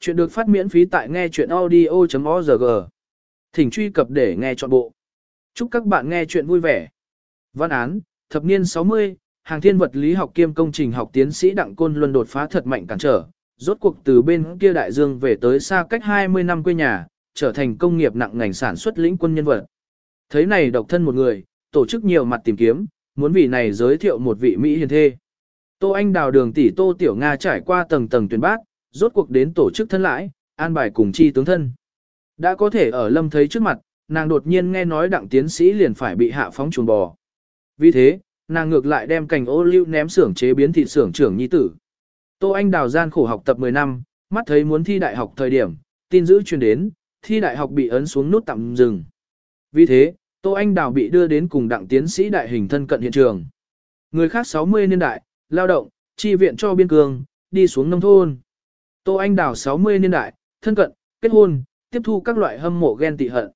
Chuyện được phát miễn phí tại nghe chuyện audio.org. Thỉnh truy cập để nghe trọn bộ. Chúc các bạn nghe chuyện vui vẻ. Văn án, thập niên 60, hàng thiên vật lý học kiêm công trình học tiến sĩ Đặng Côn Luân đột phá thật mạnh cản trở, rốt cuộc từ bên kia đại dương về tới xa cách 20 năm quê nhà, trở thành công nghiệp nặng ngành sản xuất lĩnh quân nhân vật. Thấy này độc thân một người, tổ chức nhiều mặt tìm kiếm, muốn vì này giới thiệu một vị Mỹ hiền thê. Tô Anh đào đường tỷ Tô Tiểu Nga trải qua tầng tầng tuyển bác, rốt cuộc đến tổ chức thân lãi, an bài cùng chi tướng thân. Đã có thể ở lâm thấy trước mặt, nàng đột nhiên nghe nói đặng tiến sĩ liền phải bị hạ phóng chuồng bò. Vì thế, nàng ngược lại đem cành ô liu ném xưởng chế biến thịt xưởng trưởng nhi tử. Tô Anh đào gian khổ học tập 10 năm, mắt thấy muốn thi đại học thời điểm, tin dữ truyền đến, thi đại học bị ấn xuống nút tạm dừng. Vì thế, Tô Anh đào bị đưa đến cùng đặng tiến sĩ đại hình thân cận hiện trường. Người khác 60 niên đại, lao động, chi viện cho biên cương, đi xuống nông thôn. Tô Anh Đào 60 niên đại, thân cận, kết hôn, tiếp thu các loại hâm mộ ghen tị hận.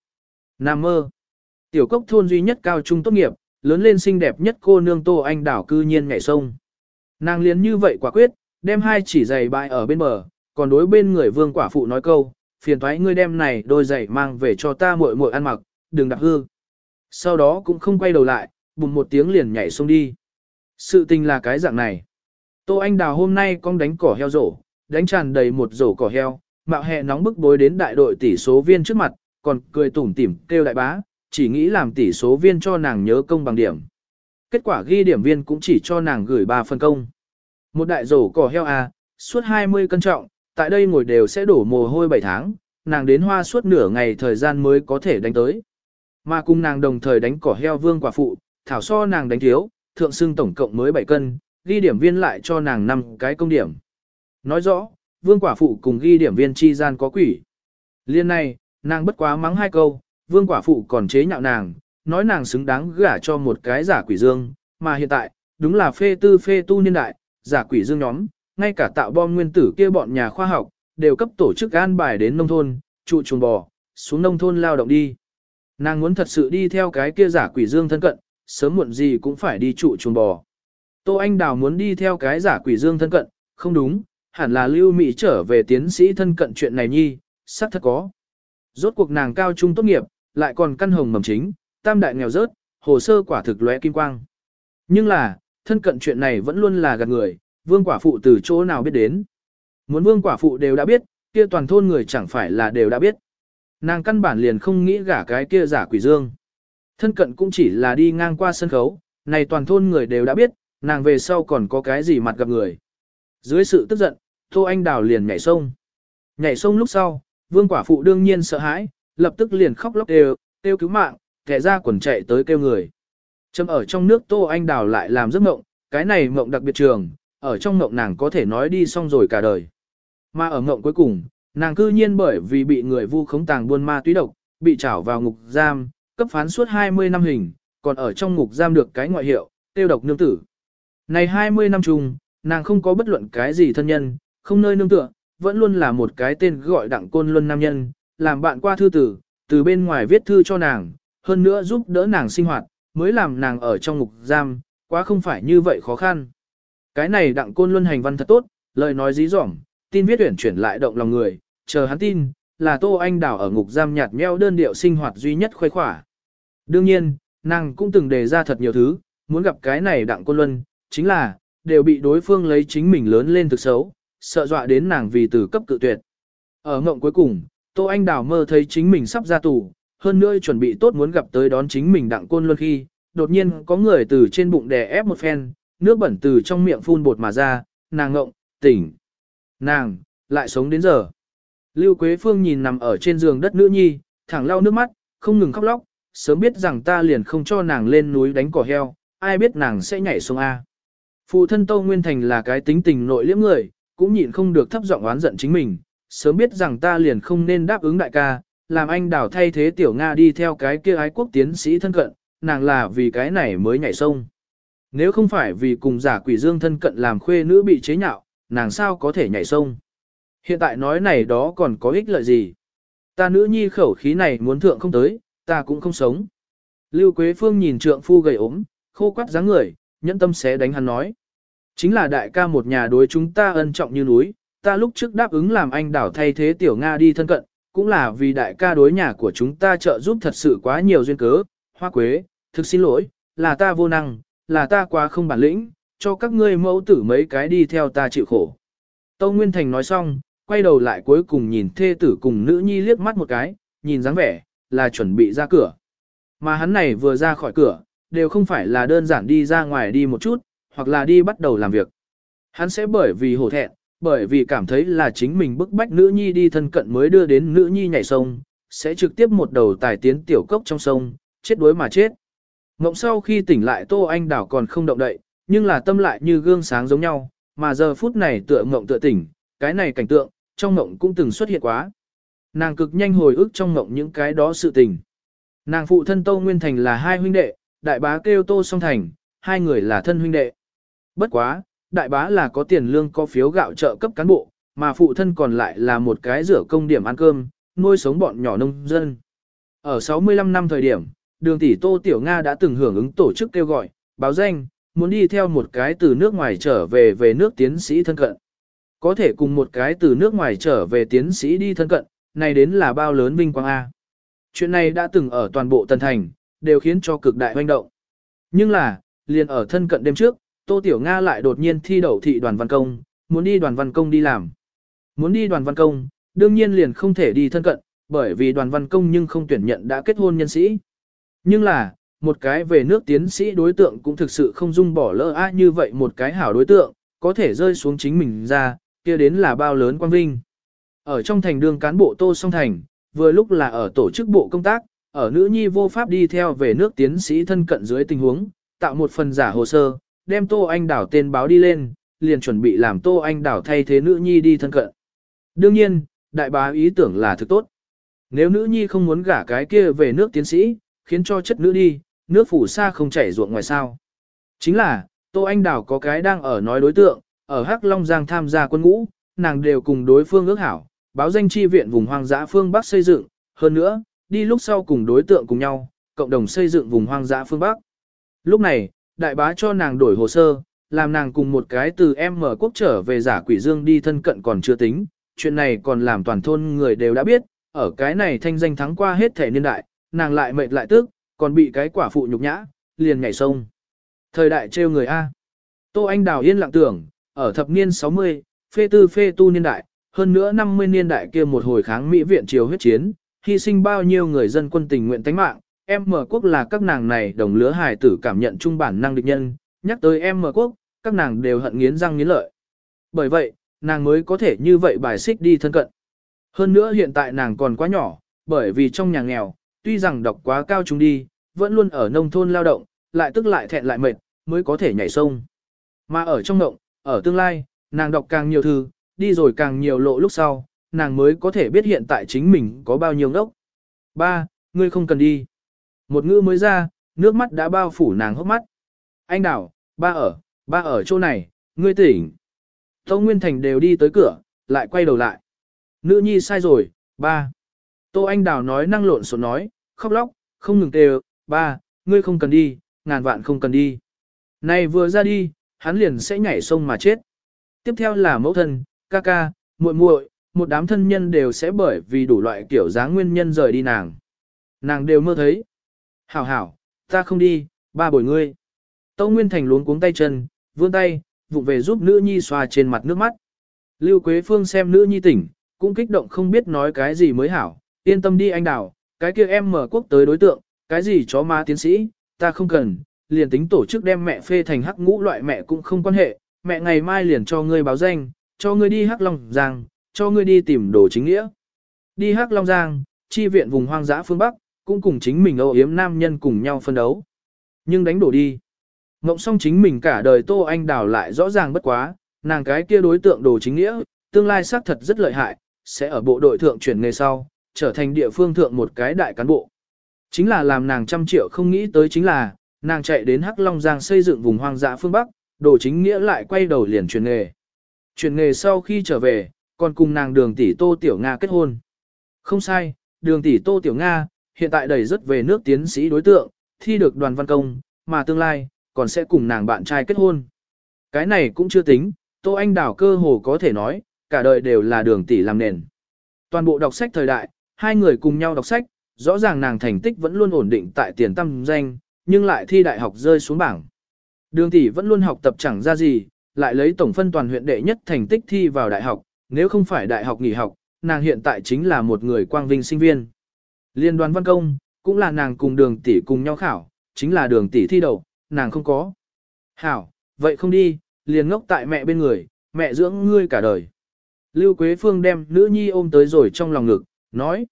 Nam mơ. Tiểu cốc thôn duy nhất cao trung tốt nghiệp, lớn lên xinh đẹp nhất cô nương Tô Anh Đào cư nhiên nhảy sông. Nàng liền như vậy quả quyết, đem hai chỉ giày bại ở bên bờ, còn đối bên người vương quả phụ nói câu, phiền thoái ngươi đem này đôi giày mang về cho ta muội muội ăn mặc, đừng đặt hư. Sau đó cũng không quay đầu lại, bùng một tiếng liền nhảy sông đi. Sự tình là cái dạng này. Tô Anh Đào hôm nay con đánh cỏ heo rổ, đánh tràn đầy một rổ cỏ heo, mạo hè nóng bức bối đến đại đội tỷ số viên trước mặt, còn cười tủm tỉm kêu đại bá, chỉ nghĩ làm tỷ số viên cho nàng nhớ công bằng điểm. Kết quả ghi điểm viên cũng chỉ cho nàng gửi 3 phân công. Một đại rổ cỏ heo à, suốt 20 cân trọng, tại đây ngồi đều sẽ đổ mồ hôi 7 tháng, nàng đến hoa suốt nửa ngày thời gian mới có thể đánh tới. Mà cùng nàng đồng thời đánh cỏ heo vương quả phụ, thảo so nàng đánh thiếu, thượng xưng tổng cộng mới 7 cân, ghi điểm viên lại cho nàng 5 cái công điểm. Nói rõ, vương quả phụ cùng ghi điểm viên chi gian có quỷ. Liên này, nàng bất quá mắng hai câu, vương quả phụ còn chế nhạo nàng, nói nàng xứng đáng gả cho một cái giả quỷ dương, mà hiện tại, đúng là phê tư phê tu niên đại, giả quỷ dương nhóm, ngay cả tạo bom nguyên tử kia bọn nhà khoa học, đều cấp tổ chức an bài đến nông thôn, trụ chuồng bò, xuống nông thôn lao động đi. Nàng muốn thật sự đi theo cái kia giả quỷ dương thân cận, sớm muộn gì cũng phải đi trụ chuồng bò. Tô Anh Đào muốn đi theo cái giả quỷ dương thân cận, không đúng, hẳn là lưu mỹ trở về tiến sĩ thân cận chuyện này nhi, xác thật có. Rốt cuộc nàng cao trung tốt nghiệp, lại còn căn hồng mầm chính, tam đại nghèo rớt, hồ sơ quả thực lóe kim quang. Nhưng là, thân cận chuyện này vẫn luôn là gạt người, vương quả phụ từ chỗ nào biết đến. Muốn vương quả phụ đều đã biết, kia toàn thôn người chẳng phải là đều đã biết. Nàng căn bản liền không nghĩ gả cái kia giả quỷ dương. Thân cận cũng chỉ là đi ngang qua sân khấu, này toàn thôn người đều đã biết, nàng về sau còn có cái gì mặt gặp người. Dưới sự tức giận, Tô Anh Đào liền nhảy sông. Nhảy sông lúc sau, vương quả phụ đương nhiên sợ hãi, lập tức liền khóc lóc đều, kêu cứu mạng, kẻ ra quần chạy tới kêu người. Châm ở trong nước Tô Anh Đào lại làm giấc mộng, cái này mộng đặc biệt trường, ở trong mộng nàng có thể nói đi xong rồi cả đời. Mà ở mộng cuối cùng, nàng cư nhiên bởi vì bị người vu khống tàng buôn ma túy độc, bị trảo vào ngục giam, cấp phán suốt 20 năm hình, còn ở trong ngục giam được cái ngoại hiệu, tiêu độc nương tử. Này 20 năm chung, nàng không có bất luận cái gì thân nhân, không nơi nương tựa, vẫn luôn là một cái tên gọi đặng côn luân nam nhân, làm bạn qua thư tử, từ bên ngoài viết thư cho nàng, hơn nữa giúp đỡ nàng sinh hoạt, mới làm nàng ở trong ngục giam, quá không phải như vậy khó khăn. Cái này đặng côn luân hành văn thật tốt, lời nói dí dỏm, tin viết tuyển chuyển lại động lòng người, chờ hắn tin, là Tô Anh Đào ở ngục giam nhạt nheo đơn điệu sinh hoạt duy nhất khoái khỏa. Đương nhiên, nàng cũng từng đề ra thật nhiều thứ, muốn gặp cái này đặng côn luân, chính là, đều bị đối phương lấy chính mình lớn lên thực xấu, sợ dọa đến nàng vì từ cấp cự tuyệt. Ở ngộng cuối cùng, Tô Anh Đào mơ thấy chính mình sắp ra tù, hơn nữa chuẩn bị tốt muốn gặp tới đón chính mình đặng côn luôn khi, đột nhiên có người từ trên bụng đè ép một phen, nước bẩn từ trong miệng phun bột mà ra, nàng ngộng, tỉnh. Nàng, lại sống đến giờ. Lưu Quế Phương nhìn nằm ở trên giường đất nữ nhi, thẳng lau nước mắt, không ngừng khóc lóc, sớm biết rằng ta liền không cho nàng lên núi đánh cỏ heo, ai biết nàng sẽ nhảy xuống A. Phụ thân Tô Nguyên Thành là cái tính tình nội liễm người, cũng nhịn không được thấp giọng oán giận chính mình, sớm biết rằng ta liền không nên đáp ứng đại ca, làm anh đảo thay thế tiểu Nga đi theo cái kia ái quốc tiến sĩ thân cận, nàng là vì cái này mới nhảy sông. Nếu không phải vì cùng giả quỷ dương thân cận làm khuê nữ bị chế nhạo, nàng sao có thể nhảy sông. Hiện tại nói này đó còn có ích lợi gì. Ta nữ nhi khẩu khí này muốn thượng không tới, ta cũng không sống. Lưu Quế Phương nhìn trượng phu gầy ốm, khô quắt dáng người, nhẫn tâm xé đánh hắn nói. Chính là đại ca một nhà đối chúng ta ân trọng như núi, ta lúc trước đáp ứng làm anh đảo thay thế tiểu Nga đi thân cận, cũng là vì đại ca đối nhà của chúng ta trợ giúp thật sự quá nhiều duyên cớ, hoa quế, thực xin lỗi, là ta vô năng, là ta quá không bản lĩnh, cho các ngươi mẫu tử mấy cái đi theo ta chịu khổ. Tâu Nguyên Thành nói xong, quay đầu lại cuối cùng nhìn thê tử cùng nữ nhi liếc mắt một cái, nhìn dáng vẻ, là chuẩn bị ra cửa. Mà hắn này vừa ra khỏi cửa, đều không phải là đơn giản đi ra ngoài đi một chút, hoặc là đi bắt đầu làm việc. Hắn sẽ bởi vì hổ thẹn, bởi vì cảm thấy là chính mình bức bách nữ nhi đi thân cận mới đưa đến nữ nhi nhảy sông, sẽ trực tiếp một đầu tài tiến tiểu cốc trong sông, chết đuối mà chết. Ngộng sau khi tỉnh lại Tô Anh Đảo còn không động đậy, nhưng là tâm lại như gương sáng giống nhau, mà giờ phút này tựa ngộng tựa tỉnh, cái này cảnh tượng, trong ngộng cũng từng xuất hiện quá. Nàng cực nhanh hồi ức trong ngộng những cái đó sự tình. Nàng phụ thân Tô Nguyên Thành là hai huynh đệ, đại bá kêu Tô Song Thành, hai người là thân huynh đệ. Bất quá, đại bá là có tiền lương có phiếu gạo trợ cấp cán bộ, mà phụ thân còn lại là một cái rửa công điểm ăn cơm, nuôi sống bọn nhỏ nông dân. Ở 65 năm thời điểm, đường tỷ Tô Tiểu Nga đã từng hưởng ứng tổ chức kêu gọi, báo danh, muốn đi theo một cái từ nước ngoài trở về về nước tiến sĩ thân cận. Có thể cùng một cái từ nước ngoài trở về tiến sĩ đi thân cận, này đến là bao lớn vinh quang A. Chuyện này đã từng ở toàn bộ Tần Thành, đều khiến cho cực đại hoành động. Nhưng là, liền ở thân cận đêm trước, Tô Tiểu Nga lại đột nhiên thi đậu thị đoàn văn công, muốn đi đoàn văn công đi làm. Muốn đi đoàn văn công, đương nhiên liền không thể đi thân cận, bởi vì đoàn văn công nhưng không tuyển nhận đã kết hôn nhân sĩ. Nhưng là, một cái về nước tiến sĩ đối tượng cũng thực sự không dung bỏ lỡ a như vậy một cái hảo đối tượng, có thể rơi xuống chính mình ra, kia đến là bao lớn quan vinh. Ở trong thành đường cán bộ Tô Song Thành, vừa lúc là ở tổ chức bộ công tác, ở nữ nhi vô pháp đi theo về nước tiến sĩ thân cận dưới tình huống, tạo một phần giả hồ sơ, đem Tô Anh Đảo tên báo đi lên, liền chuẩn bị làm Tô Anh Đảo thay thế nữ nhi đi thân cận. Đương nhiên, đại bá ý tưởng là thực tốt. Nếu nữ nhi không muốn gả cái kia về nước tiến sĩ, khiến cho chất nữ đi, nước phủ xa không chảy ruộng ngoài sao. Chính là, Tô Anh Đảo có cái đang ở nói đối tượng, ở Hắc Long Giang tham gia quân ngũ, nàng đều cùng đối phương ước hảo, báo danh chi viện vùng hoang dã phương Bắc xây dựng, hơn nữa, đi lúc sau cùng đối tượng cùng nhau, cộng đồng xây dựng vùng hoang dã phương Bắc. Lúc này, đại bá cho nàng đổi hồ sơ, làm nàng cùng một cái từ em mở quốc trở về giả quỷ dương đi thân cận còn chưa tính, chuyện này còn làm toàn thôn người đều đã biết, ở cái này thanh danh thắng qua hết thể niên đại, nàng lại mệt lại tức, còn bị cái quả phụ nhục nhã, liền nhảy sông. Thời đại trêu người A. Tô Anh Đào yên lặng tưởng, ở thập niên 60, phê tư phê tu niên đại, hơn nữa 50 niên đại kia một hồi kháng Mỹ viện triều huyết chiến, hy sinh bao nhiêu người dân quân tình nguyện tánh mạng, em mở quốc là các nàng này đồng lứa hài tử cảm nhận trung bản năng địch nhân, nhắc tới em mở quốc, các nàng đều hận nghiến răng nghiến lợi. Bởi vậy, nàng mới có thể như vậy bài xích đi thân cận. Hơn nữa hiện tại nàng còn quá nhỏ, bởi vì trong nhà nghèo, tuy rằng đọc quá cao chúng đi, vẫn luôn ở nông thôn lao động, lại tức lại thẹn lại mệt, mới có thể nhảy sông. Mà ở trong động, ở tương lai, nàng đọc càng nhiều thư, đi rồi càng nhiều lộ lúc sau, nàng mới có thể biết hiện tại chính mình có bao nhiêu ngốc. Ba, ngươi không cần đi. Một ngữ mới ra, nước mắt đã bao phủ nàng hốc mắt. Anh đảo, ba ở, ba ở chỗ này, ngươi tỉnh. Tô Nguyên Thành đều đi tới cửa, lại quay đầu lại. Nữ nhi sai rồi, ba. Tô Anh Đào nói năng lộn xộn nói, khóc lóc, không ngừng kêu, ba, ngươi không cần đi, ngàn vạn không cần đi. Này vừa ra đi, hắn liền sẽ nhảy sông mà chết. Tiếp theo là mẫu thân, ca ca, muội muội, một đám thân nhân đều sẽ bởi vì đủ loại kiểu dáng nguyên nhân rời đi nàng. Nàng đều mơ thấy. Hảo hảo, ta không đi, ba bồi ngươi. Tâu Nguyên Thành luống cuống tay chân, vươn tay, vụng về giúp nữ nhi xoa trên mặt nước mắt. Lưu Quế Phương xem nữ nhi tỉnh, cũng kích động không biết nói cái gì mới hảo, yên tâm đi anh đào, cái kia em mở quốc tới đối tượng, cái gì chó ma tiến sĩ, ta không cần, liền tính tổ chức đem mẹ phê thành hắc ngũ loại mẹ cũng không quan hệ, mẹ ngày mai liền cho ngươi báo danh, cho ngươi đi hắc long giang, cho ngươi đi tìm đồ chính nghĩa. Đi hắc long giang, chi viện vùng hoang dã phương Bắc, cũng cùng chính mình âu yếm nam nhân cùng nhau phân đấu. Nhưng đánh đổ đi. Ngộng xong chính mình cả đời Tô Anh Đào lại rõ ràng bất quá, nàng cái kia đối tượng đồ chính nghĩa, tương lai xác thật rất lợi hại, sẽ ở bộ đội thượng chuyển nghề sau, trở thành địa phương thượng một cái đại cán bộ. Chính là làm nàng trăm triệu không nghĩ tới chính là, nàng chạy đến Hắc Long Giang xây dựng vùng hoang dã phương Bắc, đồ chính nghĩa lại quay đầu liền chuyển nghề. Chuyển nghề sau khi trở về, còn cùng nàng đường tỷ Tô Tiểu Nga kết hôn. Không sai, đường tỷ Tô Tiểu Nga, hiện tại đầy rất về nước tiến sĩ đối tượng, thi được đoàn văn công, mà tương lai, còn sẽ cùng nàng bạn trai kết hôn. Cái này cũng chưa tính, Tô Anh Đảo cơ hồ có thể nói, cả đời đều là đường tỷ làm nền. Toàn bộ đọc sách thời đại, hai người cùng nhau đọc sách, rõ ràng nàng thành tích vẫn luôn ổn định tại tiền tâm danh, nhưng lại thi đại học rơi xuống bảng. Đường tỷ vẫn luôn học tập chẳng ra gì, lại lấy tổng phân toàn huyện đệ nhất thành tích thi vào đại học, nếu không phải đại học nghỉ học, nàng hiện tại chính là một người quang vinh sinh viên. Liên đoàn văn công, cũng là nàng cùng đường tỷ cùng nhau khảo, chính là đường tỷ thi đầu, nàng không có. Hảo, vậy không đi, liền ngốc tại mẹ bên người, mẹ dưỡng ngươi cả đời. Lưu Quế Phương đem nữ nhi ôm tới rồi trong lòng ngực, nói.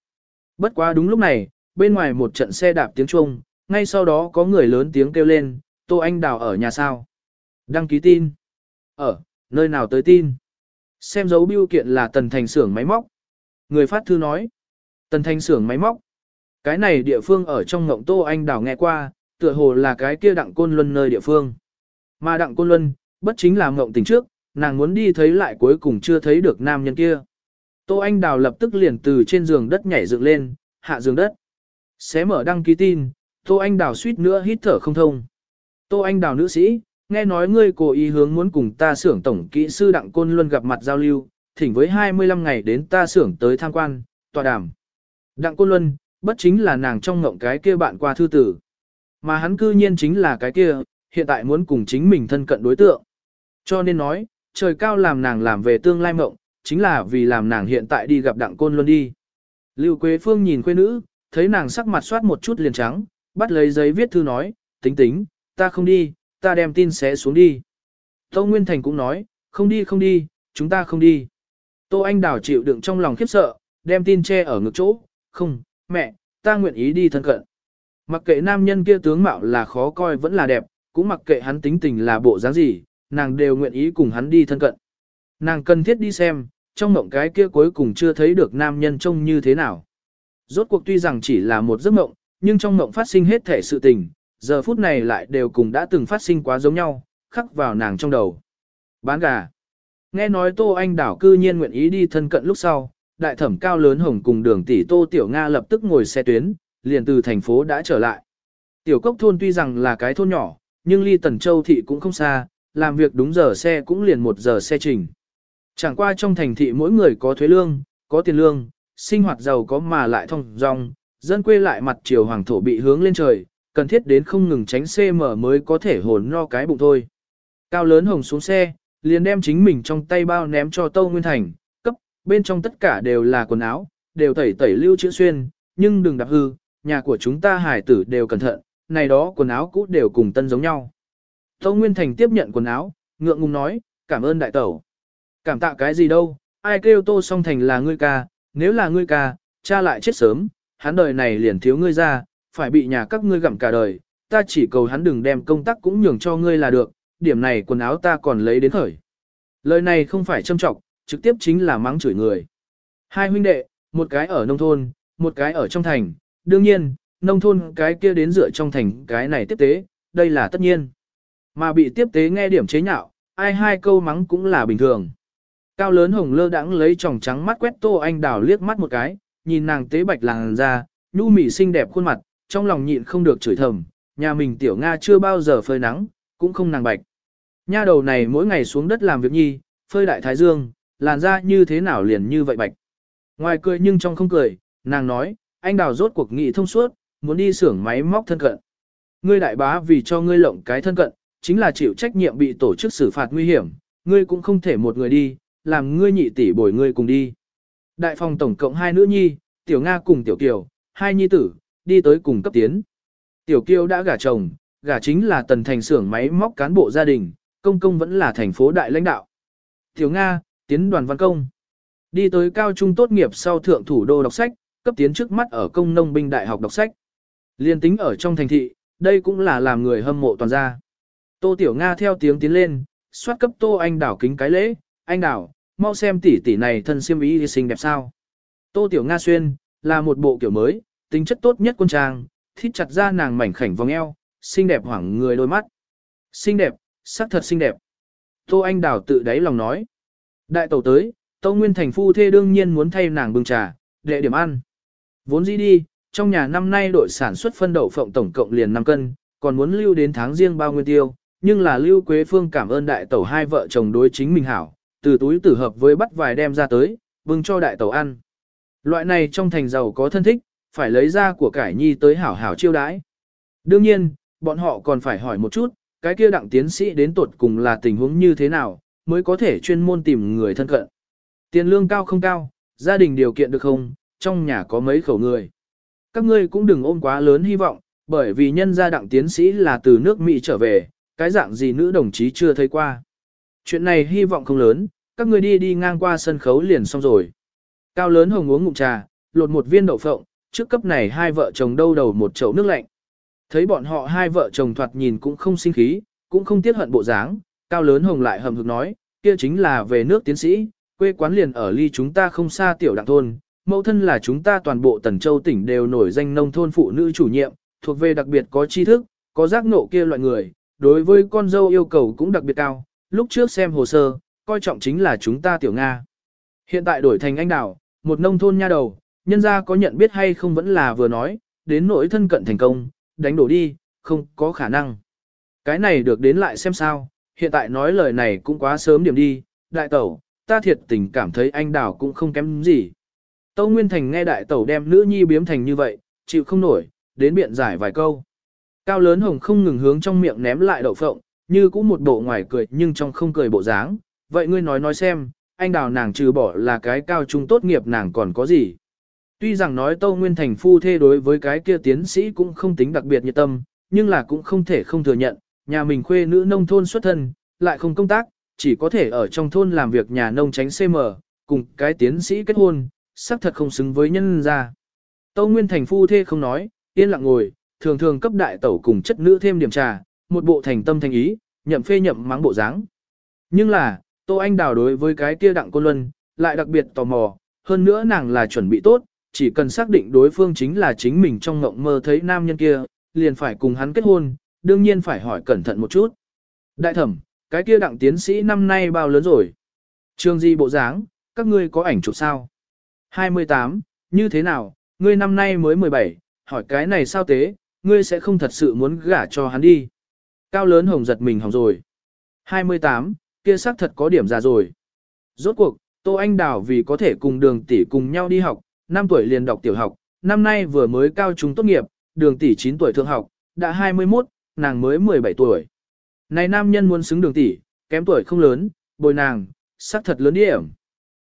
Bất quá đúng lúc này, bên ngoài một trận xe đạp tiếng chuông, ngay sau đó có người lớn tiếng kêu lên, Tô Anh Đào ở nhà sao? Đăng ký tin. Ở, nơi nào tới tin? Xem dấu biêu kiện là tần thành xưởng máy móc. Người phát thư nói. Tần thành xưởng máy móc. Cái này địa phương ở trong ngộng Tô Anh Đào nghe qua, tựa hồ là cái kia đặng côn luân nơi địa phương. Mà đặng côn luân, bất chính là ngộng tình trước, nàng muốn đi thấy lại cuối cùng chưa thấy được nam nhân kia. Tô Anh Đào lập tức liền từ trên giường đất nhảy dựng lên, hạ giường đất. Xé mở đăng ký tin, Tô Anh Đào suýt nữa hít thở không thông. Tô Anh Đào nữ sĩ, nghe nói ngươi cố ý hướng muốn cùng ta xưởng tổng kỹ sư Đặng Côn Luân gặp mặt giao lưu, thỉnh với 25 ngày đến ta xưởng tới tham quan, tòa đàm. Đặng Côn Luân, bất chính là nàng trong ngộng cái kia bạn qua thư tử. Mà hắn cư nhiên chính là cái kia, hiện tại muốn cùng chính mình thân cận đối tượng. Cho nên nói, trời cao làm nàng làm về tương lai mộng, chính là vì làm nàng hiện tại đi gặp Đặng Côn luôn đi. Lưu Quế Phương nhìn quê nữ, thấy nàng sắc mặt soát một chút liền trắng, bắt lấy giấy viết thư nói, tính tính, ta không đi, ta đem tin sẽ xuống đi. Tô Nguyên Thành cũng nói, không đi không đi, chúng ta không đi. Tô Anh Đào chịu đựng trong lòng khiếp sợ, đem tin che ở ngực chỗ, không, mẹ, ta nguyện ý đi thân cận. Mặc kệ nam nhân kia tướng mạo là khó coi vẫn là đẹp, cũng mặc kệ hắn tính tình là bộ dáng gì, nàng đều nguyện ý cùng hắn đi thân cận. Nàng cần thiết đi xem, trong mộng cái kia cuối cùng chưa thấy được nam nhân trông như thế nào. Rốt cuộc tuy rằng chỉ là một giấc mộng, nhưng trong mộng phát sinh hết thể sự tình, giờ phút này lại đều cùng đã từng phát sinh quá giống nhau, khắc vào nàng trong đầu. Bán gà. Nghe nói Tô Anh đảo cư nhiên nguyện ý đi thân cận lúc sau, đại thẩm cao lớn hồng cùng đường tỷ Tô Tiểu Nga lập tức ngồi xe tuyến, liền từ thành phố đã trở lại. Tiểu cốc thôn tuy rằng là cái thôn nhỏ, nhưng ly Tần Châu thị cũng không xa, làm việc đúng giờ xe cũng liền một giờ xe trình. Chẳng qua trong thành thị mỗi người có thuế lương, có tiền lương, sinh hoạt giàu có mà lại thông dong, dân quê lại mặt chiều hoàng thổ bị hướng lên trời, cần thiết đến không ngừng tránh CM mới có thể hồn no cái bụng thôi. Cao lớn hồng xuống xe, liền đem chính mình trong tay bao ném cho Tâu Nguyên Thành, bên trong tất cả đều là quần áo, đều tẩy tẩy lưu chữ xuyên, nhưng đừng đạp hư, nhà của chúng ta hải tử đều cẩn thận, này đó quần áo cũ đều cùng tân giống nhau. Tâu Nguyên Thành tiếp nhận quần áo, ngượng ngùng nói, cảm ơn đại tẩu. Cảm tạ cái gì đâu, ai kêu Tô Song Thành là ngươi ca, nếu là ngươi ca, cha lại chết sớm, hắn đời này liền thiếu ngươi ra, phải bị nhà các ngươi gặm cả đời, ta chỉ cầu hắn đừng đem công tác cũng nhường cho ngươi là được, điểm này quần áo ta còn lấy đến khởi. Lời này không phải châm trọng, trực tiếp chính là mắng chửi người. Hai huynh đệ, một cái ở nông thôn, một cái ở trong thành, đương nhiên, nông thôn cái kia đến dựa trong thành cái này tiếp tế, đây là tất nhiên. Mà bị tiếp tế nghe điểm chế nhạo, ai hai câu mắng cũng là bình thường. Cao lớn hồng lơ đãng lấy tròng trắng mắt quét Tô Anh Đào liếc mắt một cái, nhìn nàng tế bạch làng ra, nhu mị xinh đẹp khuôn mặt, trong lòng nhịn không được chửi thầm, nhà mình tiểu Nga chưa bao giờ phơi nắng, cũng không nàng bạch. Nha đầu này mỗi ngày xuống đất làm việc nhi, phơi đại thái dương, làn da như thế nào liền như vậy bạch. Ngoài cười nhưng trong không cười, nàng nói, anh đào rốt cuộc nghị thông suốt, muốn đi xưởng máy móc thân cận. Ngươi đại bá vì cho ngươi lộng cái thân cận, chính là chịu trách nhiệm bị tổ chức xử phạt nguy hiểm, ngươi cũng không thể một người đi, làm ngươi nhị tỷ bồi ngươi cùng đi. Đại phòng tổng cộng hai nữ nhi, tiểu Nga cùng tiểu Kiều, hai nhi tử, đi tới cùng cấp tiến. Tiểu Kiều đã gả chồng, gả chính là tần thành xưởng máy móc cán bộ gia đình, công công vẫn là thành phố đại lãnh đạo. Tiểu Nga, tiến đoàn văn công. Đi tới cao trung tốt nghiệp sau thượng thủ đô đọc sách, cấp tiến trước mắt ở công nông binh đại học đọc sách. Liên tính ở trong thành thị, đây cũng là làm người hâm mộ toàn gia. Tô Tiểu Nga theo tiếng tiến lên, xoát cấp Tô Anh Đảo kính cái lễ, anh Đảo, mau xem tỷ tỷ này thân siêm ý xinh đẹp sao. Tô Tiểu Nga xuyên, là một bộ kiểu mới, tính chất tốt nhất quân trang, thít chặt ra nàng mảnh khảnh vòng eo, xinh đẹp hoảng người đôi mắt. Xinh đẹp, sắc thật xinh đẹp. Tô Anh Đào tự đáy lòng nói. Đại Tẩu tới, Tô Nguyên Thành phu thê đương nhiên muốn thay nàng bưng trà, đệ điểm ăn. Vốn dĩ đi, trong nhà năm nay đội sản xuất phân đậu phộng tổng cộng liền 5 cân, còn muốn lưu đến tháng riêng bao nguyên tiêu, nhưng là lưu Quế Phương cảm ơn đại tẩu hai vợ chồng đối chính mình hảo, từ túi tử hợp với bắt vài đem ra tới, bưng cho đại tẩu ăn. Loại này trong thành giàu có thân thích, phải lấy ra của cải nhi tới hảo hảo chiêu đãi. Đương nhiên, bọn họ còn phải hỏi một chút, cái kia đặng tiến sĩ đến tuột cùng là tình huống như thế nào, mới có thể chuyên môn tìm người thân cận. Tiền lương cao không cao, gia đình điều kiện được không, trong nhà có mấy khẩu người. Các ngươi cũng đừng ôm quá lớn hy vọng, bởi vì nhân gia đặng tiến sĩ là từ nước Mỹ trở về, cái dạng gì nữ đồng chí chưa thấy qua. Chuyện này hy vọng không lớn, các ngươi đi đi ngang qua sân khấu liền xong rồi. Cao lớn hồng uống ngụm trà, lột một viên đậu phộng, trước cấp này hai vợ chồng đâu đầu một chậu nước lạnh. Thấy bọn họ hai vợ chồng thoạt nhìn cũng không sinh khí, cũng không tiếc hận bộ dáng, cao lớn hồng lại hầm hực nói, kia chính là về nước tiến sĩ, quê quán liền ở ly chúng ta không xa tiểu đặng thôn, mẫu thân là chúng ta toàn bộ Tần Châu tỉnh đều nổi danh nông thôn phụ nữ chủ nhiệm, thuộc về đặc biệt có tri thức, có giác nộ kia loại người, đối với con dâu yêu cầu cũng đặc biệt cao, lúc trước xem hồ sơ, coi trọng chính là chúng ta tiểu Nga. Hiện tại đổi thành anh đảo, một nông thôn nha đầu, nhân ra có nhận biết hay không vẫn là vừa nói, đến nỗi thân cận thành công, đánh đổ đi, không có khả năng. Cái này được đến lại xem sao, hiện tại nói lời này cũng quá sớm điểm đi, đại tẩu, ta thiệt tình cảm thấy anh đảo cũng không kém gì. Tâu Nguyên Thành nghe đại tẩu đem nữ nhi biếm thành như vậy, chịu không nổi, đến biện giải vài câu. Cao lớn hồng không ngừng hướng trong miệng ném lại đậu phộng, như cũng một bộ ngoài cười nhưng trong không cười bộ dáng. Vậy ngươi nói nói xem, anh đào nàng trừ bỏ là cái cao trung tốt nghiệp nàng còn có gì? Tuy rằng nói Tâu Nguyên Thành phu thê đối với cái kia tiến sĩ cũng không tính đặc biệt nhiệt tâm, nhưng là cũng không thể không thừa nhận, nhà mình khuê nữ nông thôn xuất thân, lại không công tác, chỉ có thể ở trong thôn làm việc nhà nông tránh CM, cùng cái tiến sĩ kết hôn, xác thật không xứng với nhân gia. Tâu Nguyên Thành phu thê không nói, yên lặng ngồi, thường thường cấp đại tẩu cùng chất nữ thêm điểm trà, một bộ thành tâm thành ý, nhậm phê nhậm mắng bộ dáng. Nhưng là, Tô Anh Đào đối với cái kia đặng côn luân, lại đặc biệt tò mò, hơn nữa nàng là chuẩn bị tốt, chỉ cần xác định đối phương chính là chính mình trong ngộng mơ thấy nam nhân kia, liền phải cùng hắn kết hôn, đương nhiên phải hỏi cẩn thận một chút. Đại thẩm, cái kia đặng tiến sĩ năm nay bao lớn rồi? Trương Di bộ dáng, các ngươi có ảnh chụp sao? 28, như thế nào, ngươi năm nay mới 17, hỏi cái này sao tế, ngươi sẽ không thật sự muốn gả cho hắn đi. Cao lớn hồng giật mình hỏng rồi. 28, kia xác thật có điểm già rồi. Rốt cuộc, Tô Anh Đào vì có thể cùng đường tỷ cùng nhau đi học, 5 tuổi liền đọc tiểu học, năm nay vừa mới cao trung tốt nghiệp, đường tỷ 9 tuổi thượng học, đã 21, nàng mới 17 tuổi. Này nam nhân muốn xứng đường tỷ, kém tuổi không lớn, bồi nàng, xác thật lớn điểm.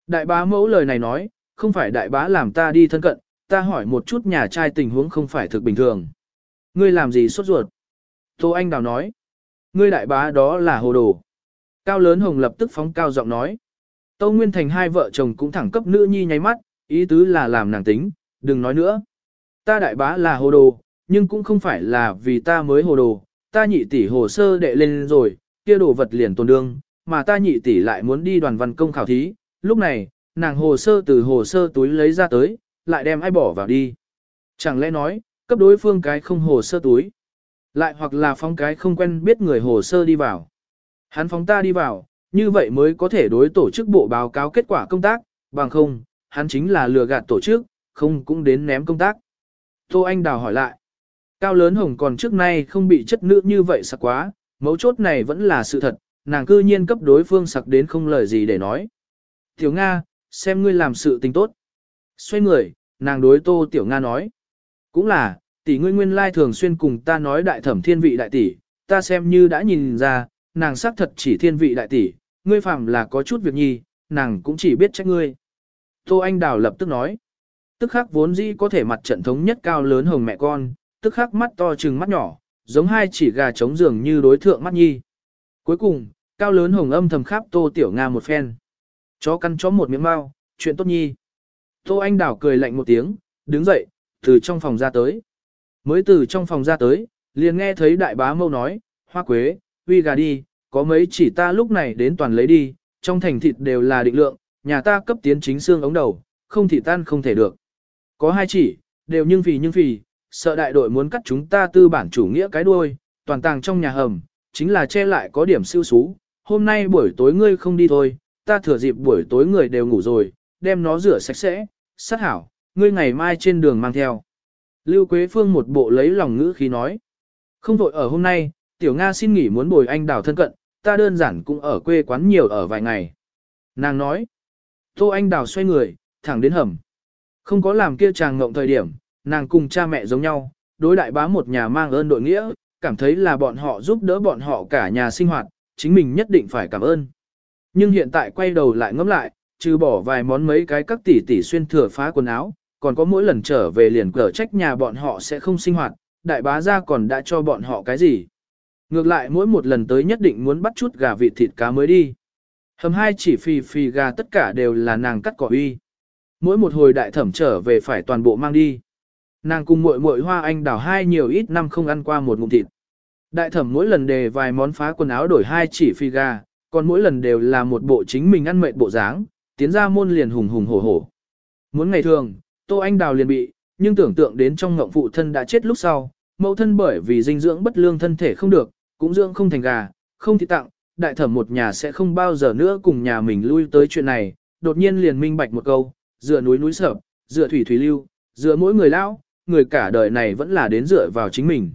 Đại bá mẫu lời này nói, không phải đại bá làm ta đi thân cận, ta hỏi một chút nhà trai tình huống không phải thực bình thường. Ngươi làm gì sốt ruột? Tô Anh Đào nói. Ngươi đại bá đó là hồ đồ. Cao lớn hồng lập tức phóng cao giọng nói. Tô Nguyên Thành hai vợ chồng cũng thẳng cấp nữ nhi nháy mắt, ý tứ là làm nàng tính, đừng nói nữa. Ta đại bá là hồ đồ, nhưng cũng không phải là vì ta mới hồ đồ, ta nhị tỷ hồ sơ đệ lên rồi, kia đồ vật liền tồn đương, mà ta nhị tỷ lại muốn đi đoàn văn công khảo thí, lúc này, nàng hồ sơ từ hồ sơ túi lấy ra tới, lại đem ai bỏ vào đi. Chẳng lẽ nói, cấp đối phương cái không hồ sơ túi, lại hoặc là phóng cái không quen biết người hồ sơ đi vào. Hắn phóng ta đi vào, như vậy mới có thể đối tổ chức bộ báo cáo kết quả công tác, bằng không, hắn chính là lừa gạt tổ chức, không cũng đến ném công tác. Tô Anh Đào hỏi lại. Cao lớn hồng còn trước nay không bị chất nữ như vậy sặc quá, mấu chốt này vẫn là sự thật, nàng cư nhiên cấp đối phương sặc đến không lời gì để nói. Tiểu Nga, xem ngươi làm sự tình tốt. Xoay người, nàng đối Tô Tiểu Nga nói. Cũng là, tỷ ngươi nguyên lai thường xuyên cùng ta nói đại thẩm thiên vị đại tỷ, ta xem như đã nhìn ra, nàng xác thật chỉ thiên vị đại tỷ, ngươi phạm là có chút việc nhi, nàng cũng chỉ biết trách ngươi. Tô Anh Đào lập tức nói. Tức khắc vốn dĩ có thể mặt trận thống nhất cao lớn hồng mẹ con, tức khắc mắt to trừng mắt nhỏ, giống hai chỉ gà trống giường như đối thượng mắt nhi. Cuối cùng, cao lớn hồng âm thầm khắp Tô Tiểu Nga một phen. Chó căn chó một miếng mau, chuyện tốt nhi. Tô Anh đảo cười lạnh một tiếng, đứng dậy, từ trong phòng ra tới. Mới từ trong phòng ra tới, liền nghe thấy đại bá mâu nói, hoa quế, uy gà đi, có mấy chỉ ta lúc này đến toàn lấy đi, trong thành thịt đều là định lượng, nhà ta cấp tiến chính xương ống đầu, không thị tan không thể được. Có hai chỉ, đều nhưng phì nhưng phì, sợ đại đội muốn cắt chúng ta tư bản chủ nghĩa cái đuôi, toàn tàng trong nhà hầm, chính là che lại có điểm siêu xú. Hôm nay buổi tối ngươi không đi thôi, ta thừa dịp buổi tối người đều ngủ rồi, đem nó rửa sạch sẽ, sát hảo, ngươi ngày mai trên đường mang theo. Lưu Quế Phương một bộ lấy lòng ngữ khí nói. Không vội ở hôm nay, Tiểu Nga xin nghỉ muốn bồi anh đào thân cận, ta đơn giản cũng ở quê quán nhiều ở vài ngày. Nàng nói. Tô Anh Đào xoay người, thẳng đến hầm. Không có làm kia chàng ngộng thời điểm, nàng cùng cha mẹ giống nhau, đối đại bá một nhà mang ơn đội nghĩa, cảm thấy là bọn họ giúp đỡ bọn họ cả nhà sinh hoạt, chính mình nhất định phải cảm ơn. Nhưng hiện tại quay đầu lại ngẫm lại, trừ bỏ vài món mấy cái các tỷ tỷ xuyên thừa phá quần áo, còn có mỗi lần trở về liền cờ trách nhà bọn họ sẽ không sinh hoạt, đại bá ra còn đã cho bọn họ cái gì. Ngược lại mỗi một lần tới nhất định muốn bắt chút gà vịt thịt cá mới đi. Hầm hai chỉ phì phì gà tất cả đều là nàng cắt cỏ uy. Mỗi một hồi đại thẩm trở về phải toàn bộ mang đi. Nàng cùng muội muội hoa anh đào hai nhiều ít năm không ăn qua một ngụm thịt. Đại thẩm mỗi lần đề vài món phá quần áo đổi hai chỉ phi gà, còn mỗi lần đều là một bộ chính mình ăn mệt bộ dáng, tiến ra môn liền hùng hùng hổ hổ. Muốn ngày thường, Tô Anh Đào liền bị, nhưng tưởng tượng đến trong ngộng phụ thân đã chết lúc sau, mẫu thân bởi vì dinh dưỡng bất lương thân thể không được, cũng dưỡng không thành gà, không thì tặng, đại thẩm một nhà sẽ không bao giờ nữa cùng nhà mình lui tới chuyện này, đột nhiên liền minh bạch một câu, dựa núi núi sở, dựa thủy thủy lưu, dựa mỗi người lão, người cả đời này vẫn là đến dựa vào chính mình.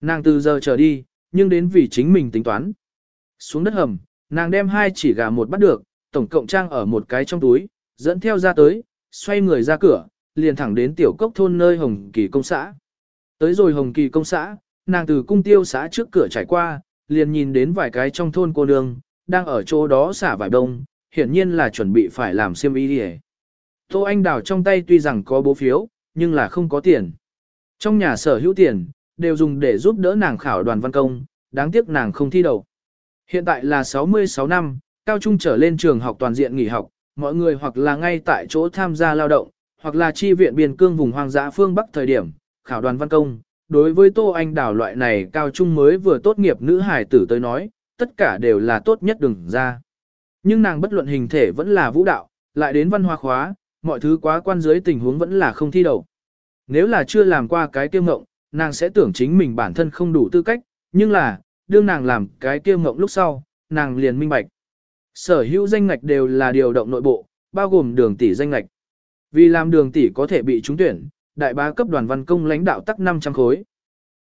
Nàng từ giờ trở đi, nhưng đến vì chính mình tính toán. Xuống đất hầm, nàng đem hai chỉ gà một bắt được, tổng cộng trang ở một cái trong túi, dẫn theo ra tới, xoay người ra cửa, liền thẳng đến tiểu cốc thôn nơi Hồng Kỳ công xã. Tới rồi Hồng Kỳ công xã, nàng từ cung tiêu xã trước cửa trải qua, liền nhìn đến vài cái trong thôn cô nương, đang ở chỗ đó xả vải đông, hiển nhiên là chuẩn bị phải làm xiêm y đi Tô Anh Đào trong tay tuy rằng có bố phiếu, nhưng là không có tiền. Trong nhà sở hữu tiền, đều dùng để giúp đỡ nàng khảo đoàn văn công, đáng tiếc nàng không thi đầu. Hiện tại là 66 năm, cao trung trở lên trường học toàn diện nghỉ học, mọi người hoặc là ngay tại chỗ tham gia lao động, hoặc là chi viện biên cương vùng hoang dã phương Bắc thời điểm, khảo đoàn văn công. Đối với Tô Anh Đào loại này cao trung mới vừa tốt nghiệp nữ hải tử tới nói, tất cả đều là tốt nhất đừng ra. Nhưng nàng bất luận hình thể vẫn là vũ đạo, lại đến văn hóa khóa, mọi thứ quá quan dưới tình huống vẫn là không thi đầu. Nếu là chưa làm qua cái kiêu ngộng, nàng sẽ tưởng chính mình bản thân không đủ tư cách, nhưng là, đương nàng làm cái kiêu ngộng lúc sau, nàng liền minh bạch. Sở hữu danh ngạch đều là điều động nội bộ, bao gồm đường tỷ danh ngạch. Vì làm đường tỷ có thể bị trúng tuyển, đại bá cấp đoàn văn công lãnh đạo tắc 500 khối.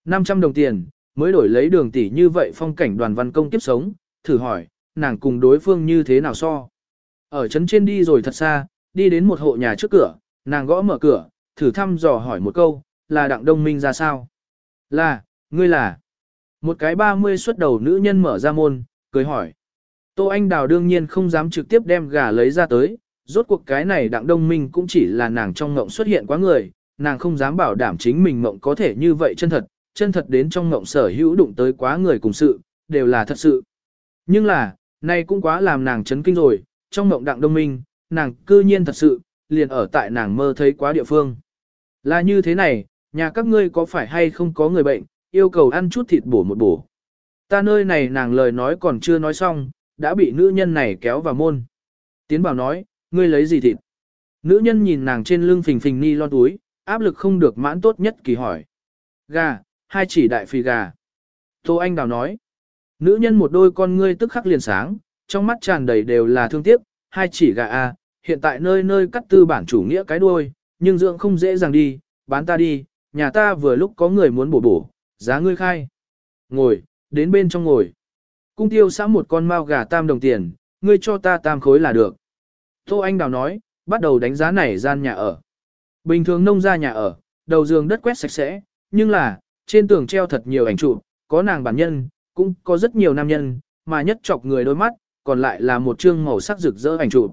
500 đồng tiền, mới đổi lấy đường tỷ như vậy phong cảnh đoàn văn công tiếp sống, thử hỏi, nàng cùng đối phương như thế nào so. Ở chấn trên đi rồi thật xa, đi đến một hộ nhà trước cửa, nàng gõ mở cửa, thử thăm dò hỏi một câu, là đặng đông minh ra sao? Là, ngươi là. Một cái 30 xuất đầu nữ nhân mở ra môn, cười hỏi. Tô Anh Đào đương nhiên không dám trực tiếp đem gà lấy ra tới, rốt cuộc cái này đặng đông minh cũng chỉ là nàng trong ngộng xuất hiện quá người, nàng không dám bảo đảm chính mình ngộng có thể như vậy chân thật, chân thật đến trong ngộng sở hữu đụng tới quá người cùng sự, đều là thật sự. Nhưng là, nay cũng quá làm nàng chấn kinh rồi, trong ngộng đặng đông minh, nàng cư nhiên thật sự, liền ở tại nàng mơ thấy quá địa phương. Là như thế này, nhà các ngươi có phải hay không có người bệnh, yêu cầu ăn chút thịt bổ một bổ. Ta nơi này nàng lời nói còn chưa nói xong, đã bị nữ nhân này kéo vào môn. Tiến bảo nói, ngươi lấy gì thịt? Nữ nhân nhìn nàng trên lưng phình phình ni lon túi, áp lực không được mãn tốt nhất kỳ hỏi. Gà, hai chỉ đại phi gà. Tô Anh Đào nói. Nữ nhân một đôi con ngươi tức khắc liền sáng, trong mắt tràn đầy đều là thương tiếc, hai chỉ gà a, hiện tại nơi nơi cắt tư bản chủ nghĩa cái đuôi, nhưng dưỡng không dễ dàng đi, bán ta đi, nhà ta vừa lúc có người muốn bổ bổ, giá ngươi khai. Ngồi, đến bên trong ngồi. Cung tiêu xã một con mao gà tam đồng tiền, ngươi cho ta tam khối là được. Tô Anh Đào nói, bắt đầu đánh giá này gian nhà ở. Bình thường nông ra nhà ở, đầu giường đất quét sạch sẽ, nhưng là, trên tường treo thật nhiều ảnh chụp, có nàng bản nhân, cũng có rất nhiều nam nhân, mà nhất chọc người đôi mắt, còn lại là một chương màu sắc rực rỡ ảnh chụp.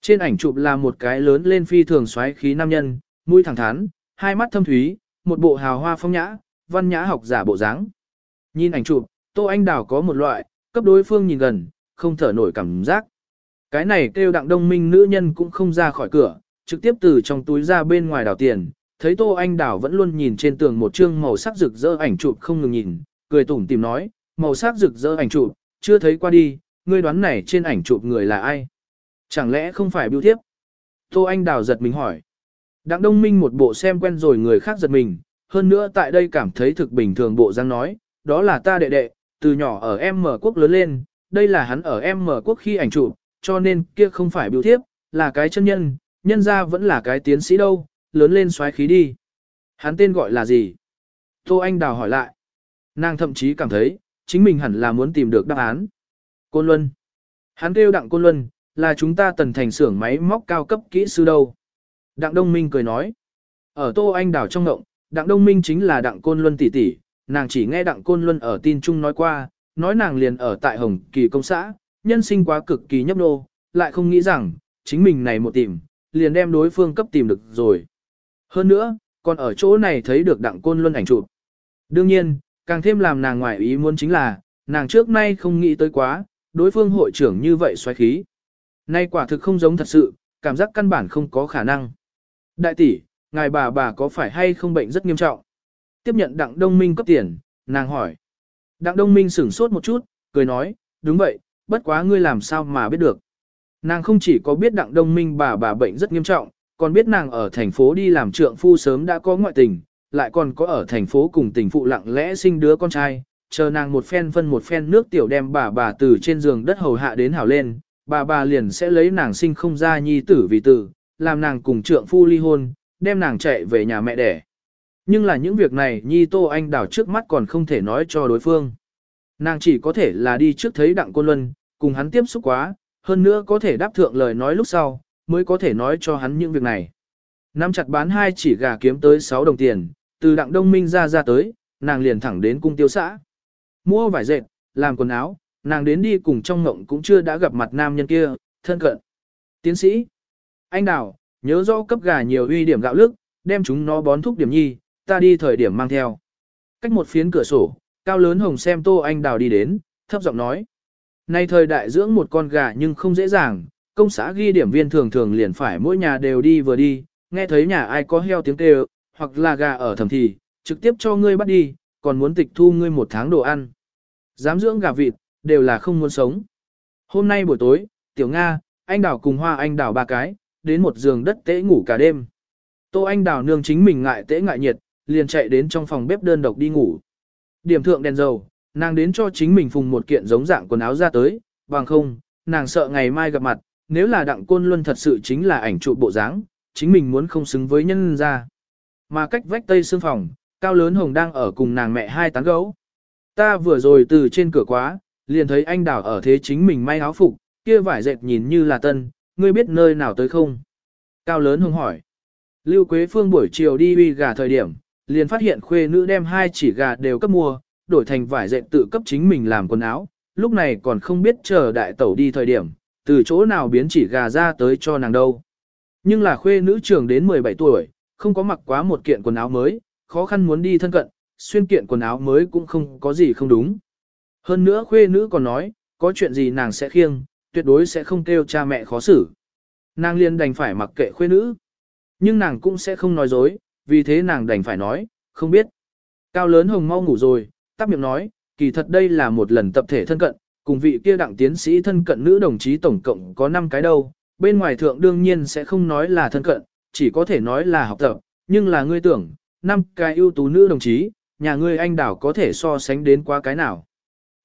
Trên ảnh chụp là một cái lớn lên phi thường xoáy khí nam nhân, mũi thẳng thắn, hai mắt thâm thúy, một bộ hào hoa phong nhã, văn nhã học giả bộ dáng. Nhìn ảnh chụp, Tô Anh Đào có một loại, cấp đối phương nhìn gần, không thở nổi cảm giác. Cái này kêu đặng đông minh nữ nhân cũng không ra khỏi cửa, trực tiếp từ trong túi ra bên ngoài đảo tiền, thấy Tô Anh Đào vẫn luôn nhìn trên tường một chương màu sắc rực rỡ ảnh chụp không ngừng nhìn, cười tủm tìm nói, màu sắc rực rỡ ảnh chụp, chưa thấy qua đi, ngươi đoán này trên ảnh chụp người là ai? Chẳng lẽ không phải biêu thiếp? Tô Anh Đào giật mình hỏi. Đặng Đông Minh một bộ xem quen rồi người khác giật mình, hơn nữa tại đây cảm thấy thực bình thường bộ răng nói, đó là ta đệ đệ, từ nhỏ ở em mở quốc lớn lên, đây là hắn ở em mở quốc khi ảnh chụp, cho nên kia không phải biểu thiếp, là cái chân nhân, nhân ra vẫn là cái tiến sĩ đâu, lớn lên xoáy khí đi. Hắn tên gọi là gì? Tô Anh Đào hỏi lại. Nàng thậm chí cảm thấy, chính mình hẳn là muốn tìm được đáp án. Côn Luân. Hắn kêu đặng Côn Luân, là chúng ta tần thành xưởng máy móc cao cấp kỹ sư đâu. Đặng Đông Minh cười nói. Ở Tô Anh Đảo trong ngộng, Đặng Đông Minh chính là Đặng Côn Luân tỷ tỷ, nàng chỉ nghe Đặng Côn Luân ở tin chung nói qua, nói nàng liền ở tại Hồng Kỳ công xã, nhân sinh quá cực kỳ nhấp nô, lại không nghĩ rằng, chính mình này một tìm, liền đem đối phương cấp tìm được rồi. Hơn nữa, còn ở chỗ này thấy được Đặng Côn Luân ảnh chụp. Đương nhiên, càng thêm làm nàng ngoại ý muốn chính là, nàng trước nay không nghĩ tới quá, đối phương hội trưởng như vậy xoáy khí. Nay quả thực không giống thật sự, cảm giác căn bản không có khả năng. Đại tỷ, ngài bà bà có phải hay không bệnh rất nghiêm trọng? Tiếp nhận Đặng Đông Minh cấp tiền, nàng hỏi. Đặng Đông Minh sửng sốt một chút, cười nói, đúng vậy, bất quá ngươi làm sao mà biết được. Nàng không chỉ có biết Đặng Đông Minh bà bà bệnh rất nghiêm trọng, còn biết nàng ở thành phố đi làm trượng phu sớm đã có ngoại tình, lại còn có ở thành phố cùng tình phụ lặng lẽ sinh đứa con trai, chờ nàng một phen phân một phen nước tiểu đem bà bà từ trên giường đất hầu hạ đến hảo lên, bà bà liền sẽ lấy nàng sinh không ra nhi tử vì tử, làm nàng cùng trượng phu ly hôn, đem nàng chạy về nhà mẹ đẻ. Nhưng là những việc này Nhi Tô Anh đảo trước mắt còn không thể nói cho đối phương. Nàng chỉ có thể là đi trước thấy Đặng Côn Luân, cùng hắn tiếp xúc quá, hơn nữa có thể đáp thượng lời nói lúc sau, mới có thể nói cho hắn những việc này. Năm chặt bán hai chỉ gà kiếm tới 6 đồng tiền, từ Đặng Đông Minh ra ra tới, nàng liền thẳng đến cung tiêu xã. Mua vải dệt, làm quần áo, nàng đến đi cùng trong ngộng cũng chưa đã gặp mặt nam nhân kia, thân cận. Tiến sĩ, anh Đào, nhớ rõ cấp gà nhiều uy điểm gạo lức, đem chúng nó bón thúc điểm nhi, ta đi thời điểm mang theo. Cách một phiến cửa sổ, cao lớn hồng xem tô anh đào đi đến, thấp giọng nói. Nay thời đại dưỡng một con gà nhưng không dễ dàng, công xã ghi điểm viên thường thường liền phải mỗi nhà đều đi vừa đi, nghe thấy nhà ai có heo tiếng kêu, hoặc là gà ở thầm thì, trực tiếp cho ngươi bắt đi, còn muốn tịch thu ngươi một tháng đồ ăn. Dám dưỡng gà vịt, đều là không muốn sống. Hôm nay buổi tối, Tiểu Nga, anh đào cùng hoa anh đào ba cái, đến một giường đất tễ ngủ cả đêm. Tô anh đào nương chính mình ngại tễ ngại nhiệt, liền chạy đến trong phòng bếp đơn độc đi ngủ. Điểm thượng đèn dầu, nàng đến cho chính mình phùng một kiện giống dạng quần áo ra tới, bằng không, nàng sợ ngày mai gặp mặt, nếu là đặng côn luân thật sự chính là ảnh trụ bộ dáng, chính mình muốn không xứng với nhân ra. Mà cách vách tây xương phòng, cao lớn hồng đang ở cùng nàng mẹ hai tán gấu. Ta vừa rồi từ trên cửa quá, liền thấy anh đào ở thế chính mình may áo phục, kia vải dệt nhìn như là tân, ngươi biết nơi nào tới không? Cao lớn hùng hỏi. Lưu Quế Phương buổi chiều đi uy gà thời điểm, liền phát hiện khuê nữ đem hai chỉ gà đều cấp mua, đổi thành vải dệt tự cấp chính mình làm quần áo, lúc này còn không biết chờ đại tẩu đi thời điểm, từ chỗ nào biến chỉ gà ra tới cho nàng đâu. Nhưng là khuê nữ trưởng đến 17 tuổi, không có mặc quá một kiện quần áo mới, khó khăn muốn đi thân cận, xuyên kiện quần áo mới cũng không có gì không đúng. Hơn nữa khuê nữ còn nói, có chuyện gì nàng sẽ khiêng, tuyệt đối sẽ không kêu cha mẹ khó xử. Nàng liền đành phải mặc kệ khuê nữ. Nhưng nàng cũng sẽ không nói dối, vì thế nàng đành phải nói, không biết. Cao lớn hồng mau ngủ rồi, tắp miệng nói, kỳ thật đây là một lần tập thể thân cận, cùng vị kia đặng tiến sĩ thân cận nữ đồng chí tổng cộng có 5 cái đâu, bên ngoài thượng đương nhiên sẽ không nói là thân cận, chỉ có thể nói là học tập, nhưng là ngươi tưởng, năm cái ưu tú nữ đồng chí, nhà ngươi anh đảo có thể so sánh đến qua cái nào.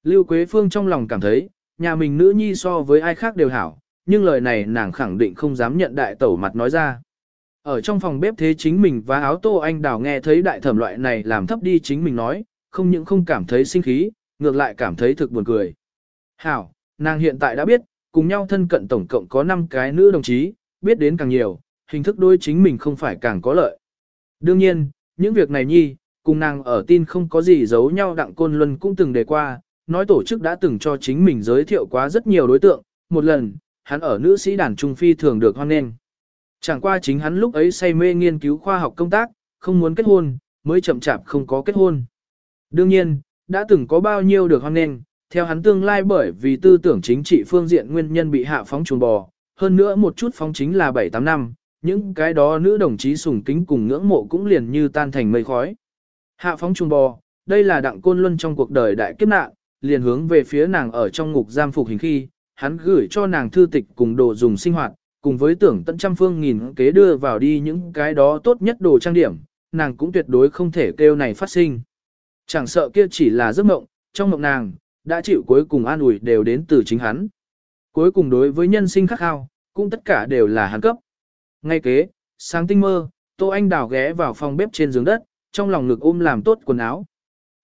Lưu Quế Phương trong lòng cảm thấy, nhà mình nữ nhi so với ai khác đều hảo, nhưng lời này nàng khẳng định không dám nhận đại tẩu mặt nói ra. Ở trong phòng bếp thế chính mình và áo tô anh đào nghe thấy đại thẩm loại này làm thấp đi chính mình nói, không những không cảm thấy sinh khí, ngược lại cảm thấy thực buồn cười. Hảo, nàng hiện tại đã biết, cùng nhau thân cận tổng cộng có 5 cái nữ đồng chí, biết đến càng nhiều, hình thức đối chính mình không phải càng có lợi. Đương nhiên, những việc này nhi, cùng nàng ở tin không có gì giấu nhau đặng côn luân cũng từng đề qua, nói tổ chức đã từng cho chính mình giới thiệu quá rất nhiều đối tượng, một lần, hắn ở nữ sĩ đàn trung phi thường được hoan nghênh. Chẳng qua chính hắn lúc ấy say mê nghiên cứu khoa học công tác, không muốn kết hôn, mới chậm chạp không có kết hôn. Đương nhiên, đã từng có bao nhiêu được hoan nghênh, theo hắn tương lai bởi vì tư tưởng chính trị phương diện nguyên nhân bị hạ phóng chuồng bò, hơn nữa một chút phóng chính là 7-8 năm, những cái đó nữ đồng chí sùng kính cùng ngưỡng mộ cũng liền như tan thành mây khói. Hạ phóng chuồng bò, đây là đặng côn luân trong cuộc đời đại kiếp nạn, liền hướng về phía nàng ở trong ngục giam phục hình khi, hắn gửi cho nàng thư tịch cùng đồ dùng sinh hoạt, cùng với tưởng tận trăm phương nghìn kế đưa vào đi những cái đó tốt nhất đồ trang điểm, nàng cũng tuyệt đối không thể kêu này phát sinh. Chẳng sợ kia chỉ là giấc mộng, trong mộng nàng, đã chịu cuối cùng an ủi đều đến từ chính hắn. Cuối cùng đối với nhân sinh khắc khao, cũng tất cả đều là hắn cấp. Ngay kế, sáng tinh mơ, Tô Anh Đào ghé vào phòng bếp trên giường đất, trong lòng ngực ôm làm tốt quần áo.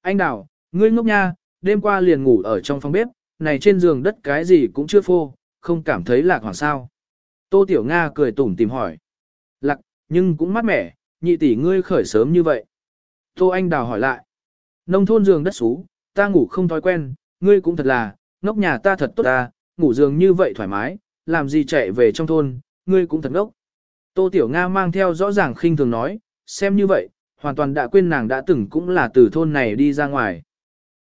Anh Đào, ngươi ngốc nha, đêm qua liền ngủ ở trong phòng bếp, này trên giường đất cái gì cũng chưa phô, không cảm thấy lạc hoàng sao. Tô Tiểu Nga cười tủm tìm hỏi. Lạc, nhưng cũng mát mẻ, nhị tỷ ngươi khởi sớm như vậy. Tô Anh Đào hỏi lại. Nông thôn giường đất xú, ta ngủ không thói quen, ngươi cũng thật là, ngốc nhà ta thật tốt ta, ngủ giường như vậy thoải mái, làm gì chạy về trong thôn, ngươi cũng thật ngốc. Tô Tiểu Nga mang theo rõ ràng khinh thường nói, xem như vậy, hoàn toàn đã quên nàng đã từng cũng là từ thôn này đi ra ngoài.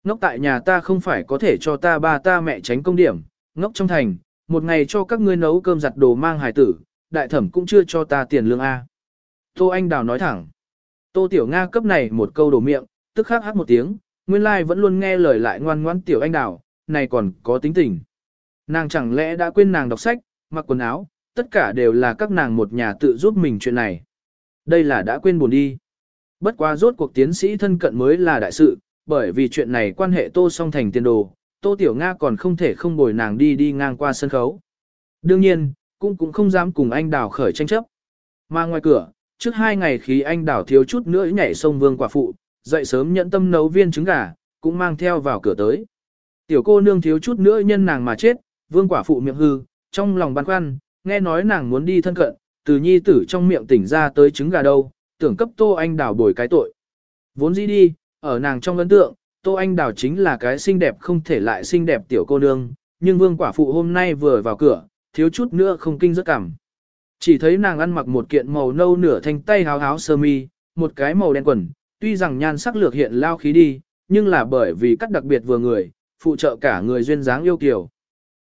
Ngốc tại nhà ta không phải có thể cho ta ba ta mẹ tránh công điểm, ngốc trong thành, một ngày cho các ngươi nấu cơm giặt đồ mang hài tử, đại thẩm cũng chưa cho ta tiền lương A. Tô Anh Đào nói thẳng. Tô Tiểu Nga cấp này một câu đổ miệng, tức khắc hát một tiếng, nguyên lai like vẫn luôn nghe lời lại ngoan ngoãn Tiểu Anh Đào, này còn có tính tình. Nàng chẳng lẽ đã quên nàng đọc sách, mặc quần áo, tất cả đều là các nàng một nhà tự giúp mình chuyện này. Đây là đã quên buồn đi. Bất quá rốt cuộc tiến sĩ thân cận mới là đại sự, bởi vì chuyện này quan hệ Tô song thành tiền đồ, Tô Tiểu Nga còn không thể không bồi nàng đi đi ngang qua sân khấu. Đương nhiên, cũng cũng không dám cùng anh Đào khởi tranh chấp. Mà ngoài cửa, trước hai ngày khi anh Đào thiếu chút nữa nhảy sông vương quả phụ, dậy sớm nhẫn tâm nấu viên trứng gà, cũng mang theo vào cửa tới. Tiểu cô nương thiếu chút nữa nhân nàng mà chết, vương quả phụ miệng hư, trong lòng băn khoăn, nghe nói nàng muốn đi thân cận, từ nhi tử trong miệng tỉnh ra tới trứng gà đâu, tưởng cấp Tô Anh Đào bồi cái tội. Vốn dĩ đi, ở nàng trong ấn tượng, Tô Anh Đào chính là cái xinh đẹp không thể lại xinh đẹp tiểu cô nương, nhưng vương quả phụ hôm nay vừa vào cửa, thiếu chút nữa không kinh rất cảm. Chỉ thấy nàng ăn mặc một kiện màu nâu nửa thanh tay háo háo sơ mi, một cái màu đen quần, tuy rằng nhan sắc lược hiện lao khí đi, nhưng là bởi vì cắt đặc biệt vừa người, phụ trợ cả người duyên dáng yêu kiều.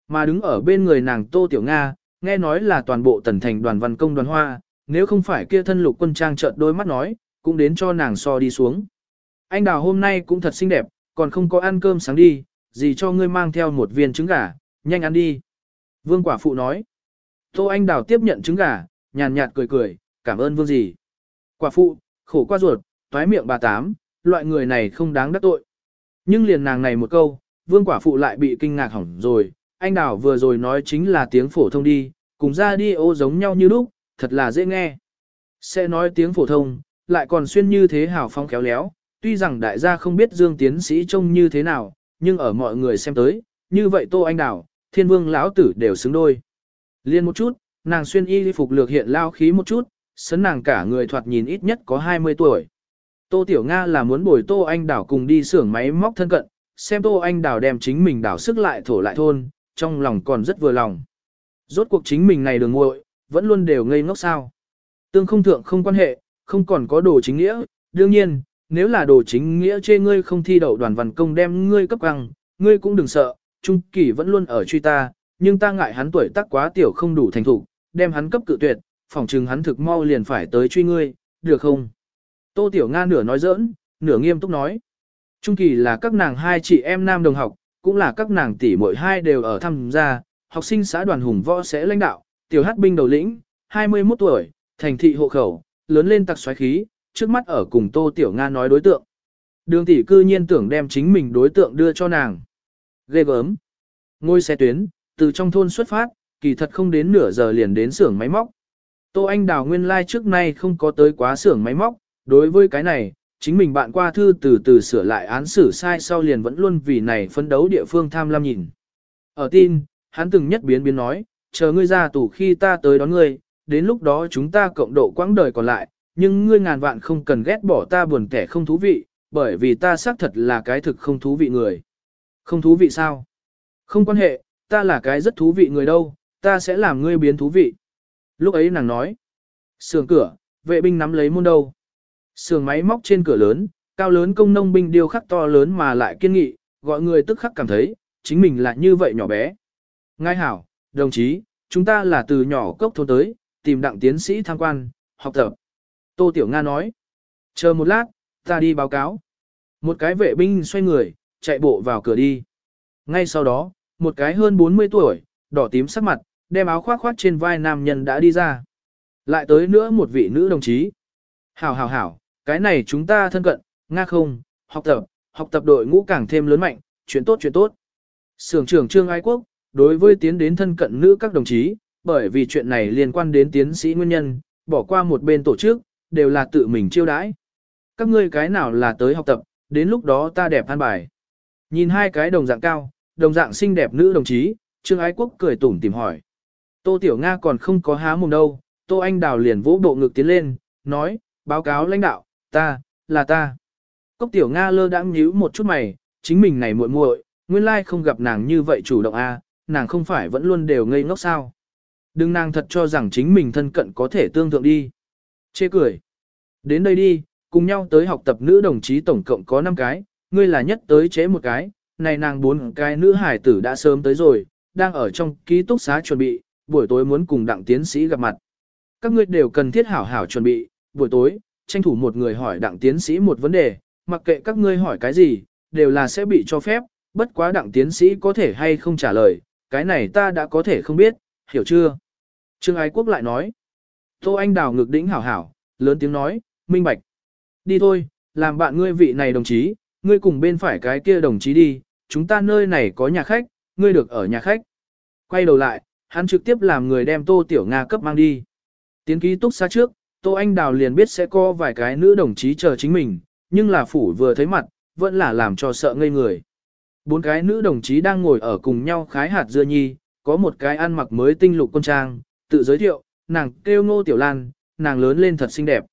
Mà đứng ở bên người nàng Tô Tiểu Nga, nghe nói là toàn bộ tần thành đoàn văn công đoàn hoa, nếu không phải kia thân lục quân trang trợn đôi mắt nói, cũng đến cho nàng so đi xuống. Anh đào hôm nay cũng thật xinh đẹp, còn không có ăn cơm sáng đi, gì cho ngươi mang theo một viên trứng gà, nhanh ăn đi. Vương quả phụ nói. Tô anh đào tiếp nhận trứng gà, nhàn nhạt cười cười, cảm ơn vương gì. Quả phụ, khổ qua ruột, toái miệng bà tám, loại người này không đáng đắc tội. Nhưng liền nàng này một câu, vương quả phụ lại bị kinh ngạc hỏng rồi, anh đào vừa rồi nói chính là tiếng phổ thông đi, cùng ra đi ô giống nhau như lúc, thật là dễ nghe. Sẽ nói tiếng phổ thông, lại còn xuyên như thế hào phong khéo léo, tuy rằng đại gia không biết Dương tiến sĩ trông như thế nào, nhưng ở mọi người xem tới, như vậy Tô Anh Đào, Thiên Vương lão tử đều xứng đôi. Liên một chút, nàng xuyên y phục lược hiện lao khí một chút, sấn nàng cả người thoạt nhìn ít nhất có 20 tuổi. Tô Tiểu Nga là muốn bồi Tô Anh Đào cùng đi xưởng máy móc thân cận, xem Tô Anh Đào đem chính mình đảo sức lại thổ lại thôn, trong lòng còn rất vừa lòng. Rốt cuộc chính mình này đường ngội, vẫn luôn đều ngây ngốc sao. Tương không thượng không quan hệ, không còn có đồ chính nghĩa, đương nhiên, nếu là đồ chính nghĩa chê ngươi không thi đậu đoàn văn công đem ngươi cấp căng, ngươi cũng đừng sợ, Trung Kỳ vẫn luôn ở truy ta, nhưng ta ngại hắn tuổi tác quá tiểu không đủ thành thủ, đem hắn cấp cự tuyệt, phỏng chừng hắn thực mau liền phải tới truy ngươi, được không? Tô Tiểu Nga nửa nói giỡn, nửa nghiêm túc nói. Trung Kỳ là các nàng hai chị em nam đồng học, cũng là các nàng tỷ muội hai đều ở tham gia, học sinh xã đoàn hùng võ sẽ lãnh đạo, tiểu hát binh đầu lĩnh, 21 tuổi, thành thị hộ khẩu, lớn lên tặc xoáy khí, trước mắt ở cùng Tô Tiểu Nga nói đối tượng. Đường tỷ cư nhiên tưởng đem chính mình đối tượng đưa cho nàng. Ghê gớm. Ngôi xe tuyến, từ trong thôn xuất phát, kỳ thật không đến nửa giờ liền đến xưởng máy móc. Tô Anh Đào nguyên lai like trước nay không có tới quá xưởng máy móc, đối với cái này, chính mình bạn qua thư từ từ sửa lại án xử sai sau liền vẫn luôn vì này phấn đấu địa phương tham lam nhìn. Ở tin, hắn từng nhất biến biến nói, chờ ngươi ra tù khi ta tới đón ngươi, đến lúc đó chúng ta cộng độ quãng đời còn lại, nhưng ngươi ngàn vạn không cần ghét bỏ ta buồn kẻ không thú vị, bởi vì ta xác thật là cái thực không thú vị người. Không thú vị sao? Không quan hệ, ta là cái rất thú vị người đâu, ta sẽ làm ngươi biến thú vị. Lúc ấy nàng nói, sườn cửa, vệ binh nắm lấy môn đâu. Sườn máy móc trên cửa lớn, cao lớn công nông binh điêu khắc to lớn mà lại kiên nghị, gọi người tức khắc cảm thấy, chính mình là như vậy nhỏ bé. Ngai hảo, đồng chí, chúng ta là từ nhỏ cốc thôn tới, tìm đặng tiến sĩ tham quan, học tập. Tô Tiểu Nga nói, chờ một lát, ta đi báo cáo. Một cái vệ binh xoay người, chạy bộ vào cửa đi. Ngay sau đó, một cái hơn 40 tuổi, đỏ tím sắc mặt, đem áo khoác khoác trên vai nam nhân đã đi ra. Lại tới nữa một vị nữ đồng chí. Hảo hảo hảo, cái này chúng ta thân cận, nga không, học tập, học tập đội ngũ càng thêm lớn mạnh, chuyện tốt chuyện tốt. Sưởng trưởng Trương Ái Quốc, đối với tiến đến thân cận nữ các đồng chí, bởi vì chuyện này liên quan đến tiến sĩ nguyên nhân, bỏ qua một bên tổ chức, đều là tự mình chiêu đãi. Các ngươi cái nào là tới học tập, đến lúc đó ta đẹp an bài. Nhìn hai cái đồng dạng cao, đồng dạng xinh đẹp nữ đồng chí, Trương Ái Quốc cười tủm tìm hỏi. Tô Tiểu Nga còn không có há mồm đâu, Tô Anh Đào liền vỗ bộ ngực tiến lên, nói, báo cáo lãnh đạo, ta, là ta. Cốc Tiểu Nga lơ đãng nhíu một chút mày, chính mình này muội muội, nguyên lai không gặp nàng như vậy chủ động a, à, nàng không phải vẫn luôn đều ngây ngốc sao. Đừng nàng thật cho rằng chính mình thân cận có thể tương thượng đi. Chê cười. Đến đây đi, cùng nhau tới học tập nữ đồng chí tổng cộng có 5 cái, ngươi là nhất tới chế một cái, này nàng bốn cái nữ hải tử đã sớm tới rồi, đang ở trong ký túc xá chuẩn bị, buổi tối muốn cùng đặng tiến sĩ gặp mặt. Các ngươi đều cần thiết hảo hảo chuẩn bị, buổi tối, tranh thủ một người hỏi đặng tiến sĩ một vấn đề, mặc kệ các ngươi hỏi cái gì, đều là sẽ bị cho phép, bất quá đặng tiến sĩ có thể hay không trả lời, cái này ta đã có thể không biết, hiểu chưa? Trương Ái Quốc lại nói. Tô Anh Đào ngực đĩnh hảo hảo, lớn tiếng nói, minh bạch. Đi thôi, làm bạn ngươi vị này đồng chí, ngươi cùng bên phải cái kia đồng chí đi, chúng ta nơi này có nhà khách, ngươi được ở nhà khách. Quay đầu lại, hắn trực tiếp làm người đem Tô Tiểu Nga cấp mang đi. Tiến ký túc xa trước, Tô Anh Đào liền biết sẽ có vài cái nữ đồng chí chờ chính mình, nhưng là phủ vừa thấy mặt, vẫn là làm cho sợ ngây người. Bốn cái nữ đồng chí đang ngồi ở cùng nhau khái hạt dưa nhi, có một cái ăn mặc mới tinh lục quân trang, tự giới thiệu, nàng kêu ngô tiểu lan, nàng lớn lên thật xinh đẹp.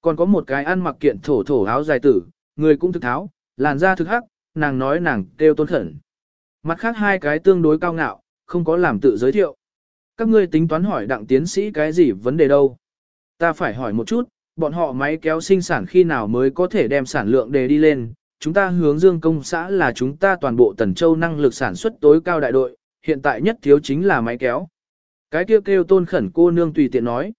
Còn có một cái ăn mặc kiện thổ thổ áo dài tử, người cũng thực tháo, làn da thực hắc, nàng nói nàng kêu tôn khẩn. Mặt khác hai cái tương đối cao ngạo, không có làm tự giới thiệu. Các ngươi tính toán hỏi đặng tiến sĩ cái gì vấn đề đâu. Ta phải hỏi một chút, bọn họ máy kéo sinh sản khi nào mới có thể đem sản lượng đề đi lên. Chúng ta hướng dương công xã là chúng ta toàn bộ tần châu năng lực sản xuất tối cao đại đội, hiện tại nhất thiếu chính là máy kéo. Cái kêu kêu tôn khẩn cô nương tùy tiện nói.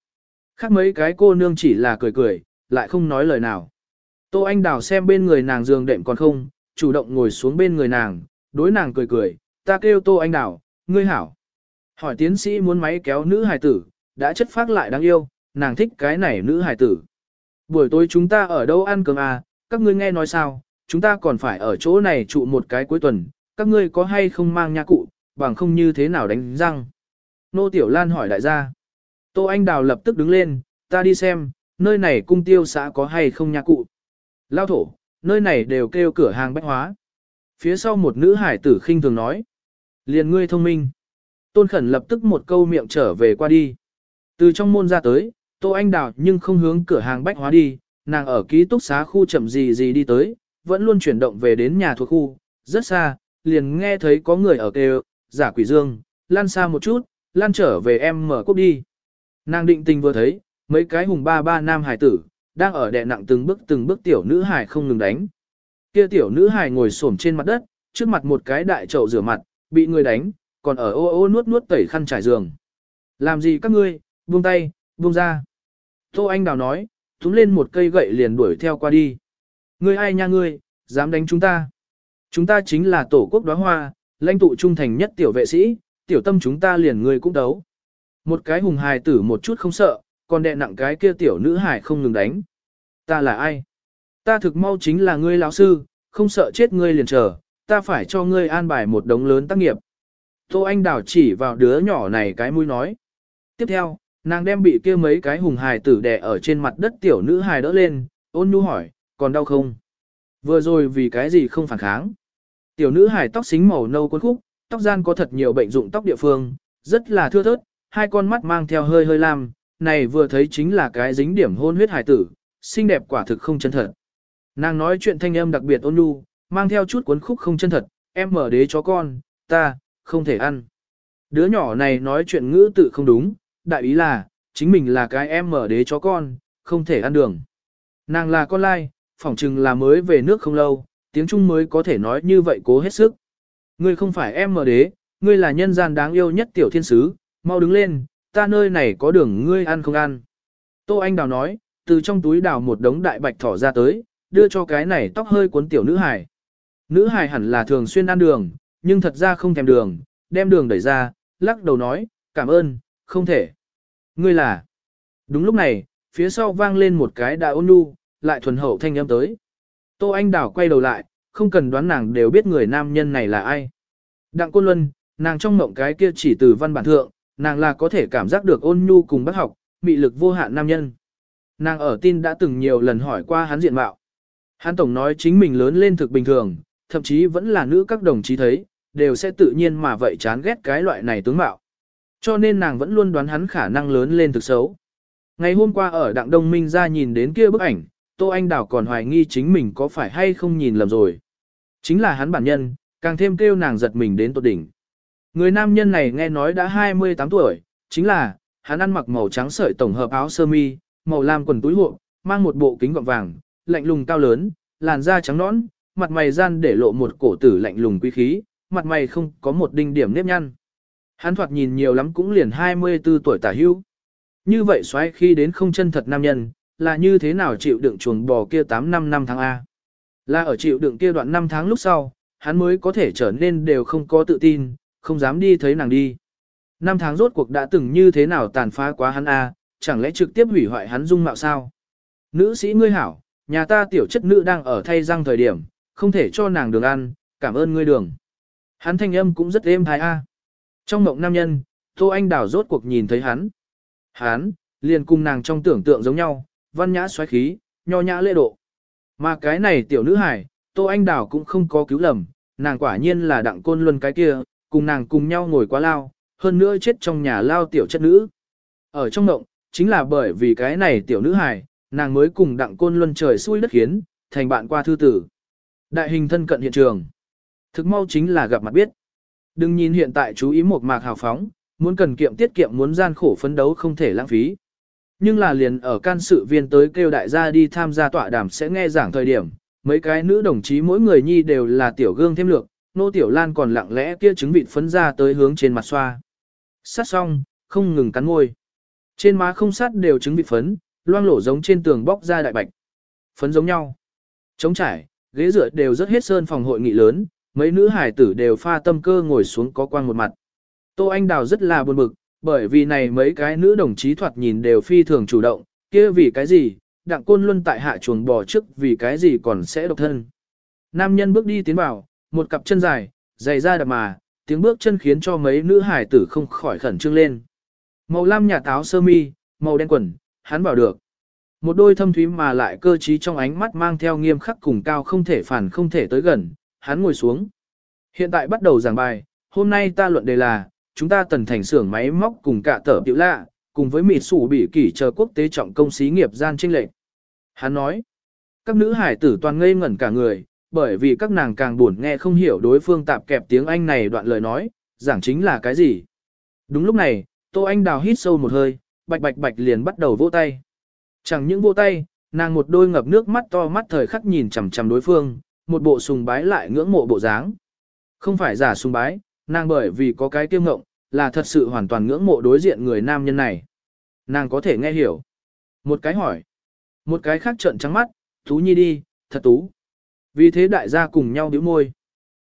Khác mấy cái cô nương chỉ là cười cười, lại không nói lời nào. Tô Anh Đào xem bên người nàng giường đệm còn không, chủ động ngồi xuống bên người nàng, đối nàng cười cười, ta kêu Tô Anh Đào, ngươi hảo. Hỏi tiến sĩ muốn máy kéo nữ hài tử, đã chất phát lại đáng yêu, nàng thích cái này nữ hài tử. Buổi tối chúng ta ở đâu ăn cơm à, các ngươi nghe nói sao, chúng ta còn phải ở chỗ này trụ một cái cuối tuần, các ngươi có hay không mang nha cụ, bằng không như thế nào đánh răng. Nô Tiểu Lan hỏi đại gia. Tô Anh Đào lập tức đứng lên, ta đi xem, nơi này cung tiêu xã có hay không nha cụ. Lao thổ, nơi này đều kêu cửa hàng bách hóa. Phía sau một nữ hải tử khinh thường nói. Liền ngươi thông minh. Tôn khẩn lập tức một câu miệng trở về qua đi. Từ trong môn ra tới, Tô Anh Đào nhưng không hướng cửa hàng bách hóa đi, nàng ở ký túc xá khu chậm gì gì đi tới, vẫn luôn chuyển động về đến nhà thuộc khu, rất xa, liền nghe thấy có người ở kêu, giả quỷ dương, lan xa một chút, lan trở về em mở cốc đi. Nàng định tình vừa thấy, mấy cái hùng ba ba nam hải tử, đang ở đè nặng từng bước từng bước tiểu nữ hải không ngừng đánh. Kia tiểu nữ hải ngồi xổm trên mặt đất, trước mặt một cái đại chậu rửa mặt, bị người đánh, còn ở ô ô nuốt nuốt tẩy khăn trải giường. Làm gì các ngươi, buông tay, buông ra. Tô Anh Đào nói, túm lên một cây gậy liền đuổi theo qua đi. Ngươi ai nha ngươi, dám đánh chúng ta. Chúng ta chính là tổ quốc đóa hoa, lãnh tụ trung thành nhất tiểu vệ sĩ, tiểu tâm chúng ta liền ngươi cũng đấu. Một cái hùng hài tử một chút không sợ, còn đè nặng cái kia tiểu nữ hài không ngừng đánh. Ta là ai? Ta thực mau chính là ngươi lão sư, không sợ chết ngươi liền chờ, ta phải cho ngươi an bài một đống lớn tác nghiệp. Tô Anh Đào chỉ vào đứa nhỏ này cái mũi nói. Tiếp theo, nàng đem bị kia mấy cái hùng hài tử đè ở trên mặt đất tiểu nữ hài đỡ lên, ôn nhu hỏi, còn đau không? Vừa rồi vì cái gì không phản kháng? Tiểu nữ hài tóc xính màu nâu cuốn khúc, tóc gian có thật nhiều bệnh dụng tóc địa phương, rất là thưa thớt, hai con mắt mang theo hơi hơi lam, này vừa thấy chính là cái dính điểm hôn huyết hải tử, xinh đẹp quả thực không chân thật. Nàng nói chuyện thanh âm đặc biệt ôn nhu, mang theo chút cuốn khúc không chân thật, em mở đế chó con, ta, không thể ăn. Đứa nhỏ này nói chuyện ngữ tự không đúng, đại ý là, chính mình là cái em mở đế chó con, không thể ăn đường. Nàng là con lai, phỏng chừng là mới về nước không lâu, tiếng Trung mới có thể nói như vậy cố hết sức. Ngươi không phải em mở đế, ngươi là nhân gian đáng yêu nhất tiểu thiên sứ, mau đứng lên, ta nơi này có đường ngươi ăn không ăn. Tô Anh Đào nói, từ trong túi đào một đống đại bạch thỏ ra tới, đưa cho cái này tóc hơi cuốn tiểu nữ hài. Nữ hài hẳn là thường xuyên ăn đường, nhưng thật ra không thèm đường, đem đường đẩy ra, lắc đầu nói, cảm ơn, không thể. Ngươi là. Đúng lúc này, phía sau vang lên một cái đã ôn nhu, lại thuần hậu thanh âm tới. Tô Anh Đào quay đầu lại, không cần đoán nàng đều biết người nam nhân này là ai. Đặng Côn Luân, nàng trong mộng cái kia chỉ từ văn bản thượng, nàng là có thể cảm giác được ôn nhu cùng bác học, mị lực vô hạn nam nhân. Nàng ở tin đã từng nhiều lần hỏi qua hắn diện mạo. Hắn tổng nói chính mình lớn lên thực bình thường, thậm chí vẫn là nữ các đồng chí thấy, đều sẽ tự nhiên mà vậy chán ghét cái loại này tướng mạo. Cho nên nàng vẫn luôn đoán hắn khả năng lớn lên thực xấu. Ngày hôm qua ở Đặng Đông Minh ra nhìn đến kia bức ảnh, Tô Anh Đào còn hoài nghi chính mình có phải hay không nhìn lầm rồi. Chính là hắn bản nhân, càng thêm kêu nàng giật mình đến tột đỉnh. Người nam nhân này nghe nói đã 28 tuổi, chính là, hắn ăn mặc màu trắng sợi tổng hợp áo sơ mi, màu lam quần túi hộ, mang một bộ kính gọng vàng, lạnh lùng cao lớn, làn da trắng nõn, mặt mày gian để lộ một cổ tử lạnh lùng quý khí, mặt mày không có một đinh điểm nếp nhăn. Hắn thoạt nhìn nhiều lắm cũng liền 24 tuổi tả hưu. Như vậy xoáy khi đến không chân thật nam nhân, là như thế nào chịu đựng chuồng bò kia 8 năm năm tháng A. Là ở chịu đựng kia đoạn năm tháng lúc sau, hắn mới có thể trở nên đều không có tự tin, không dám đi thấy nàng đi. Năm tháng rốt cuộc đã từng như thế nào tàn phá quá hắn A, chẳng lẽ trực tiếp hủy hoại hắn dung mạo sao? Nữ sĩ ngươi hảo, nhà ta tiểu chất nữ đang ở thay răng thời điểm, không thể cho nàng đường ăn, cảm ơn ngươi đường. Hắn thanh âm cũng rất êm thái A. Trong mộng nam nhân, Tô Anh Đào rốt cuộc nhìn thấy hắn. Hắn, liền cùng nàng trong tưởng tượng giống nhau, văn nhã xoáy khí, nho nhã lễ độ. Mà cái này tiểu nữ hải, Tô Anh Đào cũng không có cứu lầm, nàng quả nhiên là đặng côn luân cái kia, cùng nàng cùng nhau ngồi quá lao, hơn nữa chết trong nhà lao tiểu chất nữ. Ở trong động, chính là bởi vì cái này tiểu nữ hải, nàng mới cùng đặng côn luân trời xui đất khiến, thành bạn qua thư tử. Đại hình thân cận hiện trường. Thực mau chính là gặp mặt biết. Đừng nhìn hiện tại chú ý một mạc hào phóng, muốn cần kiệm tiết kiệm muốn gian khổ phấn đấu không thể lãng phí. Nhưng là liền ở can sự viên tới kêu đại gia đi tham gia tọa đàm sẽ nghe giảng thời điểm, mấy cái nữ đồng chí mỗi người nhi đều là tiểu gương thêm lược, nô tiểu lan còn lặng lẽ kia trứng vịt phấn ra tới hướng trên mặt xoa. Sát xong, không ngừng cắn môi. Trên má không sát đều trứng vịt phấn, loang lổ giống trên tường bóc ra đại bạch. Phấn giống nhau. Trống trải, ghế dựa đều rất hết sơn phòng hội nghị lớn, mấy nữ hải tử đều pha tâm cơ ngồi xuống có quang một mặt. Tô Anh Đào rất là buồn bực, bởi vì này mấy cái nữ đồng chí thoạt nhìn đều phi thường chủ động, kia vì cái gì, đặng côn luân tại hạ chuồng bò trước vì cái gì còn sẽ độc thân. Nam nhân bước đi tiến vào, một cặp chân dài, dày ra đập mà, tiếng bước chân khiến cho mấy nữ hải tử không khỏi khẩn trương lên. Màu lam nhà táo sơ mi, màu đen quần, hắn bảo được. Một đôi thâm thúy mà lại cơ trí trong ánh mắt mang theo nghiêm khắc cùng cao không thể phản không thể tới gần, hắn ngồi xuống. Hiện tại bắt đầu giảng bài, hôm nay ta luận đề là, chúng ta tần thành xưởng máy móc cùng cả tờ tiểu lạ, cùng với mịt sủ bị kỷ chờ quốc tế trọng công xí nghiệp gian trinh lệnh. Hắn nói, các nữ hải tử toàn ngây ngẩn cả người, bởi vì các nàng càng buồn nghe không hiểu đối phương tạp kẹp tiếng Anh này đoạn lời nói, giảng chính là cái gì. Đúng lúc này, Tô Anh Đào hít sâu một hơi, bạch bạch bạch liền bắt đầu vỗ tay. Chẳng những vỗ tay, nàng một đôi ngập nước mắt to mắt thời khắc nhìn chằm chằm đối phương, một bộ sùng bái lại ngưỡng mộ bộ dáng. Không phải giả sùng bái, nàng bởi vì có cái kiêu ngộng, là thật sự hoàn toàn ngưỡng mộ đối diện người nam nhân này. Nàng có thể nghe hiểu. Một cái hỏi. Một cái khác trợn trắng mắt, Tú Nhi đi, thật tú. Vì thế đại gia cùng nhau điếu môi.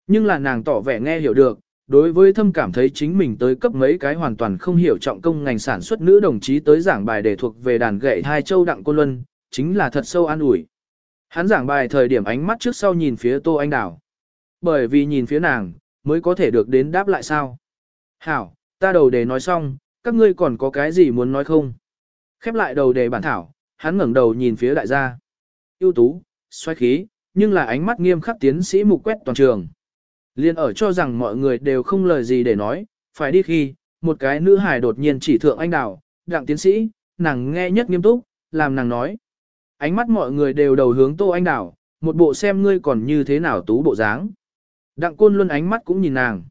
Nhưng là nàng tỏ vẻ nghe hiểu được, đối với thâm cảm thấy chính mình tới cấp mấy cái hoàn toàn không hiểu trọng công ngành sản xuất nữ đồng chí tới giảng bài để thuộc về đàn gậy hai châu đặng cô luân, chính là thật sâu an ủi. Hắn giảng bài thời điểm ánh mắt trước sau nhìn phía Tô Anh Đào. Bởi vì nhìn phía nàng, mới có thể được đến đáp lại sao. Hảo, ta đầu đề nói xong, các ngươi còn có cái gì muốn nói không? Khép lại đầu đề bản thảo, hắn ngẩng đầu nhìn phía đại gia. ưu tú, xoay khí, nhưng là ánh mắt nghiêm khắc tiến sĩ mục quét toàn trường. Liên ở cho rằng mọi người đều không lời gì để nói, phải đi khi, một cái nữ hài đột nhiên chỉ thượng anh đào, đặng tiến sĩ, nàng nghe nhất nghiêm túc, làm nàng nói. Ánh mắt mọi người đều đầu hướng tô anh đào, một bộ xem ngươi còn như thế nào tú bộ dáng. Đặng côn luôn ánh mắt cũng nhìn nàng.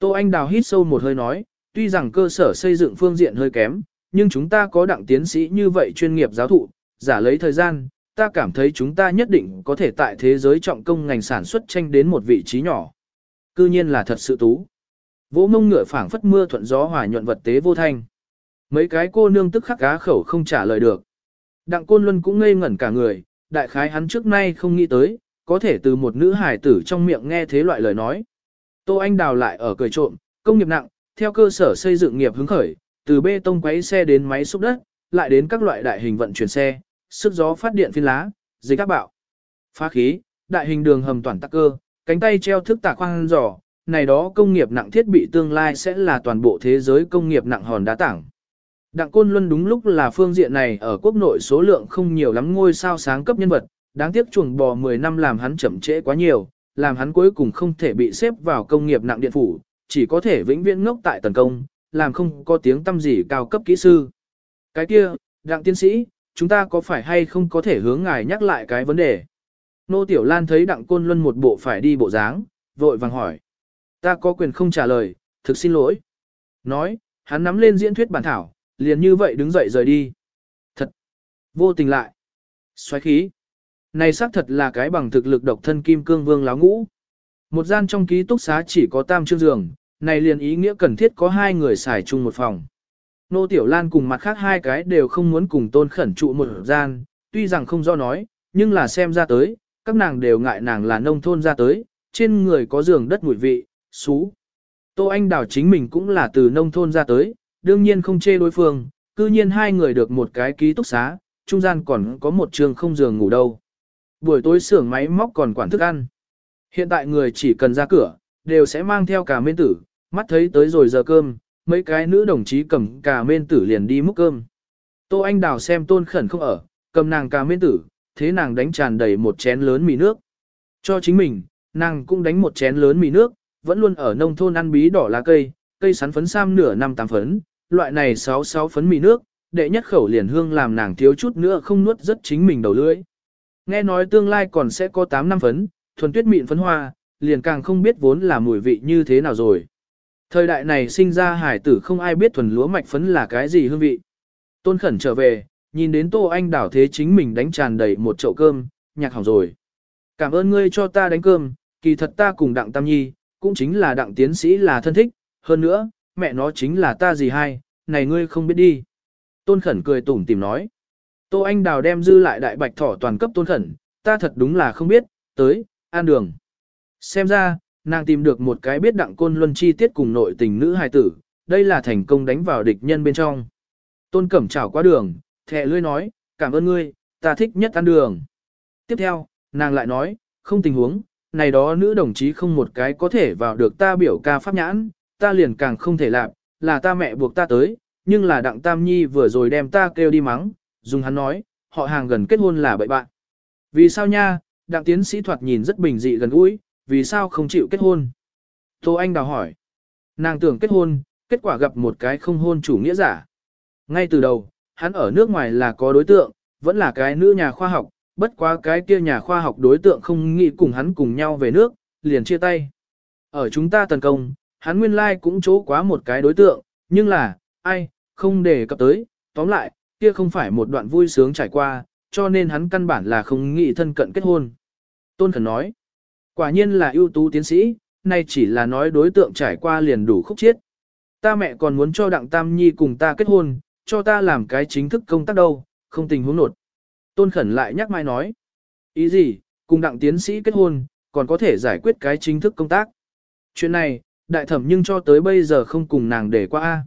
Tô anh đào hít sâu một hơi nói, tuy rằng cơ sở xây dựng phương diện hơi kém, nhưng chúng ta có đặng tiến sĩ như vậy chuyên nghiệp giáo thụ, giả lấy thời gian, ta cảm thấy chúng ta nhất định có thể tại thế giới trọng công ngành sản xuất tranh đến một vị trí nhỏ. Cư nhiên là thật sự tú. Vỗ mông ngựa phảng phất mưa thuận gió hòa nhuận vật tế vô thanh. Mấy cái cô nương tức khắc cá khẩu không trả lời được. Đặng Côn Luân cũng ngây ngẩn cả người, đại khái hắn trước nay không nghĩ tới, có thể từ một nữ hài tử trong miệng nghe thế loại lời nói. Tô Anh Đào lại ở cười trộm, công nghiệp nặng, theo cơ sở xây dựng nghiệp hứng khởi, từ bê tông quấy xe đến máy xúc đất, lại đến các loại đại hình vận chuyển xe, sức gió phát điện phiên lá, dịch các bạo. Phá khí, đại hình đường hầm toàn tắc cơ, cánh tay treo thức tạc khoang giỏ, này đó công nghiệp nặng thiết bị tương lai sẽ là toàn bộ thế giới công nghiệp nặng hòn đá tảng. Đặng Côn Luân đúng lúc là phương diện này ở quốc nội số lượng không nhiều lắm ngôi sao sáng cấp nhân vật, đáng tiếc chuồng bò 10 năm làm hắn chậm trễ quá nhiều, làm hắn cuối cùng không thể bị xếp vào công nghiệp nặng điện phủ, chỉ có thể vĩnh viễn ngốc tại tần công, làm không có tiếng tâm gì cao cấp kỹ sư. Cái kia, đặng tiến sĩ, chúng ta có phải hay không có thể hướng ngài nhắc lại cái vấn đề? Nô Tiểu Lan thấy đặng côn luân một bộ phải đi bộ dáng, vội vàng hỏi. Ta có quyền không trả lời, thực xin lỗi. Nói, hắn nắm lên diễn thuyết bản thảo, liền như vậy đứng dậy rời đi. Thật, vô tình lại. xoáy khí. Này xác thật là cái bằng thực lực độc thân kim cương vương láo ngũ. Một gian trong ký túc xá chỉ có tam chương giường, này liền ý nghĩa cần thiết có hai người xài chung một phòng. Nô Tiểu Lan cùng mặt khác hai cái đều không muốn cùng tôn khẩn trụ một gian, tuy rằng không do nói, nhưng là xem ra tới, các nàng đều ngại nàng là nông thôn ra tới, trên người có giường đất mùi vị, xú. Tô Anh Đào chính mình cũng là từ nông thôn ra tới, đương nhiên không chê đối phương, cư nhiên hai người được một cái ký túc xá, trung gian còn có một trường không giường ngủ đâu. Buổi tối xưởng máy móc còn quản thức ăn. Hiện tại người chỉ cần ra cửa, đều sẽ mang theo cả mên tử, mắt thấy tới rồi giờ cơm, mấy cái nữ đồng chí cầm cả mên tử liền đi múc cơm. Tô Anh Đào xem tôn khẩn không ở, cầm nàng cả mên tử, thế nàng đánh tràn đầy một chén lớn mì nước. Cho chính mình, nàng cũng đánh một chén lớn mì nước, vẫn luôn ở nông thôn ăn bí đỏ lá cây, cây sắn phấn sam nửa năm tám phấn, loại này sáu sáu phấn mì nước, đệ nhất khẩu liền hương làm nàng thiếu chút nữa không nuốt rất chính mình đầu lưỡi. Nghe nói tương lai còn sẽ có 8 năm phấn, thuần tuyết mịn phấn hoa, liền càng không biết vốn là mùi vị như thế nào rồi. Thời đại này sinh ra hải tử không ai biết thuần lúa mạch phấn là cái gì hương vị. Tôn khẩn trở về, nhìn đến Tô Anh đảo thế chính mình đánh tràn đầy một chậu cơm, nhạc hỏng rồi. Cảm ơn ngươi cho ta đánh cơm, kỳ thật ta cùng Đặng Tam Nhi, cũng chính là Đặng Tiến Sĩ là thân thích, hơn nữa, mẹ nó chính là ta gì hay, này ngươi không biết đi. Tôn khẩn cười tủm tìm nói. Tô Anh Đào đem dư lại đại bạch thỏ toàn cấp tôn khẩn, ta thật đúng là không biết, tới, an đường. Xem ra, nàng tìm được một cái biết đặng côn luân chi tiết cùng nội tình nữ hài tử, đây là thành công đánh vào địch nhân bên trong. Tôn cẩm chào qua đường, thẹ lươi nói, cảm ơn ngươi, ta thích nhất ăn đường. Tiếp theo, nàng lại nói, không tình huống, này đó nữ đồng chí không một cái có thể vào được ta biểu ca pháp nhãn, ta liền càng không thể làm, là ta mẹ buộc ta tới, nhưng là đặng tam nhi vừa rồi đem ta kêu đi mắng, dùng hắn nói, họ hàng gần kết hôn là bậy bạn. Vì sao nha, đặng tiến sĩ thoạt nhìn rất bình dị gần gũi, vì sao không chịu kết hôn? Tô Anh đào hỏi. Nàng tưởng kết hôn, kết quả gặp một cái không hôn chủ nghĩa giả. Ngay từ đầu, hắn ở nước ngoài là có đối tượng, vẫn là cái nữ nhà khoa học, bất quá cái kia nhà khoa học đối tượng không nghĩ cùng hắn cùng nhau về nước, liền chia tay. Ở chúng ta tấn công, hắn nguyên lai like cũng chỗ quá một cái đối tượng, nhưng là, ai, không để cập tới, tóm lại, kia không phải một đoạn vui sướng trải qua, cho nên hắn căn bản là không nghĩ thân cận kết hôn. Tôn Khẩn nói, quả nhiên là ưu tú tiến sĩ, nay chỉ là nói đối tượng trải qua liền đủ khúc chiết. Ta mẹ còn muốn cho Đặng Tam Nhi cùng ta kết hôn, cho ta làm cái chính thức công tác đâu, không tình huống nột. Tôn Khẩn lại nhắc mai nói, ý gì, cùng Đặng tiến sĩ kết hôn, còn có thể giải quyết cái chính thức công tác. Chuyện này, đại thẩm nhưng cho tới bây giờ không cùng nàng để qua. a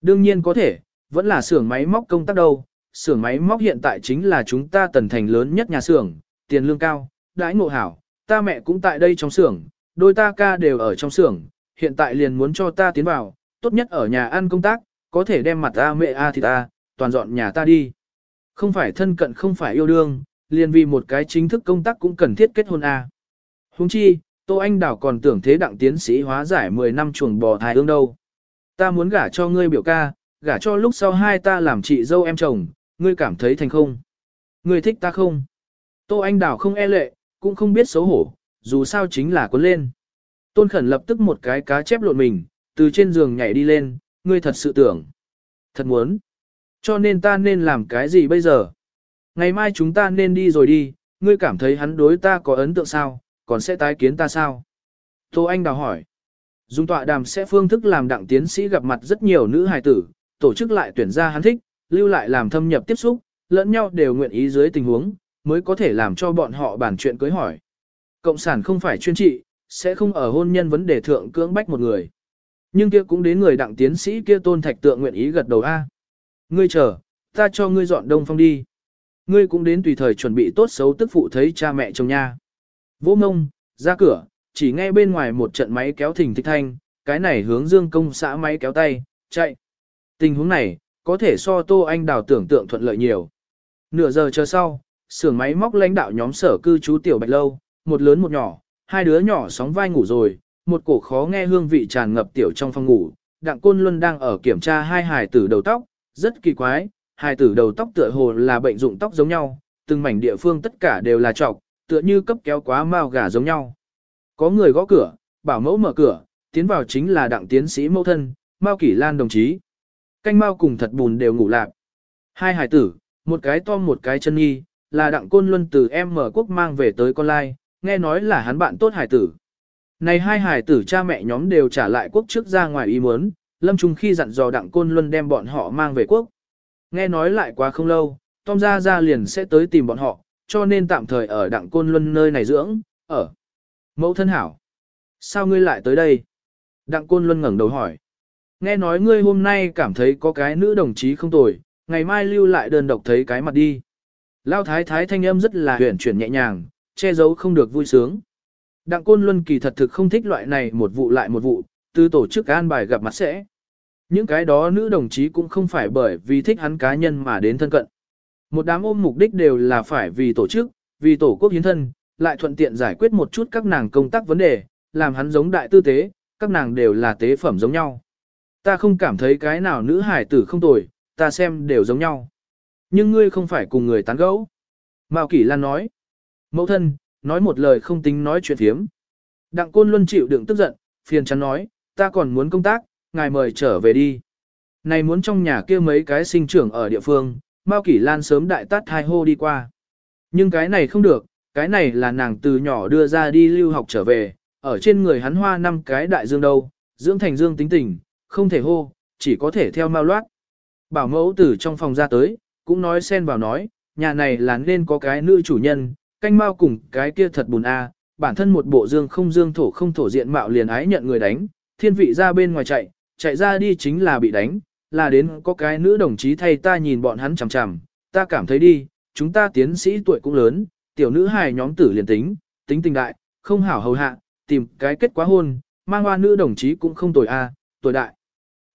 Đương nhiên có thể, vẫn là xưởng máy móc công tác đâu, xưởng máy móc hiện tại chính là chúng ta tần thành lớn nhất nhà xưởng, tiền lương cao, đãi ngộ hảo, ta mẹ cũng tại đây trong xưởng, đôi ta ca đều ở trong xưởng, hiện tại liền muốn cho ta tiến vào, tốt nhất ở nhà ăn công tác, có thể đem mặt ta mẹ a thì ta, toàn dọn nhà ta đi. Không phải thân cận không phải yêu đương, liền vì một cái chính thức công tác cũng cần thiết kết hôn a. Huống chi, Tô Anh Đảo còn tưởng thế đặng tiến sĩ hóa giải 10 năm chuồng bò thai ương đâu. Ta muốn gả cho ngươi biểu ca, gả cho lúc sau hai ta làm chị dâu em chồng, ngươi cảm thấy thành không? Ngươi thích ta không? Tô Anh Đào không e lệ, cũng không biết xấu hổ, dù sao chính là cuốn lên. Tôn Khẩn lập tức một cái cá chép lộn mình, từ trên giường nhảy đi lên, ngươi thật sự tưởng. Thật muốn. Cho nên ta nên làm cái gì bây giờ? Ngày mai chúng ta nên đi rồi đi, ngươi cảm thấy hắn đối ta có ấn tượng sao, còn sẽ tái kiến ta sao? Tô Anh Đào hỏi. Dung tọa đàm sẽ phương thức làm đặng tiến sĩ gặp mặt rất nhiều nữ hài tử, tổ chức lại tuyển ra hắn thích, lưu lại làm thâm nhập tiếp xúc, lẫn nhau đều nguyện ý dưới tình huống, mới có thể làm cho bọn họ bàn chuyện cưới hỏi. Cộng sản không phải chuyên trị, sẽ không ở hôn nhân vấn đề thượng cưỡng bách một người. Nhưng kia cũng đến người đặng tiến sĩ kia tôn thạch tượng nguyện ý gật đầu A. Ngươi chờ, ta cho ngươi dọn đông phong đi. Ngươi cũng đến tùy thời chuẩn bị tốt xấu tức phụ thấy cha mẹ chồng nha. Vô mông, ra cửa, chỉ nghe bên ngoài một trận máy kéo thình thích thanh, cái này hướng dương công xã máy kéo tay, chạy. Tình huống này, có thể so Tô Anh Đào tưởng tượng thuận lợi nhiều. Nửa giờ chờ sau, xưởng máy móc lãnh đạo nhóm sở cư trú tiểu bạch lâu, một lớn một nhỏ, hai đứa nhỏ sóng vai ngủ rồi, một cổ khó nghe hương vị tràn ngập tiểu trong phòng ngủ, Đặng Côn Luân đang ở kiểm tra hai hài tử đầu tóc, rất kỳ quái, hài tử đầu tóc tựa hồ là bệnh dụng tóc giống nhau, từng mảnh địa phương tất cả đều là trọc, tựa như cấp kéo quá mao gà giống nhau. Có người gõ cửa, bảo mẫu mở cửa, tiến vào chính là đặng tiến sĩ mẫu thân, Mao Kỷ Lan đồng chí. Canh mau cùng thật bùn đều ngủ lạc. Hai hải tử, một cái to một cái chân nghi, là đặng côn luân từ em mở quốc mang về tới con lai, nghe nói là hắn bạn tốt hải tử. Này hai hải tử cha mẹ nhóm đều trả lại quốc trước ra ngoài ý muốn, lâm trung khi dặn dò đặng côn luân đem bọn họ mang về quốc. Nghe nói lại quá không lâu, Tom ra ra liền sẽ tới tìm bọn họ, cho nên tạm thời ở đặng côn luân nơi này dưỡng, ở. Mẫu thân hảo. Sao ngươi lại tới đây? Đặng côn luân ngẩng đầu hỏi. Nghe nói ngươi hôm nay cảm thấy có cái nữ đồng chí không tồi, ngày mai lưu lại đơn độc thấy cái mặt đi. Lao thái thái thanh âm rất là huyền chuyển nhẹ nhàng, che giấu không được vui sướng. Đặng Côn Luân kỳ thật thực không thích loại này một vụ lại một vụ, từ tổ chức an bài gặp mặt sẽ. Những cái đó nữ đồng chí cũng không phải bởi vì thích hắn cá nhân mà đến thân cận. Một đám ôm mục đích đều là phải vì tổ chức, vì tổ quốc hiến thân, lại thuận tiện giải quyết một chút các nàng công tác vấn đề, làm hắn giống đại tư tế, các nàng đều là tế phẩm giống nhau. Ta không cảm thấy cái nào nữ hải tử không tồi, ta xem đều giống nhau. Nhưng ngươi không phải cùng người tán gẫu. Mao Kỷ Lan nói. Mẫu thân, nói một lời không tính nói chuyện thiếm. Đặng Côn Luân chịu đựng tức giận, phiền chắn nói, ta còn muốn công tác, ngài mời trở về đi. Này muốn trong nhà kia mấy cái sinh trưởng ở địa phương, Mao Kỷ Lan sớm đại tát hai hô đi qua. Nhưng cái này không được, cái này là nàng từ nhỏ đưa ra đi lưu học trở về, ở trên người hắn hoa năm cái đại dương đâu, dưỡng thành dương tính tình, không thể hô, chỉ có thể theo Mao loát. Bảo mẫu từ trong phòng ra tới, cũng nói xen vào nói, nhà này là nên có cái nữ chủ nhân, canh Mao cùng cái kia thật buồn a, bản thân một bộ dương không dương thổ không thổ diện mạo liền ái nhận người đánh, thiên vị ra bên ngoài chạy, chạy ra đi chính là bị đánh, là đến có cái nữ đồng chí thay ta nhìn bọn hắn chằm chằm, ta cảm thấy đi, chúng ta tiến sĩ tuổi cũng lớn, tiểu nữ hài nhóm tử liền tính, tính tình đại, không hảo hầu hạ, tìm cái kết quá hôn, mang hoa nữ đồng chí cũng không tuổi a, tuổi đại.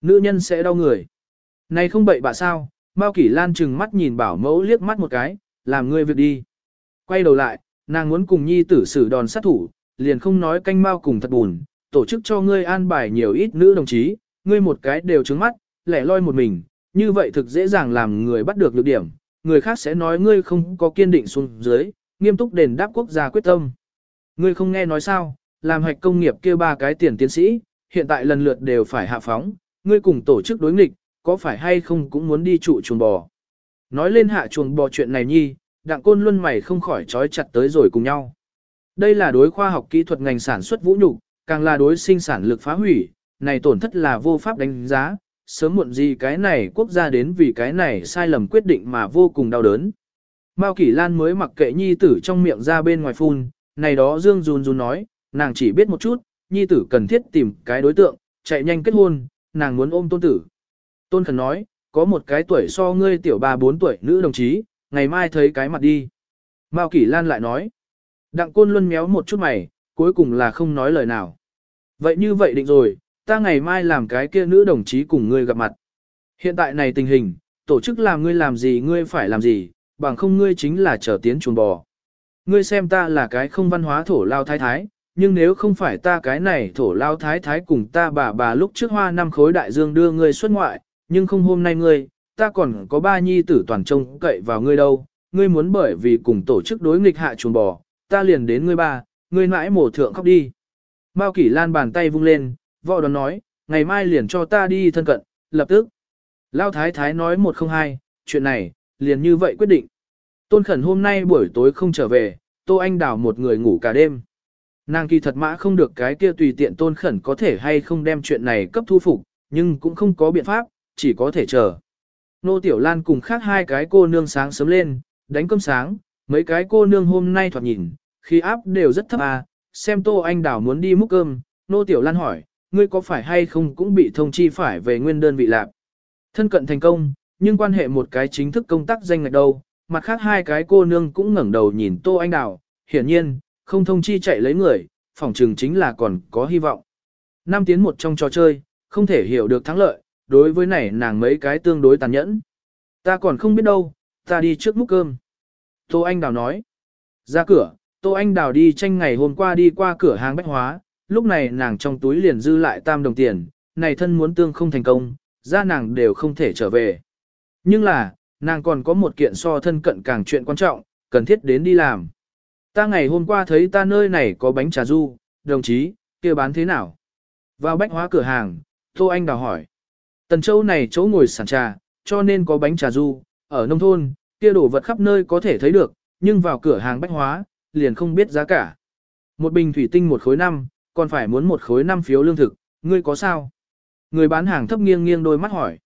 Nữ nhân sẽ đau người. Này không bậy bạ sao, Mao Kỷ Lan chừng mắt nhìn bảo mẫu liếc mắt một cái, làm ngươi việc đi. Quay đầu lại, nàng muốn cùng nhi tử xử đòn sát thủ, liền không nói canh Mao cùng thật buồn, tổ chức cho ngươi an bài nhiều ít nữ đồng chí, ngươi một cái đều trứng mắt, lẻ loi một mình, như vậy thực dễ dàng làm người bắt được lược điểm, người khác sẽ nói ngươi không có kiên định xuống dưới, nghiêm túc đền đáp quốc gia quyết tâm. Ngươi không nghe nói sao, làm hạch công nghiệp kêu ba cái tiền tiến sĩ, hiện tại lần lượt đều phải hạ phóng, ngươi cùng tổ chức đối nghịch, có phải hay không cũng muốn đi trụ chuồng bò. Nói lên hạ chuồng bò chuyện này nhi, đặng côn luân mày không khỏi trói chặt tới rồi cùng nhau. Đây là đối khoa học kỹ thuật ngành sản xuất vũ nhục, càng là đối sinh sản lực phá hủy, này tổn thất là vô pháp đánh giá, sớm muộn gì cái này quốc gia đến vì cái này sai lầm quyết định mà vô cùng đau đớn. Mao Kỷ Lan mới mặc kệ nhi tử trong miệng ra bên ngoài phun, này đó Dương run run nói, nàng chỉ biết một chút, nhi tử cần thiết tìm cái đối tượng, chạy nhanh kết hôn, nàng muốn ôm tôn tử. Tôn Khẩn nói, có một cái tuổi so ngươi tiểu ba bốn tuổi nữ đồng chí, ngày mai thấy cái mặt đi. Mao Kỷ Lan lại nói, đặng côn luân méo một chút mày, cuối cùng là không nói lời nào. Vậy như vậy định rồi, ta ngày mai làm cái kia nữ đồng chí cùng ngươi gặp mặt. Hiện tại này tình hình, tổ chức làm ngươi làm gì ngươi phải làm gì, bằng không ngươi chính là trở tiến chuồng bò. Ngươi xem ta là cái không văn hóa thổ lao thái thái, nhưng nếu không phải ta cái này thổ lao thái thái cùng ta bà bà lúc trước hoa năm khối đại dương đưa ngươi xuất ngoại, nhưng không hôm nay ngươi, ta còn có ba nhi tử toàn trông cậy vào ngươi đâu, ngươi muốn bởi vì cùng tổ chức đối nghịch hạ chuồng bò, ta liền đến ngươi ba, ngươi mãi mổ thượng khóc đi. Mao Kỷ Lan bàn tay vung lên, võ đoán nói, ngày mai liền cho ta đi thân cận, lập tức. Lao Thái Thái nói một không hai, chuyện này, liền như vậy quyết định. Tôn Khẩn hôm nay buổi tối không trở về, Tô Anh đào một người ngủ cả đêm. Nàng kỳ thật mã không được cái kia tùy tiện Tôn Khẩn có thể hay không đem chuyện này cấp thu phục, nhưng cũng không có biện pháp, chỉ có thể chờ. Nô Tiểu Lan cùng khác hai cái cô nương sáng sớm lên, đánh cơm sáng, mấy cái cô nương hôm nay thoạt nhìn, khí áp đều rất thấp à, xem Tô Anh đảo muốn đi múc cơm, Nô Tiểu Lan hỏi, ngươi có phải hay không cũng bị thông chi phải về nguyên đơn vị lạc. Thân cận thành công, nhưng quan hệ một cái chính thức công tác danh ngạch đâu, mặt khác hai cái cô nương cũng ngẩng đầu nhìn Tô Anh đảo hiển nhiên, không thông chi chạy lấy người, phòng trường chính là còn có hy vọng. Năm tiến một trong trò chơi, không thể hiểu được thắng lợi, đối với này nàng mấy cái tương đối tàn nhẫn. Ta còn không biết đâu, ta đi trước múc cơm. Tô Anh Đào nói. Ra cửa, Tô Anh Đào đi tranh ngày hôm qua đi qua cửa hàng bách hóa, lúc này nàng trong túi liền dư lại tam đồng tiền, này thân muốn tương không thành công, ra nàng đều không thể trở về. Nhưng là, nàng còn có một kiện so thân cận càng chuyện quan trọng, cần thiết đến đi làm. Ta ngày hôm qua thấy ta nơi này có bánh trà du, đồng chí, kia bán thế nào? Vào bách hóa cửa hàng, Tô Anh đào hỏi. Tần Châu này chỗ ngồi sản trà, cho nên có bánh trà du, ở nông thôn, kia đổ vật khắp nơi có thể thấy được, nhưng vào cửa hàng bách hóa, liền không biết giá cả. Một bình thủy tinh một khối năm, còn phải muốn một khối năm phiếu lương thực, ngươi có sao? Người bán hàng thấp nghiêng nghiêng đôi mắt hỏi.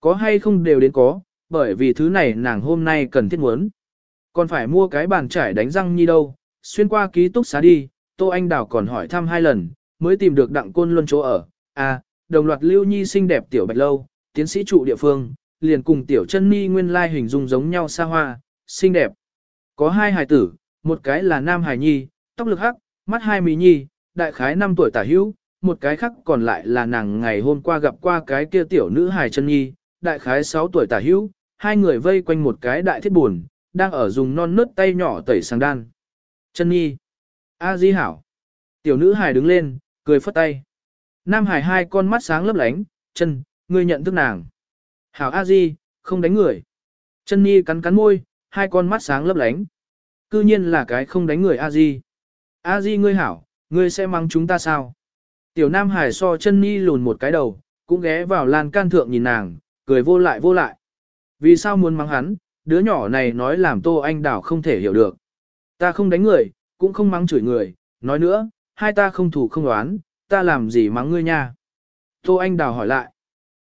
Có hay không đều đến có, bởi vì thứ này nàng hôm nay cần thiết muốn. Còn phải mua cái bàn trải đánh răng nhi đâu, xuyên qua ký túc xá đi, Tô Anh Đào còn hỏi thăm hai lần, mới tìm được đặng côn luân chỗ ở. À, đồng loạt lưu nhi xinh đẹp tiểu bạch lâu, tiến sĩ trụ địa phương, liền cùng tiểu chân ni nguyên lai hình dung giống nhau xa hoa, xinh đẹp. Có hai hài tử, một cái là nam hài nhi, tóc lực hắc, mắt hai mí nhi, đại khái 5 tuổi tả hữu, một cái khác còn lại là nàng ngày hôm qua gặp qua cái kia tiểu nữ hài chân nhi, đại khái 6 tuổi tả hữu, hai người vây quanh một cái đại thiết buồn, đang ở dùng non nớt tay nhỏ tẩy sáng đan. Chân nhi. A di hảo. Tiểu nữ hài đứng lên, cười phất tay. Nam hải hai con mắt sáng lấp lánh, chân, ngươi nhận thức nàng. Hảo A di, không đánh người. Chân nhi cắn cắn môi, hai con mắt sáng lấp lánh. Cư nhiên là cái không đánh người A di. A di ngươi hảo, ngươi sẽ mắng chúng ta sao? Tiểu Nam Hải so chân nhi lùn một cái đầu, cũng ghé vào lan can thượng nhìn nàng, cười vô lại vô lại. Vì sao muốn mắng hắn, đứa nhỏ này nói làm Tô Anh Đảo không thể hiểu được. Ta không đánh người, cũng không mắng chửi người, nói nữa, hai ta không thủ không đoán, ta làm gì mắng ngươi nha. Tô Anh Đào hỏi lại.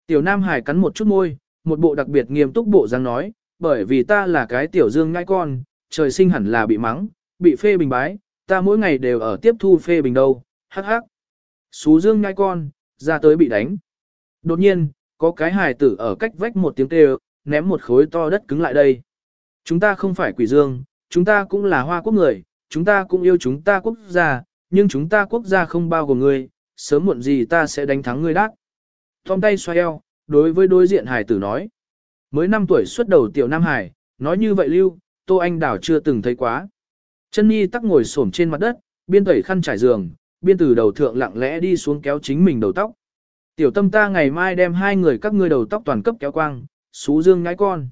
Tiểu Nam Hải cắn một chút môi, một bộ đặc biệt nghiêm túc bộ dáng nói, bởi vì ta là cái tiểu dương ngai con, trời sinh hẳn là bị mắng, bị phê bình bái, ta mỗi ngày đều ở tiếp thu phê bình đâu, hắc hắc. Xú dương ngai con, ra tới bị đánh. Đột nhiên, có cái hài tử ở cách vách một tiếng kêu, ném một khối to đất cứng lại đây. Chúng ta không phải quỷ dương, chúng ta cũng là hoa quốc người, chúng ta cũng yêu chúng ta quốc gia, nhưng chúng ta quốc gia không bao gồm ngươi, sớm muộn gì ta sẽ đánh thắng ngươi đắc. Tom tay xoay eo, đối với đối diện hải tử nói. Mới 5 tuổi xuất đầu tiểu Nam Hải, nói như vậy lưu, Tô Anh Đảo chưa từng thấy quá. Chân Nhi tắc ngồi xổm trên mặt đất, biên tẩy khăn trải giường, biên từ đầu thượng lặng lẽ đi xuống kéo chính mình đầu tóc. Tiểu tâm ta ngày mai đem hai người các ngươi đầu tóc toàn cấp kéo quang, xú dương ngái con.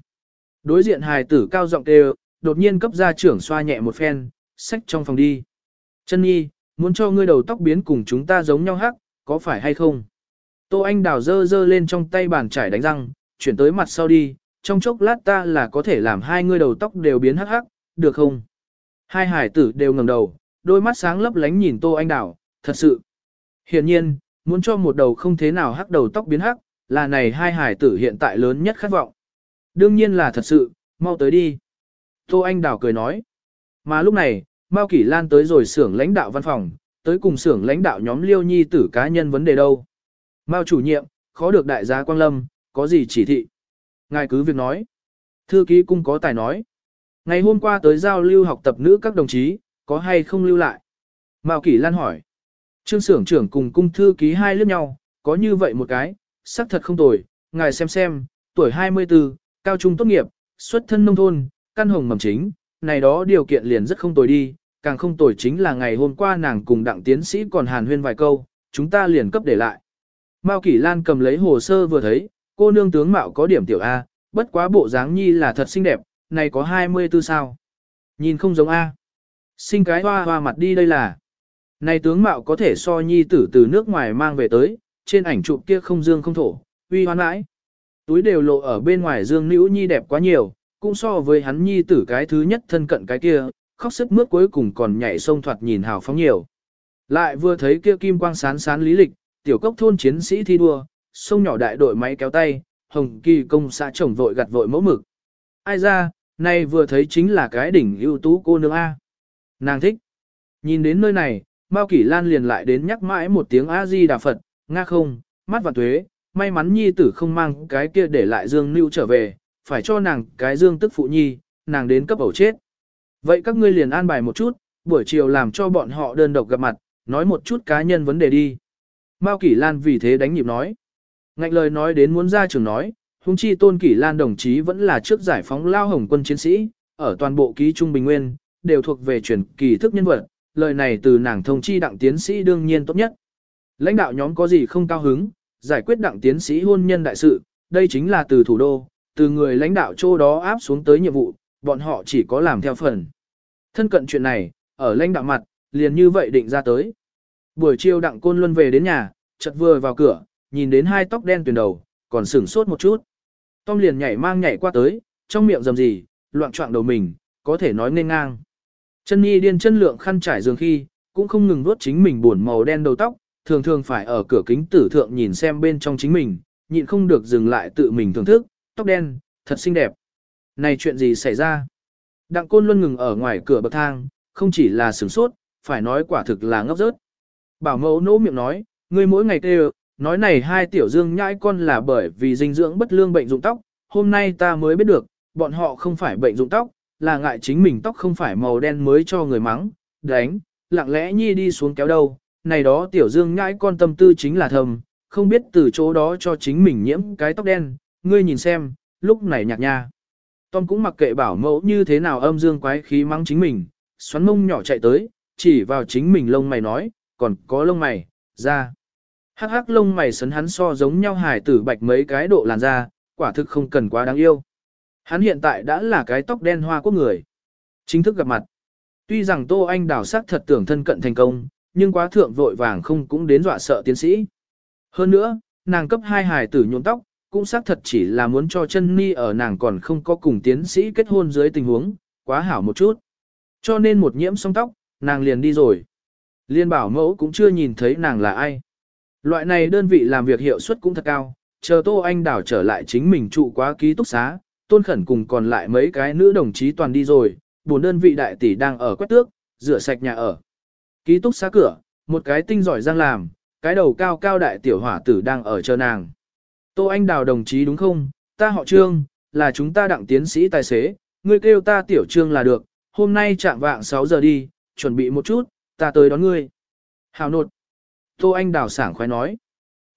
Đối diện hài tử cao giọng kêu, đột nhiên cấp gia trưởng xoa nhẹ một phen, xách trong phòng đi. Chân Nhi, muốn cho ngươi đầu tóc biến cùng chúng ta giống nhau hắc, có phải hay không? Tô Anh đào dơ dơ lên trong tay bàn chải đánh răng, chuyển tới mặt sau đi, trong chốc lát ta là có thể làm hai ngươi đầu tóc đều biến hắc hắc, được không? Hai hải tử đều ngẩng đầu, đôi mắt sáng lấp lánh nhìn Tô Anh đào, thật sự. hiển nhiên, muốn cho một đầu không thế nào hắc đầu tóc biến hắc, là này hai hải tử hiện tại lớn nhất khát vọng. Đương nhiên là thật sự, mau tới đi. Tô Anh Đào cười nói. Mà lúc này, Mao Kỷ Lan tới rồi xưởng lãnh đạo văn phòng, tới cùng xưởng lãnh đạo nhóm Liêu Nhi tử cá nhân vấn đề đâu. Mao chủ nhiệm, khó được đại gia Quang Lâm, có gì chỉ thị? Ngài cứ việc nói. Thư ký cung có tài nói. Ngày hôm qua tới giao lưu học tập nữ các đồng chí, có hay không lưu lại? Mao Kỷ Lan hỏi. Trương xưởng trưởng cùng cung thư ký hai lướt nhau, có như vậy một cái, sắc thật không tồi, ngài xem xem, tuổi 24, cao trung tốt nghiệp, xuất thân nông thôn, căn hồng mầm chính, này đó điều kiện liền rất không tồi đi, càng không tồi chính là ngày hôm qua nàng cùng đặng tiến sĩ còn hàn huyên vài câu, chúng ta liền cấp để lại. Mao Kỷ Lan cầm lấy hồ sơ vừa thấy, cô nương tướng mạo có điểm tiểu A, bất quá bộ dáng nhi là thật xinh đẹp, này có 24 sao. Nhìn không giống A. Sinh cái hoa hoa mặt đi đây là. Này tướng mạo có thể so nhi tử từ nước ngoài mang về tới, trên ảnh chụp kia không dương không thổ, uy hoan mãi. Túi đều lộ ở bên ngoài dương nữ nhi đẹp quá nhiều, cũng so với hắn nhi tử cái thứ nhất thân cận cái kia, khóc sức mướt cuối cùng còn nhảy sông thoạt nhìn hào phóng nhiều. Lại vừa thấy kia kim quang sán sán lý lịch, tiểu cốc thôn chiến sĩ thi đua, sông nhỏ đại đội máy kéo tay, hồng kỳ công xã chồng vội gặt vội mẫu mực. Ai ra, nay vừa thấy chính là cái đỉnh ưu tú cô nương A. Nàng thích. Nhìn đến nơi này, Mao Kỷ Lan liền lại đến nhắc mãi một tiếng A-di Đà Phật, Nga không, mắt Vạn tuế, may mắn nhi tử không mang cái kia để lại Dương Lưu trở về, phải cho nàng cái Dương tức phụ nhi, nàng đến cấp ẩu chết. Vậy các ngươi liền an bài một chút, buổi chiều làm cho bọn họ đơn độc gặp mặt, nói một chút cá nhân vấn đề đi. Mao Kỷ Lan vì thế đánh nhịp nói. Ngạnh lời nói đến muốn ra trường nói, hung chi tôn Kỷ Lan đồng chí vẫn là trước giải phóng lao hồng quân chiến sĩ, ở toàn bộ ký trung bình nguyên, đều thuộc về truyền kỳ thức nhân vật, lời này từ nàng thông chi đặng tiến sĩ đương nhiên tốt nhất. Lãnh đạo nhóm có gì không cao hứng, giải quyết đặng tiến sĩ hôn nhân đại sự, đây chính là từ thủ đô, từ người lãnh đạo chỗ đó áp xuống tới nhiệm vụ, bọn họ chỉ có làm theo phần. Thân cận chuyện này, ở lãnh đạo mặt, liền như vậy định ra tới. Buổi chiều đặng côn luân về đến nhà, chợt vừa vào cửa, nhìn đến hai tóc đen tuyển đầu, còn sửng sốt một chút. Tom liền nhảy mang nhảy qua tới, trong miệng dầm gì, loạn trọng đầu mình, có thể nói nên ngang. Chân Nhi điên chân lượng khăn trải giường khi, cũng không ngừng vuốt chính mình buồn màu đen đầu tóc, thường thường phải ở cửa kính tử thượng nhìn xem bên trong chính mình, nhịn không được dừng lại tự mình thưởng thức, tóc đen, thật xinh đẹp. Này chuyện gì xảy ra? Đặng Côn luôn ngừng ở ngoài cửa bậc thang, không chỉ là sửng sốt, phải nói quả thực là ngốc rớt. Bảo mẫu nỗ miệng nói, ngươi mỗi ngày kêu, nói này hai tiểu dương nhãi con là bởi vì dinh dưỡng bất lương bệnh dụng tóc, hôm nay ta mới biết được, bọn họ không phải bệnh dụng tóc, là ngại chính mình tóc không phải màu đen mới cho người mắng, đánh, lặng lẽ nhi đi xuống kéo đâu, này đó tiểu dương nhãi con tâm tư chính là thầm, không biết từ chỗ đó cho chính mình nhiễm cái tóc đen, ngươi nhìn xem, lúc này nhạc nha. Tom cũng mặc kệ bảo mẫu như thế nào âm dương quái khí mắng chính mình, xoắn mông nhỏ chạy tới, chỉ vào chính mình lông mày nói, còn có lông mày, ra. Hắc hắc lông mày sấn hắn so giống nhau hài tử bạch mấy cái độ làn da, quả thực không cần quá đáng yêu. Hắn hiện tại đã là cái tóc đen hoa quốc người. Chính thức gặp mặt. Tuy rằng Tô Anh đảo sắc thật tưởng thân cận thành công, nhưng quá thượng vội vàng không cũng đến dọa sợ tiến sĩ. Hơn nữa, nàng cấp hai hài tử nhuộm tóc, cũng xác thật chỉ là muốn cho chân ni ở nàng còn không có cùng tiến sĩ kết hôn dưới tình huống, quá hảo một chút. Cho nên một nhiễm xong tóc, nàng liền đi rồi. Liên bảo mẫu cũng chưa nhìn thấy nàng là ai. Loại này đơn vị làm việc hiệu suất cũng thật cao, chờ Tô Anh đảo trở lại chính mình trụ quá ký túc xá, tôn khẩn cùng còn lại mấy cái nữ đồng chí toàn đi rồi, bốn đơn vị đại tỷ đang ở quét tước, rửa sạch nhà ở. Ký túc xá cửa, một cái tinh giỏi giang làm, cái đầu cao cao đại tiểu hỏa tử đang ở chờ nàng. Tô Anh Đào đồng chí đúng không, ta họ Trương, là chúng ta đặng tiến sĩ tài xế, ngươi kêu ta tiểu Trương là được, hôm nay chạm vạng 6 giờ đi, chuẩn bị một chút, ta tới đón ngươi. Hào nột. Tô Anh Đào sảng khoái nói.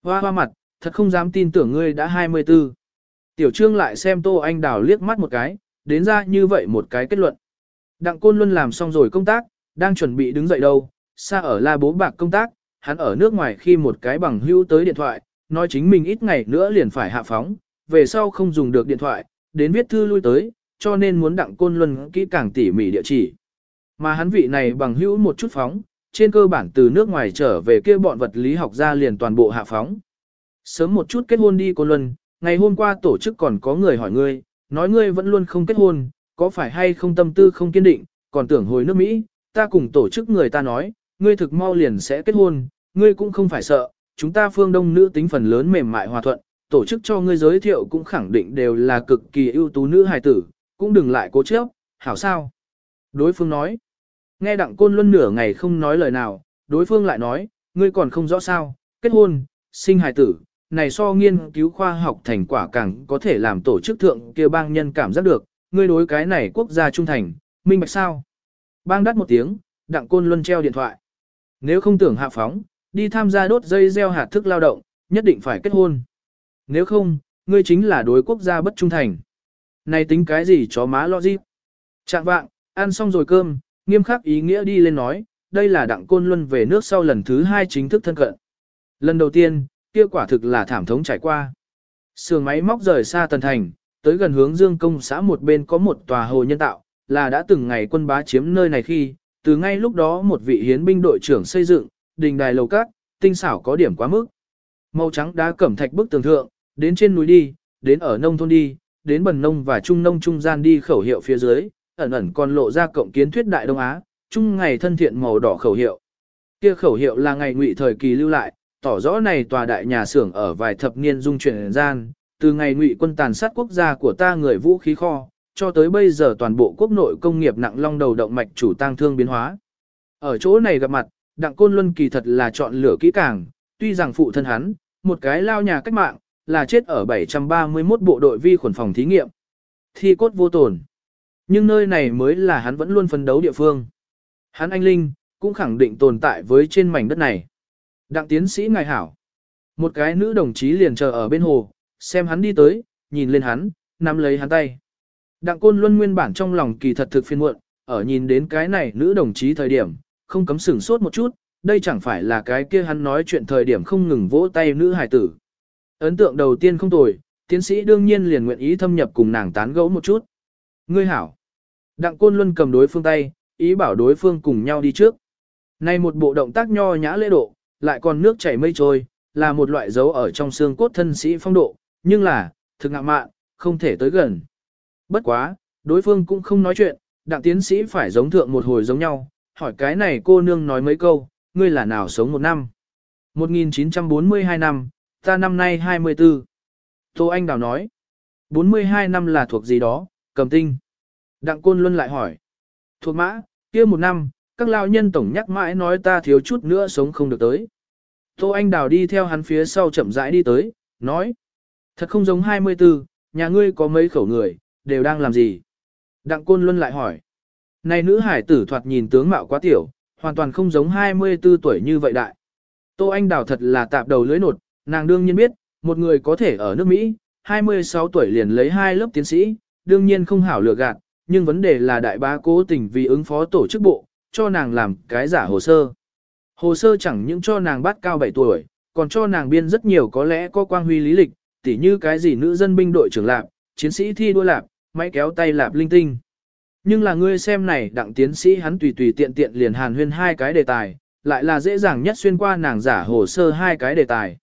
Hoa hoa mặt, thật không dám tin tưởng ngươi đã 24. Tiểu Trương lại xem Tô Anh Đào liếc mắt một cái, đến ra như vậy một cái kết luận. Đặng Côn Luân làm xong rồi công tác, đang chuẩn bị đứng dậy đâu, xa ở la bố bạc công tác, hắn ở nước ngoài khi một cái bằng hữu tới điện thoại, nói chính mình ít ngày nữa liền phải hạ phóng, về sau không dùng được điện thoại, đến viết thư lui tới, cho nên muốn đặng côn luân kỹ càng tỉ mỉ địa chỉ. Mà hắn vị này bằng hữu một chút phóng, trên cơ bản từ nước ngoài trở về kia bọn vật lý học ra liền toàn bộ hạ phóng. Sớm một chút kết hôn đi côn luân, ngày hôm qua tổ chức còn có người hỏi ngươi, nói ngươi vẫn luôn không kết hôn, có phải hay không tâm tư không kiên định, còn tưởng hồi nước Mỹ, ta cùng tổ chức người ta nói, ngươi thực mau liền sẽ kết hôn, ngươi cũng không phải sợ, chúng ta phương đông nữ tính phần lớn mềm mại hòa thuận, tổ chức cho ngươi giới thiệu cũng khẳng định đều là cực kỳ ưu tú nữ hài tử, cũng đừng lại cố chấp, hảo sao. Đối phương nói, nghe đặng côn luân nửa ngày không nói lời nào, đối phương lại nói, ngươi còn không rõ sao, kết hôn, sinh hài tử, này so nghiên cứu khoa học thành quả càng có thể làm tổ chức thượng kia bang nhân cảm giác được, ngươi đối cái này quốc gia trung thành, minh bạch sao. Bang đắt một tiếng, đặng côn luân treo điện thoại. Nếu không tưởng hạ phóng, đi tham gia đốt dây gieo hạt thức lao động, nhất định phải kết hôn. Nếu không, ngươi chính là đối quốc gia bất trung thành. Này tính cái gì chó má lo gì? Trạng vạng, ăn xong rồi cơm, nghiêm khắc ý nghĩa đi lên nói, đây là đặng côn luân về nước sau lần thứ hai chính thức thân cận. Lần đầu tiên, kia quả thực là thảm thống trải qua. Sườn máy móc rời xa tần thành, tới gần hướng dương công xã một bên có một tòa hồ nhân tạo, là đã từng ngày quân bá chiếm nơi này khi, từ ngay lúc đó một vị hiến binh đội trưởng xây dựng, đình đài lầu cát, tinh xảo có điểm quá mức. Màu trắng đá cẩm thạch bức tường thượng, đến trên núi đi, đến ở nông thôn đi, đến bần nông và trung nông trung gian đi khẩu hiệu phía dưới, ẩn ẩn còn lộ ra cộng kiến thuyết đại Đông Á, trung ngày thân thiện màu đỏ khẩu hiệu. Kia khẩu hiệu là ngày ngụy thời kỳ lưu lại, tỏ rõ này tòa đại nhà xưởng ở vài thập niên dung chuyển gian, từ ngày ngụy quân tàn sát quốc gia của ta người vũ khí kho, cho tới bây giờ toàn bộ quốc nội công nghiệp nặng long đầu động mạch chủ tăng thương biến hóa. Ở chỗ này gặp mặt, Đặng Côn Luân kỳ thật là chọn lựa kỹ càng, tuy rằng phụ thân hắn, một cái lao nhà cách mạng, là chết ở 731 bộ đội vi khuẩn phòng thí nghiệm. Thi cốt vô tổn. Nhưng nơi này mới là hắn vẫn luôn phấn đấu địa phương. Hắn anh Linh, cũng khẳng định tồn tại với trên mảnh đất này. Đặng tiến sĩ ngài hảo. Một cái nữ đồng chí liền chờ ở bên hồ, xem hắn đi tới, nhìn lên hắn, nắm lấy hắn tay. Đặng côn luân nguyên bản trong lòng kỳ thật thực phiền muộn, ở nhìn đến cái này nữ đồng chí thời điểm, không cấm sửng sốt một chút, đây chẳng phải là cái kia hắn nói chuyện thời điểm không ngừng vỗ tay nữ hài tử. Ấn tượng đầu tiên không tồi, tiến sĩ đương nhiên liền nguyện ý thâm nhập cùng nàng tán gẫu một chút. Ngươi hảo. Đặng Côn Luân cầm đối phương tay, ý bảo đối phương cùng nhau đi trước. Này một bộ động tác nho nhã lễ độ, lại còn nước chảy mây trôi, là một loại dấu ở trong xương cốt thân sĩ phong độ, nhưng là, thực ngạ mạn, không thể tới gần. Bất quá, đối phương cũng không nói chuyện, đặng tiến sĩ phải giống thượng một hồi giống nhau, hỏi cái này cô nương nói mấy câu, ngươi là nào sống một năm. 1942 năm, ta năm nay 24. Tô Anh Đào nói, 42 năm là thuộc gì đó, cầm tinh. Đặng Côn Luân lại hỏi, thuộc mã, kia một năm, các lao nhân tổng nhắc mãi nói ta thiếu chút nữa sống không được tới. Tô Anh Đào đi theo hắn phía sau chậm rãi đi tới, nói, thật không giống 24, nhà ngươi có mấy khẩu người, đều đang làm gì? Đặng Côn Luân lại hỏi, này nữ hải tử thoạt nhìn tướng mạo quá tiểu, hoàn toàn không giống 24 tuổi như vậy đại. Tô Anh Đào thật là tạp đầu lưới nột, nàng đương nhiên biết, một người có thể ở nước Mỹ, 26 tuổi liền lấy hai lớp tiến sĩ, đương nhiên không hảo lừa gạt, nhưng vấn đề là đại bá cố tình vì ứng phó tổ chức bộ, cho nàng làm cái giả hồ sơ. Hồ sơ chẳng những cho nàng bắt cao 7 tuổi, còn cho nàng biên rất nhiều có lẽ có quang huy lý lịch, tỉ như cái gì nữ dân binh đội trưởng lạp, chiến sĩ thi đua lạp, máy kéo tay lạp linh tinh. Nhưng là ngươi xem này đặng tiến sĩ hắn tùy tùy tiện tiện liền hàn huyên hai cái đề tài, lại là dễ dàng nhất xuyên qua nàng giả hồ sơ hai cái đề tài.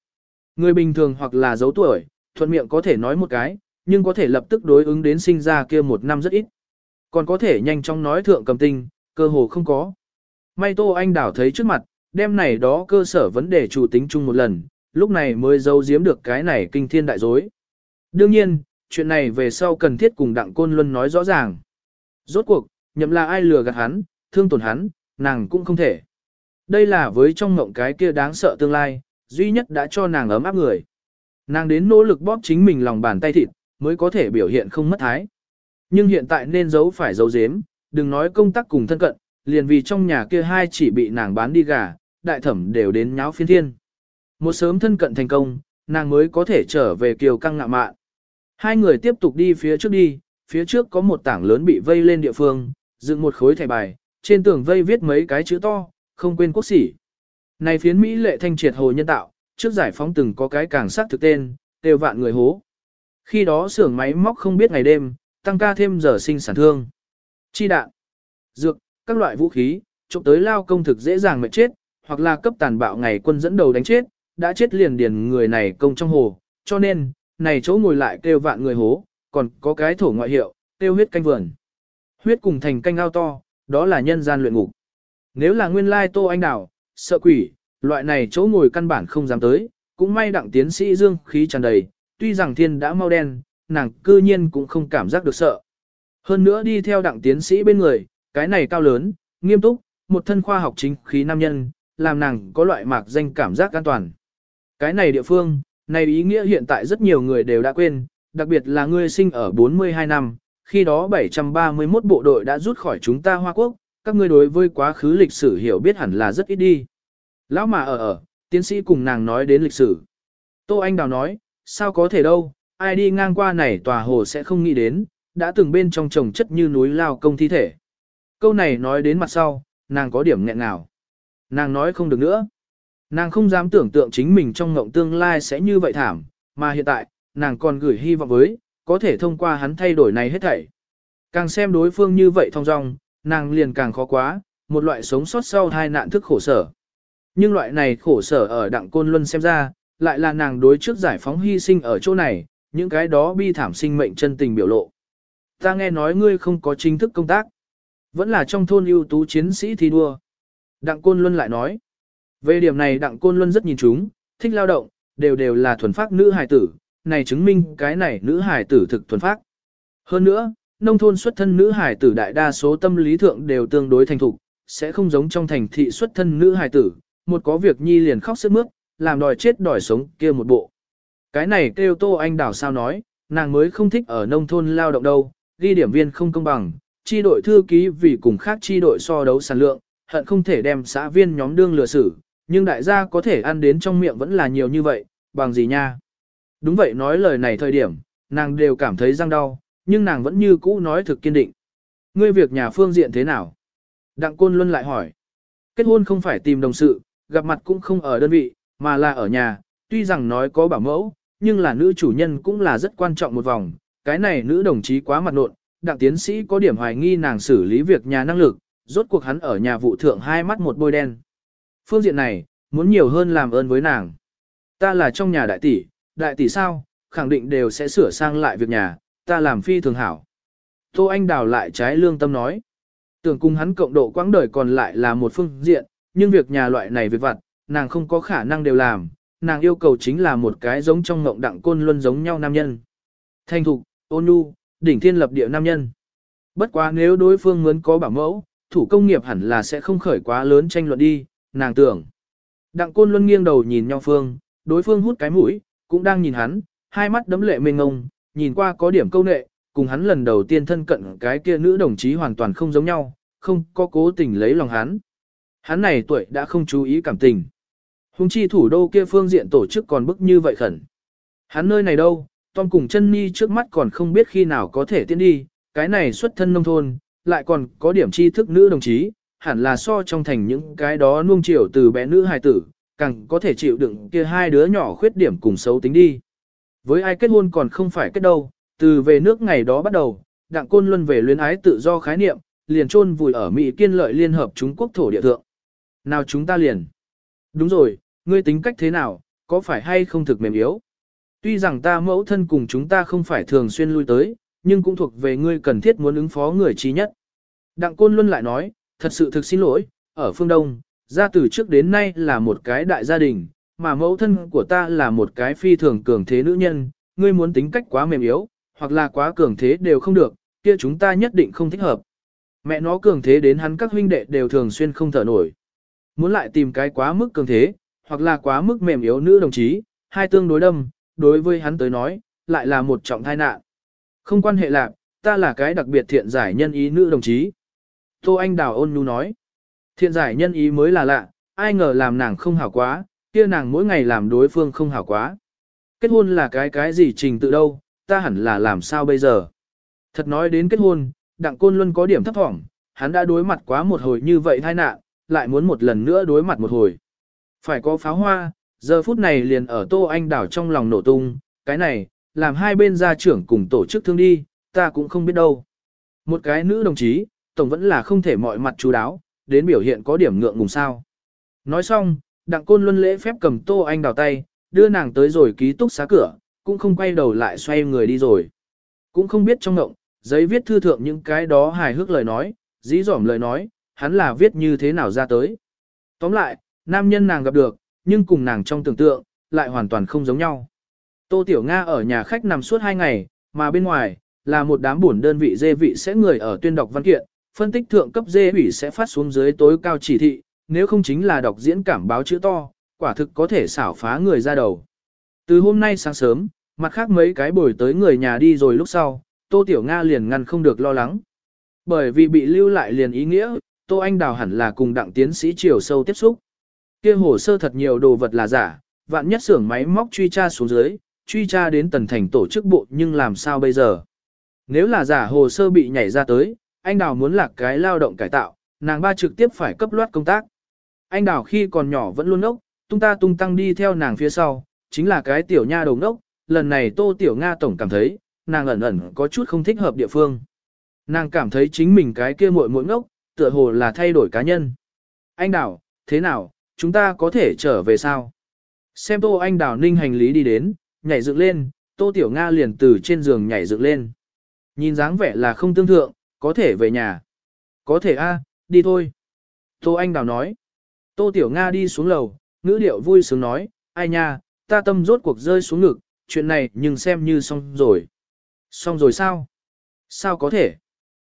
Người bình thường hoặc là giấu tuổi, thuận miệng có thể nói một cái, nhưng có thể lập tức đối ứng đến sinh ra kia một năm rất ít. Còn có thể nhanh chóng nói thượng cầm tinh, cơ hồ không có. May Tô Anh Đảo thấy trước mặt, đêm này đó cơ sở vấn đề chủ tính chung một lần, lúc này mới giấu giếm được cái này kinh thiên đại dối. Đương nhiên, chuyện này về sau cần thiết cùng Đặng Côn Luân nói rõ ràng. Rốt cuộc, nhậm là ai lừa gạt hắn, thương tổn hắn, nàng cũng không thể. Đây là với trong ngộng cái kia đáng sợ tương lai, duy nhất đã cho nàng ấm áp người. Nàng đến nỗ lực bóp chính mình lòng bàn tay thịt, mới có thể biểu hiện không mất thái. Nhưng hiện tại nên giấu phải giấu giếm, đừng nói công tác cùng thân cận, liền vì trong nhà kia hai chỉ bị nàng bán đi gà, đại thẩm đều đến nháo phiên thiên. Một sớm thân cận thành công, nàng mới có thể trở về kiều căng ngạ mạn. Hai người tiếp tục đi phía trước đi, phía trước có một tảng lớn bị vây lên địa phương, dựng một khối thẻ bài, trên tường vây viết mấy cái chữ to, không quên quốc sĩ. Này phiến Mỹ lệ thanh triệt hồ nhân tạo, trước giải phóng từng có cái càng sắc thực tên, đều vạn người hố. Khi đó xưởng máy móc không biết ngày đêm, tăng ca thêm giờ sinh sản thương. Chi đạn, dược, các loại vũ khí, trộm tới lao công thực dễ dàng mệt chết, hoặc là cấp tàn bạo ngày quân dẫn đầu đánh chết, đã chết liền điền người này công trong hồ, cho nên, này chỗ ngồi lại kêu vạn người hố, còn có cái thổ ngoại hiệu, kêu huyết canh vườn. Huyết cùng thành canh ao to, đó là nhân gian luyện ngục. Nếu là nguyên lai tô anh đảo, sợ quỷ, loại này chỗ ngồi căn bản không dám tới, cũng may đặng tiến sĩ dương khí tràn đầy, tuy rằng thiên đã mau đen, nàng cư nhiên cũng không cảm giác được sợ. Hơn nữa đi theo đặng tiến sĩ bên người, cái này cao lớn, nghiêm túc, một thân khoa học chính khí nam nhân, làm nàng có loại mạc danh cảm giác an toàn. Cái này địa phương, này ý nghĩa hiện tại rất nhiều người đều đã quên, đặc biệt là ngươi sinh ở 42 năm, khi đó 731 bộ đội đã rút khỏi chúng ta Hoa Quốc, các ngươi đối với quá khứ lịch sử hiểu biết hẳn là rất ít đi. Lão mà ở ở, tiến sĩ cùng nàng nói đến lịch sử. Tô Anh Đào nói, sao có thể đâu, ai đi ngang qua này tòa hồ sẽ không nghĩ đến, đã từng bên trong trồng chất như núi lao công thi thể. Câu này nói đến mặt sau, nàng có điểm nghẹn nào. Nàng nói không được nữa. Nàng không dám tưởng tượng chính mình trong ngộng tương lai sẽ như vậy thảm, mà hiện tại, nàng còn gửi hy vọng với, có thể thông qua hắn thay đổi này hết thảy. Càng xem đối phương như vậy thong dong, nàng liền càng khó quá, một loại sống sót sau hai nạn thức khổ sở. Nhưng loại này khổ sở ở đặng côn luân xem ra, lại là nàng đối trước giải phóng hy sinh ở chỗ này, những cái đó bi thảm sinh mệnh chân tình biểu lộ. Ta nghe nói ngươi không có chính thức công tác. Vẫn là trong thôn ưu tú chiến sĩ thi đua. Đặng Côn Luân lại nói. Về điểm này Đặng Côn Luân rất nhìn chúng, thích lao động, đều đều là thuần phát nữ hài tử, này chứng minh cái này nữ hài tử thực thuần phát. Hơn nữa, nông thôn xuất thân nữ hài tử đại đa số tâm lý thượng đều tương đối thành thục, sẽ không giống trong thành thị xuất thân nữ hài tử, một có việc nhi liền khóc sướt mướt, làm đòi chết đòi sống kia một bộ. Cái này kêu Tô Anh Đảo sao nói, nàng mới không thích ở nông thôn lao động đâu, ghi điểm viên không công bằng, chi đội thư ký vì cùng khác chi đội so đấu sản lượng, hận không thể đem xã viên nhóm đương lừa xử, nhưng đại gia có thể ăn đến trong miệng vẫn là nhiều như vậy, bằng gì nha. Đúng vậy nói lời này thời điểm, nàng đều cảm thấy răng đau, nhưng nàng vẫn như cũ nói thực kiên định. Ngươi việc nhà phương diện thế nào? Đặng Côn Luân lại hỏi. Kết hôn không phải tìm đồng sự, gặp mặt cũng không ở đơn vị, mà là ở nhà, tuy rằng nói có bảo mẫu, nhưng là nữ chủ nhân cũng là rất quan trọng một vòng. Cái này nữ đồng chí quá mặt nộn, đặng tiến sĩ có điểm hoài nghi nàng xử lý việc nhà năng lực, rốt cuộc hắn ở nhà vụ thượng hai mắt một bôi đen. Phương diện này, muốn nhiều hơn làm ơn với nàng. Ta là trong nhà đại tỷ, đại tỷ sao, khẳng định đều sẽ sửa sang lại việc nhà, ta làm phi thường hảo. Tô Anh Đào lại trái lương tâm nói. Tưởng cùng hắn cộng độ quãng đời còn lại là một phương diện, nhưng việc nhà loại này việc vặt, nàng không có khả năng đều làm, nàng yêu cầu chính là một cái giống trong ngộng đặng côn luân giống nhau nam nhân. Thanh thục, ôn nhu, đỉnh thiên lập địa nam nhân. Bất quá nếu đối phương muốn có bảo mẫu, thủ công nghiệp hẳn là sẽ không khởi quá lớn tranh luận đi, nàng tưởng. Đặng côn luân nghiêng đầu nhìn nhau phương, đối phương hút cái mũi, cũng đang nhìn hắn, hai mắt đấm lệ mênh ngông, nhìn qua có điểm câu nệ, cùng hắn lần đầu tiên thân cận cái kia nữ đồng chí hoàn toàn không giống nhau, không có cố tình lấy lòng hắn. Hắn này tuổi đã không chú ý cảm tình. Hùng chi thủ đô kia phương diện tổ chức còn bức như vậy khẩn. Hắn nơi này đâu, Tom cùng chân ni trước mắt còn không biết khi nào có thể tiến đi, cái này xuất thân nông thôn, lại còn có điểm tri thức nữ đồng chí, hẳn là so trong thành những cái đó nuông chiều từ bé nữ hài tử, càng có thể chịu đựng kia hai đứa nhỏ khuyết điểm cùng xấu tính đi. Với ai kết hôn còn không phải kết đâu, từ về nước ngày đó bắt đầu, đặng côn luân về luyến ái tự do khái niệm, liền chôn vùi ở Mỹ kiên lợi liên hợp Trung Quốc thổ địa thượng. Nào chúng ta liền. Đúng rồi, ngươi tính cách thế nào, có phải hay không thực mềm yếu? Tuy rằng ta mẫu thân cùng chúng ta không phải thường xuyên lui tới, nhưng cũng thuộc về ngươi cần thiết muốn ứng phó người trí nhất. Đặng Côn Luân lại nói, thật sự thực xin lỗi, ở phương Đông, gia từ trước đến nay là một cái đại gia đình, mà mẫu thân của ta là một cái phi thường cường thế nữ nhân, ngươi muốn tính cách quá mềm yếu, hoặc là quá cường thế đều không được, kia chúng ta nhất định không thích hợp. Mẹ nó cường thế đến hắn các huynh đệ đều thường xuyên không thở nổi. Muốn lại tìm cái quá mức cường thế, hoặc là quá mức mềm yếu nữ đồng chí, hai tương đối đâm, đối với hắn tới nói, lại là một trọng tai nạn. Không quan hệ lạc, ta là cái đặc biệt thiện giải nhân ý nữ đồng chí. Tô Anh Đào ôn nhu nói, thiện giải nhân ý mới là lạ, ai ngờ làm nàng không hảo quá, kia nàng mỗi ngày làm đối phương không hảo quá. Kết hôn là cái cái gì trình tự đâu, ta hẳn là làm sao bây giờ. Thật nói đến kết hôn, Đặng Côn Luân có điểm thấp thỏm, hắn đã đối mặt quá một hồi như vậy tai nạn, lại muốn một lần nữa đối mặt một hồi. Phải có pháo hoa, giờ phút này liền ở Tô Anh đảo trong lòng nổ tung, cái này, làm hai bên gia trưởng cùng tổ chức thương đi, ta cũng không biết đâu. Một cái nữ đồng chí, tổng vẫn là không thể mọi mặt chú đáo, đến biểu hiện có điểm ngượng ngùng sao. Nói xong, Đặng Côn Luân lễ phép cầm Tô Anh đào tay, đưa nàng tới rồi ký túc xá cửa, cũng không quay đầu lại xoay người đi rồi. Cũng không biết trong ngộng, giấy viết thư thượng những cái đó hài hước lời nói, dí dỏm lời nói, hắn là viết như thế nào ra tới. Tóm lại, nam nhân nàng gặp được, nhưng cùng nàng trong tưởng tượng, lại hoàn toàn không giống nhau. Tô Tiểu Nga ở nhà khách nằm suốt hai ngày, mà bên ngoài, là một đám buồn đơn vị dê vị sẽ người ở tuyên đọc văn kiện, phân tích thượng cấp dê ủy sẽ phát xuống dưới tối cao chỉ thị, nếu không chính là đọc diễn cảm báo chữ to, quả thực có thể xảo phá người ra đầu. Từ hôm nay sáng sớm, mặt khác mấy cái buổi tới người nhà đi rồi lúc sau, Tô Tiểu Nga liền ngăn không được lo lắng. Bởi vì bị lưu lại liền ý nghĩa, Tô Anh Đào hẳn là cùng đặng tiến sĩ chiều sâu tiếp xúc. Kia hồ sơ thật nhiều đồ vật là giả, vạn nhất xưởng máy móc truy tra xuống dưới, truy tra đến tần thành tổ chức bộ nhưng làm sao bây giờ? Nếu là giả hồ sơ bị nhảy ra tới, anh Đào muốn lạc cái lao động cải tạo, nàng ba trực tiếp phải cấp loát công tác. Anh Đào khi còn nhỏ vẫn luôn ốc, tung ta tung tăng đi theo nàng phía sau, chính là cái tiểu nha đầu ngốc, lần này Tô Tiểu Nga tổng cảm thấy, nàng ẩn ẩn có chút không thích hợp địa phương. Nàng cảm thấy chính mình cái kia muội muội ngốc, tựa hồ là thay đổi cá nhân. Anh Đào, thế nào, chúng ta có thể trở về sao? Xem Tô Anh Đào ninh hành lý đi đến, nhảy dựng lên, Tô Tiểu Nga liền từ trên giường nhảy dựng lên. Nhìn dáng vẻ là không tương thượng, có thể về nhà. Có thể a, đi thôi. Tô Anh Đào nói. Tô Tiểu Nga đi xuống lầu, ngữ điệu vui sướng nói, ai nha, ta tâm rốt cuộc rơi xuống ngực, chuyện này nhưng xem như xong rồi. Xong rồi sao? Sao có thể?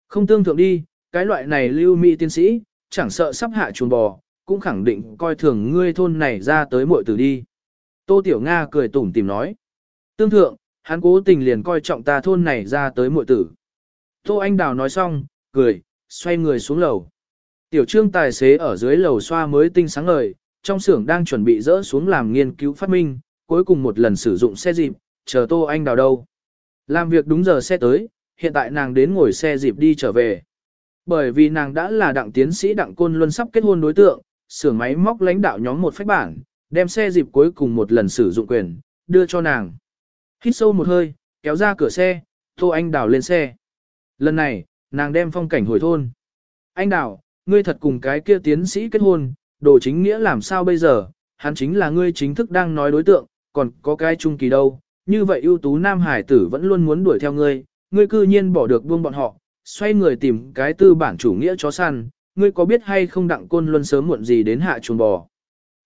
Không tương thượng đi, cái loại này lưu mỹ tiên sĩ, chẳng sợ sắp hạ chuồng bò, cũng khẳng định coi thường ngươi thôn này ra tới muội tử đi. Tô Tiểu Nga cười tủm tìm nói. Tương thượng, hắn cố tình liền coi trọng ta thôn này ra tới muội tử. Tô Anh Đào nói xong, cười, xoay người xuống lầu. Tiểu trương tài xế ở dưới lầu xoa mới tinh sáng ngời, trong xưởng đang chuẩn bị dỡ xuống làm nghiên cứu phát minh, cuối cùng một lần sử dụng xe dịp, chờ Tô Anh Đào đâu. Làm việc đúng giờ xe tới, hiện tại nàng đến ngồi xe dịp đi trở về. Bởi vì nàng đã là đặng tiến sĩ đặng côn luân sắp kết hôn đối tượng, xưởng máy móc lãnh đạo nhóm một phách bản, đem xe dịp cuối cùng một lần sử dụng quyền, đưa cho nàng. Hít sâu một hơi, kéo ra cửa xe, Tô Anh Đào lên xe. Lần này, nàng đem phong cảnh hồi thôn. Anh Đào, ngươi thật cùng cái kia tiến sĩ kết hôn, đồ chính nghĩa làm sao bây giờ, hắn chính là ngươi chính thức đang nói đối tượng, còn có cái trung kỳ đâu, như vậy ưu tú nam hải tử vẫn luôn muốn đuổi theo ngươi, ngươi cư nhiên bỏ được buông bọn họ, xoay người tìm cái tư bản chủ nghĩa chó săn, ngươi có biết hay không đặng côn luân sớm muộn gì đến hạ chuồng bò.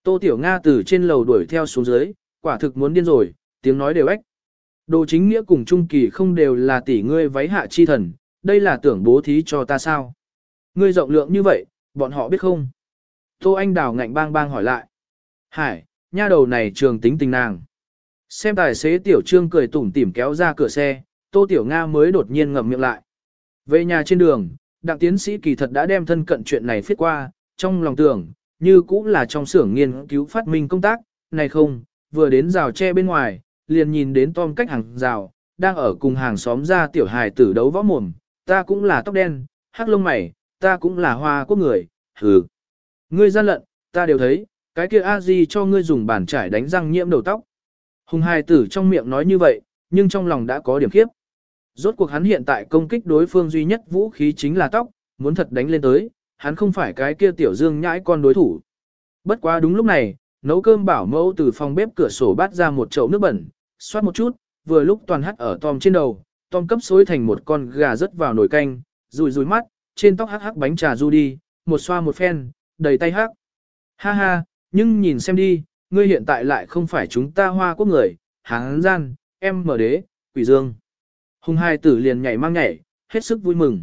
Tô Tiểu Nga từ trên lầu đuổi theo xuống dưới, quả thực muốn điên rồi, tiếng nói đều ếch. Đồ chính nghĩa cùng trung kỳ không đều là tỷ ngươi váy hạ chi thần, đây là tưởng bố thí cho ta sao. Ngươi rộng lượng như vậy, bọn họ biết không? Tô Anh Đào ngạnh bang bang hỏi lại. Hải, nha đầu này trường tính tình nàng. Xem tài xế Tiểu Trương cười tủm tỉm kéo ra cửa xe, Tô Tiểu Nga mới đột nhiên ngậm miệng lại. Về nhà trên đường, đặng tiến sĩ kỳ thật đã đem thân cận chuyện này viết qua, trong lòng tưởng, như cũng là trong xưởng nghiên cứu phát minh công tác, này không, vừa đến rào tre bên ngoài, liền nhìn đến Tom cách hàng rào, đang ở cùng hàng xóm ra tiểu hài tử đấu võ mồm, ta cũng là tóc đen, hắc lông mày, ta cũng là hoa quốc người, hừ. Ngươi gian lận, ta đều thấy, cái kia a di cho ngươi dùng bàn trải đánh răng nhiễm đầu tóc. Hùng hài tử trong miệng nói như vậy, nhưng trong lòng đã có điểm khiếp. Rốt cuộc hắn hiện tại công kích đối phương duy nhất vũ khí chính là tóc, muốn thật đánh lên tới, hắn không phải cái kia tiểu dương nhãi con đối thủ. Bất quá đúng lúc này, nấu cơm bảo mẫu từ phòng bếp cửa sổ bắt ra một chậu nước bẩn, xoát một chút, vừa lúc toàn hắt ở Tom trên đầu, Tom cấp xối thành một con gà rớt vào nồi canh, rùi rùi mắt, trên tóc hắc hắc bánh trà du đi, một xoa một phen, đầy tay hắc. Ha ha, nhưng nhìn xem đi, ngươi hiện tại lại không phải chúng ta hoa quốc người, hán gian, em mở đế, quỷ dương. Hùng hai tử liền nhảy mang nhảy, hết sức vui mừng.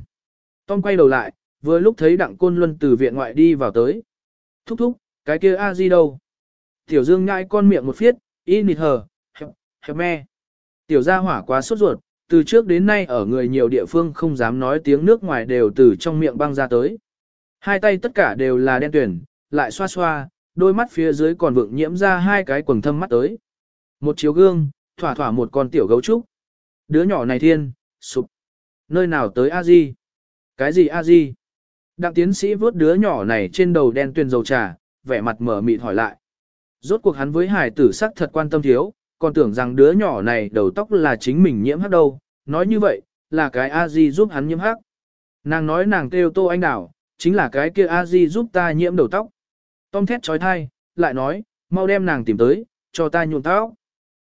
Tom quay đầu lại, vừa lúc thấy đặng côn luân từ viện ngoại đi vào tới. Thúc thúc, cái kia a di đâu? Tiểu dương nhai con miệng một phiết, y nịt hờ, hẹp me. Tiểu gia hỏa quá sốt ruột, từ trước đến nay ở người nhiều địa phương không dám nói tiếng nước ngoài đều từ trong miệng băng ra tới. Hai tay tất cả đều là đen tuyển, lại xoa xoa, đôi mắt phía dưới còn vượng nhiễm ra hai cái quầng thâm mắt tới. Một chiếu gương, thỏa thỏa một con tiểu gấu trúc. Đứa nhỏ này thiên, sụp. Nơi nào tới a di? Cái gì a di? Đặng tiến sĩ vớt đứa nhỏ này trên đầu đen tuyền dầu trà, vẻ mặt mở mịt hỏi lại. Rốt cuộc hắn với hải tử sắc thật quan tâm thiếu, còn tưởng rằng đứa nhỏ này đầu tóc là chính mình nhiễm hắc đâu, nói như vậy, là cái a di giúp hắn nhiễm hắc. Nàng nói nàng kêu tô anh đảo, chính là cái kia a di giúp ta nhiễm đầu tóc. Tom thét trói thai, lại nói, mau đem nàng tìm tới, cho ta nhuộm tóc.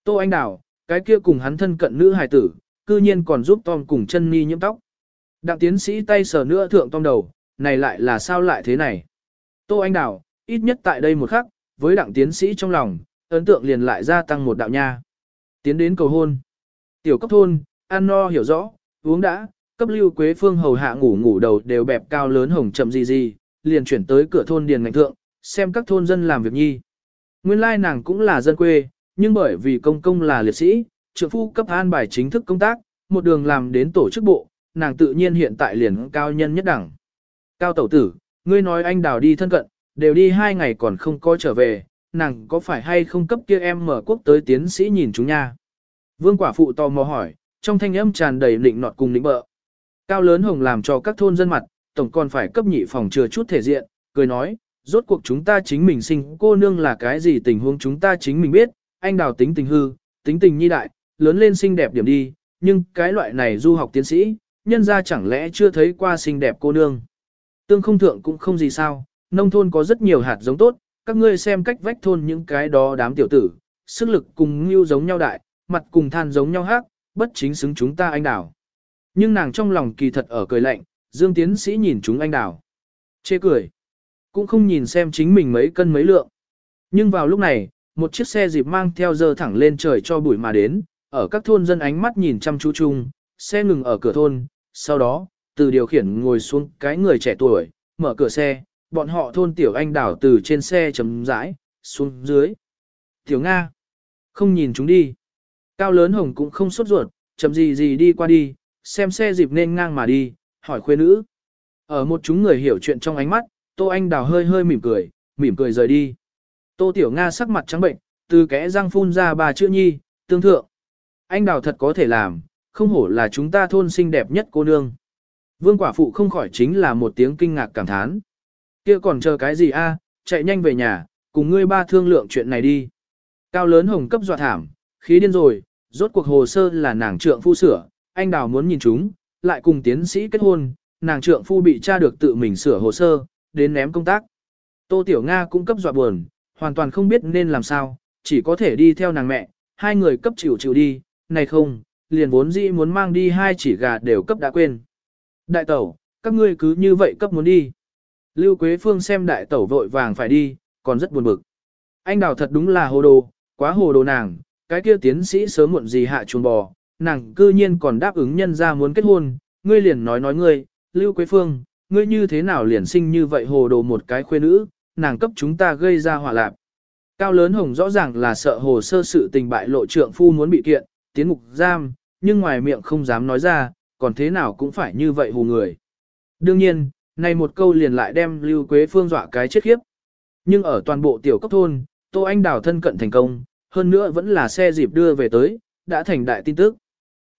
Tô anh đảo, cái kia cùng hắn thân cận nữ hài tử, cư nhiên còn giúp Tom cùng chân ni nhiễm tóc. Đặng tiến sĩ tay sờ nữa thượng Tom đầu, này lại là sao lại thế này? Tô Anh đảo ít nhất tại đây một khắc, với đặng tiến sĩ trong lòng, ấn tượng liền lại gia tăng một đạo nha. Tiến đến cầu hôn. Tiểu cấp thôn, ăn no hiểu rõ, uống đã, cấp lưu quế phương hầu hạ ngủ ngủ đầu đều bẹp cao lớn hồng chậm gì gì, liền chuyển tới cửa thôn điền ngành thượng, xem các thôn dân làm việc nhi. Nguyên lai nàng cũng là dân quê, nhưng bởi vì công công là liệt sĩ, trưởng phu cấp an bài chính thức công tác, một đường làm đến tổ chức bộ, nàng tự nhiên hiện tại liền cao nhân nhất đẳng. Cao tẩu tử, ngươi nói anh đào đi thân cận, đều đi hai ngày còn không có trở về, nàng có phải hay không cấp kia em mở quốc tới tiến sĩ nhìn chúng nha. Vương quả phụ tò mò hỏi, trong thanh âm tràn đầy lịnh nọt cùng lĩnh bợ. Cao lớn hồng làm cho các thôn dân mặt, tổng còn phải cấp nhị phòng chừa chút thể diện, cười nói, rốt cuộc chúng ta chính mình sinh cô nương là cái gì tình huống chúng ta chính mình biết, anh đào tính tình hư, tính tình nhi đại, lớn lên xinh đẹp điểm đi, nhưng cái loại này du học tiến sĩ, nhân ra chẳng lẽ chưa thấy qua xinh đẹp cô nương. Tương không thượng cũng không gì sao, nông thôn có rất nhiều hạt giống tốt, các ngươi xem cách vách thôn những cái đó đám tiểu tử, sức lực cùng như giống nhau đại, mặt cùng than giống nhau hát, bất chính xứng chúng ta anh đào. Nhưng nàng trong lòng kỳ thật ở cười lạnh, Dương tiến sĩ nhìn chúng anh đào. Chê cười. Cũng không nhìn xem chính mình mấy cân mấy lượng. Nhưng vào lúc này, một chiếc xe dịp mang theo dơ thẳng lên trời cho bụi mà đến, ở các thôn dân ánh mắt nhìn chăm chú chung, xe ngừng ở cửa thôn, sau đó, từ điều khiển ngồi xuống cái người trẻ tuổi, mở cửa xe, bọn họ thôn tiểu anh đảo từ trên xe chấm rãi, xuống dưới. Tiểu Nga, không nhìn chúng đi. Cao lớn hồng cũng không sốt ruột, chậm gì gì đi qua đi, xem xe dịp nên ngang mà đi, hỏi khuê nữ. Ở một chúng người hiểu chuyện trong ánh mắt, Tô Anh Đào hơi hơi mỉm cười, mỉm cười rời đi. Tô Tiểu Nga sắc mặt trắng bệnh, từ kẽ răng phun ra bà chữ nhi, tương thượng. Anh Đào thật có thể làm, không hổ là chúng ta thôn xinh đẹp nhất cô nương. Vương quả phụ không khỏi chính là một tiếng kinh ngạc cảm thán kia còn chờ cái gì a? chạy nhanh về nhà, cùng ngươi ba thương lượng chuyện này đi. Cao lớn hồng cấp dọa thảm, khí điên rồi, rốt cuộc hồ sơ là nàng trượng phu sửa, anh đào muốn nhìn chúng, lại cùng tiến sĩ kết hôn, nàng trượng phu bị tra được tự mình sửa hồ sơ, đến ném công tác. Tô Tiểu Nga cũng cấp dọa buồn, hoàn toàn không biết nên làm sao, chỉ có thể đi theo nàng mẹ, hai người cấp chịu chịu đi, này không, liền vốn dĩ muốn mang đi hai chỉ gà đều cấp đã quên. Đại tẩu, các ngươi cứ như vậy cấp muốn đi. Lưu Quế Phương xem đại tẩu vội vàng phải đi, còn rất buồn bực. Anh đào thật đúng là hồ đồ, quá hồ đồ nàng, cái kia tiến sĩ sớm muộn gì hạ chuồng bò, nàng cư nhiên còn đáp ứng nhân ra muốn kết hôn, ngươi liền nói nói ngươi, Lưu Quế Phương, ngươi như thế nào liền sinh như vậy hồ đồ một cái khuê nữ, nàng cấp chúng ta gây ra hỏa lạc. Cao lớn hồng rõ ràng là sợ hồ sơ sự tình bại lộ trượng phu muốn bị kiện, tiến ngục giam, nhưng ngoài miệng không dám nói ra, còn thế nào cũng phải như vậy hù người. Đương nhiên, này một câu liền lại đem Lưu Quế Phương dọa cái chết khiếp. Nhưng ở toàn bộ tiểu cấp thôn, Tô Anh Đào thân cận thành công, hơn nữa vẫn là xe dịp đưa về tới, đã thành đại tin tức.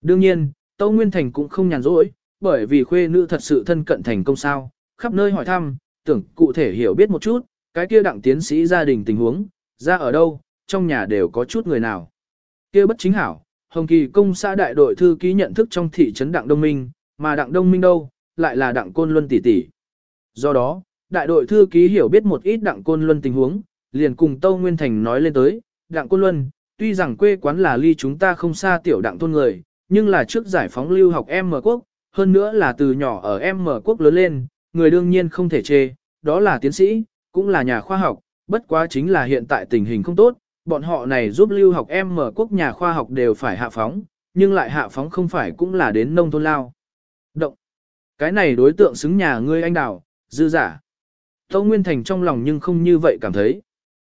Đương nhiên, Tô Nguyên Thành cũng không nhàn rỗi, bởi vì khuê nữ thật sự thân cận thành công sao, khắp nơi hỏi thăm, tưởng cụ thể hiểu biết một chút, cái kia đặng tiến sĩ gia đình tình huống, ra ở đâu, trong nhà đều có chút người nào. Kia bất chính hảo, Hồng Kỳ công xã đại đội thư ký nhận thức trong thị trấn Đặng Đông Minh, mà Đặng Đông Minh đâu, lại là Đặng Côn Luân tỷ tỷ. Do đó, đại đội thư ký hiểu biết một ít Đặng Côn Luân tình huống, liền cùng Tâu Nguyên Thành nói lên tới, Đặng Côn Luân, tuy rằng quê quán là ly chúng ta không xa tiểu đặng thôn người, nhưng là trước giải phóng lưu học M quốc, hơn nữa là từ nhỏ ở M quốc lớn lên, người đương nhiên không thể chê, đó là tiến sĩ, cũng là nhà khoa học, bất quá chính là hiện tại tình hình không tốt, bọn họ này giúp lưu học M quốc nhà khoa học đều phải hạ phóng, nhưng lại hạ phóng không phải cũng là đến nông thôn lao. Động. Cái này đối tượng xứng nhà ngươi anh đào, dư giả. Tâu Nguyên Thành trong lòng nhưng không như vậy cảm thấy.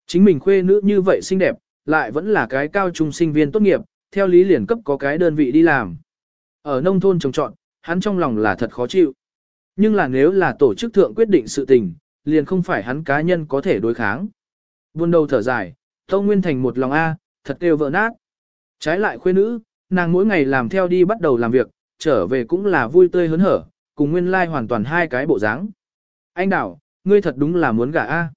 Chính mình khuê nữ như vậy xinh đẹp, lại vẫn là cái cao trung sinh viên tốt nghiệp, theo lý liền cấp có cái đơn vị đi làm. Ở nông thôn trồng trọn, hắn trong lòng là thật khó chịu. Nhưng là nếu là tổ chức thượng quyết định sự tình, liền không phải hắn cá nhân có thể đối kháng. Buôn đầu thở dài, Tâu Nguyên Thành một lòng A, thật đều vỡ nát. Trái lại khuê nữ, nàng mỗi ngày làm theo đi bắt đầu làm việc, trở về cũng là vui tươi hớn hở, cùng nguyên lai hoàn toàn hai cái bộ dáng. Anh đảo, ngươi thật đúng là muốn gả A.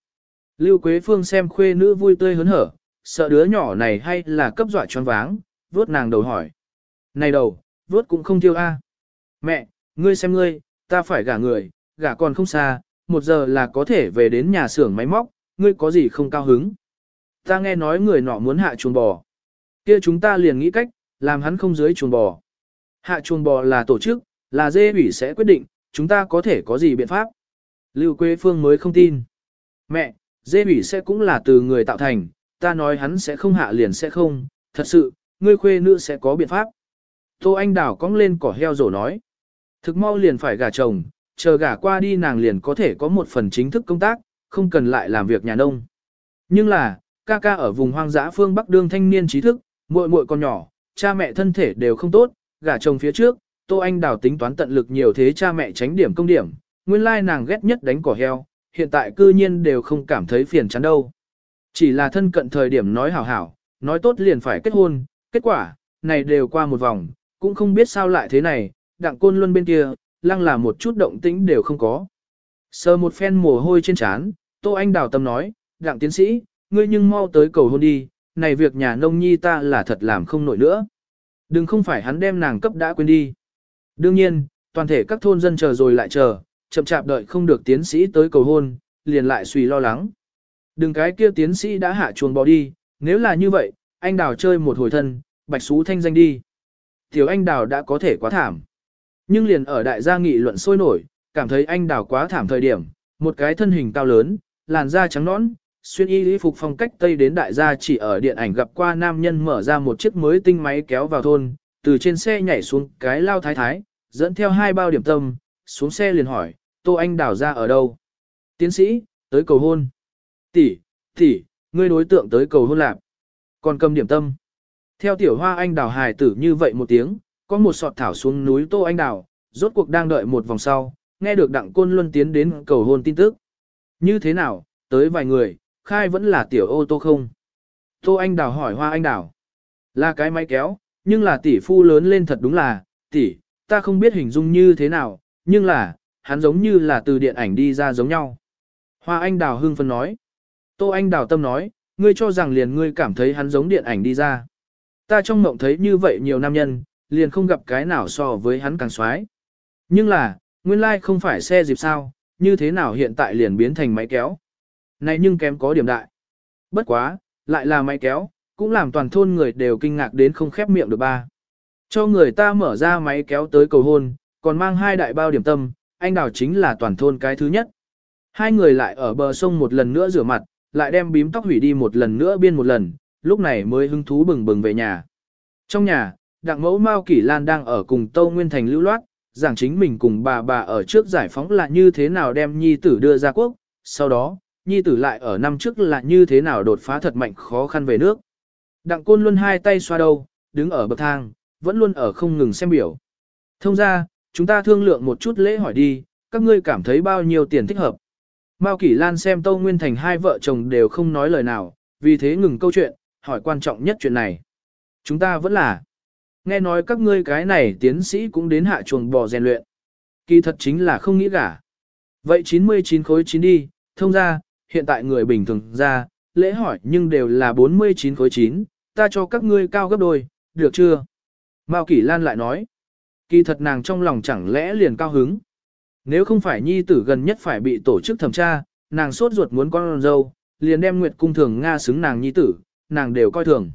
Lưu Quế Phương xem khuê nữ vui tươi hớn hở, sợ đứa nhỏ này hay là cấp dọa choáng váng, vuốt nàng đầu hỏi. Này đầu, vuốt cũng không tiêu A. Mẹ, ngươi xem ngươi, ta phải gả người, gả còn không xa, một giờ là có thể về đến nhà xưởng máy móc, ngươi có gì không cao hứng. Ta nghe nói người nọ muốn hạ chuồng bò. kia chúng ta liền nghĩ cách, làm hắn không dưới chuồng bò. Hạ chuồng bò là tổ chức, là dê ủy sẽ quyết định, chúng ta có thể có gì biện pháp. Lưu Quế Phương mới không tin. Mẹ, dê ủy sẽ cũng là từ người tạo thành, ta nói hắn sẽ không hạ liền sẽ không, thật sự, ngươi khuê nữ sẽ có biện pháp. Tô Anh Đào cong lên cỏ heo rổ nói. Thực mau liền phải gả chồng, chờ gả qua đi nàng liền có thể có một phần chính thức công tác, không cần lại làm việc nhà nông. Nhưng là, ca ca ở vùng hoang dã phương Bắc đương thanh niên trí thức, muội muội còn nhỏ, cha mẹ thân thể đều không tốt, gả chồng phía trước, Tô Anh Đào tính toán tận lực nhiều thế cha mẹ tránh điểm công điểm, nguyên lai nàng ghét nhất đánh cỏ heo, hiện tại cư nhiên đều không cảm thấy phiền chán đâu. Chỉ là thân cận thời điểm nói hảo hảo, nói tốt liền phải kết hôn, kết quả, này đều qua một vòng, cũng không biết sao lại thế này, đặng côn luân bên kia, lăng là một chút động tĩnh đều không có. Sờ một phen mồ hôi trên trán, Tô Anh đào tâm nói, đặng tiến sĩ, ngươi nhưng mau tới cầu hôn đi, này việc nhà nông nhi ta là thật làm không nổi nữa. Đừng không phải hắn đem nàng cấp đã quên đi. Đương nhiên, toàn thể các thôn dân chờ rồi lại chờ, chậm chạp đợi không được tiến sĩ tới cầu hôn, liền lại suy lo lắng. Đừng cái kia tiến sĩ đã hạ chuồng bỏ đi, nếu là như vậy, anh đào chơi một hồi thân, bạch xú thanh danh đi. Tiểu anh đào đã có thể quá thảm. Nhưng liền ở đại gia nghị luận sôi nổi, cảm thấy anh đào quá thảm thời điểm, một cái thân hình cao lớn, làn da trắng nõn, xuyên y lý phục phong cách Tây đến đại gia chỉ ở điện ảnh gặp qua nam nhân mở ra một chiếc mới tinh máy kéo vào thôn, từ trên xe nhảy xuống cái lao thái thái, dẫn theo hai bao điểm tâm, xuống xe liền hỏi, Tô Anh đào ra ở đâu? Tiến sĩ, tới cầu hôn. Tỷ, tỷ, ngươi đối tượng tới cầu hôn lạc. Còn cầm điểm tâm. Theo tiểu hoa anh đào hài tử như vậy một tiếng, có một sọt thảo xuống núi Tô Anh Đào, rốt cuộc đang đợi một vòng sau, nghe được Đặng Côn Luân tiến đến cầu hôn tin tức. Như thế nào, tới vài người, khai vẫn là tiểu ô tô không? Tô Anh Đào hỏi Hoa Anh Đào. Là cái máy kéo, nhưng là tỷ phu lớn lên thật đúng là, tỷ, ta không biết hình dung như thế nào, nhưng là, hắn giống như là từ điện ảnh đi ra giống nhau. Hoa Anh Đào hưng phân nói. Tô Anh Đào tâm nói, ngươi cho rằng liền ngươi cảm thấy hắn giống điện ảnh đi ra. Ta trong mộng thấy như vậy nhiều nam nhân, liền không gặp cái nào so với hắn càng xoái. Nhưng là, nguyên lai không phải xe dịp sao, như thế nào hiện tại liền biến thành máy kéo. Này nhưng kém có điểm đại. Bất quá, lại là máy kéo, cũng làm toàn thôn người đều kinh ngạc đến không khép miệng được ba. Cho người ta mở ra máy kéo tới cầu hôn, còn mang hai đại bao điểm tâm, anh đào chính là toàn thôn cái thứ nhất. Hai người lại ở bờ sông một lần nữa rửa mặt, lại đem bím tóc hủy đi một lần nữa biên một lần, lúc này mới hứng thú bừng bừng về nhà. Trong nhà, đặng mẫu Mao Kỷ Lan đang ở cùng Tâu Nguyên Thành lưu loát, giảng chính mình cùng bà bà ở trước giải phóng là như thế nào đem nhi tử đưa ra quốc, sau đó, nhi tử lại ở năm trước là như thế nào đột phá thật mạnh khó khăn về nước. Đặng côn luôn hai tay xoa đầu, đứng ở bậc thang, vẫn luôn ở không ngừng xem biểu. Thông ra, chúng ta thương lượng một chút lễ hỏi đi, các ngươi cảm thấy bao nhiêu tiền thích hợp. Mao Kỷ Lan xem Tâu Nguyên Thành hai vợ chồng đều không nói lời nào, vì thế ngừng câu chuyện, hỏi quan trọng nhất chuyện này. Chúng ta vẫn là, nghe nói các ngươi cái này tiến sĩ cũng đến hạ chuồng bò rèn luyện. Kỳ thật chính là không nghĩ cả. Vậy 99 khối 9 đi, thông ra, hiện tại người bình thường ra, lễ hỏi nhưng đều là 49 khối 9, ta cho các ngươi cao gấp đôi, được chưa? Mao Kỷ Lan lại nói, kỳ thật nàng trong lòng chẳng lẽ liền cao hứng. Nếu không phải nhi tử gần nhất phải bị tổ chức thẩm tra, nàng sốt ruột muốn con dâu, liền đem Nguyệt cung thường Nga xứng nàng nhi tử, nàng đều coi thường.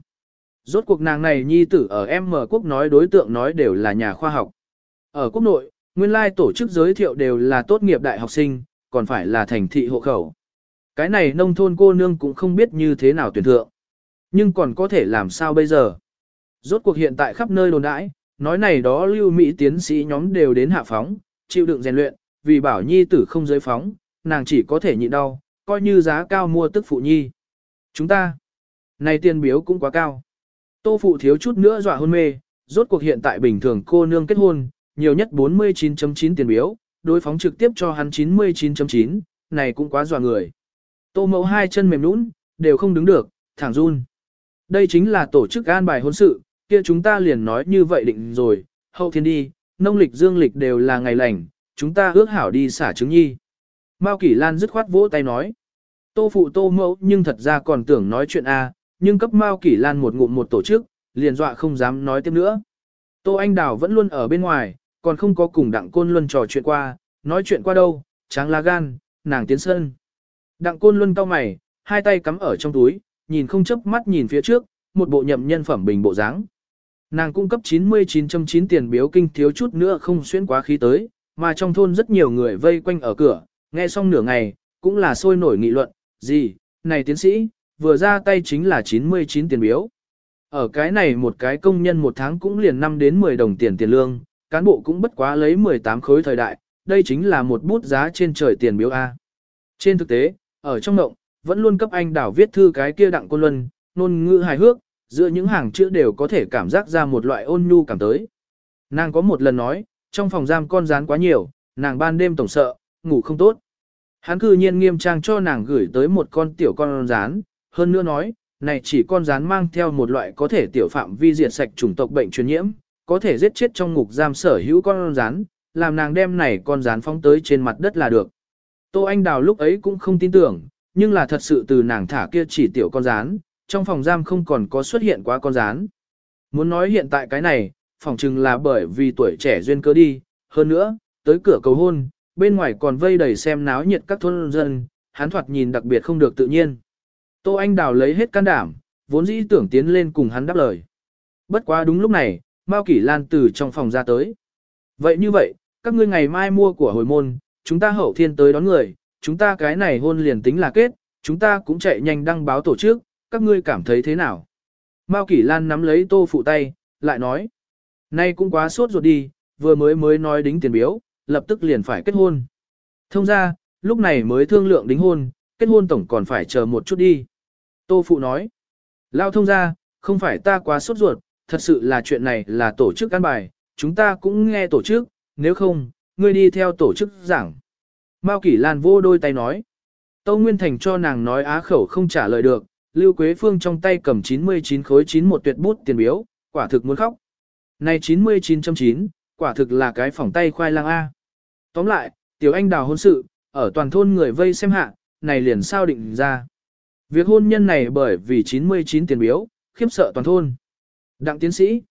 Rốt cuộc nàng này nhi tử ở M quốc nói đối tượng nói đều là nhà khoa học. Ở quốc nội, nguyên lai tổ chức giới thiệu đều là tốt nghiệp đại học sinh, còn phải là thành thị hộ khẩu. Cái này nông thôn cô nương cũng không biết như thế nào tuyển thượng. Nhưng còn có thể làm sao bây giờ? Rốt cuộc hiện tại khắp nơi đồn đãi, nói này đó lưu mỹ tiến sĩ nhóm đều đến hạ phóng, chịu đựng rèn luyện, vì bảo nhi tử không giới phóng, nàng chỉ có thể nhịn đau, coi như giá cao mua tức phụ nhi. Chúng ta, này tiền biếu cũng quá cao. Tô phụ thiếu chút nữa dọa hôn mê, rốt cuộc hiện tại bình thường cô nương kết hôn, nhiều nhất 49.9 tiền biếu, đối phóng trực tiếp cho hắn 99.9, này cũng quá dọa người. Tô mẫu hai chân mềm nũng, đều không đứng được, thẳng run. Đây chính là tổ chức an bài hôn sự, kia chúng ta liền nói như vậy định rồi, hậu thiên đi, nông lịch dương lịch đều là ngày lành, chúng ta ước hảo đi xả trứng nhi. Mao Kỷ Lan dứt khoát vỗ tay nói. Tô phụ tô mẫu nhưng thật ra còn tưởng nói chuyện A, nhưng cấp Mao Kỷ Lan một ngụm một tổ chức, liền dọa không dám nói tiếp nữa. Tô Anh Đào vẫn luôn ở bên ngoài, còn không có cùng Đặng Côn Luân trò chuyện qua, nói chuyện qua đâu, tráng lá gan, nàng tiến sân. Đặng Côn Luân cau mày, hai tay cắm ở trong túi, nhìn không chớp mắt nhìn phía trước, một bộ nhậm nhân phẩm bình bộ dáng. Nàng cung cấp 99.9 tiền biếu kinh thiếu chút nữa không xuyên quá khí tới, mà trong thôn rất nhiều người vây quanh ở cửa, nghe xong nửa ngày, cũng là sôi nổi nghị luận, gì, này tiến sĩ, vừa ra tay chính là 99 tiền biếu. Ở cái này một cái công nhân một tháng cũng liền 5 đến 10 đồng tiền tiền lương, cán bộ cũng bất quá lấy 18 khối thời đại, đây chính là một bút giá trên trời tiền biếu A. Trên thực tế, ở trong động, vẫn luôn cấp anh đảo viết thư cái kia đặng côn luân, nôn ngữ hài hước, giữa những hàng chữ đều có thể cảm giác ra một loại ôn nhu cảm tới. Nàng có một lần nói, trong phòng giam con rán quá nhiều, nàng ban đêm tổng sợ, ngủ không tốt. Hắn cư nhiên nghiêm trang cho nàng gửi tới một con tiểu con rán, hơn nữa nói, này chỉ con rán mang theo một loại có thể tiểu phạm vi diệt sạch chủng tộc bệnh truyền nhiễm, có thể giết chết trong ngục giam sở hữu con rán, làm nàng đem này con rán phóng tới trên mặt đất là được. Tô Anh Đào lúc ấy cũng không tin tưởng, nhưng là thật sự từ nàng thả kia chỉ tiểu con rán, trong phòng giam không còn có xuất hiện quá con rán. Muốn nói hiện tại cái này, phòng chừng là bởi vì tuổi trẻ duyên cớ đi, hơn nữa, tới cửa cầu hôn, bên ngoài còn vây đầy xem náo nhiệt các thôn dân, hắn thoạt nhìn đặc biệt không được tự nhiên. Tô Anh Đào lấy hết can đảm, vốn dĩ tưởng tiến lên cùng hắn đáp lời. Bất quá đúng lúc này, Mao Kỷ Lan từ trong phòng ra tới. Vậy như vậy, các ngươi ngày mai mua của hồi môn, chúng ta hậu thiên tới đón người, chúng ta cái này hôn liền tính là kết, chúng ta cũng chạy nhanh đăng báo tổ chức, các ngươi cảm thấy thế nào? Mao Kỷ Lan nắm lấy tô phụ tay, lại nói. Nay cũng quá sốt ruột đi, vừa mới mới nói đính tiền biếu, lập tức liền phải kết hôn. Thông ra, lúc này mới thương lượng đính hôn, kết hôn tổng còn phải chờ một chút đi. Tô Phụ nói, lao thông ra, không phải ta quá sốt ruột, thật sự là chuyện này là tổ chức căn bài, chúng ta cũng nghe tổ chức, nếu không, ngươi đi theo tổ chức giảng. Mao Kỷ Lan vô đôi tay nói. Tâu Nguyên Thành cho nàng nói á khẩu không trả lời được, Lưu Quế Phương trong tay cầm 99 khối 9 một tuyệt bút tiền biếu, quả thực muốn khóc. Này 99.9, quả thực là cái phòng tay khoai lang A. Tóm lại, tiểu anh đào hôn sự, ở toàn thôn người vây xem hạ, này liền sao định ra. Việc hôn nhân này bởi vì 99 tiền biếu, khiếp sợ toàn thôn. Đặng tiến sĩ.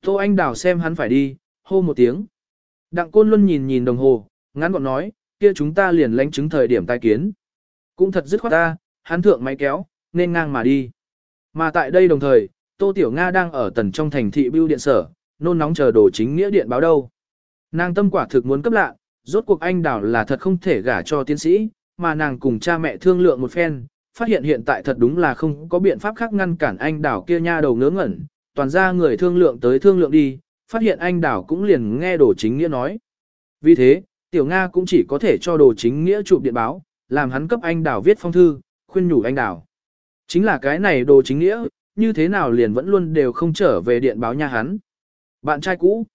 Tô anh đào xem hắn phải đi, hô một tiếng. Đặng côn luân nhìn nhìn đồng hồ, ngắn gọn nói, kia chúng ta liền lánh chứng thời điểm tai kiến. Cũng thật dứt khoát ta, hắn thượng máy kéo, nên ngang mà đi. Mà tại đây đồng thời, Tô Tiểu Nga đang ở tần trong thành thị bưu điện sở, nôn nóng chờ đồ chính nghĩa điện báo đâu. Nàng tâm quả thực muốn cấp lạ, rốt cuộc anh đảo là thật không thể gả cho tiến sĩ, mà nàng cùng cha mẹ thương lượng một phen, phát hiện hiện tại thật đúng là không có biện pháp khác ngăn cản anh đảo kia nha đầu ngớ ngẩn, toàn ra người thương lượng tới thương lượng đi, phát hiện anh đảo cũng liền nghe đồ chính nghĩa nói. Vì thế, Tiểu Nga cũng chỉ có thể cho đồ chính nghĩa chụp điện báo, làm hắn cấp anh đảo viết phong thư, khuyên nhủ anh đảo. Chính là cái này đồ chính nghĩa, như thế nào liền vẫn luôn đều không trở về điện báo nha hắn. Bạn trai cũ.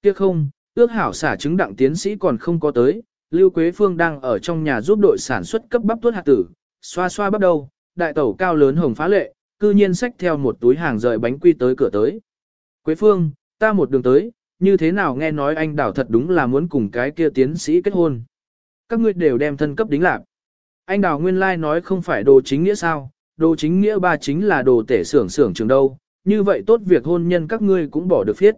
Tiếc không, ước hảo xả chứng đặng tiến sĩ còn không có tới, Lưu Quế Phương đang ở trong nhà giúp đội sản xuất cấp bắp tuốt hạt tử, xoa xoa bắt đầu, đại tẩu cao lớn hồng phá lệ, cư nhiên xách theo một túi hàng rời bánh quy tới cửa tới. Quế Phương, ta một đường tới, như thế nào nghe nói anh đảo thật đúng là muốn cùng cái kia tiến sĩ kết hôn. Các ngươi đều đem thân cấp đính lạc. Anh đảo nguyên lai like nói không phải đồ chính nghĩa sao, đồ chính nghĩa ba chính là đồ tể xưởng xưởng trường đâu, như vậy tốt việc hôn nhân các ngươi cũng bỏ được phiết.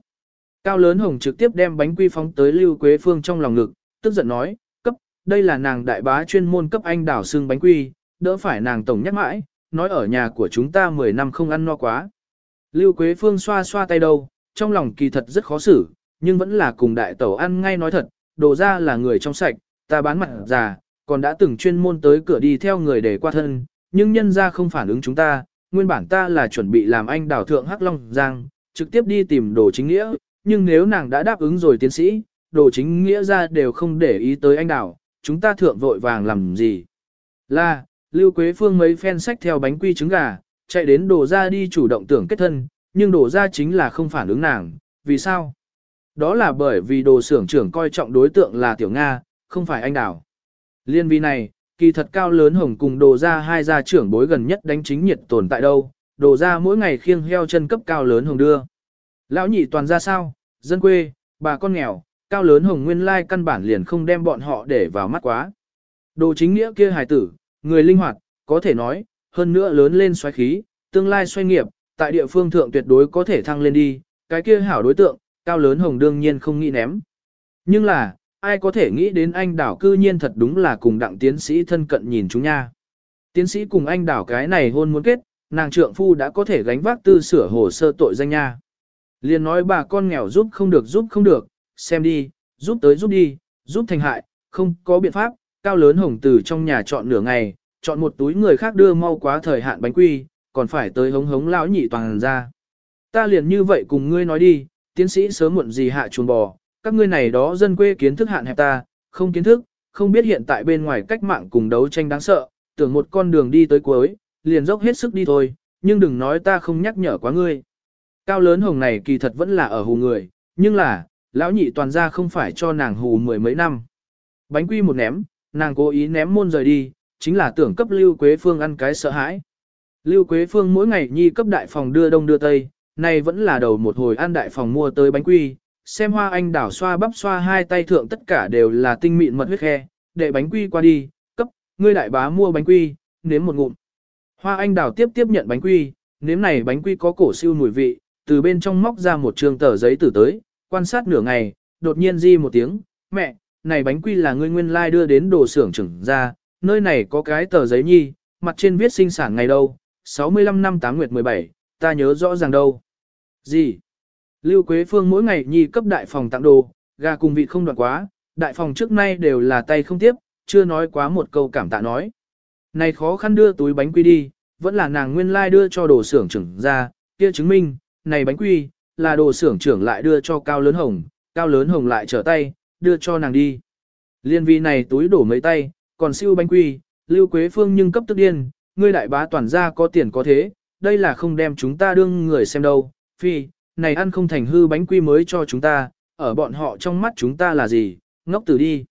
Cao lớn hồng trực tiếp đem bánh quy phóng tới Lưu Quế Phương trong lòng ngực, tức giận nói, cấp, đây là nàng đại bá chuyên môn cấp anh đảo xương bánh quy, đỡ phải nàng tổng nhắc mãi, nói ở nhà của chúng ta 10 năm không ăn no quá. Lưu Quế Phương xoa xoa tay đầu, trong lòng kỳ thật rất khó xử, nhưng vẫn là cùng đại tẩu ăn ngay nói thật, đồ ra là người trong sạch, ta bán mặt già, còn đã từng chuyên môn tới cửa đi theo người để qua thân, nhưng nhân ra không phản ứng chúng ta, nguyên bản ta là chuẩn bị làm anh đảo thượng Hắc Long Giang, trực tiếp đi tìm đồ chính nghĩa, nhưng nếu nàng đã đáp ứng rồi tiến sĩ, đồ chính nghĩa ra đều không để ý tới anh đảo, chúng ta thượng vội vàng làm gì. Là, Lưu Quế Phương mấy phen sách theo bánh quy trứng gà, chạy đến đồ ra đi chủ động tưởng kết thân, nhưng đồ ra chính là không phản ứng nàng, vì sao? Đó là bởi vì đồ xưởng trưởng coi trọng đối tượng là Tiểu Nga, không phải anh đảo. Liên vi này, kỳ thật cao lớn hồng cùng đồ ra hai gia trưởng bối gần nhất đánh chính nhiệt tồn tại đâu, đồ ra mỗi ngày khiêng heo chân cấp cao lớn hồng đưa. Lão nhị toàn ra sao, dân quê, bà con nghèo, cao lớn hồng nguyên lai căn bản liền không đem bọn họ để vào mắt quá. Đồ chính nghĩa kia hài tử, người linh hoạt, có thể nói, hơn nữa lớn lên xoáy khí, tương lai xoay nghiệp, tại địa phương thượng tuyệt đối có thể thăng lên đi, cái kia hảo đối tượng, cao lớn hồng đương nhiên không nghĩ ném. Nhưng là, ai có thể nghĩ đến anh đảo cư nhiên thật đúng là cùng đặng tiến sĩ thân cận nhìn chúng nha. Tiến sĩ cùng anh đảo cái này hôn muốn kết, nàng trượng phu đã có thể gánh vác tư sửa hồ sơ tội danh nha. Liền nói bà con nghèo giúp không được giúp không được, xem đi, giúp tới giúp đi, giúp thành hại, không có biện pháp, cao lớn hồng từ trong nhà chọn nửa ngày, chọn một túi người khác đưa mau quá thời hạn bánh quy, còn phải tới hống hống lão nhị toàn ra. Ta liền như vậy cùng ngươi nói đi, tiến sĩ sớm muộn gì hạ chuồng bò, các ngươi này đó dân quê kiến thức hạn hẹp ta, không kiến thức, không biết hiện tại bên ngoài cách mạng cùng đấu tranh đáng sợ, tưởng một con đường đi tới cuối, liền dốc hết sức đi thôi, nhưng đừng nói ta không nhắc nhở quá ngươi. Cao lớn hồng này kỳ thật vẫn là ở hù người, nhưng là, lão nhị toàn ra không phải cho nàng hù mười mấy năm. Bánh quy một ném, nàng cố ý ném môn rời đi, chính là tưởng cấp Lưu Quế Phương ăn cái sợ hãi. Lưu Quế Phương mỗi ngày nhi cấp đại phòng đưa đông đưa tây, nay vẫn là đầu một hồi ăn đại phòng mua tới bánh quy, xem hoa anh đảo xoa bắp xoa hai tay thượng tất cả đều là tinh mịn mật huyết khe, để bánh quy qua đi, cấp, ngươi đại bá mua bánh quy, nếm một ngụm. Hoa anh đảo tiếp tiếp nhận bánh quy, nếm này bánh quy có cổ siêu mùi vị, từ bên trong móc ra một trường tờ giấy tử tới, quan sát nửa ngày, đột nhiên di một tiếng, mẹ, này bánh quy là ngươi nguyên lai like đưa đến đồ xưởng trưởng ra, nơi này có cái tờ giấy nhi, mặt trên viết sinh sản ngày đâu, 65 năm 8 nguyệt 17, ta nhớ rõ ràng đâu. Gì? Lưu Quế Phương mỗi ngày nhi cấp đại phòng tặng đồ, gà cùng vị không đoạn quá, đại phòng trước nay đều là tay không tiếp, chưa nói quá một câu cảm tạ nói. Này khó khăn đưa túi bánh quy đi, vẫn là nàng nguyên lai like đưa cho đồ xưởng trưởng ra, kia chứng minh, này bánh quy, là đồ xưởng trưởng lại đưa cho cao lớn hồng, cao lớn hồng lại trở tay, đưa cho nàng đi. Liên vi này túi đổ mấy tay, còn siêu bánh quy, Lưu Quế Phương nhưng cấp tức điên, ngươi đại bá toàn Gia có tiền có thế, đây là không đem chúng ta đương người xem đâu, phi, này ăn không thành hư bánh quy mới cho chúng ta, ở bọn họ trong mắt chúng ta là gì, ngốc tử đi.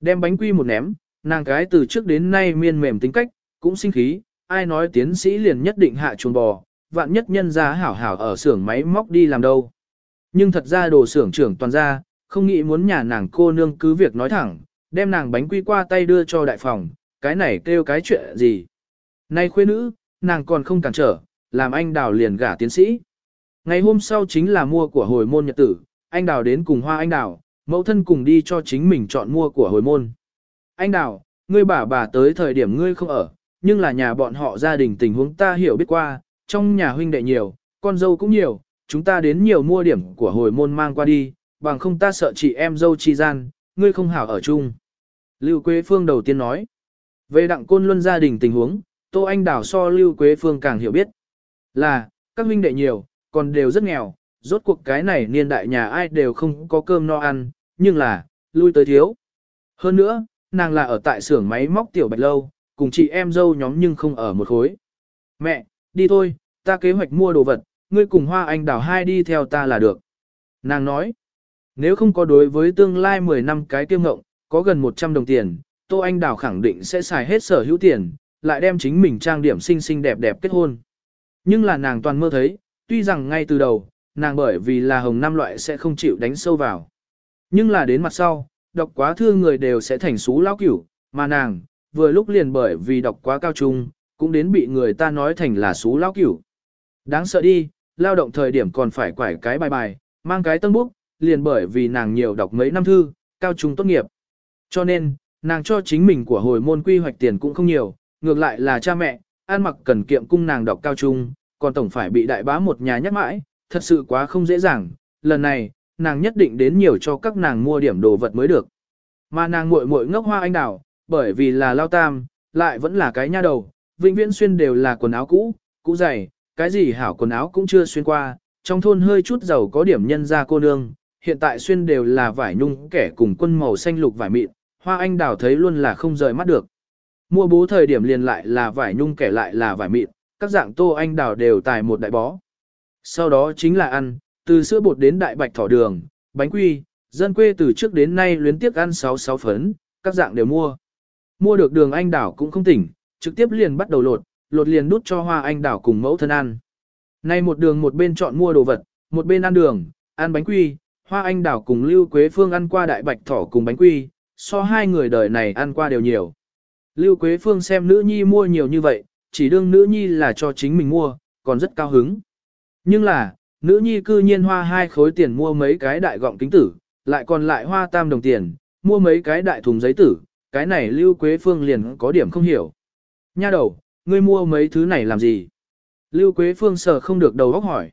Đem bánh quy một ném, nàng cái từ trước đến nay miên mềm tính cách, cũng sinh khí, ai nói tiến sĩ liền nhất định hạ chuồng bò, vạn nhất nhân ra hảo hảo ở xưởng máy móc đi làm đâu. Nhưng thật ra đồ xưởng trưởng toàn ra, không nghĩ muốn nhà nàng cô nương cứ việc nói thẳng, đem nàng bánh quy qua tay đưa cho đại phòng, cái này kêu cái chuyện gì. Nay khuê nữ, nàng còn không cản trở, làm anh đào liền gả tiến sĩ. Ngày hôm sau chính là mua của hồi môn nhật tử, anh đào đến cùng hoa anh đào, mẫu thân cùng đi cho chính mình chọn mua của hồi môn. Anh đào, ngươi bà bà tới thời điểm ngươi không ở, nhưng là nhà bọn họ gia đình tình huống ta hiểu biết qua, trong nhà huynh đệ nhiều, con dâu cũng nhiều, chúng ta đến nhiều mua điểm của hồi môn mang qua đi, bằng không ta sợ chị em dâu chi gian, ngươi không hảo ở chung. Lưu Quế Phương đầu tiên nói, về đặng côn luân gia đình tình huống, Tô Anh Đào so Lưu Quế Phương càng hiểu biết. Là, các huynh đệ nhiều, còn đều rất nghèo, rốt cuộc cái này niên đại nhà ai đều không có cơm no ăn, nhưng là, lui tới thiếu. Hơn nữa, nàng là ở tại xưởng máy móc tiểu bạch lâu, cùng chị em dâu nhóm nhưng không ở một khối. Mẹ, đi thôi, ta kế hoạch mua đồ vật, ngươi cùng Hoa Anh Đào hai đi theo ta là được. Nàng nói, nếu không có đối với tương lai 10 năm cái tiêu ngộng, có gần 100 đồng tiền, Tô Anh Đào khẳng định sẽ xài hết sở hữu tiền, lại đem chính mình trang điểm xinh xinh đẹp đẹp kết hôn. Nhưng là nàng toàn mơ thấy, tuy rằng ngay từ đầu, nàng bởi vì là hồng năm loại sẽ không chịu đánh sâu vào. Nhưng là đến mặt sau, đọc quá thư người đều sẽ thành xú lão cửu, mà nàng, vừa lúc liền bởi vì đọc quá cao trung, cũng đến bị người ta nói thành là xú lão cửu. Đáng sợ đi, lao động thời điểm còn phải quải cái bài bài, mang cái tân bút, liền bởi vì nàng nhiều đọc mấy năm thư, cao trung tốt nghiệp. Cho nên, nàng cho chính mình của hồi môn quy hoạch tiền cũng không nhiều, ngược lại là cha mẹ, an mặc cần kiệm cung nàng đọc cao trung, còn tổng phải bị đại bá một nhà nhắc mãi, thật sự quá không dễ dàng, lần này, nàng nhất định đến nhiều cho các nàng mua điểm đồ vật mới được. Mà nàng muội muội ngốc hoa anh đào, bởi vì là lao tam, lại vẫn là cái nha đầu, vĩnh viễn xuyên đều là quần áo cũ, cũ dày, cái gì hảo quần áo cũng chưa xuyên qua, trong thôn hơi chút giàu có điểm nhân ra cô nương, hiện tại xuyên đều là vải nhung kẻ cùng quân màu xanh lục vải mịn, hoa anh đào thấy luôn là không rời mắt được. Mua bố thời điểm liền lại là vải nhung kẻ lại là vải mịn, các dạng tô anh đào đều tài một đại bó. Sau đó chính là ăn, từ sữa bột đến đại bạch thỏ đường, bánh quy, dân quê từ trước đến nay luyến tiếc ăn 66 phấn, các dạng đều mua. Mua được đường anh đảo cũng không tỉnh, trực tiếp liền bắt đầu lột, lột liền đút cho hoa anh đảo cùng mẫu thân ăn. Nay một đường một bên chọn mua đồ vật, một bên ăn đường, ăn bánh quy, hoa anh đảo cùng Lưu Quế Phương ăn qua đại bạch thỏ cùng bánh quy, so hai người đời này ăn qua đều nhiều. Lưu Quế Phương xem nữ nhi mua nhiều như vậy, chỉ đương nữ nhi là cho chính mình mua, còn rất cao hứng. Nhưng là, nữ nhi cư nhiên hoa hai khối tiền mua mấy cái đại gọng kính tử, lại còn lại hoa tam đồng tiền, mua mấy cái đại thùng giấy tử, cái này Lưu Quế Phương liền có điểm không hiểu. Nha đầu, ngươi mua mấy thứ này làm gì? Lưu Quế Phương sợ không được đầu óc hỏi.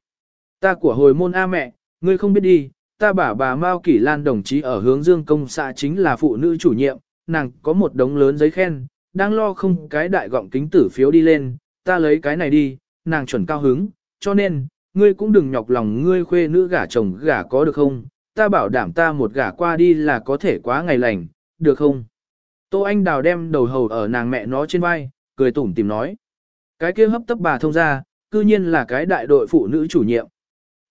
Ta của hồi môn A mẹ, ngươi không biết đi, ta bà bà Mao Kỷ Lan đồng chí ở hướng dương công xã chính là phụ nữ chủ nhiệm, nàng có một đống lớn giấy khen, đang lo không cái đại gọng kính tử phiếu đi lên, ta lấy cái này đi, nàng chuẩn cao hứng, cho nên, ngươi cũng đừng nhọc lòng ngươi khuê nữ gả chồng gả có được không, ta bảo đảm ta một gả qua đi là có thể quá ngày lành, được không? Tô Anh Đào đem đầu hầu ở nàng mẹ nó trên vai, cười tủm tìm nói. Cái kia hấp tấp bà thông ra, cư nhiên là cái đại đội phụ nữ chủ nhiệm.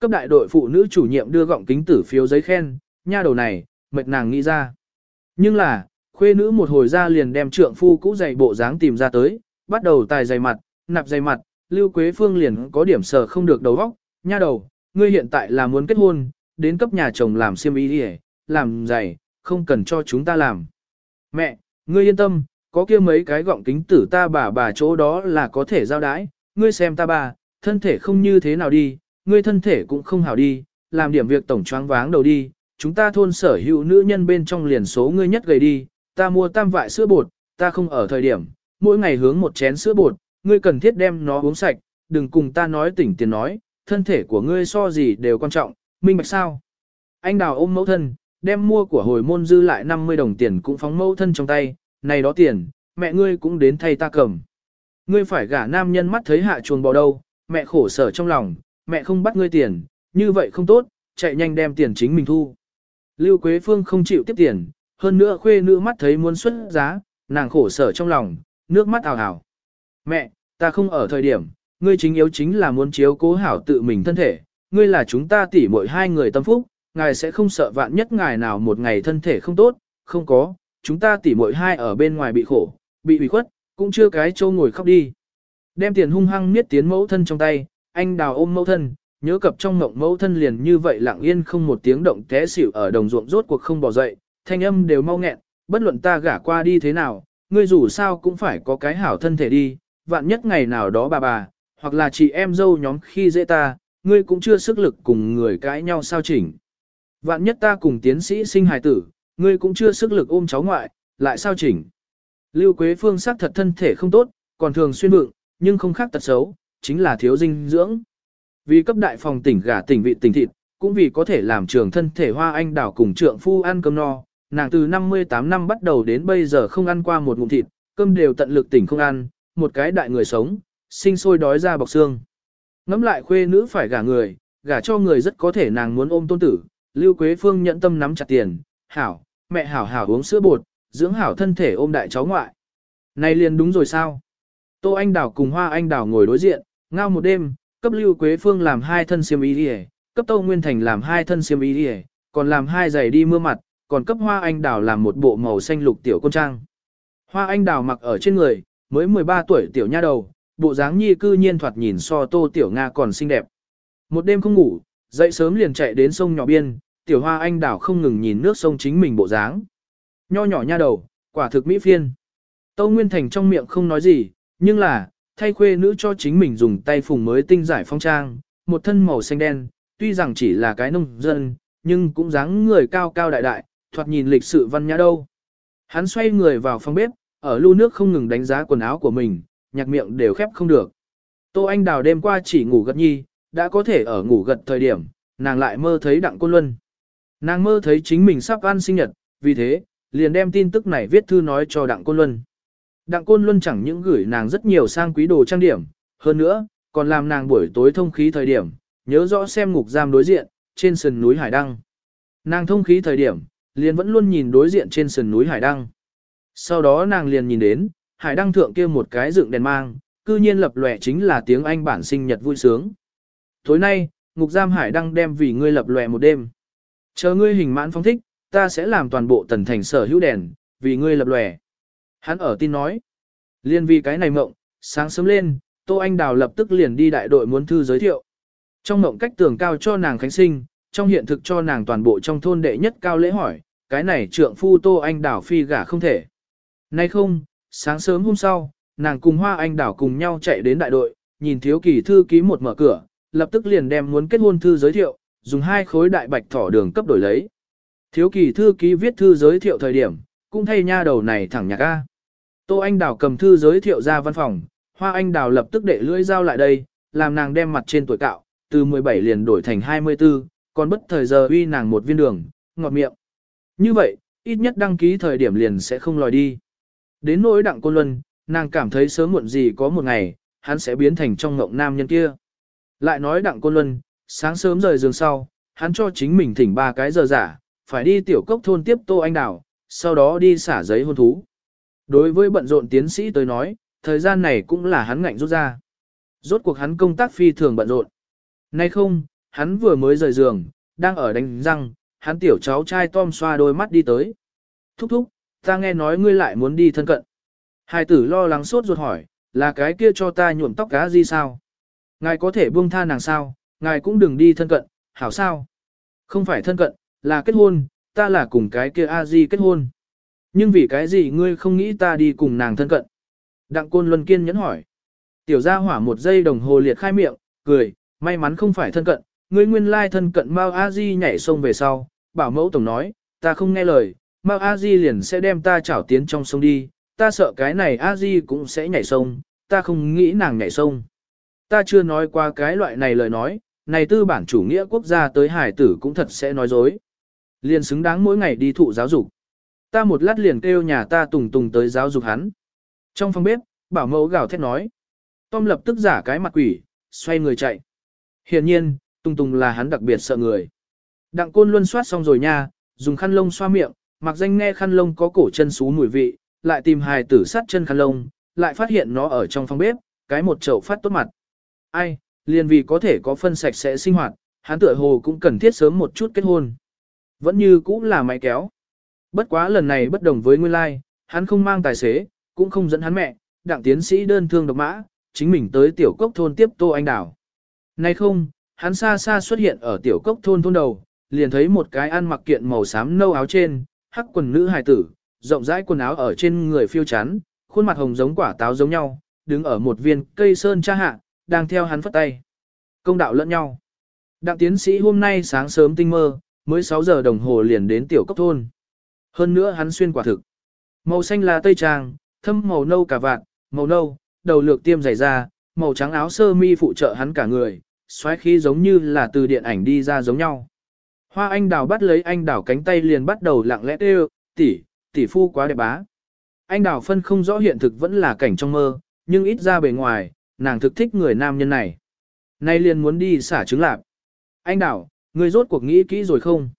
Cấp đại đội phụ nữ chủ nhiệm đưa gọng kính tử phiếu giấy khen, nha đầu này, mệt nàng nghĩ ra. Nhưng là, khuê nữ một hồi ra liền đem trượng phu cũ dày bộ dáng tìm ra tới, bắt đầu tài dày mặt, nạp dày mặt, Lưu Quế Phương liền có điểm sở không được đầu óc, nha đầu, ngươi hiện tại là muốn kết hôn, đến cấp nhà chồng làm xiêm y đi làm giày, không cần cho chúng ta làm. Mẹ, ngươi yên tâm, có kia mấy cái gọng kính tử ta bà bà chỗ đó là có thể giao đái, ngươi xem ta bà, thân thể không như thế nào đi, ngươi thân thể cũng không hảo đi, làm điểm việc tổng choáng váng đầu đi, chúng ta thôn sở hữu nữ nhân bên trong liền số ngươi nhất gầy đi, ta mua tam vại sữa bột, ta không ở thời điểm, mỗi ngày hướng một chén sữa bột, ngươi cần thiết đem nó uống sạch, đừng cùng ta nói tỉnh tiền nói, thân thể của ngươi so gì đều quan trọng, minh bạch sao. Anh đào ôm mẫu thân, đem mua của hồi môn dư lại 50 đồng tiền cũng phóng mẫu thân trong tay, này đó tiền, mẹ ngươi cũng đến thay ta cầm. Ngươi phải gả nam nhân mắt thấy hạ chuồn bò đâu, mẹ khổ sở trong lòng, mẹ không bắt ngươi tiền, như vậy không tốt, chạy nhanh đem tiền chính mình thu. Lưu Quế Phương không chịu tiếp tiền, hơn nữa khuê nữ mắt thấy muốn xuất giá, nàng khổ sở trong lòng, nước mắt ào ào. Mẹ, ta không ở thời điểm, ngươi chính yếu chính là muốn chiếu cố hảo tự mình thân thể, ngươi là chúng ta tỉ mỗi hai người tâm phúc, ngài sẽ không sợ vạn nhất ngài nào một ngày thân thể không tốt, không có, chúng ta tỉ mỗi hai ở bên ngoài bị khổ, bị ủy khuất, cũng chưa cái châu ngồi khóc đi. Đem tiền hung hăng miết tiến mẫu thân trong tay, anh đào ôm mẫu thân, nhớ cập trong mộng mẫu thân liền như vậy lặng yên không một tiếng động té xỉu ở đồng ruộng rốt cuộc không bỏ dậy, thanh âm đều mau nghẹn, bất luận ta gả qua đi thế nào, ngươi dù sao cũng phải có cái hảo thân thể đi, vạn nhất ngày nào đó bà bà, hoặc là chị em dâu nhóm khi dễ ta, ngươi cũng chưa sức lực cùng người cãi nhau sao chỉnh. Vạn nhất ta cùng tiến sĩ sinh hài tử, ngươi cũng chưa sức lực ôm cháu ngoại, lại sao chỉnh. Lưu Quế Phương xác thật thân thể không tốt, còn thường xuyên vượng, nhưng không khác tật xấu, chính là thiếu dinh dưỡng. Vì cấp đại phòng tỉnh gả tỉnh vị tỉnh thịt, cũng vì có thể làm trường thân thể hoa anh đảo cùng trượng phu ăn cơm no, nàng từ 58 năm bắt đầu đến bây giờ không ăn qua một ngụm thịt, cơm đều tận lực tỉnh không ăn, một cái đại người sống, sinh sôi đói ra bọc xương. Ngắm lại khuê nữ phải gả người, gả cho người rất có thể nàng muốn ôm tôn tử, Lưu Quế Phương nhận tâm nắm chặt tiền, hảo, mẹ hảo hảo uống sữa bột, dưỡng hảo thân thể ôm đại cháu ngoại. Này liền đúng rồi sao? Tô Anh Đào cùng Hoa Anh Đào ngồi đối diện, ngao một đêm, cấp Lưu Quế Phương làm hai thân xiêm y đi cấp Tô Nguyên Thành làm hai thân xiêm y đi còn làm hai giày đi mưa mặt, còn cấp Hoa Anh Đào làm một bộ màu xanh lục tiểu côn trang. Hoa Anh Đào mặc ở trên người, mới 13 tuổi tiểu nha đầu, bộ dáng nhi cư nhiên thoạt nhìn so Tô Tiểu Nga còn xinh đẹp. Một đêm không ngủ, dậy sớm liền chạy đến sông nhỏ biên, tiểu Hoa Anh Đào không ngừng nhìn nước sông chính mình bộ dáng. Nho nhỏ nha đầu, quả thực mỹ phiên. tâu Nguyên Thành trong miệng không nói gì, nhưng là, thay khuê nữ cho chính mình dùng tay phùng mới tinh giải phong trang, một thân màu xanh đen, tuy rằng chỉ là cái nông dân, nhưng cũng dáng người cao cao đại đại, thoạt nhìn lịch sự văn nhã đâu. Hắn xoay người vào phòng bếp, ở lưu nước không ngừng đánh giá quần áo của mình, nhạc miệng đều khép không được. Tô Anh Đào đêm qua chỉ ngủ gật nhi, đã có thể ở ngủ gật thời điểm, nàng lại mơ thấy Đặng Côn Luân. Nàng mơ thấy chính mình sắp ăn sinh nhật, vì thế, liền đem tin tức này viết thư nói cho Đặng Côn Luân. Đặng Côn Luân chẳng những gửi nàng rất nhiều sang quý đồ trang điểm, hơn nữa, còn làm nàng buổi tối thông khí thời điểm, nhớ rõ xem ngục giam đối diện, trên sườn núi Hải Đăng. Nàng thông khí thời điểm, liền vẫn luôn nhìn đối diện trên sườn núi Hải Đăng. Sau đó nàng liền nhìn đến, Hải Đăng thượng kia một cái dựng đèn mang, cư nhiên lập lòe chính là tiếng Anh bản sinh nhật vui sướng. Tối nay, ngục giam Hải Đăng đem vì ngươi lập lòe một đêm. Chờ ngươi hình mãn phong thích, ta sẽ làm toàn bộ tần thành sở hữu đèn, vì ngươi lập lòe. Hắn ở tin nói. Liên vì cái này mộng, sáng sớm lên, Tô Anh Đào lập tức liền đi đại đội muốn thư giới thiệu. Trong mộng cách tường cao cho nàng khánh sinh, trong hiện thực cho nàng toàn bộ trong thôn đệ nhất cao lễ hỏi, cái này trượng phu Tô Anh đảo phi gả không thể. Nay không, sáng sớm hôm sau, nàng cùng Hoa Anh đảo cùng nhau chạy đến đại đội, nhìn thiếu kỳ thư ký một mở cửa, lập tức liền đem muốn kết hôn thư giới thiệu, dùng hai khối đại bạch thỏ đường cấp đổi lấy. Thiếu kỳ thư ký viết thư giới thiệu thời điểm, cũng thay nha đầu này thẳng nhạc A. Tô Anh Đào cầm thư giới thiệu ra văn phòng, Hoa Anh Đào lập tức đệ lưỡi dao lại đây, làm nàng đem mặt trên tuổi cạo, từ 17 liền đổi thành 24, còn bất thời giờ uy nàng một viên đường, ngọt miệng. Như vậy, ít nhất đăng ký thời điểm liền sẽ không lòi đi. Đến nỗi đặng côn luân, nàng cảm thấy sớm muộn gì có một ngày, hắn sẽ biến thành trong ngộng nam nhân kia. Lại nói đặng côn luân, sáng sớm rời giường sau, hắn cho chính mình thỉnh ba cái giờ giả, phải đi tiểu cốc thôn tiếp Tô Anh đảo sau đó đi xả giấy hôn thú. Đối với bận rộn tiến sĩ tới nói, thời gian này cũng là hắn ngạnh rút ra. Rốt cuộc hắn công tác phi thường bận rộn. Nay không, hắn vừa mới rời giường, đang ở đánh răng, hắn tiểu cháu trai Tom xoa đôi mắt đi tới. Thúc thúc, ta nghe nói ngươi lại muốn đi thân cận. Hai tử lo lắng sốt ruột hỏi, là cái kia cho ta nhuộm tóc cá gì sao? Ngài có thể buông tha nàng sao, ngài cũng đừng đi thân cận, hảo sao? Không phải thân cận, là kết hôn, ta là cùng cái kia a di kết hôn. Nhưng vì cái gì ngươi không nghĩ ta đi cùng nàng thân cận? Đặng Côn Luân kiên nhẫn hỏi. Tiểu gia hỏa một giây đồng hồ liệt khai miệng, cười, may mắn không phải thân cận, ngươi nguyên lai thân cận Mao A Di nhảy sông về sau, bảo mẫu tổng nói, ta không nghe lời, Mao A Di liền sẽ đem ta chảo tiến trong sông đi, ta sợ cái này A Di cũng sẽ nhảy sông, ta không nghĩ nàng nhảy sông. Ta chưa nói qua cái loại này lời nói, này tư bản chủ nghĩa quốc gia tới hải tử cũng thật sẽ nói dối. Liền xứng đáng mỗi ngày đi thụ giáo dục. Ta một lát liền kêu nhà ta tùng tùng tới giáo dục hắn. Trong phòng bếp, bảo mẫu gào thét nói. Tom lập tức giả cái mặt quỷ, xoay người chạy. Hiển nhiên, tùng tùng là hắn đặc biệt sợ người. Đặng côn luân soát xong rồi nha, dùng khăn lông xoa miệng, mặc danh nghe khăn lông có cổ chân xú mùi vị, lại tìm hài tử sát chân khăn lông, lại phát hiện nó ở trong phòng bếp, cái một chậu phát tốt mặt. Ai, liền vì có thể có phân sạch sẽ sinh hoạt, hắn tựa hồ cũng cần thiết sớm một chút kết hôn. Vẫn như cũ là máy kéo. Bất quá lần này bất đồng với nguyên lai, like, hắn không mang tài xế, cũng không dẫn hắn mẹ, đặng tiến sĩ đơn thương độc mã, chính mình tới tiểu cốc thôn tiếp Tô Anh Đảo. Nay không, hắn xa xa xuất hiện ở tiểu cốc thôn thôn đầu, liền thấy một cái ăn mặc kiện màu xám nâu áo trên, hắc quần nữ hài tử, rộng rãi quần áo ở trên người phiêu chắn, khuôn mặt hồng giống quả táo giống nhau, đứng ở một viên cây sơn cha hạ, đang theo hắn phất tay. Công đạo lẫn nhau. Đặng tiến sĩ hôm nay sáng sớm tinh mơ, mới 6 giờ đồng hồ liền đến tiểu cốc thôn. Hơn nữa hắn xuyên quả thực. Màu xanh là tây trang, thâm màu nâu cả vạn, màu nâu, đầu lược tiêm dày da, màu trắng áo sơ mi phụ trợ hắn cả người, xoáy khí giống như là từ điện ảnh đi ra giống nhau. Hoa anh đào bắt lấy anh đào cánh tay liền bắt đầu lặng lẽ kêu, tỷ, tỷ phu quá đẹp bá. Anh đào phân không rõ hiện thực vẫn là cảnh trong mơ, nhưng ít ra bề ngoài, nàng thực thích người nam nhân này. Nay liền muốn đi xả trứng lạp. Anh đào, người rốt cuộc nghĩ kỹ rồi không?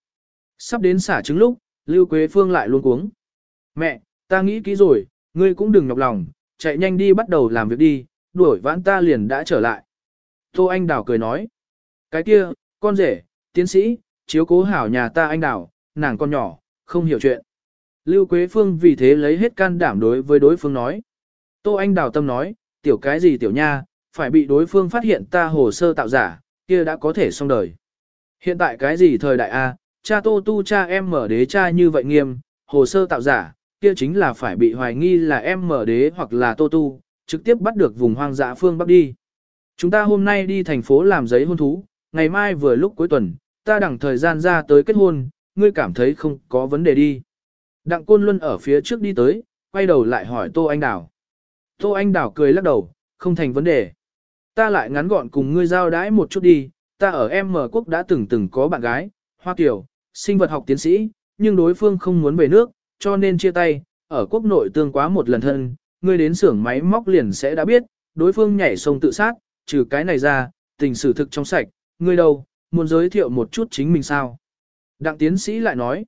Sắp đến xả trứng lúc, Lưu Quế Phương lại luôn cuống. Mẹ, ta nghĩ kỹ rồi, ngươi cũng đừng nhọc lòng, chạy nhanh đi bắt đầu làm việc đi, đuổi vãn ta liền đã trở lại. Tô Anh Đào cười nói. Cái kia, con rể, tiến sĩ, chiếu cố hảo nhà ta anh Đào, nàng con nhỏ, không hiểu chuyện. Lưu Quế Phương vì thế lấy hết can đảm đối với đối phương nói. Tô Anh Đào tâm nói, tiểu cái gì tiểu nha, phải bị đối phương phát hiện ta hồ sơ tạo giả, kia đã có thể xong đời. Hiện tại cái gì thời đại A, cha tô tu cha em mở đế cha như vậy nghiêm, hồ sơ tạo giả, kia chính là phải bị hoài nghi là em mở đế hoặc là tô tu, trực tiếp bắt được vùng hoang dã phương bắc đi. Chúng ta hôm nay đi thành phố làm giấy hôn thú, ngày mai vừa lúc cuối tuần, ta đẳng thời gian ra tới kết hôn, ngươi cảm thấy không có vấn đề đi. Đặng Côn Luân ở phía trước đi tới, quay đầu lại hỏi Tô Anh đảo. Tô Anh đảo cười lắc đầu, không thành vấn đề. Ta lại ngắn gọn cùng ngươi giao đái một chút đi, ta ở M quốc đã từng từng có bạn gái, Hoa Kiều, sinh vật học tiến sĩ, nhưng đối phương không muốn về nước, cho nên chia tay, ở quốc nội tương quá một lần thân, ngươi đến xưởng máy móc liền sẽ đã biết, đối phương nhảy sông tự sát, trừ cái này ra, tình sử thực trong sạch, ngươi đâu, muốn giới thiệu một chút chính mình sao? Đặng tiến sĩ lại nói,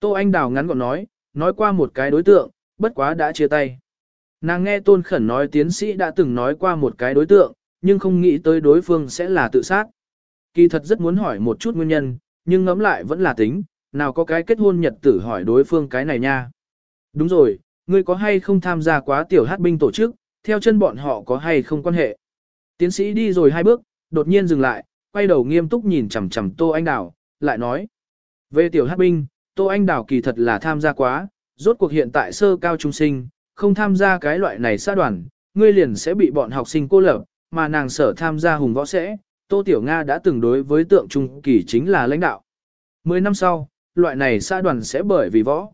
Tô Anh Đào ngắn gọn nói, nói qua một cái đối tượng, bất quá đã chia tay. Nàng nghe Tôn Khẩn nói tiến sĩ đã từng nói qua một cái đối tượng, nhưng không nghĩ tới đối phương sẽ là tự sát. Kỳ thật rất muốn hỏi một chút nguyên nhân, nhưng ngẫm lại vẫn là tính, nào có cái kết hôn nhật tử hỏi đối phương cái này nha. Đúng rồi, ngươi có hay không tham gia quá tiểu hát binh tổ chức, theo chân bọn họ có hay không quan hệ. Tiến sĩ đi rồi hai bước, đột nhiên dừng lại, quay đầu nghiêm túc nhìn chằm chằm Tô Anh Đào, lại nói. Về tiểu hát binh, Tô Anh Đào kỳ thật là tham gia quá, rốt cuộc hiện tại sơ cao trung sinh, không tham gia cái loại này xã đoàn, ngươi liền sẽ bị bọn học sinh cô lập, mà nàng sở tham gia hùng võ sẽ, Tô Tiểu Nga đã từng đối với tượng trung kỳ chính là lãnh đạo. Mười năm sau, loại này xã đoàn sẽ bởi vì võ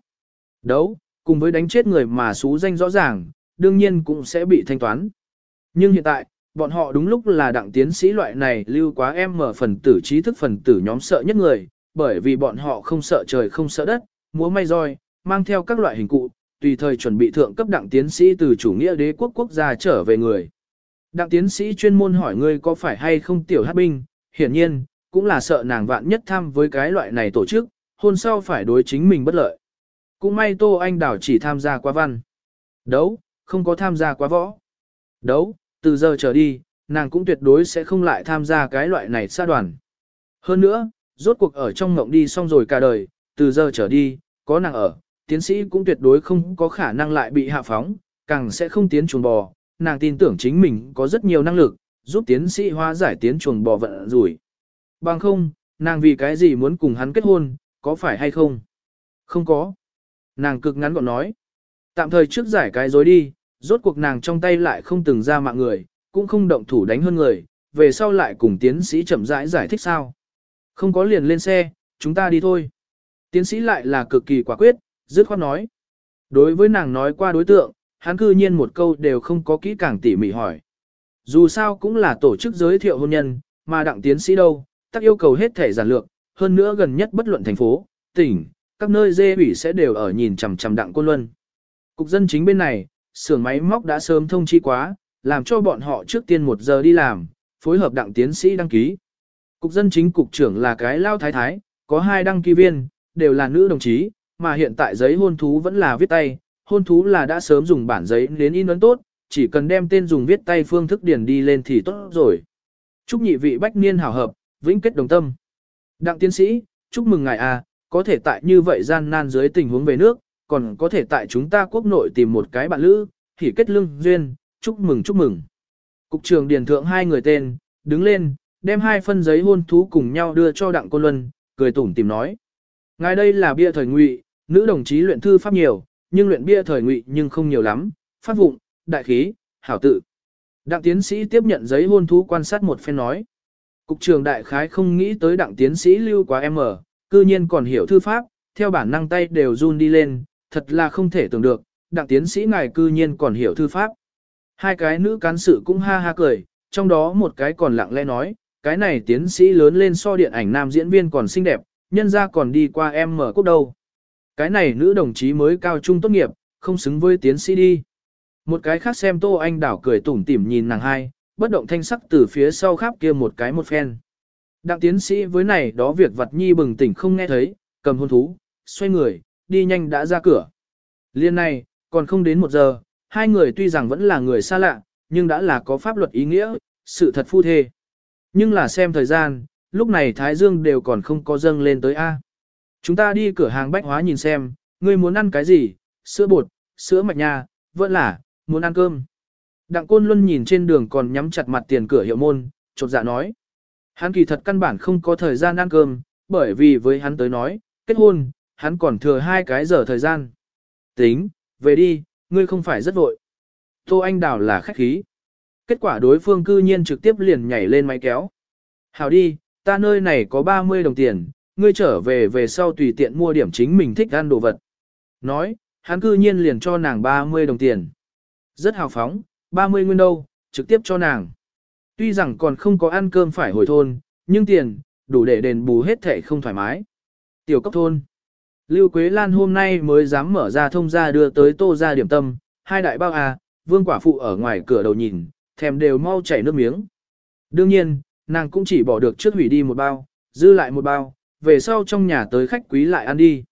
đấu, cùng với đánh chết người mà xú danh rõ ràng, đương nhiên cũng sẽ bị thanh toán. Nhưng hiện tại, bọn họ đúng lúc là đặng tiến sĩ loại này lưu quá em mở phần tử trí thức phần tử nhóm sợ nhất người, bởi vì bọn họ không sợ trời không sợ đất, múa may roi, mang theo các loại hình cụ, tùy thời chuẩn bị thượng cấp đặng tiến sĩ từ chủ nghĩa đế quốc quốc gia trở về người. Đặng tiến sĩ chuyên môn hỏi ngươi có phải hay không tiểu hát binh, hiển nhiên, cũng là sợ nàng vạn nhất tham với cái loại này tổ chức, hôn sau phải đối chính mình bất lợi. Cũng may Tô Anh Đảo chỉ tham gia quá văn. Đấu, không có tham gia quá võ. Đấu, từ giờ trở đi, nàng cũng tuyệt đối sẽ không lại tham gia cái loại này xa đoàn. Hơn nữa, rốt cuộc ở trong ngộng đi xong rồi cả đời, từ giờ trở đi, có nàng ở, tiến sĩ cũng tuyệt đối không có khả năng lại bị hạ phóng, càng sẽ không tiến chuồng bò, nàng tin tưởng chính mình có rất nhiều năng lực, giúp tiến sĩ hóa giải tiến chuồng bò vận rủi. Bằng không, nàng vì cái gì muốn cùng hắn kết hôn, có phải hay không? Không có. Nàng cực ngắn gọn nói. Tạm thời trước giải cái dối đi, rốt cuộc nàng trong tay lại không từng ra mạng người, cũng không động thủ đánh hơn người, về sau lại cùng tiến sĩ chậm rãi giải, giải thích sao. Không có liền lên xe, chúng ta đi thôi. Tiến sĩ lại là cực kỳ quả quyết, dứt khoát nói. Đối với nàng nói qua đối tượng, hắn cư nhiên một câu đều không có kỹ càng tỉ mỉ hỏi. Dù sao cũng là tổ chức giới thiệu hôn nhân, mà đặng tiến sĩ đâu, tắc yêu cầu hết thể giản lược, hơn nữa gần nhất bất luận thành phố, tỉnh, các nơi dê ủy sẽ đều ở nhìn chằm chằm đặng côn luân. Cục dân chính bên này, xưởng máy móc đã sớm thông chi quá, làm cho bọn họ trước tiên một giờ đi làm, phối hợp đặng tiến sĩ đăng ký. Cục dân chính cục trưởng là cái lao thái thái, có hai đăng ký viên, đều là nữ đồng chí, mà hiện tại giấy hôn thú vẫn là viết tay, hôn thú là đã sớm dùng bản giấy đến in ấn tốt, chỉ cần đem tên dùng viết tay phương thức điền đi lên thì tốt rồi. Chúc nhị vị bách niên hảo hợp, vĩnh kết đồng tâm. Đặng tiến sĩ, chúc mừng ngài à, có thể tại như vậy gian nan dưới tình huống về nước, còn có thể tại chúng ta quốc nội tìm một cái bạn lữ, thì kết lương duyên, chúc mừng chúc mừng. Cục trưởng điền thượng hai người tên, đứng lên, đem hai phân giấy hôn thú cùng nhau đưa cho Đặng Côn Luân, cười tủm tìm nói. Ngài đây là bia thời ngụy, nữ đồng chí luyện thư pháp nhiều, nhưng luyện bia thời ngụy nhưng không nhiều lắm, phát vụng, đại khí, hảo tự. Đặng tiến sĩ tiếp nhận giấy hôn thú quan sát một phen nói. Cục trường đại khái không nghĩ tới đặng tiến sĩ lưu quá em ở, cư nhiên còn hiểu thư pháp, theo bản năng tay đều run đi lên, thật là không thể tưởng được, đặng tiến sĩ ngài cư nhiên còn hiểu thư pháp. Hai cái nữ cán sự cũng ha ha cười, trong đó một cái còn lặng lẽ nói, cái này tiến sĩ lớn lên so điện ảnh nam diễn viên còn xinh đẹp, nhân ra còn đi qua em mở cốc đâu. Cái này nữ đồng chí mới cao trung tốt nghiệp, không xứng với tiến sĩ đi. Một cái khác xem Tô Anh Đảo cười tủm tỉm nhìn nàng hai, bất động thanh sắc từ phía sau khắp kia một cái một phen. Đặng tiến sĩ với này đó việc vật nhi bừng tỉnh không nghe thấy, cầm hôn thú, xoay người, đi nhanh đã ra cửa. Liên này, còn không đến một giờ, hai người tuy rằng vẫn là người xa lạ, nhưng đã là có pháp luật ý nghĩa, sự thật phu thê. Nhưng là xem thời gian, lúc này Thái Dương đều còn không có dâng lên tới A. Chúng ta đi cửa hàng bách hóa nhìn xem, ngươi muốn ăn cái gì, sữa bột, sữa mạch nha, vẫn là, muốn ăn cơm. Đặng Côn Luân nhìn trên đường còn nhắm chặt mặt tiền cửa hiệu môn, chột dạ nói. Hắn kỳ thật căn bản không có thời gian ăn cơm, bởi vì với hắn tới nói, kết hôn, hắn còn thừa hai cái giờ thời gian. Tính, về đi, ngươi không phải rất vội. Tô Anh Đào là khách khí. Kết quả đối phương cư nhiên trực tiếp liền nhảy lên máy kéo. Hào đi, ta nơi này có 30 đồng tiền, ngươi trở về về sau tùy tiện mua điểm chính mình thích ăn đồ vật. Nói, hắn cư nhiên liền cho nàng 30 đồng tiền. Rất hào phóng, 30 nguyên đâu, trực tiếp cho nàng. Tuy rằng còn không có ăn cơm phải hồi thôn, nhưng tiền, đủ để đền bù hết thể không thoải mái. Tiểu cấp thôn. Lưu Quế Lan hôm nay mới dám mở ra thông gia đưa tới tô ra điểm tâm, hai đại bao à, vương quả phụ ở ngoài cửa đầu nhìn, thèm đều mau chảy nước miếng. Đương nhiên, nàng cũng chỉ bỏ được trước hủy đi một bao, dư lại một bao, về sau trong nhà tới khách quý lại ăn đi.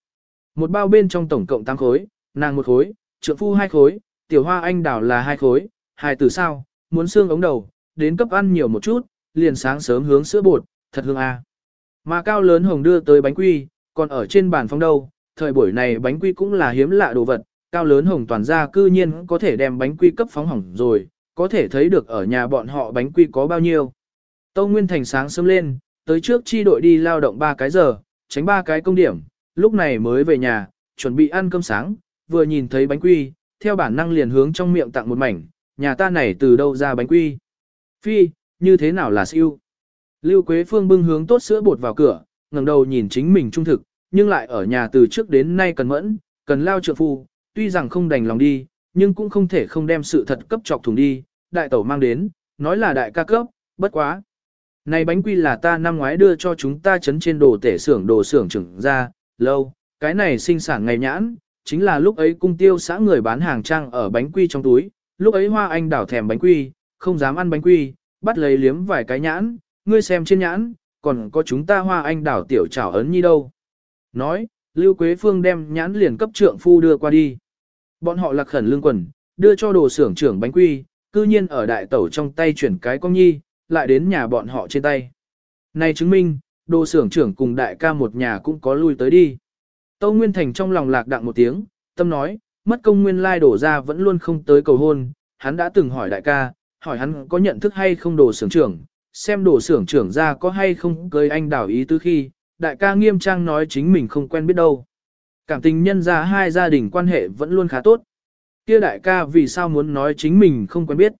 Một bao bên trong tổng cộng 8 khối, nàng một khối, trượng phu hai khối, tiểu hoa anh đảo là hai khối, hai từ sao, muốn xương ống đầu, đến cấp ăn nhiều một chút, liền sáng sớm hướng sữa bột, thật hương. À. Mà cao lớn hồng đưa tới bánh quy, còn ở trên bàn phong đâu, thời buổi này bánh quy cũng là hiếm lạ đồ vật, cao lớn hồng toàn gia cư nhiên có thể đem bánh quy cấp phóng hỏng rồi, có thể thấy được ở nhà bọn họ bánh quy có bao nhiêu. Tâu Nguyên Thành sáng sớm lên, tới trước chi đội đi lao động 3 cái giờ, tránh 3 cái công điểm, lúc này mới về nhà, chuẩn bị ăn cơm sáng, vừa nhìn thấy bánh quy, theo bản năng liền hướng trong miệng tặng một mảnh, nhà ta này từ đâu ra bánh quy. Phi, như thế nào là siêu? Lưu Quế Phương bưng hướng tốt sữa bột vào cửa, ngẩng đầu nhìn chính mình trung thực, nhưng lại ở nhà từ trước đến nay cần mẫn, cần lao trượng phu, tuy rằng không đành lòng đi, nhưng cũng không thể không đem sự thật cấp chọc thùng đi, đại tẩu mang đến, nói là đại ca cấp, bất quá. Này bánh quy là ta năm ngoái đưa cho chúng ta chấn trên đồ tể xưởng đồ xưởng trưởng ra, lâu, cái này sinh sản ngày nhãn, chính là lúc ấy cung tiêu xã người bán hàng trang ở bánh quy trong túi, lúc ấy hoa anh đảo thèm bánh quy, không dám ăn bánh quy, bắt lấy liếm vài cái nhãn, ngươi xem trên nhãn, còn có chúng ta hoa anh đảo tiểu trảo ấn nhi đâu. Nói, Lưu Quế Phương đem nhãn liền cấp trượng phu đưa qua đi. Bọn họ lạc khẩn lương quần, đưa cho đồ xưởng trưởng bánh quy, cư nhiên ở đại tẩu trong tay chuyển cái con nhi, lại đến nhà bọn họ trên tay. Này chứng minh, đồ xưởng trưởng cùng đại ca một nhà cũng có lui tới đi. Tâu Nguyên Thành trong lòng lạc đặng một tiếng, tâm nói, mất công nguyên lai đổ ra vẫn luôn không tới cầu hôn, hắn đã từng hỏi đại ca, hỏi hắn có nhận thức hay không đồ xưởng trưởng, xem đồ xưởng trưởng ra có hay không cưới anh đảo ý tứ khi, đại ca nghiêm trang nói chính mình không quen biết đâu. Cảm tình nhân ra hai gia đình quan hệ vẫn luôn khá tốt. Kia đại ca vì sao muốn nói chính mình không quen biết.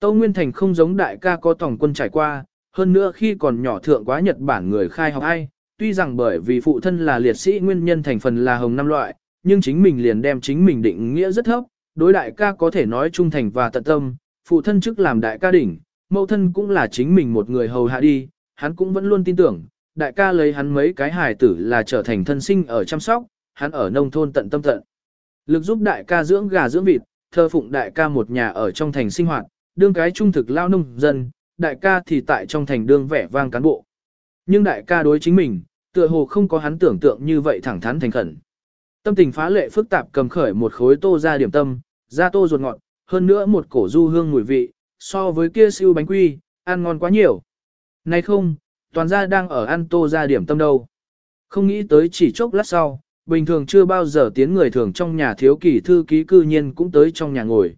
Tâu Nguyên Thành không giống đại ca có tổng quân trải qua, hơn nữa khi còn nhỏ thượng quá Nhật Bản người khai học ai, tuy rằng bởi vì phụ thân là liệt sĩ nguyên nhân thành phần là hồng năm loại, nhưng chính mình liền đem chính mình định nghĩa rất thấp, đối đại ca có thể nói trung thành và tận tâm, phụ thân chức làm đại ca đỉnh, mẫu thân cũng là chính mình một người hầu hạ đi, hắn cũng vẫn luôn tin tưởng, đại ca lấy hắn mấy cái hài tử là trở thành thân sinh ở chăm sóc, hắn ở nông thôn tận tâm tận. Lực giúp đại ca dưỡng gà dưỡng vịt, thơ phụng đại ca một nhà ở trong thành sinh hoạt, đương cái trung thực lao nông dân, đại ca thì tại trong thành đương vẻ vang cán bộ. Nhưng đại ca đối chính mình, tựa hồ không có hắn tưởng tượng như vậy thẳng thắn thành khẩn. Tâm tình phá lệ phức tạp cầm khởi một khối tô ra điểm tâm, ra tô ruột ngọt, hơn nữa một cổ du hương mùi vị, so với kia siêu bánh quy, ăn ngon quá nhiều. Này không, toàn gia đang ở ăn tô ra điểm tâm đâu. Không nghĩ tới chỉ chốc lát sau, bình thường chưa bao giờ tiến người thường trong nhà thiếu kỳ thư ký cư nhiên cũng tới trong nhà ngồi.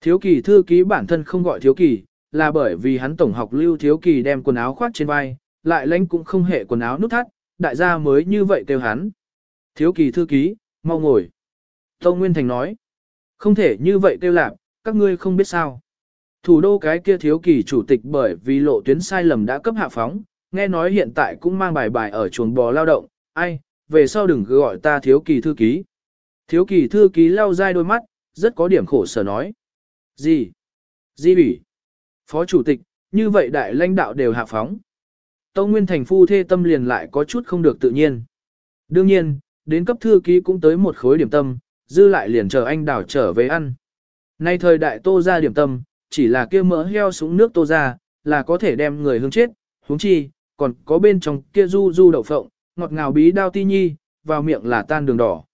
Thiếu kỳ thư ký bản thân không gọi thiếu kỳ, là bởi vì hắn tổng học lưu thiếu kỳ đem quần áo khoác trên vai, lại lãnh cũng không hệ quần áo nút thắt, đại gia mới như vậy kêu hắn. Thiếu kỳ thư ký, mau ngồi. Tâu Nguyên Thành nói, không thể như vậy kêu lạc, các ngươi không biết sao. Thủ đô cái kia thiếu kỳ chủ tịch bởi vì lộ tuyến sai lầm đã cấp hạ phóng, nghe nói hiện tại cũng mang bài bài ở chuồng bò lao động, ai, về sau đừng cứ gọi ta thiếu kỳ thư ký. Thiếu kỳ thư ký lau dai đôi mắt, rất có điểm khổ sở nói. Gì? Di ủy? Phó chủ tịch, như vậy đại lãnh đạo đều hạ phóng. Tâu Nguyên Thành phu thê tâm liền lại có chút không được tự nhiên. Đương nhiên, đến cấp thư ký cũng tới một khối điểm tâm, dư lại liền chờ anh đảo trở về ăn. Nay thời đại tô ra điểm tâm, chỉ là kia mỡ heo súng nước tô ra, là có thể đem người hướng chết, huống chi, còn có bên trong kia du du đậu phộng, ngọt ngào bí đao ti nhi, vào miệng là tan đường đỏ.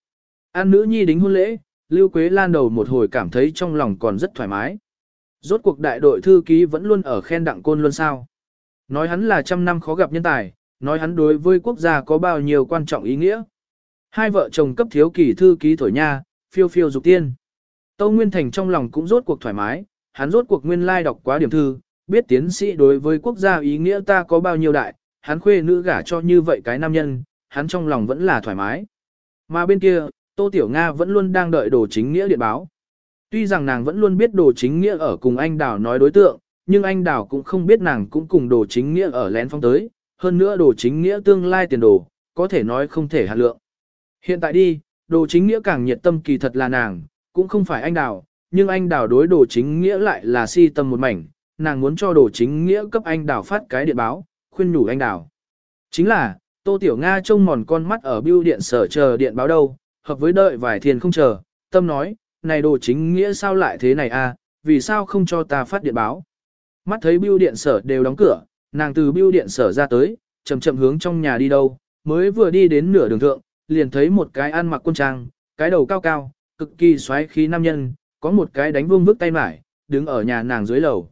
An nữ nhi đính hôn lễ, Lưu Quế Lan đầu một hồi cảm thấy trong lòng còn rất thoải mái. Rốt cuộc đại đội thư ký vẫn luôn ở khen đặng côn luôn sao. Nói hắn là trăm năm khó gặp nhân tài, nói hắn đối với quốc gia có bao nhiêu quan trọng ý nghĩa. Hai vợ chồng cấp thiếu kỳ thư ký thổi nha, phiêu phiêu dục tiên. Tâu Nguyên Thành trong lòng cũng rốt cuộc thoải mái, hắn rốt cuộc nguyên lai đọc quá điểm thư, biết tiến sĩ đối với quốc gia ý nghĩa ta có bao nhiêu đại, hắn khuê nữ gả cho như vậy cái nam nhân, hắn trong lòng vẫn là thoải mái. Mà bên kia, Tô Tiểu Nga vẫn luôn đang đợi đồ chính nghĩa điện báo. Tuy rằng nàng vẫn luôn biết đồ chính nghĩa ở cùng anh Đào nói đối tượng, nhưng anh Đào cũng không biết nàng cũng cùng đồ chính nghĩa ở lén phong tới, hơn nữa đồ chính nghĩa tương lai tiền đồ, có thể nói không thể hạt lượng. Hiện tại đi, đồ chính nghĩa càng nhiệt tâm kỳ thật là nàng, cũng không phải anh Đào, nhưng anh Đào đối đồ chính nghĩa lại là si tâm một mảnh, nàng muốn cho đồ chính nghĩa cấp anh Đào phát cái điện báo, khuyên nhủ anh Đào. Chính là, Tô Tiểu Nga trông mòn con mắt ở bưu điện sở chờ điện báo đâu, hợp với đợi vài thiền không chờ, tâm nói, này đồ chính nghĩa sao lại thế này à, vì sao không cho ta phát điện báo. Mắt thấy bưu điện sở đều đóng cửa, nàng từ bưu điện sở ra tới, chậm chậm hướng trong nhà đi đâu, mới vừa đi đến nửa đường thượng, liền thấy một cái ăn mặc quân trang, cái đầu cao cao, cực kỳ xoáy khí nam nhân, có một cái đánh vương vức tay mải, đứng ở nhà nàng dưới lầu.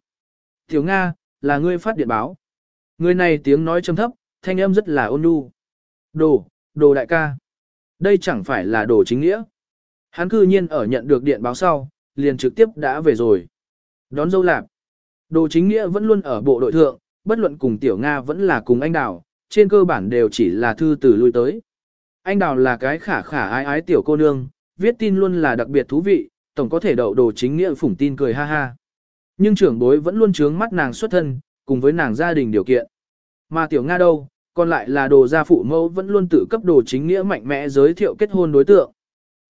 Tiểu Nga, là ngươi phát điện báo. Người này tiếng nói trầm thấp, thanh âm rất là ôn nhu. Đồ, đồ đại ca. Đây chẳng phải là đồ chính nghĩa. Hắn cư nhiên ở nhận được điện báo sau, liền trực tiếp đã về rồi. Đón dâu lạp. Đồ chính nghĩa vẫn luôn ở bộ đội thượng, bất luận cùng tiểu Nga vẫn là cùng anh Đào, trên cơ bản đều chỉ là thư từ lui tới. Anh Đào là cái khả khả ái ái tiểu cô nương, viết tin luôn là đặc biệt thú vị, tổng có thể đậu đồ chính nghĩa phủng tin cười ha ha. Nhưng trưởng bối vẫn luôn trướng mắt nàng xuất thân, cùng với nàng gia đình điều kiện. Mà tiểu Nga đâu, còn lại là đồ gia phụ mẫu vẫn luôn tự cấp đồ chính nghĩa mạnh mẽ giới thiệu kết hôn đối tượng.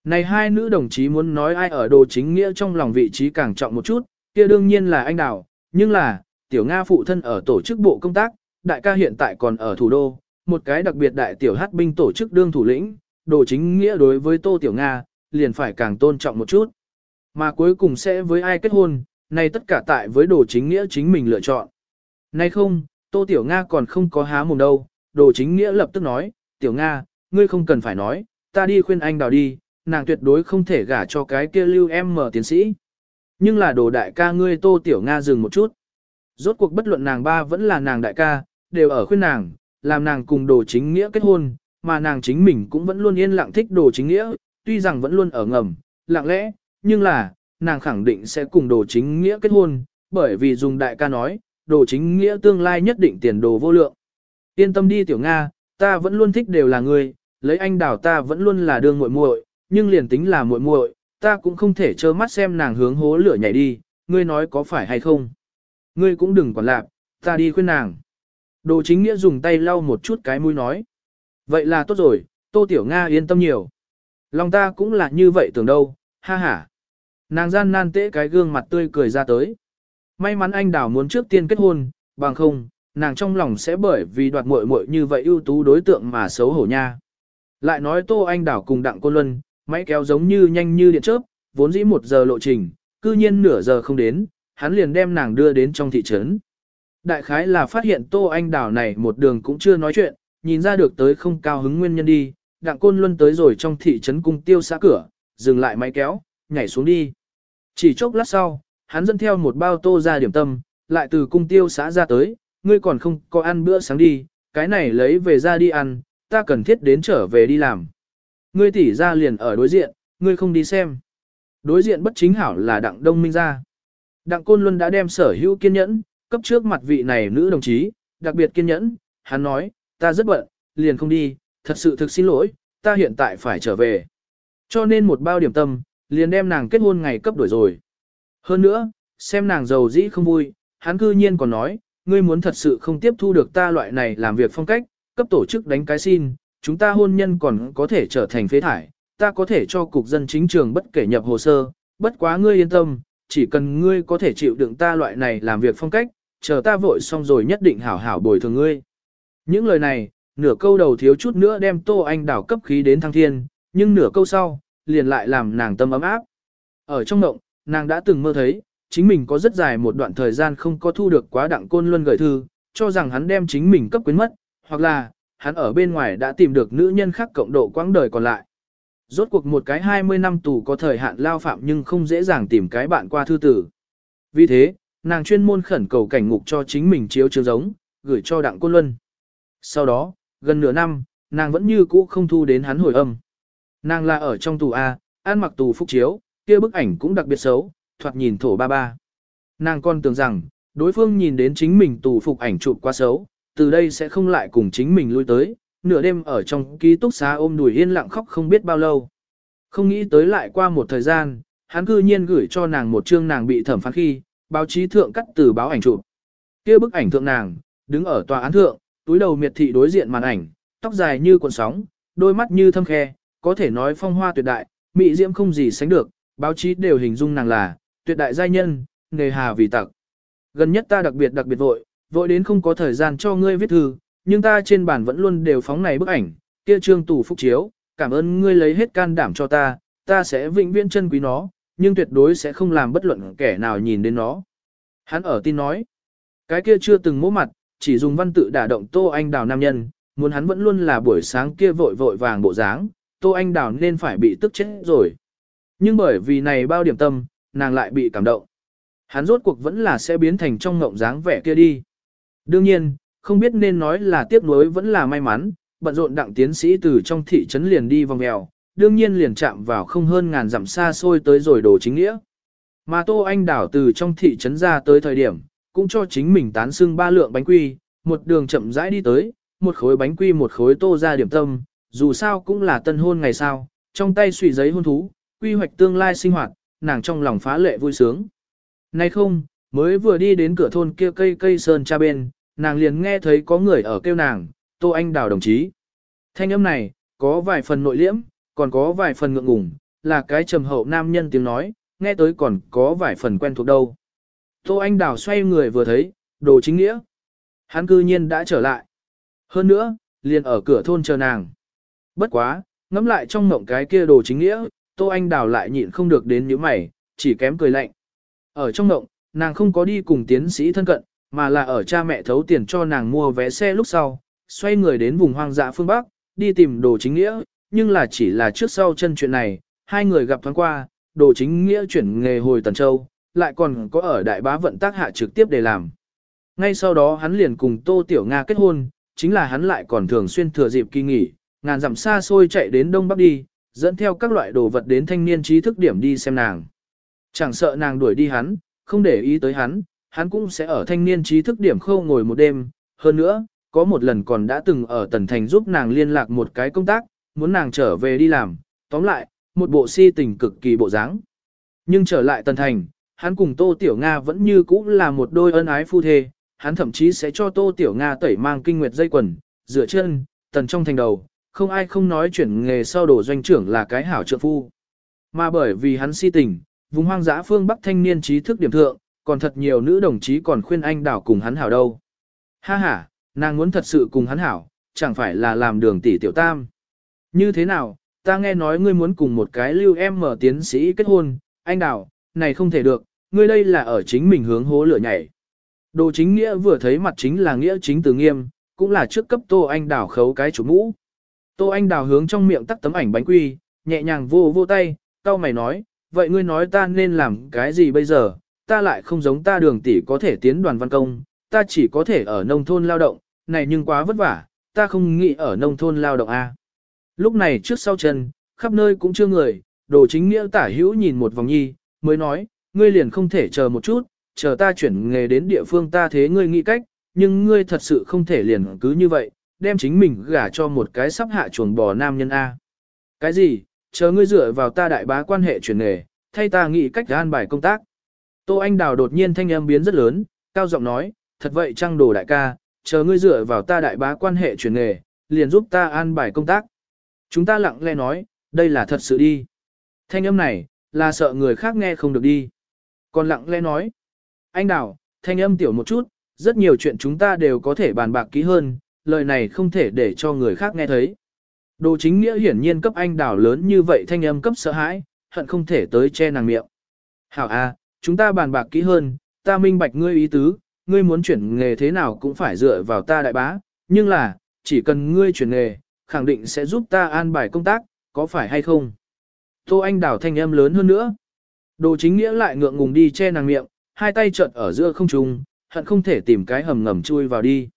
Này hai nữ đồng chí muốn nói ai ở đồ chính nghĩa trong lòng vị trí càng trọng một chút, kia đương nhiên là anh Đào, nhưng là, tiểu Nga phụ thân ở tổ chức bộ công tác, đại ca hiện tại còn ở thủ đô, một cái đặc biệt đại tiểu hát binh tổ chức đương thủ lĩnh, đồ chính nghĩa đối với tô tiểu Nga, liền phải càng tôn trọng một chút. Mà cuối cùng sẽ với ai kết hôn, này tất cả tại với đồ chính nghĩa chính mình lựa chọn. Này không, tô tiểu Nga còn không có há mồm đâu, đồ chính nghĩa lập tức nói, tiểu Nga, ngươi không cần phải nói, ta đi khuyên anh đào đi, nàng tuyệt đối không thể gả cho cái kia lưu em mở tiến sĩ. Nhưng là đồ đại ca ngươi tô tiểu Nga dừng một chút. Rốt cuộc bất luận nàng ba vẫn là nàng đại ca, đều ở khuyên nàng, làm nàng cùng đồ chính nghĩa kết hôn, mà nàng chính mình cũng vẫn luôn yên lặng thích đồ chính nghĩa, tuy rằng vẫn luôn ở ngầm, lặng lẽ, nhưng là, nàng khẳng định sẽ cùng đồ chính nghĩa kết hôn, bởi vì dùng đại ca nói, đồ chính nghĩa tương lai nhất định tiền đồ vô lượng. Yên tâm đi tiểu Nga, ta vẫn luôn thích đều là người lấy anh đào ta vẫn luôn là đương muội muội, nhưng liền tính là muội muội, ta cũng không thể trơ mắt xem nàng hướng hố lửa nhảy đi, ngươi nói có phải hay không. Ngươi cũng đừng quản lạp, ta đi khuyên nàng. Đồ chính nghĩa dùng tay lau một chút cái mũi nói. Vậy là tốt rồi, Tô Tiểu Nga yên tâm nhiều. Lòng ta cũng là như vậy tưởng đâu, ha ha. Nàng gian nan tễ cái gương mặt tươi cười ra tới. May mắn anh đào muốn trước tiên kết hôn, bằng không, nàng trong lòng sẽ bởi vì đoạt muội muội như vậy ưu tú đối tượng mà xấu hổ nha. Lại nói Tô Anh Đảo cùng Đặng Côn Luân, máy kéo giống như nhanh như điện chớp, vốn dĩ một giờ lộ trình, cư nhiên nửa giờ không đến, hắn liền đem nàng đưa đến trong thị trấn. Đại khái là phát hiện Tô Anh Đảo này một đường cũng chưa nói chuyện, nhìn ra được tới không cao hứng nguyên nhân đi, Đặng Côn Luân tới rồi trong thị trấn cung tiêu xã cửa, dừng lại máy kéo, nhảy xuống đi. Chỉ chốc lát sau, hắn dẫn theo một bao tô ra điểm tâm, lại từ cung tiêu xã ra tới, ngươi còn không có ăn bữa sáng đi, cái này lấy về ra đi ăn, ta cần thiết đến trở về đi làm. Ngươi tỷ ra liền ở đối diện, ngươi không đi xem. Đối diện bất chính hảo là đặng đông minh ra. Đặng Côn Luân đã đem sở hữu kiên nhẫn, cấp trước mặt vị này nữ đồng chí, đặc biệt kiên nhẫn, hắn nói, ta rất bận, liền không đi, thật sự thực xin lỗi, ta hiện tại phải trở về. Cho nên một bao điểm tâm, liền đem nàng kết hôn ngày cấp đổi rồi. Hơn nữa, xem nàng giàu dĩ không vui, hắn cư nhiên còn nói, ngươi muốn thật sự không tiếp thu được ta loại này làm việc phong cách, cấp tổ chức đánh cái xin, chúng ta hôn nhân còn có thể trở thành phế thải, ta có thể cho cục dân chính trường bất kể nhập hồ sơ, bất quá ngươi yên tâm, chỉ cần ngươi có thể chịu đựng ta loại này làm việc phong cách, chờ ta vội xong rồi nhất định hảo hảo bồi thường ngươi. Những lời này, nửa câu đầu thiếu chút nữa đem Tô Anh đảo cấp khí đến thăng thiên, nhưng nửa câu sau, liền lại làm nàng tâm ấm áp. Ở trong động, nàng đã từng mơ thấy, chính mình có rất dài một đoạn thời gian không có thu được quá đặng côn luân gửi thư, cho rằng hắn đem chính mình cấp quyến mất, hoặc là, hắn ở bên ngoài đã tìm được nữ nhân khác cộng độ quãng đời còn lại. Rốt cuộc một cái 20 năm tù có thời hạn lao phạm nhưng không dễ dàng tìm cái bạn qua thư tử. Vì thế, nàng chuyên môn khẩn cầu cảnh ngục cho chính mình chiếu chiếu giống, gửi cho đặng côn luân. Sau đó, gần nửa năm, nàng vẫn như cũ không thu đến hắn hồi âm. Nàng là ở trong tù A, ăn mặc tù phúc chiếu, kia bức ảnh cũng đặc biệt xấu, thoạt nhìn thổ ba ba. Nàng còn tưởng rằng, đối phương nhìn đến chính mình tù phục ảnh chụp quá xấu, từ đây sẽ không lại cùng chính mình lui tới, nửa đêm ở trong ký túc xá ôm đùi yên lặng khóc không biết bao lâu. Không nghĩ tới lại qua một thời gian, hắn cư nhiên gửi cho nàng một chương nàng bị thẩm phán khi, báo chí thượng cắt từ báo ảnh chụp. Kia bức ảnh thượng nàng, đứng ở tòa án thượng, túi đầu miệt thị đối diện màn ảnh, tóc dài như cuộn sóng, đôi mắt như thâm khe, có thể nói phong hoa tuyệt đại, mỹ diễm không gì sánh được, báo chí đều hình dung nàng là tuyệt đại giai nhân, nghề hà vì tặc. Gần nhất ta đặc biệt đặc biệt vội, vội đến không có thời gian cho ngươi viết thư, nhưng ta trên bàn vẫn luôn đều phóng này bức ảnh, kia trương tủ phúc chiếu, cảm ơn ngươi lấy hết can đảm cho ta, ta sẽ vĩnh viễn chân quý nó, nhưng tuyệt đối sẽ không làm bất luận kẻ nào nhìn đến nó. Hắn ở tin nói, cái kia chưa từng mỗ mặt, chỉ dùng văn tự đả động Tô Anh Đào nam nhân, muốn hắn vẫn luôn là buổi sáng kia vội vội vàng bộ dáng, Tô Anh Đào nên phải bị tức chết rồi. Nhưng bởi vì này bao điểm tâm, nàng lại bị cảm động. Hắn rốt cuộc vẫn là sẽ biến thành trong ngộng dáng vẻ kia đi. Đương nhiên, không biết nên nói là tiếc nuối vẫn là may mắn, bận rộn đặng tiến sĩ từ trong thị trấn liền đi vòng mèo, đương nhiên liền chạm vào không hơn ngàn dặm xa xôi tới rồi đồ chính nghĩa. Mà Tô Anh Đảo từ trong thị trấn ra tới thời điểm, cũng cho chính mình tán xưng ba lượng bánh quy, một đường chậm rãi đi tới, một khối bánh quy một khối tô ra điểm tâm, dù sao cũng là tân hôn ngày sau, trong tay suy giấy hôn thú, quy hoạch tương lai sinh hoạt, nàng trong lòng phá lệ vui sướng. Nay không, mới vừa đi đến cửa thôn kia cây cây sơn cha bên, nàng liền nghe thấy có người ở kêu nàng, Tô Anh Đào đồng chí. Thanh âm này, có vài phần nội liễm, còn có vài phần ngượng ngùng, là cái trầm hậu nam nhân tiếng nói, nghe tới còn có vài phần quen thuộc đâu. Tô Anh Đào xoay người vừa thấy, đồ chính nghĩa. Hắn cư nhiên đã trở lại. Hơn nữa, liền ở cửa thôn chờ nàng. Bất quá, ngắm lại trong mộng cái kia đồ chính nghĩa, Tô Anh Đào lại nhịn không được đến những mày, chỉ kém cười lạnh. Ở trong mộng, nàng không có đi cùng tiến sĩ thân cận, mà là ở cha mẹ thấu tiền cho nàng mua vé xe lúc sau, xoay người đến vùng hoang dã phương Bắc, đi tìm đồ chính nghĩa, nhưng là chỉ là trước sau chân chuyện này, hai người gặp thoáng qua, đồ chính nghĩa chuyển nghề hồi Tần Châu, lại còn có ở đại bá vận tác hạ trực tiếp để làm. Ngay sau đó hắn liền cùng Tô Tiểu Nga kết hôn, chính là hắn lại còn thường xuyên thừa dịp kỳ nghỉ, ngàn dặm xa xôi chạy đến Đông Bắc đi, dẫn theo các loại đồ vật đến thanh niên trí thức điểm đi xem nàng. Chẳng sợ nàng đuổi đi hắn, không để ý tới hắn, hắn cũng sẽ ở thanh niên trí thức điểm khâu ngồi một đêm. Hơn nữa, có một lần còn đã từng ở Tần Thành giúp nàng liên lạc một cái công tác, muốn nàng trở về đi làm. Tóm lại, một bộ si tình cực kỳ bộ dáng. Nhưng trở lại Tần Thành, hắn cùng Tô Tiểu Nga vẫn như cũ là một đôi ân ái phu thê. Hắn thậm chí sẽ cho Tô Tiểu Nga tẩy mang kinh nguyệt dây quần, rửa chân, tần trong thành đầu, không ai không nói chuyển nghề sau đổ doanh trưởng là cái hảo trợ phu. Mà bởi vì hắn si tình, vùng hoang dã phương Bắc thanh niên trí thức điểm thượng, còn thật nhiều nữ đồng chí còn khuyên anh đảo cùng hắn hảo đâu. Ha ha, nàng muốn thật sự cùng hắn hảo, chẳng phải là làm đường tỷ tiểu tam. Như thế nào, ta nghe nói ngươi muốn cùng một cái lưu em mở tiến sĩ kết hôn, anh đảo, này không thể được, ngươi đây là ở chính mình hướng hố lửa nhảy. Đồ chính nghĩa vừa thấy mặt chính là nghĩa chính từ nghiêm, cũng là trước cấp tô anh đảo khấu cái chủ mũ. Tô anh đào hướng trong miệng tắt tấm ảnh bánh quy, nhẹ nhàng vô vô tay, tao mày nói, vậy ngươi nói ta nên làm cái gì bây giờ, ta lại không giống ta đường tỷ có thể tiến đoàn văn công, ta chỉ có thể ở nông thôn lao động, này nhưng quá vất vả, ta không nghĩ ở nông thôn lao động a. Lúc này trước sau chân, khắp nơi cũng chưa người, đồ chính nghĩa tả hữu nhìn một vòng nhi, mới nói, ngươi liền không thể chờ một chút, chờ ta chuyển nghề đến địa phương ta thế ngươi nghĩ cách, nhưng ngươi thật sự không thể liền cứ như vậy, đem chính mình gả cho một cái sắp hạ chuồng bò nam nhân A. Cái gì, chờ ngươi dựa vào ta đại bá quan hệ chuyển nghề, thay ta nghĩ cách an bài công tác. Tô Anh Đào đột nhiên thanh âm biến rất lớn, cao giọng nói, thật vậy trăng đồ đại ca, chờ ngươi dựa vào ta đại bá quan hệ chuyển nghề, liền giúp ta an bài công tác. Chúng ta lặng lẽ nói, đây là thật sự đi. Thanh âm này, là sợ người khác nghe không được đi. Còn lặng lẽ nói, anh Đào, thanh âm tiểu một chút, rất nhiều chuyện chúng ta đều có thể bàn bạc kỹ hơn, lời này không thể để cho người khác nghe thấy. Đồ chính nghĩa hiển nhiên cấp anh Đào lớn như vậy thanh âm cấp sợ hãi, hận không thể tới che nàng miệng. Hảo a, chúng ta bàn bạc kỹ hơn, ta minh bạch ngươi ý tứ, ngươi muốn chuyển nghề thế nào cũng phải dựa vào ta đại bá, nhưng là, chỉ cần ngươi chuyển nghề, khẳng định sẽ giúp ta an bài công tác, có phải hay không? Tô Anh đảo thanh âm lớn hơn nữa. Đồ chính nghĩa lại ngượng ngùng đi che nàng miệng, hai tay trợn ở giữa không trung, hận không thể tìm cái hầm ngầm chui vào đi.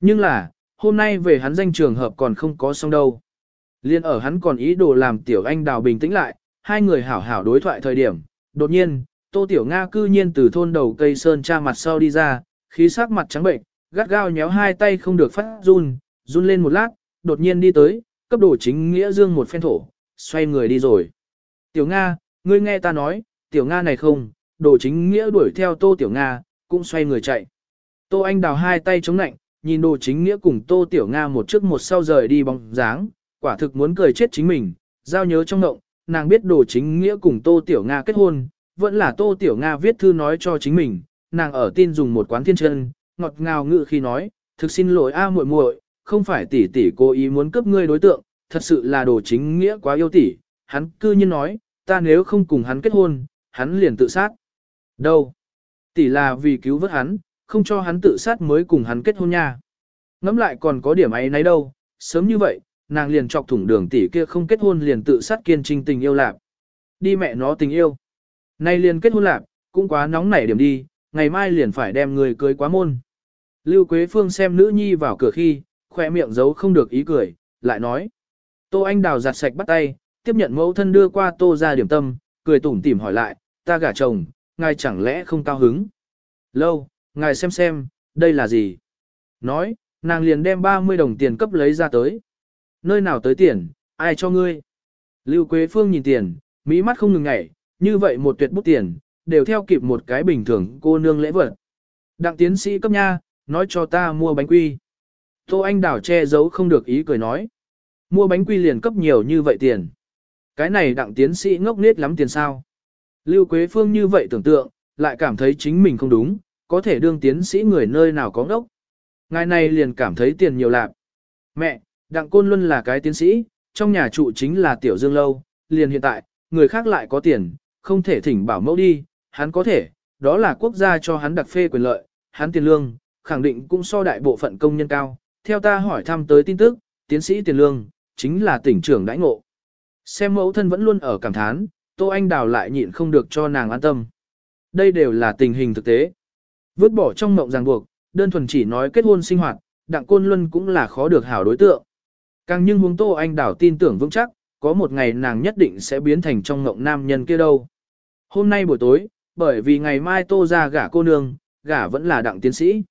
Nhưng là, hôm nay về hắn danh trường hợp còn không có xong đâu. Liên ở hắn còn ý đồ làm tiểu anh đào bình tĩnh lại, hai người hảo hảo đối thoại thời điểm, đột nhiên, Tô Tiểu Nga cư nhiên từ thôn đầu cây sơn cha mặt sau đi ra, khí sắc mặt trắng bệnh, gắt gao nhéo hai tay không được phát run, run lên một lát, đột nhiên đi tới, cấp đồ chính nghĩa dương một phen thổ, xoay người đi rồi. Tiểu Nga, ngươi nghe ta nói, Tiểu Nga này không, đồ chính nghĩa đuổi theo Tô Tiểu Nga, cũng xoay người chạy. Tô Anh đào hai tay chống nạnh, nhìn đồ chính nghĩa cùng Tô Tiểu Nga một trước một sau rời đi bóng dáng, quả thực muốn cười chết chính mình, giao nhớ trong động, nàng biết đồ chính nghĩa cùng Tô Tiểu Nga kết hôn, vẫn là Tô Tiểu Nga viết thư nói cho chính mình, nàng ở tin dùng một quán thiên chân, ngọt ngào ngự khi nói, thực xin lỗi a muội muội, không phải tỷ tỷ cố ý muốn cướp ngươi đối tượng, thật sự là đồ chính nghĩa quá yêu tỷ, hắn cư nhiên nói, ta nếu không cùng hắn kết hôn, hắn liền tự sát. Đâu? Tỷ là vì cứu vớt hắn, không cho hắn tự sát mới cùng hắn kết hôn nha. Ngắm lại còn có điểm ấy nấy đâu, sớm như vậy, nàng liền chọc thủng đường tỷ kia không kết hôn liền tự sát kiên trinh tình yêu lạc. Đi mẹ nó tình yêu. Nay liền kết hôn lạc, cũng quá nóng nảy điểm đi, ngày mai liền phải đem người cưới quá môn. Lưu Quế Phương xem nữ nhi vào cửa khi, khỏe miệng giấu không được ý cười, lại nói. Tô Anh Đào giặt sạch bắt tay, tiếp nhận mẫu thân đưa qua tô ra điểm tâm, cười tủm tỉm hỏi lại, ta gả chồng, ngài chẳng lẽ không cao hứng? Lâu, ngài xem xem, đây là gì? Nói, nàng liền đem 30 đồng tiền cấp lấy ra tới. Nơi nào tới tiền, ai cho ngươi? Lưu Quế Phương nhìn tiền, mỹ mắt không ngừng ngảy, như vậy một tuyệt bút tiền, đều theo kịp một cái bình thường cô nương lễ vật. Đặng tiến sĩ cấp nha, nói cho ta mua bánh quy. Tô Anh Đảo che giấu không được ý cười nói. Mua bánh quy liền cấp nhiều như vậy tiền. Cái này đặng tiến sĩ ngốc nết lắm tiền sao. Lưu Quế Phương như vậy tưởng tượng, lại cảm thấy chính mình không đúng, có thể đương tiến sĩ người nơi nào có ngốc. Ngài này liền cảm thấy tiền nhiều lạc. Mẹ, đặng côn luân là cái tiến sĩ, trong nhà trụ chính là tiểu dương lâu, liền hiện tại, người khác lại có tiền, không thể thỉnh bảo mẫu đi, hắn có thể, đó là quốc gia cho hắn đặc phê quyền lợi, hắn tiền lương, khẳng định cũng so đại bộ phận công nhân cao. Theo ta hỏi thăm tới tin tức, tiến sĩ tiền lương, chính là tỉnh trưởng đãi ngộ. Xem mẫu thân vẫn luôn ở cảm thán, Tô Anh Đào lại nhịn không được cho nàng an tâm. Đây đều là tình hình thực tế. Vứt bỏ trong mộng ràng buộc, đơn thuần chỉ nói kết hôn sinh hoạt, đặng côn luân cũng là khó được hảo đối tượng. Càng nhưng huống Tô Anh đảo tin tưởng vững chắc, có một ngày nàng nhất định sẽ biến thành trong mộng nam nhân kia đâu. Hôm nay buổi tối, bởi vì ngày mai Tô ra gả cô nương, gả vẫn là đặng tiến sĩ.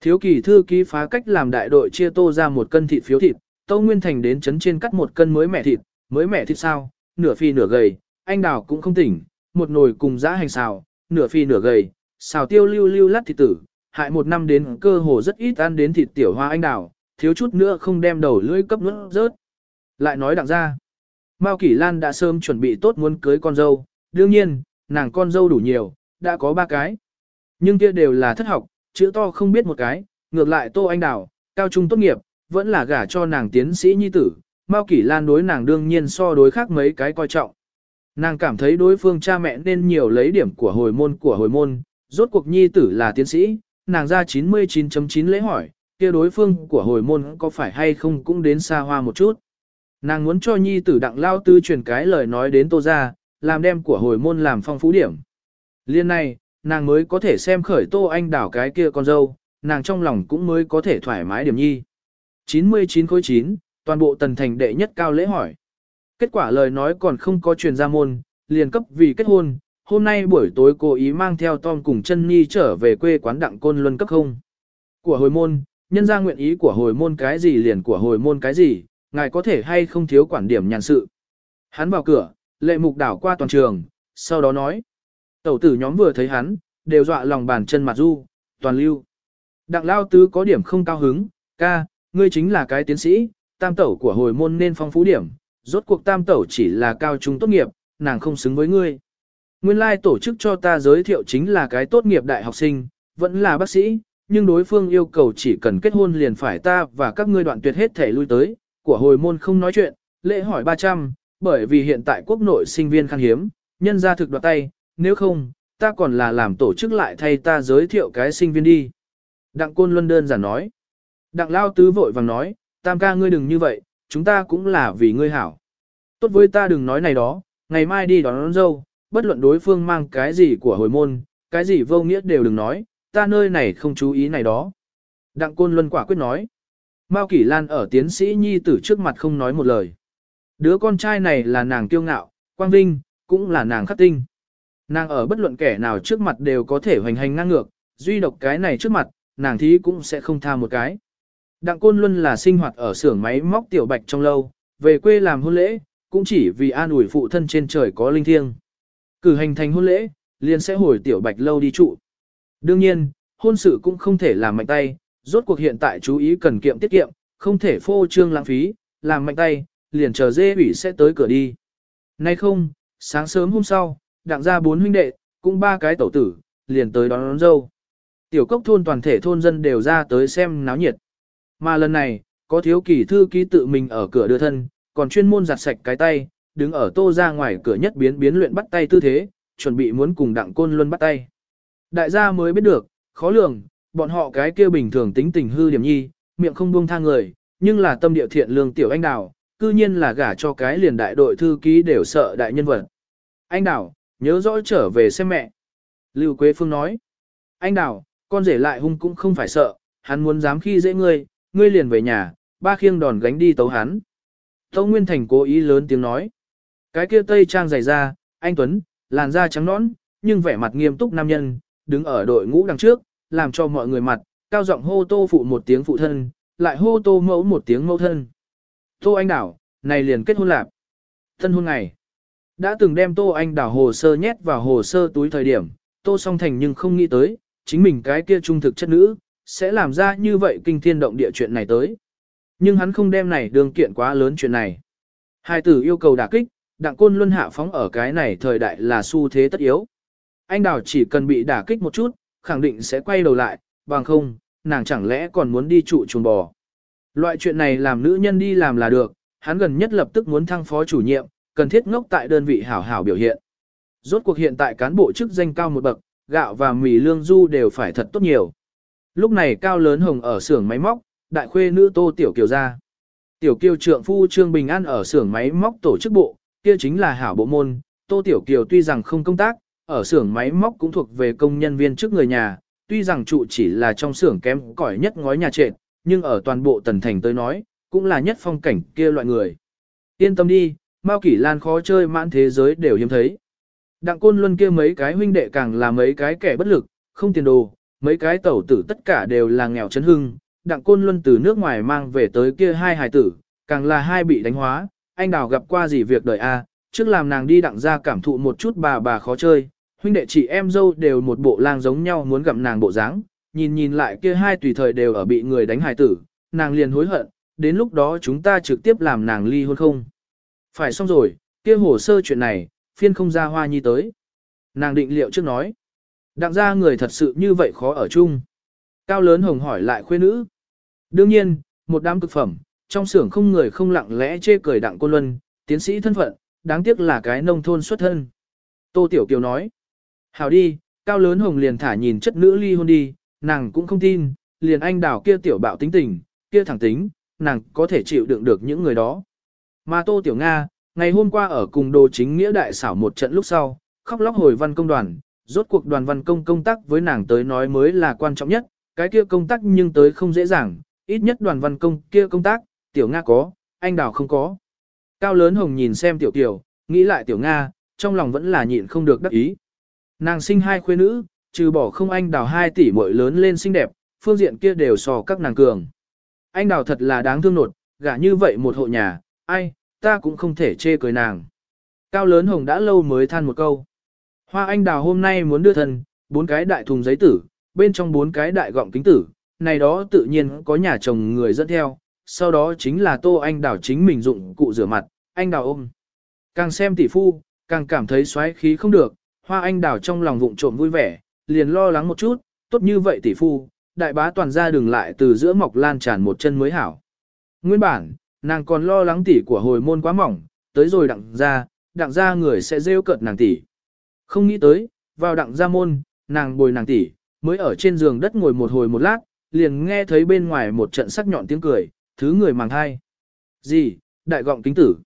Thiếu kỳ thư ký phá cách làm đại đội chia Tô ra một cân thịt phiếu thịt, Tô Nguyên Thành đến chấn trên cắt một cân mới mẻ thịt, mới mẻ thịt sao, nửa phi nửa gầy, anh đào cũng không tỉnh, một nồi cùng giã hành xào, nửa phi nửa gầy, xào tiêu lưu lưu lát thịt tử, hại một năm đến cơ hồ rất ít ăn đến thịt tiểu hoa anh đào, thiếu chút nữa không đem đầu lưỡi cấp nước rớt. Lại nói đặng ra, Mao Kỷ Lan đã sớm chuẩn bị tốt muốn cưới con dâu, đương nhiên, nàng con dâu đủ nhiều, đã có ba cái. Nhưng kia đều là thất học, chữ to không biết một cái, ngược lại Tô Anh Đào, cao trung tốt nghiệp, vẫn là gả cho nàng tiến sĩ nhi tử, Mao Kỷ Lan đối nàng đương nhiên so đối khác mấy cái coi trọng. Nàng cảm thấy đối phương cha mẹ nên nhiều lấy điểm của hồi môn của hồi môn, rốt cuộc nhi tử là tiến sĩ, nàng ra 99.9 lễ hỏi, kia đối phương của hồi môn có phải hay không cũng đến xa hoa một chút. Nàng muốn cho nhi tử đặng lao tư truyền cái lời nói đến tô ra, làm đem của hồi môn làm phong phú điểm. Liên này, nàng mới có thể xem khởi tô anh đảo cái kia con dâu, nàng trong lòng cũng mới có thể thoải mái điểm nhi. 99 khối 9, toàn bộ tần thành đệ nhất cao lễ hỏi. Kết quả lời nói còn không có truyền ra môn, liền cấp vì kết hôn, hôm nay buổi tối cô ý mang theo Tom cùng chân Nhi trở về quê quán đặng côn luân cấp không. Của hồi môn, nhân ra nguyện ý của hồi môn cái gì liền của hồi môn cái gì, ngài có thể hay không thiếu quản điểm nhàn sự. Hắn vào cửa, lệ mục đảo qua toàn trường, sau đó nói. Tẩu tử nhóm vừa thấy hắn, đều dọa lòng bàn chân mặt du, toàn lưu. Đặng lao tứ có điểm không cao hứng, ca, ngươi chính là cái tiến sĩ, tam tẩu của hồi môn nên phong phú điểm, rốt cuộc tam tẩu chỉ là cao trung tốt nghiệp, nàng không xứng với ngươi. Nguyên lai tổ chức cho ta giới thiệu chính là cái tốt nghiệp đại học sinh, vẫn là bác sĩ, nhưng đối phương yêu cầu chỉ cần kết hôn liền phải ta và các ngươi đoạn tuyệt hết thể lui tới, của hồi môn không nói chuyện, lễ hỏi 300, bởi vì hiện tại quốc nội sinh viên khan hiếm, nhân ra thực đoạt tay, nếu không, ta còn là làm tổ chức lại thay ta giới thiệu cái sinh viên đi. Đặng Côn Luân đơn giản nói. Đặng Lao Tứ vội vàng nói, tam ca ngươi đừng như vậy, chúng ta cũng là vì ngươi hảo. Tốt với ta đừng nói này đó, ngày mai đi đón, đón dâu, bất luận đối phương mang cái gì của hồi môn, cái gì vô nghĩa đều đừng nói, ta nơi này không chú ý này đó. Đặng Côn Luân quả quyết nói. Mao Kỷ Lan ở tiến sĩ nhi tử trước mặt không nói một lời. Đứa con trai này là nàng kiêu ngạo, quang vinh, cũng là nàng khắc tinh. Nàng ở bất luận kẻ nào trước mặt đều có thể hoành hành ngang ngược, duy độc cái này trước mặt, nàng thí cũng sẽ không tha một cái. Đặng Côn Luân là sinh hoạt ở xưởng máy móc tiểu bạch trong lâu, về quê làm hôn lễ, cũng chỉ vì an ủi phụ thân trên trời có linh thiêng. Cử hành thành hôn lễ, liền sẽ hồi tiểu bạch lâu đi trụ. Đương nhiên, hôn sự cũng không thể làm mạnh tay, rốt cuộc hiện tại chú ý cần kiệm tiết kiệm, không thể phô trương lãng phí, làm mạnh tay, liền chờ dê ủy sẽ tới cửa đi. Nay không, sáng sớm hôm sau, đặng ra bốn huynh đệ, cũng ba cái tẩu tử, liền tới đón, đón dâu. Tiểu cốc thôn toàn thể thôn dân đều ra tới xem náo nhiệt. Mà lần này, có thiếu kỳ thư ký tự mình ở cửa đưa thân, còn chuyên môn giặt sạch cái tay, đứng ở tô ra ngoài cửa nhất biến biến luyện bắt tay tư thế, chuẩn bị muốn cùng đặng côn luân bắt tay. Đại gia mới biết được, khó lường, bọn họ cái kia bình thường tính tình hư điểm nhi, miệng không buông tha người, nhưng là tâm địa thiện lương tiểu anh đào, cư nhiên là gả cho cái liền đại đội thư ký đều sợ đại nhân vật. Anh đào, nhớ rõ trở về xem mẹ. Lưu Quế Phương nói, anh đào, con rể lại hung cũng không phải sợ, hắn muốn dám khi dễ ngươi, ngươi liền về nhà, ba khiêng đòn gánh đi tấu hắn. Tâu Nguyên Thành cố ý lớn tiếng nói, cái kia tây trang dày da, anh Tuấn, làn da trắng nõn, nhưng vẻ mặt nghiêm túc nam nhân, đứng ở đội ngũ đằng trước, làm cho mọi người mặt, cao giọng hô tô phụ một tiếng phụ thân, lại hô tô mẫu một tiếng mẫu thân. Tô Anh Đảo, này liền kết hôn lạp. Thân hôn ngày. Đã từng đem Tô Anh Đảo hồ sơ nhét vào hồ sơ túi thời điểm, Tô song thành nhưng không nghĩ tới, chính mình cái kia trung thực chất nữ, sẽ làm ra như vậy kinh thiên động địa chuyện này tới. Nhưng hắn không đem này đường kiện quá lớn chuyện này. Hai tử yêu cầu đả kích, đặng côn luân hạ phóng ở cái này thời đại là xu thế tất yếu. Anh đào chỉ cần bị đả kích một chút, khẳng định sẽ quay đầu lại, bằng không, nàng chẳng lẽ còn muốn đi trụ chuồng bò. Loại chuyện này làm nữ nhân đi làm là được, hắn gần nhất lập tức muốn thăng phó chủ nhiệm, cần thiết ngốc tại đơn vị hảo hảo biểu hiện. Rốt cuộc hiện tại cán bộ chức danh cao một bậc, gạo và mì lương du đều phải thật tốt nhiều. Lúc này cao lớn hồng ở xưởng máy móc, đại khuê nữ tô tiểu kiều ra. Tiểu kiều trượng phu Trương Bình An ở xưởng máy móc tổ chức bộ, kia chính là hảo bộ môn. Tô tiểu kiều tuy rằng không công tác, ở xưởng máy móc cũng thuộc về công nhân viên trước người nhà, tuy rằng trụ chỉ là trong xưởng kém cỏi nhất ngói nhà trệt, nhưng ở toàn bộ tần thành tới nói, cũng là nhất phong cảnh kia loại người. Yên tâm đi, Mao Kỷ Lan khó chơi mãn thế giới đều hiếm thấy. Đặng Côn Luân kia mấy cái huynh đệ càng là mấy cái kẻ bất lực, không tiền đồ, mấy cái tẩu tử tất cả đều là nghèo chấn hưng. Đặng Côn Luân từ nước ngoài mang về tới kia hai hài tử, càng là hai bị đánh hóa, anh đào gặp qua gì việc đời a, trước làm nàng đi đặng ra cảm thụ một chút bà bà khó chơi, huynh đệ chị em dâu đều một bộ lang giống nhau muốn gặp nàng bộ dáng, nhìn nhìn lại kia hai tùy thời đều ở bị người đánh hài tử, nàng liền hối hận, đến lúc đó chúng ta trực tiếp làm nàng ly hôn không. Phải xong rồi, kia hồ sơ chuyện này, phiên không ra hoa nhi tới. Nàng định liệu trước nói, đặng ra người thật sự như vậy khó ở chung. Cao lớn hồng hỏi lại khuê nữ. Đương nhiên, một đám cực phẩm, trong xưởng không người không lặng lẽ chê cười đặng cô luân, tiến sĩ thân phận, đáng tiếc là cái nông thôn xuất thân. Tô Tiểu Kiều nói, hảo đi, cao lớn hồng liền thả nhìn chất nữ ly hôn đi, nàng cũng không tin, liền anh đào kia tiểu bạo tính tình, kia thẳng tính, nàng có thể chịu đựng được những người đó. Mà Tô Tiểu Nga, ngày hôm qua ở cùng đồ chính nghĩa đại xảo một trận lúc sau, khóc lóc hồi văn công đoàn, rốt cuộc đoàn văn công công tác với nàng tới nói mới là quan trọng nhất, cái kia công tác nhưng tới không dễ dàng, ít nhất đoàn văn công kia công tác, Tiểu Nga có, anh đào không có. Cao lớn hồng nhìn xem Tiểu Tiểu, nghĩ lại Tiểu Nga, trong lòng vẫn là nhịn không được đắc ý. Nàng sinh hai khuê nữ, trừ bỏ không anh đào hai tỷ muội lớn lên xinh đẹp, phương diện kia đều so các nàng cường. Anh đào thật là đáng thương nột, gả như vậy một hộ nhà, ai, ta cũng không thể chê cười nàng. Cao lớn hồng đã lâu mới than một câu. Hoa anh đào hôm nay muốn đưa thân, bốn cái đại thùng giấy tử, bên trong bốn cái đại gọng kính tử, này đó tự nhiên có nhà chồng người dẫn theo, sau đó chính là tô anh đào chính mình dụng cụ rửa mặt, anh đào ôm. Càng xem tỷ phu, càng cảm thấy xoáy khí không được, hoa anh đào trong lòng vụng trộm vui vẻ, liền lo lắng một chút, tốt như vậy tỷ phu, đại bá toàn ra đừng lại từ giữa mọc lan tràn một chân mới hảo. Nguyên bản, nàng còn lo lắng tỷ của hồi môn quá mỏng, tới rồi đặng ra, đặng ra người sẽ rêu cợt nàng tỷ. Không nghĩ tới, vào đặng ra môn, nàng bồi nàng tỷ, mới ở trên giường đất ngồi một hồi một lát, liền nghe thấy bên ngoài một trận sắc nhọn tiếng cười, thứ người màng thai. Gì, đại gọng kính tử.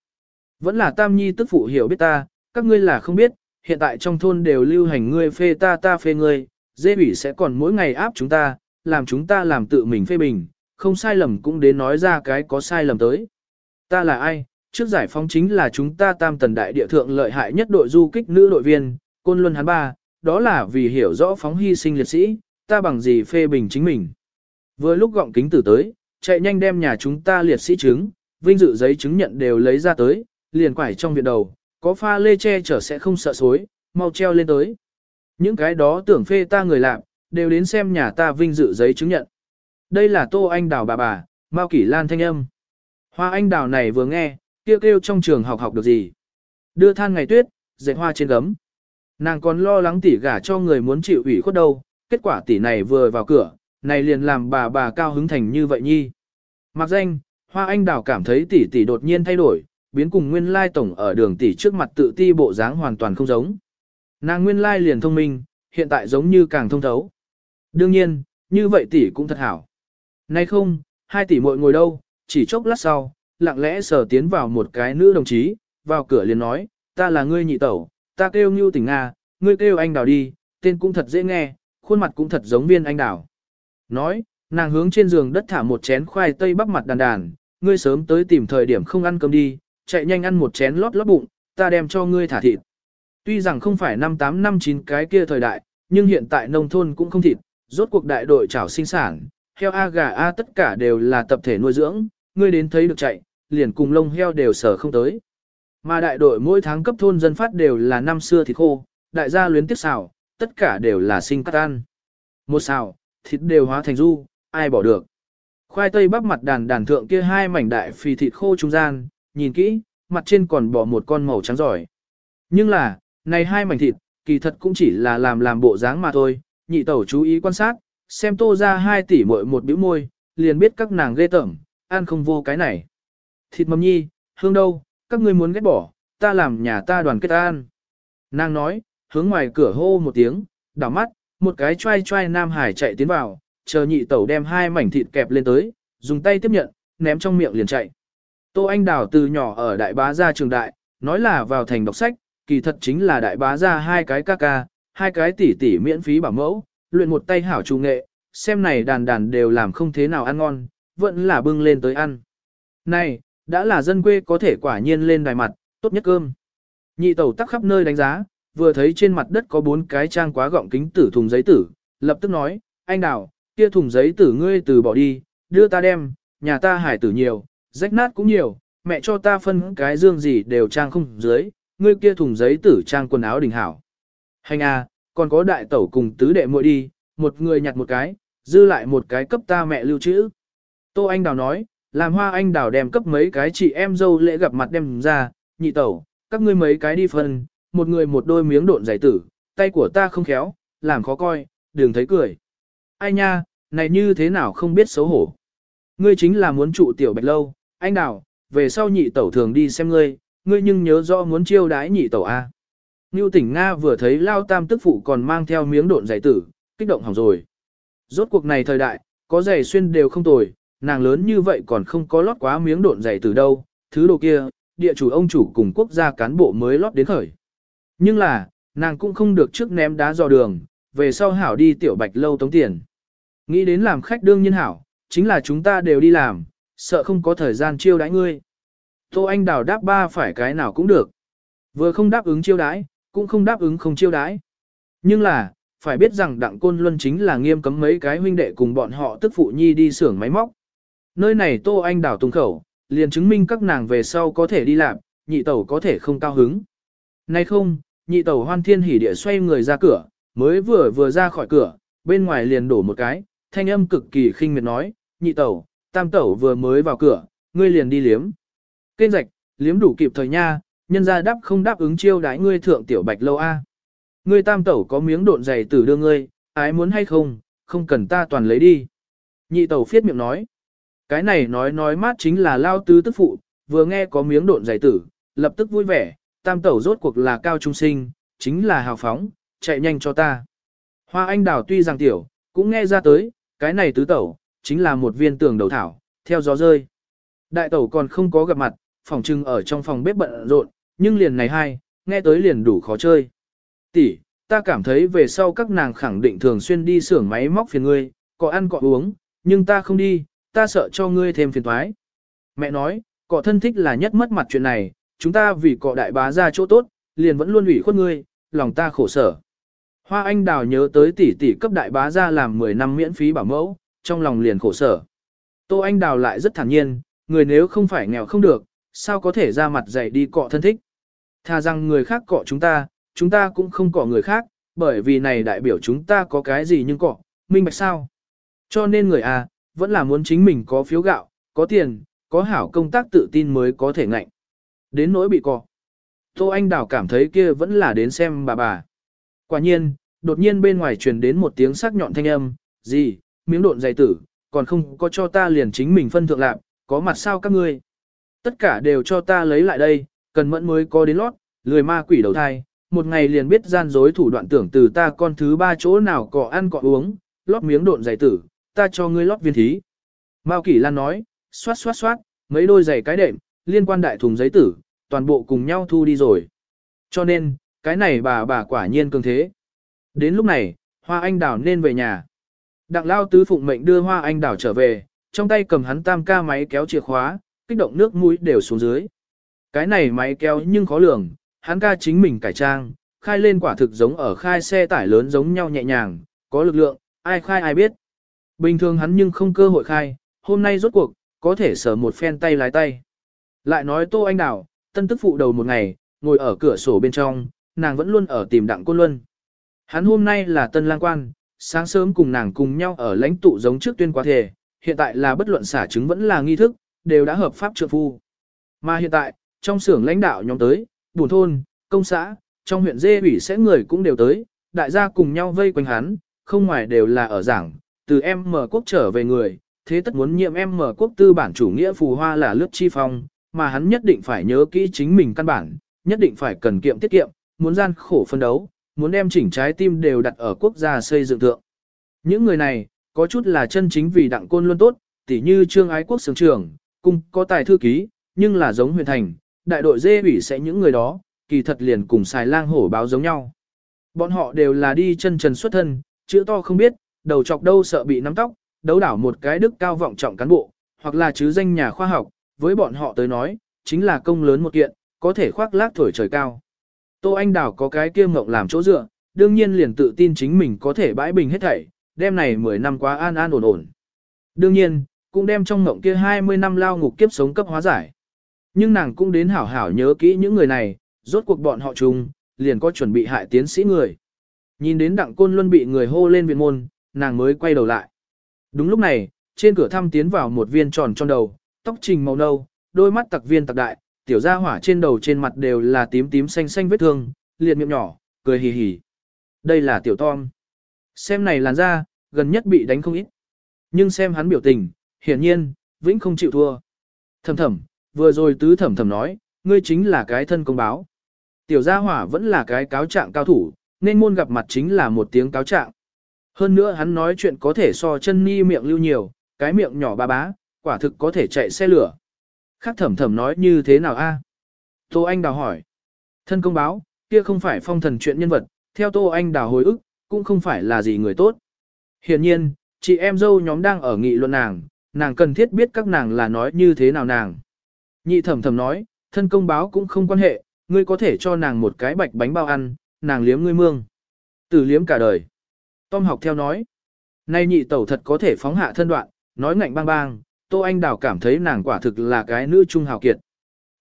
Vẫn là tam nhi tức phụ hiểu biết ta, các ngươi là không biết, hiện tại trong thôn đều lưu hành ngươi phê ta ta phê ngươi, dê bỉ sẽ còn mỗi ngày áp chúng ta, làm chúng ta làm tự mình phê bình, không sai lầm cũng đến nói ra cái có sai lầm tới. Ta là ai? Trước giải phóng chính là chúng ta tam tần đại địa thượng lợi hại nhất đội du kích nữ đội viên, Côn Luân Hán ba, đó là vì hiểu rõ phóng hy sinh liệt sĩ, ta bằng gì phê bình chính mình. Vừa lúc gọng kính tử tới, chạy nhanh đem nhà chúng ta liệt sĩ chứng, vinh dự giấy chứng nhận đều lấy ra tới, liền quải trong viện đầu, có pha lê che chở sẽ không sợ xối, mau treo lên tới. Những cái đó tưởng phê ta người làm, đều đến xem nhà ta vinh dự giấy chứng nhận. Đây là Tô Anh Đào bà bà, Mao Kỷ Lan thanh âm. Hoa Anh Đào này vừa nghe, kêu kêu trong trường học học được gì. Đưa than ngày tuyết, dệt hoa trên gấm. Nàng còn lo lắng tỷ gả cho người muốn chịu ủy khuất đâu, kết quả tỷ này vừa vào cửa, này liền làm bà bà cao hứng thành như vậy nhi. Mặc danh, Hoa Anh Đào cảm thấy tỷ tỷ đột nhiên thay đổi, biến cùng nguyên lai tổng ở đường tỷ trước mặt tự ti bộ dáng hoàn toàn không giống. Nàng nguyên lai liền thông minh, hiện tại giống như càng thông thấu. Đương nhiên, như vậy tỷ cũng thật hảo. Nay không, hai tỷ muội ngồi đâu, chỉ chốc lát sau, lặng lẽ sờ tiến vào một cái nữ đồng chí, vào cửa liền nói, ta là ngươi nhị tẩu, ta kêu Ngưu Tỉnh Nga, ngươi kêu anh đào đi, tên cũng thật dễ nghe, khuôn mặt cũng thật giống viên anh đào. Nói, nàng hướng trên giường đất thả một chén khoai tây bắp mặt đàn đàn, ngươi sớm tới tìm thời điểm không ăn cơm đi, chạy nhanh ăn một chén lót lót bụng, ta đem cho ngươi thả thịt. Tuy rằng không phải năm 8 năm 9 cái kia thời đại, nhưng hiện tại nông thôn cũng không thịt, rốt cuộc đại đội chảo sinh sản, heo A gà A tất cả đều là tập thể nuôi dưỡng, ngươi đến thấy được chạy, liền cùng lông heo đều sở không tới. Mà đại đội mỗi tháng cấp thôn dân phát đều là năm xưa thịt khô, đại gia luyến tiếc xào, tất cả đều là sinh cắt ăn. Một xào, thịt đều hóa thành du, ai bỏ được. Khoai tây bắp mặt đàn đàn thượng kia hai mảnh đại phì thịt khô trung gian, nhìn kỹ, mặt trên còn bỏ một con màu trắng giỏi. Nhưng là, này hai mảnh thịt, kỳ thật cũng chỉ là làm làm bộ dáng mà thôi, nhị tẩu chú ý quan sát, xem tô ra hai tỷ muội một bĩu môi, liền biết các nàng ghê tởm, ăn không vô cái này. Thịt mầm nhi, hương đâu, các ngươi muốn ghét bỏ, ta làm nhà ta đoàn kết ăn. Nàng nói, hướng ngoài cửa hô một tiếng, đảo mắt, một cái trai trai nam hải chạy tiến vào, chờ nhị tẩu đem hai mảnh thịt kẹp lên tới, dùng tay tiếp nhận, ném trong miệng liền chạy. Tô Anh Đào từ nhỏ ở đại bá gia trường đại, nói là vào thành đọc sách, kỳ thật chính là đại bá gia hai cái ca ca, hai cái tỷ tỷ miễn phí bảo mẫu, luyện một tay hảo trung nghệ, xem này đàn đàn đều làm không thế nào ăn ngon, vẫn là bưng lên tới ăn. Này, đã là dân quê có thể quả nhiên lên đài mặt, tốt nhất cơm. Nhị tẩu tắc khắp nơi đánh giá, vừa thấy trên mặt đất có bốn cái trang quá gọng kính tử thùng giấy tử, lập tức nói, anh đào, kia thùng giấy tử ngươi từ bỏ đi, đưa ta đem, nhà ta hải tử nhiều, rách nát cũng nhiều, mẹ cho ta phân cái dương gì đều trang không dưới, ngươi kia thùng giấy tử trang quần áo đỉnh hảo. Hành à, còn có đại tẩu cùng tứ đệ muội đi, một người nhặt một cái, dư lại một cái cấp ta mẹ lưu trữ. Tô Anh Đào nói, làm hoa anh đào đem cấp mấy cái chị em dâu lễ gặp mặt đem ra, nhị tẩu, các ngươi mấy cái đi phân, một người một đôi miếng độn giải tử, tay của ta không khéo, làm khó coi, đừng thấy cười. Ai nha, này như thế nào không biết xấu hổ. Ngươi chính là muốn trụ tiểu bạch lâu, anh đào, về sau nhị tẩu thường đi xem ngươi, ngươi nhưng nhớ rõ muốn chiêu đái nhị tẩu A. Ngưu tỉnh Nga vừa thấy lao tam tức phụ còn mang theo miếng độn giải tử, kích động hỏng rồi. Rốt cuộc này thời đại, có giày xuyên đều không tồi, nàng lớn như vậy còn không có lót quá miếng độn giày từ đâu, thứ đồ kia, địa chủ ông chủ cùng quốc gia cán bộ mới lót đến khởi. Nhưng là, nàng cũng không được trước ném đá dò đường, về sau hảo đi tiểu bạch lâu tống tiền. Nghĩ đến làm khách đương nhiên hảo, chính là chúng ta đều đi làm, sợ không có thời gian chiêu đãi ngươi. Tô Anh Đào đáp ba phải cái nào cũng được. Vừa không đáp ứng chiêu đãi, cũng không đáp ứng không chiêu đãi. Nhưng là, phải biết rằng Đặng Côn Luân chính là nghiêm cấm mấy cái huynh đệ cùng bọn họ tức phụ nhi đi xưởng máy móc. Nơi này Tô Anh đào tung khẩu, liền chứng minh các nàng về sau có thể đi làm, nhị tẩu có thể không cao hứng. Nay không, nhị tẩu hoan thiên hỉ địa xoay người ra cửa, mới vừa vừa ra khỏi cửa, bên ngoài liền đổ một cái, thanh âm cực kỳ khinh miệt nói, nhị tẩu, tam tẩu vừa mới vào cửa, ngươi liền đi liếm. Kênh rạch, liếm đủ kịp thời nha, nhân ra đáp không đáp ứng chiêu đái ngươi thượng tiểu bạch lâu a. Ngươi tam tẩu có miếng độn dày tử đưa ngươi, ái muốn hay không, không cần ta toàn lấy đi. Nhị tẩu phiết miệng nói. Cái này nói nói mát chính là lao tứ tức phụ, vừa nghe có miếng độn dày tử, lập tức vui vẻ, tam tẩu rốt cuộc là cao trung sinh, chính là hào phóng, chạy nhanh cho ta. Hoa anh đào tuy rằng tiểu, cũng nghe ra tới, cái này tứ tẩu, chính là một viên tường đầu thảo, theo gió rơi. Đại tẩu còn không có gặp mặt, phòng trưng ở trong phòng bếp bận rộn, nhưng liền này hai, nghe tới liền đủ khó chơi. Tỷ, ta cảm thấy về sau các nàng khẳng định thường xuyên đi xưởng máy móc phiền ngươi, có ăn có uống, nhưng ta không đi, ta sợ cho ngươi thêm phiền toái. Mẹ nói, cọ thân thích là nhất mất mặt chuyện này, chúng ta vì cọ đại bá ra chỗ tốt, liền vẫn luôn ủy khuất ngươi, lòng ta khổ sở. Hoa Anh Đào nhớ tới tỷ tỷ cấp đại bá ra làm 10 năm miễn phí bảo mẫu, trong lòng liền khổ sở. Tô Anh Đào lại rất thản nhiên, người nếu không phải nghèo không được, sao có thể ra mặt dạy đi cọ thân thích. Tha rằng người khác cọ chúng ta, chúng ta cũng không cọ người khác, bởi vì này đại biểu chúng ta có cái gì nhưng cọ, minh bạch sao. Cho nên người à, vẫn là muốn chính mình có phiếu gạo, có tiền, có hảo công tác tự tin mới có thể ngạnh. Đến nỗi bị cọ. Tô Anh Đào cảm thấy kia vẫn là đến xem bà bà. Quả nhiên, đột nhiên bên ngoài truyền đến một tiếng sắc nhọn thanh âm, gì, miếng độn dày tử, còn không có cho ta liền chính mình phân thượng lạc, có mặt sao các ngươi. Tất cả đều cho ta lấy lại đây, cần mẫn mới có đến lót, lười ma quỷ đầu thai, một ngày liền biết gian dối thủ đoạn tưởng từ ta con thứ ba chỗ nào cọ ăn cọ uống, lót miếng độn dày tử, ta cho ngươi lót viên thí. Mao Kỷ Lan nói, xoát xoát xoát, mấy đôi giày cái đệm, liên quan đại thùng giấy tử, toàn bộ cùng nhau thu đi rồi. Cho nên, cái này bà bà quả nhiên cường thế. Đến lúc này, Hoa Anh Đào nên về nhà. Đặng lao tứ phụng mệnh đưa Hoa Anh Đào trở về, trong tay cầm hắn tam ca máy kéo chìa khóa, kích động nước mũi đều xuống dưới. Cái này máy kéo nhưng khó lường, hắn ca chính mình cải trang, khai lên quả thực giống ở khai xe tải lớn giống nhau nhẹ nhàng, có lực lượng, ai khai ai biết. Bình thường hắn nhưng không cơ hội khai, hôm nay rốt cuộc, có thể sở một phen tay lái tay. Lại nói Tô Anh Đào, tân tức phụ đầu một ngày, ngồi ở cửa sổ bên trong, nàng vẫn luôn ở tìm đặng côn luân. Hắn hôm nay là tân lang quan, sáng sớm cùng nàng cùng nhau ở lãnh tụ giống trước tuyên quá thể, hiện tại là bất luận xả chứng vẫn là nghi thức, đều đã hợp pháp trượng phu. Mà hiện tại, trong xưởng lãnh đạo nhóm tới, buồn thôn, công xã, trong huyện dê ủy sẽ người cũng đều tới, đại gia cùng nhau vây quanh hắn, không ngoài đều là ở giảng, từ em mở quốc trở về người, thế tất muốn nhiệm em mở quốc tư bản chủ nghĩa phù hoa là lướt chi phong, mà hắn nhất định phải nhớ kỹ chính mình căn bản, nhất định phải cần kiệm tiết kiệm, muốn gian khổ phân đấu, muốn đem chỉnh trái tim đều đặt ở quốc gia xây dựng thượng. Những người này, có chút là chân chính vì đặng côn luôn tốt, tỉ như trương ái quốc sướng trưởng, cung có tài thư ký, nhưng là giống huyền thành, đại đội dê ủy sẽ những người đó, kỳ thật liền cùng xài lang hổ báo giống nhau. Bọn họ đều là đi chân trần xuất thân, chữ to không biết, đầu chọc đâu sợ bị nắm tóc, đấu đảo một cái đức cao vọng trọng cán bộ, hoặc là chứ danh nhà khoa học, với bọn họ tới nói, chính là công lớn một kiện, có thể khoác lác thổi trời cao. Tô Anh Đào có cái kia mộng làm chỗ dựa, đương nhiên liền tự tin chính mình có thể bãi bình hết thảy, đêm này 10 năm quá an an ổn ổn. Đương nhiên, cũng đem trong mộng kia 20 năm lao ngục kiếp sống cấp hóa giải. Nhưng nàng cũng đến hảo hảo nhớ kỹ những người này, rốt cuộc bọn họ chung, liền có chuẩn bị hại tiến sĩ người. Nhìn đến đặng côn luân bị người hô lên viện môn, nàng mới quay đầu lại. Đúng lúc này, trên cửa thăm tiến vào một viên tròn tròn đầu, tóc trình màu nâu, đôi mắt tặc viên tặc đại, tiểu gia hỏa trên đầu trên mặt đều là tím tím xanh xanh vết thương, liệt miệng nhỏ, cười hì hì. Đây là tiểu Tom. Xem này làn da, gần nhất bị đánh không ít. Nhưng xem hắn biểu tình, hiển nhiên, vĩnh không chịu thua. Thầm thầm, vừa rồi tứ thầm thầm nói, ngươi chính là cái thân công báo. Tiểu gia hỏa vẫn là cái cáo trạng cao thủ, nên môn gặp mặt chính là một tiếng cáo trạng. Hơn nữa hắn nói chuyện có thể so chân ni miệng lưu nhiều, cái miệng nhỏ ba bá, quả thực có thể chạy xe lửa. Khác thẩm thẩm nói như thế nào a? Tô Anh Đào hỏi. Thân công báo, kia không phải phong thần chuyện nhân vật, theo Tô Anh Đào hồi ức, cũng không phải là gì người tốt. Hiển nhiên, chị em dâu nhóm đang ở nghị luận nàng, nàng cần thiết biết các nàng là nói như thế nào nàng. Nhị thẩm thẩm nói, thân công báo cũng không quan hệ, ngươi có thể cho nàng một cái bạch bánh bao ăn, nàng liếm ngươi mương. Tử liếm cả đời. Tom học theo nói. Nay nhị tẩu thật có thể phóng hạ thân đoạn, nói ngạnh bang bang, Tô Anh Đào cảm thấy nàng quả thực là cái nữ trung hào kiệt.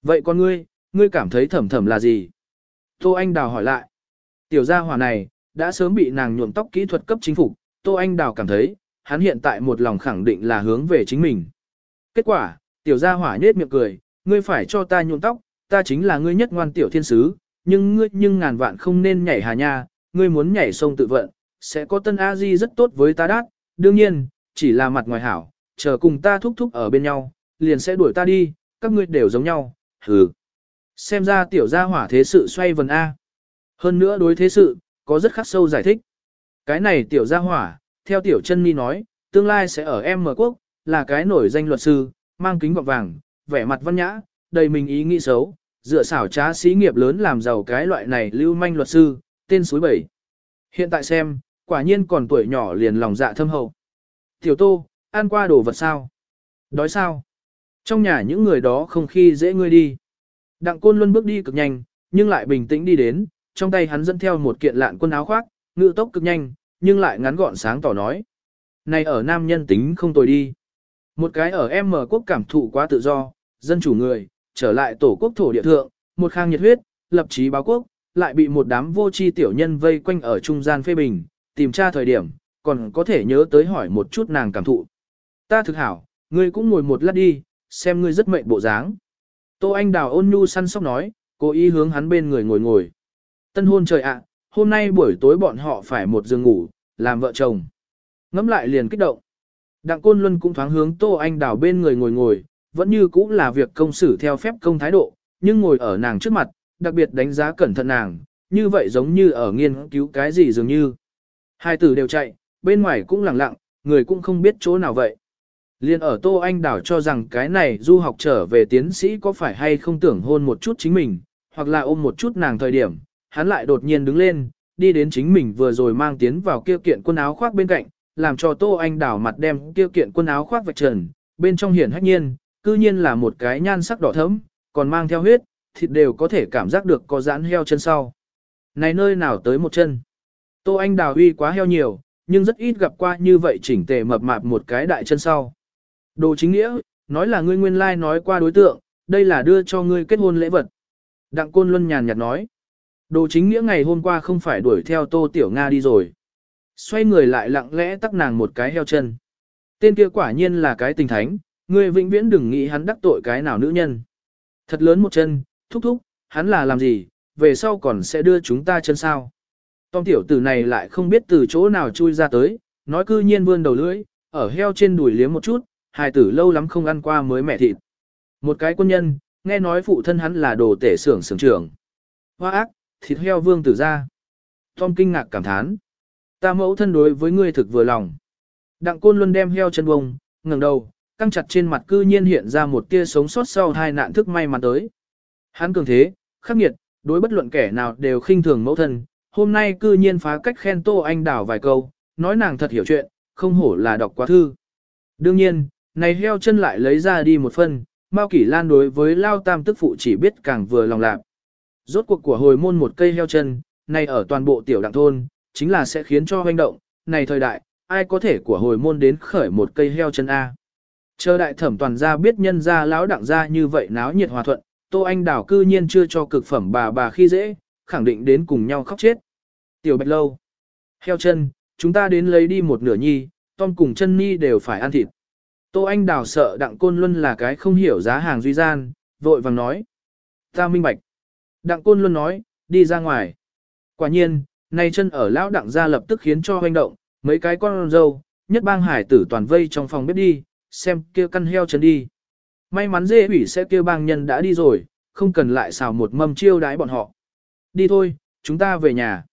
Vậy con ngươi, ngươi cảm thấy thẩm thẩm là gì? Tô Anh Đào hỏi lại. Tiểu gia hỏa này, đã sớm bị nàng nhuộm tóc kỹ thuật cấp chính phủ, Tô Anh Đào cảm thấy, hắn hiện tại một lòng khẳng định là hướng về chính mình. Kết quả, tiểu gia hỏa nhết miệng cười, ngươi phải cho ta nhuộm tóc, ta chính là ngươi nhất ngoan tiểu thiên sứ, nhưng ngươi nhưng ngàn vạn không nên nhảy hà nha, ngươi muốn nhảy sông tự vận, sẽ có tân a di rất tốt với ta đát, đương nhiên, chỉ là mặt ngoài hảo, chờ cùng ta thúc thúc ở bên nhau, liền sẽ đuổi ta đi, các ngươi đều giống nhau, hừ. Xem ra tiểu gia hỏa thế sự xoay vần A. Hơn nữa đối thế sự, có rất khắc sâu giải thích. Cái này tiểu gia hỏa, theo tiểu chân ni nói, tương lai sẽ ở em mở quốc, là cái nổi danh luật sư, mang kính gọng vàng, vẻ mặt văn nhã, đầy mình ý nghĩ xấu, dựa xảo trá xí nghiệp lớn làm giàu cái loại này lưu manh luật sư, tên suối bảy. Hiện tại xem, quả nhiên còn tuổi nhỏ liền lòng dạ thâm hậu. Tiểu tô, ăn qua đồ vật sao? Đói sao? Trong nhà những người đó không khi dễ ngươi đi. Đặng côn luôn bước đi cực nhanh, nhưng lại bình tĩnh đi đến, trong tay hắn dẫn theo một kiện lạn quân áo khoác, ngự tốc cực nhanh, nhưng lại ngắn gọn sáng tỏ nói. Này ở nam nhân tính không tồi đi. Một cái ở M quốc cảm thụ quá tự do, dân chủ người, trở lại tổ quốc thổ địa thượng, một khang nhiệt huyết, lập chí báo quốc, lại bị một đám vô tri tiểu nhân vây quanh ở trung gian phê bình, tìm tra thời điểm, còn có thể nhớ tới hỏi một chút nàng cảm thụ. Ta thực hảo, ngươi cũng ngồi một lát đi, xem ngươi rất mệnh bộ dáng. Tô Anh Đào ôn nhu săn sóc nói, cố ý hướng hắn bên người ngồi ngồi. Tân hôn trời ạ, hôm nay buổi tối bọn họ phải một giường ngủ, làm vợ chồng. Ngắm lại liền kích động. Đặng Côn Luân cũng thoáng hướng Tô Anh Đào bên người ngồi ngồi, vẫn như cũng là việc công xử theo phép công thái độ, nhưng ngồi ở nàng trước mặt, đặc biệt đánh giá cẩn thận nàng, như vậy giống như ở nghiên cứu cái gì dường như. Hai tử đều chạy, bên ngoài cũng lặng lặng, người cũng không biết chỗ nào vậy. Liên ở Tô Anh Đảo cho rằng cái này du học trở về tiến sĩ có phải hay không tưởng hôn một chút chính mình, hoặc là ôm một chút nàng thời điểm, hắn lại đột nhiên đứng lên, đi đến chính mình vừa rồi mang tiến vào kia kiện quần áo khoác bên cạnh, làm cho Tô Anh Đảo mặt đem kia kiện quần áo khoác vạch trần, bên trong hiển hách nhiên, cư nhiên là một cái nhan sắc đỏ thẫm, còn mang theo huyết, thịt đều có thể cảm giác được có giãn heo chân sau. Này nơi nào tới một chân? Tô Anh Đào uy quá heo nhiều, nhưng rất ít gặp qua như vậy chỉnh tề mập mạp một cái đại chân sau. Đồ chính nghĩa, nói là ngươi nguyên lai like nói qua đối tượng, đây là đưa cho ngươi kết hôn lễ vật. Đặng Côn Luân nhàn nhạt nói. Đồ chính nghĩa ngày hôm qua không phải đuổi theo Tô Tiểu Nga đi rồi. Xoay người lại lặng lẽ tắc nàng một cái heo chân. Tên kia quả nhiên là cái tình thánh, ngươi vĩnh viễn đừng nghĩ hắn đắc tội cái nào nữ nhân. Thật lớn một chân, thúc thúc, hắn là làm gì, về sau còn sẽ đưa chúng ta chân sao. Tom tiểu tử này lại không biết từ chỗ nào chui ra tới, nói cư nhiên vươn đầu lưỡi, ở heo trên đùi liếm một chút, hài tử lâu lắm không ăn qua mới mẹ thịt. Một cái quân nhân, nghe nói phụ thân hắn là đồ tể xưởng xưởng trưởng. Hoa ác, thịt heo vương tử ra. Tom kinh ngạc cảm thán. Ta mẫu thân đối với ngươi thực vừa lòng. Đặng côn luôn đem heo chân bông, ngẩng đầu, căng chặt trên mặt cư nhiên hiện ra một tia sống sót sau hai nạn thức may mắn tới. Hắn cường thế, khắc nghiệt, đối bất luận kẻ nào đều khinh thường mẫu thân, hôm nay cư nhiên phá cách khen Tô Anh Đào vài câu, nói nàng thật hiểu chuyện, không hổ là đọc quá thư. Đương nhiên, này heo chân lại lấy ra đi một phân, Mao Kỷ Lan đối với Lao Tam tức phụ chỉ biết càng vừa lòng lạc. Rốt cuộc của hồi môn một cây heo chân, này ở toàn bộ tiểu đặng thôn, chính là sẽ khiến cho hoành động, này thời đại, ai có thể của hồi môn đến khởi một cây heo chân A. Chờ đại thẩm toàn gia biết nhân gia lão đặng gia như vậy náo nhiệt hòa thuận, Tô Anh Đảo cư nhiên chưa cho cực phẩm bà bà khi dễ, khẳng định đến cùng nhau khóc chết. Tiểu Bạch Lâu. Heo chân, chúng ta đến lấy đi một nửa nhi, Tom cùng chân ni đều phải ăn thịt. Tô Anh Đào sợ Đặng Côn Luân là cái không hiểu giá hàng duy gian, vội vàng nói. Ta minh bạch. Đặng Côn Luân nói, đi ra ngoài. Quả nhiên, nay chân ở lão đặng gia lập tức khiến cho hoành động, mấy cái con dâu, nhất bang hải tử toàn vây trong phòng bếp đi, xem kia căn heo chân đi. May mắn dê ủy sẽ kia bang nhân đã đi rồi, không cần lại xào một mâm chiêu đái bọn họ. Đi thôi, chúng ta về nhà.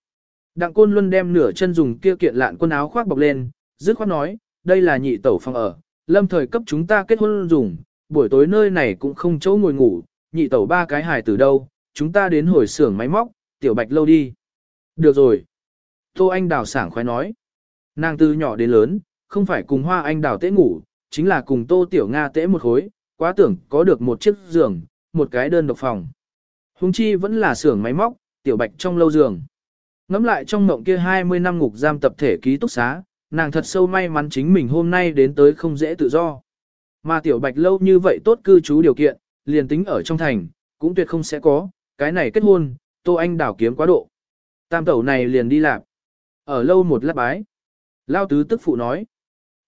Đặng Côn Luân đem nửa chân dùng kia kiện lạn quần áo khoác bọc lên, dứt khoát nói, đây là nhị tẩu phòng ở, lâm thời cấp chúng ta kết hôn dùng, buổi tối nơi này cũng không chỗ ngồi ngủ, nhị tẩu ba cái hài từ đâu, chúng ta đến hồi xưởng máy móc, tiểu bạch lâu đi. Được rồi. Tô Anh Đào sảng khoái nói. Nàng từ nhỏ đến lớn, không phải cùng Hoa Anh Đào tễ ngủ, chính là cùng Tô Tiểu Nga tễ một khối, quá tưởng có được một chiếc giường, một cái đơn độc phòng. Hùng chi vẫn là xưởng máy móc, tiểu bạch trong lâu giường. Ngắm lại trong mộng kia 20 năm ngục giam tập thể ký túc xá, nàng thật sâu may mắn chính mình hôm nay đến tới không dễ tự do. Mà tiểu bạch lâu như vậy tốt cư trú điều kiện, liền tính ở trong thành, cũng tuyệt không sẽ có, cái này kết hôn, Tô Anh đảo kiếm quá độ. Tam tẩu này liền đi làm. Ở lâu một lát bái. Lao tứ tức phụ nói.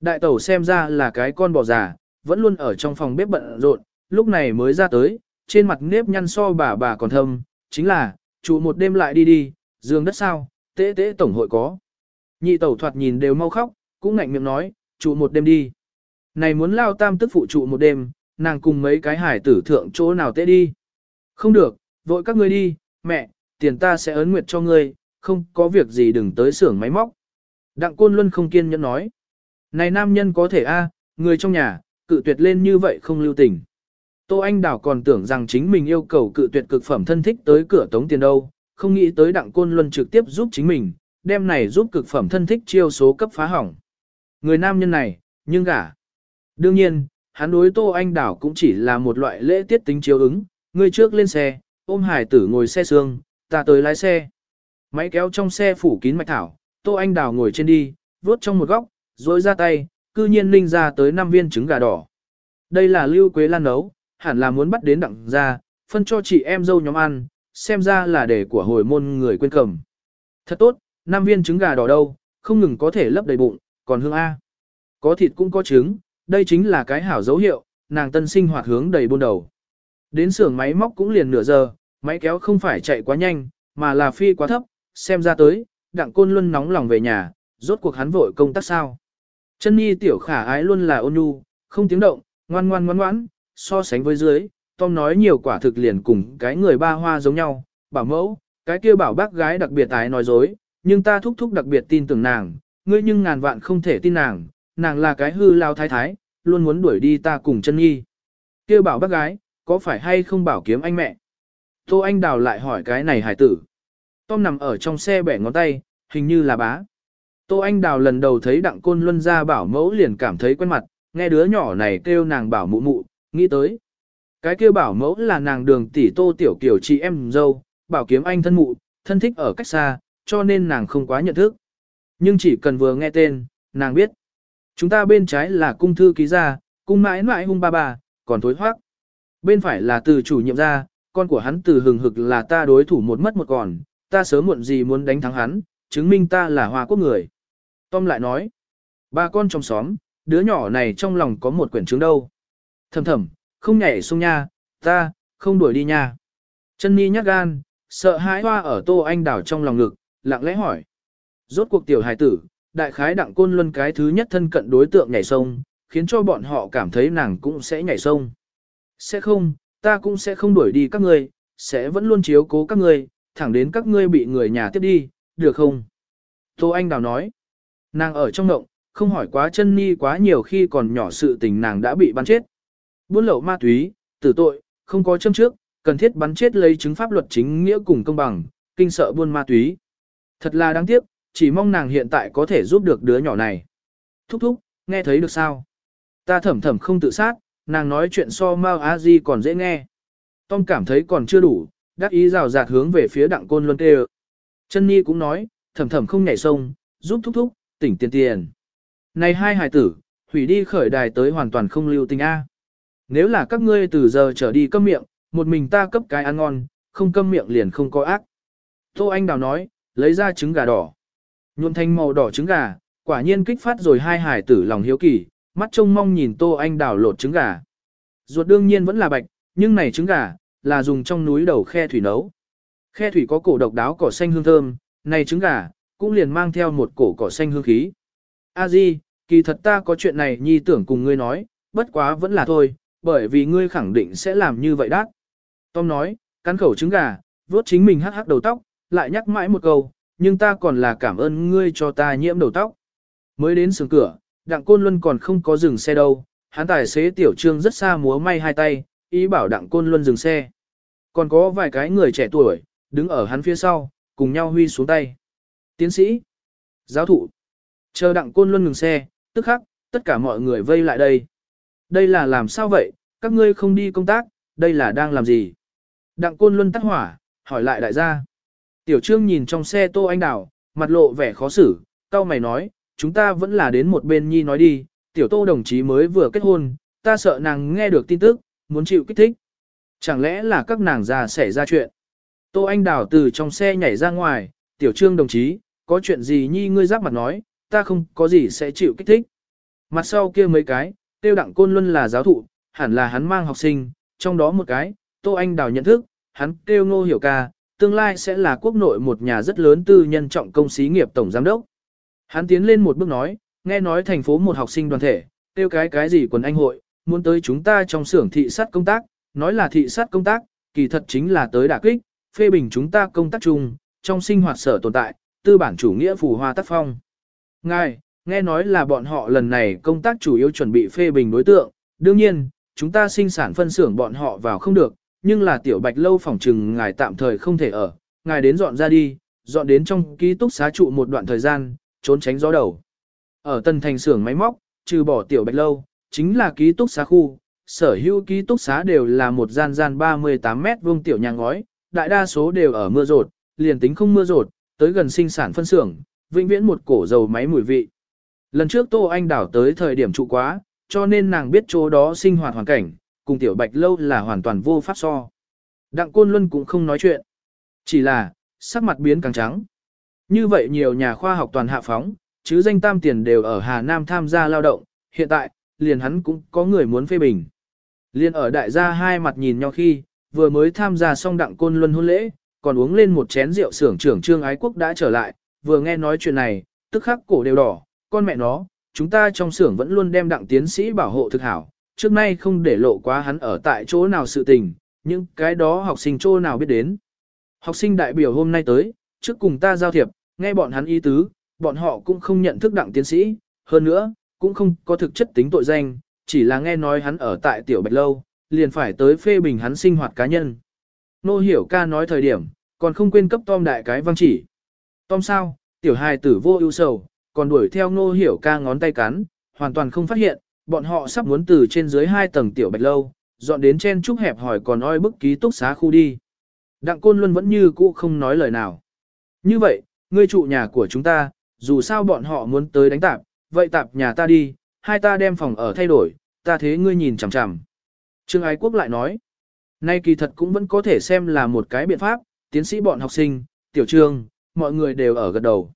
Đại tẩu xem ra là cái con bò già, vẫn luôn ở trong phòng bếp bận rộn, lúc này mới ra tới, trên mặt nếp nhăn so bà bà còn thâm, chính là, chủ một đêm lại đi đi, giường đất sao, tế tế tổng hội có. Nhị tẩu thoạt nhìn đều mau khóc, cũng ngạnh miệng nói, trụ một đêm đi. Này muốn lao tam tức phụ trụ một đêm, nàng cùng mấy cái hải tử thượng chỗ nào tế đi. Không được, vội các ngươi đi, mẹ, tiền ta sẽ ấn nguyệt cho ngươi, không có việc gì đừng tới xưởng máy móc. Đặng Côn Luân không kiên nhẫn nói. Này nam nhân có thể a, người trong nhà, cự tuyệt lên như vậy không lưu tình. Tô Anh Đảo còn tưởng rằng chính mình yêu cầu cự tuyệt cực phẩm thân thích tới cửa tống tiền đâu, không nghĩ tới Đặng Côn Luân trực tiếp giúp chính mình, đem này giúp cực phẩm thân thích chiêu số cấp phá hỏng. Người nam nhân này, nhưng gả. Đương nhiên, hắn đối Tô Anh Đảo cũng chỉ là một loại lễ tiết tính chiếu ứng, người trước lên xe, ôm hải tử ngồi xe xương, ta tới lái xe. Máy kéo trong xe phủ kín mạch thảo, Tô Anh Đào ngồi trên đi, vuốt trong một góc, rồi ra tay, cư nhiên linh ra tới 5 viên trứng gà đỏ. Đây là Lưu Quế Lan nấu, hẳn là muốn bắt đến đặng ra, phân cho chị em dâu nhóm ăn, xem ra là để của hồi môn người quên cầm. Thật tốt, năm viên trứng gà đỏ đâu, không ngừng có thể lấp đầy bụng, còn hương A. Có thịt cũng có trứng, đây chính là cái hảo dấu hiệu, nàng tân sinh hoạt hướng đầy buôn đầu. Đến xưởng máy móc cũng liền nửa giờ, máy kéo không phải chạy quá nhanh, mà là phi quá thấp, xem ra tới, đặng côn luôn nóng lòng về nhà, rốt cuộc hắn vội công tác sao. Chân nhi tiểu khả ái luôn là ôn nhu, không tiếng động, ngoan ngoan ngoan ngoãn, so sánh với dưới, Tom nói nhiều quả thực liền cùng cái người ba hoa giống nhau, bảo mẫu, cái kia bảo bác gái đặc biệt tái nói dối, nhưng ta thúc thúc đặc biệt tin tưởng nàng, ngươi nhưng ngàn vạn không thể tin nàng, nàng là cái hư lao thái thái, luôn muốn đuổi đi ta cùng chân nhi. Kia bảo bác gái, có phải hay không bảo kiếm anh mẹ? Tô Anh Đào lại hỏi cái này hải tử. Tom nằm ở trong xe bẻ ngón tay, hình như là bá. Tô Anh Đào lần đầu thấy đặng côn luân ra bảo mẫu liền cảm thấy quen mặt, nghe đứa nhỏ này kêu nàng bảo mụ mụ, nghĩ tới. Cái kêu bảo mẫu là nàng đường tỷ tô tiểu kiểu chị em dâu, bảo kiếm anh thân mụ, thân thích ở cách xa, cho nên nàng không quá nhận thức. Nhưng chỉ cần vừa nghe tên, nàng biết. Chúng ta bên trái là cung thư ký gia, cung mãi mãi hung ba bà, còn thối hoác. Bên phải là từ chủ nhiệm gia, con của hắn từ hừng hực là ta đối thủ một mất một còn, ta sớm muộn gì muốn đánh thắng hắn, chứng minh ta là hoa quốc người. Tom lại nói, ba con trong xóm, đứa nhỏ này trong lòng có một quyển chứng đâu. Thầm thầm, không nhảy xuống nha, ta, không đuổi đi nha. Chân mi nhát gan, sợ hãi hoa ở tô anh đảo trong lòng ngực, lặng lẽ hỏi. Rốt cuộc tiểu hài tử, đại khái đặng côn luân cái thứ nhất thân cận đối tượng nhảy sông, khiến cho bọn họ cảm thấy nàng cũng sẽ nhảy sông. Sẽ không, ta cũng sẽ không đuổi đi các ngươi, sẽ vẫn luôn chiếu cố các ngươi, thẳng đến các ngươi bị người nhà tiếp đi, được không? Tô Anh Đào nói, nàng ở trong ngộng, không hỏi quá chân ni quá nhiều khi còn nhỏ sự tình nàng đã bị bắn chết. Buôn lậu ma túy, tử tội, không có châm trước, cần thiết bắn chết lấy chứng pháp luật chính nghĩa cùng công bằng, kinh sợ buôn ma túy. Thật là đáng tiếc, chỉ mong nàng hiện tại có thể giúp được đứa nhỏ này. Thúc thúc, nghe thấy được sao? Ta thẩm thẩm không tự sát, nàng nói chuyện so Mao A Di còn dễ nghe. Tom cảm thấy còn chưa đủ, đắc ý rào rạt hướng về phía đặng côn luân tê Chân Nhi cũng nói, thầm thầm không nhảy sông, giúp thúc thúc, tỉnh tiền tiền. Này hai hài tử, hủy đi khởi đài tới hoàn toàn không lưu tình A. Nếu là các ngươi từ giờ trở đi câm miệng, một mình ta cấp cái ăn ngon, không câm miệng liền không có ác. Tô Anh Đào nói, lấy ra trứng gà đỏ. Nhuộm thành màu đỏ trứng gà, quả nhiên kích phát rồi hai hải tử lòng hiếu kỳ, mắt trông mong nhìn Tô Anh đảo lột trứng gà. Ruột đương nhiên vẫn là bạch, nhưng này trứng gà, là dùng trong núi đầu khe thủy nấu. Khe thủy có cổ độc đáo cỏ xanh hương thơm, này trứng gà, cũng liền mang theo một cổ cỏ xanh hương khí. A Di, kỳ thật ta có chuyện này nhi tưởng cùng ngươi nói, bất quá vẫn là thôi, bởi vì ngươi khẳng định sẽ làm như vậy đát. Tom nói, cắn khẩu trứng gà, vuốt chính mình hắc hắc đầu tóc, lại nhắc mãi một câu, nhưng ta còn là cảm ơn ngươi cho ta nhiễm đầu tóc. Mới đến sườn cửa, đặng côn luân còn không có dừng xe đâu, hắn tài xế tiểu trương rất xa múa may hai tay, ý bảo đặng côn luân dừng xe. Còn có vài cái người trẻ tuổi, đứng ở hắn phía sau, cùng nhau huy xuống tay. Tiến sĩ, giáo thụ, chờ đặng côn luân ngừng xe, tức khắc, tất cả mọi người vây lại đây. Đây là làm sao vậy, các ngươi không đi công tác, đây là đang làm gì? Đặng côn luân tắt hỏa, hỏi lại đại gia. Tiểu Trương nhìn trong xe Tô Anh Đào, mặt lộ vẻ khó xử, cao mày nói, chúng ta vẫn là đến một bên nhi nói đi, tiểu Tô đồng chí mới vừa kết hôn, ta sợ nàng nghe được tin tức, muốn chịu kích thích. Chẳng lẽ là các nàng già xảy ra chuyện? Tô Anh Đào từ trong xe nhảy ra ngoài, tiểu Trương đồng chí, có chuyện gì nhi ngươi giáp mặt nói, ta không có gì sẽ chịu kích thích. Mặt sau kia mấy cái, tiêu đặng côn luân là giáo thụ, hẳn là hắn mang học sinh, trong đó một cái, Tô Anh Đào nhận thức, hắn kêu ngô hiểu ca, tương lai sẽ là quốc nội một nhà rất lớn tư nhân trọng công xí nghiệp tổng giám đốc. Hắn tiến lên một bước nói, nghe nói thành phố một học sinh đoàn thể, tiêu cái cái gì quần anh hội, muốn tới chúng ta trong xưởng thị sát công tác, nói là thị sát công tác, kỳ thật chính là tới đả kích, phê bình chúng ta công tác chung, trong sinh hoạt sở tồn tại, tư bản chủ nghĩa phù hoa tác phong. Ngài, nghe nói là bọn họ lần này công tác chủ yếu chuẩn bị phê bình đối tượng, đương nhiên, chúng ta sinh sản phân xưởng bọn họ vào không được, nhưng là tiểu bạch lâu phòng trừng ngài tạm thời không thể ở, ngài đến dọn ra đi, dọn đến trong ký túc xá trụ một đoạn thời gian, trốn tránh gió đầu. Ở tân thành xưởng máy móc, trừ bỏ tiểu bạch lâu, chính là ký túc xá khu, sở hữu ký túc xá đều là một gian gian 38 mét vuông tiểu nhà ngói, đại đa số đều ở mưa rột, liền tính không mưa rột, tới gần sinh sản phân xưởng, vĩnh viễn một cổ dầu máy mùi vị. Lần trước Tô Anh đảo tới thời điểm trụ quá, cho nên nàng biết chỗ đó sinh hoạt hoàn cảnh, cùng tiểu bạch lâu là hoàn toàn vô pháp so. Đặng Côn Luân cũng không nói chuyện. Chỉ là, sắc mặt biến càng trắng. Như vậy nhiều nhà khoa học toàn hạ phóng, chứ danh tam tiền đều ở Hà Nam tham gia lao động, hiện tại, liền hắn cũng có người muốn phê bình. Liên ở đại gia hai mặt nhìn nhau khi, vừa mới tham gia xong đặng côn luân hôn lễ, còn uống lên một chén rượu xưởng trưởng trương ái quốc đã trở lại, vừa nghe nói chuyện này, tức khắc cổ đều đỏ, con mẹ nó, chúng ta trong xưởng vẫn luôn đem đặng tiến sĩ bảo hộ thực hảo, trước nay không để lộ quá hắn ở tại chỗ nào sự tình, nhưng cái đó học sinh chỗ nào biết đến. Học sinh đại biểu hôm nay tới, trước cùng ta giao thiệp, nghe bọn hắn ý tứ, bọn họ cũng không nhận thức đặng tiến sĩ, hơn nữa, cũng không có thực chất tính tội danh, chỉ là nghe nói hắn ở tại tiểu bạch lâu, liền phải tới phê bình hắn sinh hoạt cá nhân. Nô hiểu ca nói thời điểm, còn không quên cấp Tom đại cái văng chỉ. Tom sao, tiểu hài tử vô ưu sầu, còn đuổi theo nô hiểu ca ngón tay cắn, hoàn toàn không phát hiện, bọn họ sắp muốn từ trên dưới hai tầng tiểu bạch lâu, dọn đến trên trúc hẹp hỏi còn oi bức ký túc xá khu đi. Đặng Côn Luân vẫn như cũ không nói lời nào. Như vậy, ngươi trụ nhà của chúng ta, dù sao bọn họ muốn tới đánh tạp, vậy tạp nhà ta đi, hai ta đem phòng ở thay đổi, ta thế ngươi nhìn chằm chằm. Trương Ái Quốc lại nói, nay kỳ thật cũng vẫn có thể xem là một cái biện pháp, tiến sĩ bọn học sinh, tiểu trương, mọi người đều ở gật đầu.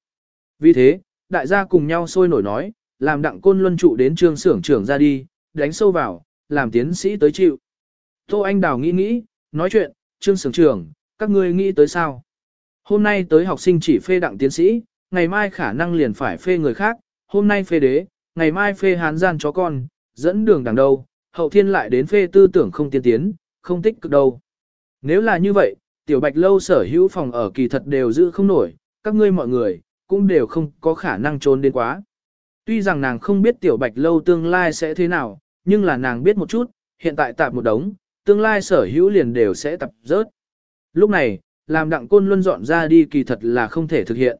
Vì thế, đại gia cùng nhau sôi nổi nói, làm đặng côn luân trụ đến trương xưởng trưởng ra đi, đánh sâu vào, làm tiến sĩ tới chịu. Tô Anh Đào nghĩ nghĩ, nói chuyện, trương xưởng trưởng, các ngươi nghĩ tới sao? Hôm nay tới học sinh chỉ phê đặng tiến sĩ, ngày mai khả năng liền phải phê người khác, hôm nay phê đế, ngày mai phê hán gian chó con, dẫn đường đằng đâu, hậu thiên lại đến phê tư tưởng không tiên tiến, không tích cực đâu. Nếu là như vậy, tiểu bạch lâu sở hữu phòng ở kỳ thật đều giữ không nổi, các ngươi mọi người, cũng đều không có khả năng trốn đến quá. Tuy rằng nàng không biết tiểu bạch lâu tương lai sẽ thế nào, nhưng là nàng biết một chút, hiện tại tạp một đống, tương lai sở hữu liền đều sẽ tập rớt. Lúc này, làm đặng côn luân dọn ra đi kỳ thật là không thể thực hiện.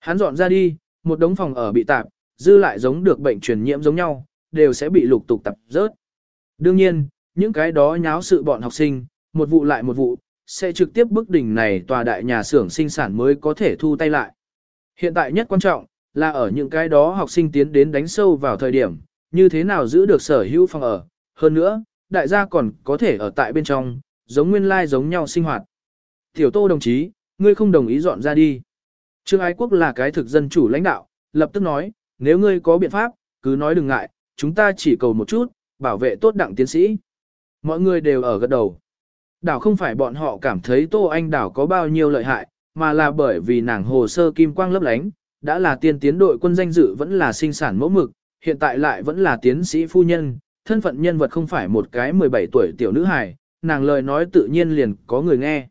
Hắn dọn ra đi, một đống phòng ở bị tạp, dư lại giống được bệnh truyền nhiễm giống nhau, đều sẽ bị lục tục tập rớt. Đương nhiên, những cái đó nháo sự bọn học sinh, một vụ lại một vụ, sẽ trực tiếp bức đỉnh này tòa đại nhà xưởng sinh sản mới có thể thu tay lại. Hiện tại nhất quan trọng, là ở những cái đó học sinh tiến đến đánh sâu vào thời điểm, như thế nào giữ được sở hữu phòng ở. Hơn nữa, đại gia còn có thể ở tại bên trong, giống nguyên lai giống nhau sinh hoạt. Tiểu tô đồng chí, ngươi không đồng ý dọn ra đi. Trương Ái Quốc là cái thực dân chủ lãnh đạo, lập tức nói, nếu ngươi có biện pháp, cứ nói đừng ngại, chúng ta chỉ cầu một chút, bảo vệ tốt đặng tiến sĩ. Mọi người đều ở gật đầu. Đảo không phải bọn họ cảm thấy Tô Anh Đảo có bao nhiêu lợi hại, mà là bởi vì nàng hồ sơ kim quang lấp lánh, đã là tiên tiến đội quân danh dự vẫn là sinh sản mẫu mực, hiện tại lại vẫn là tiến sĩ phu nhân, thân phận nhân vật không phải một cái 17 tuổi tiểu nữ hài, nàng lời nói tự nhiên liền có người nghe.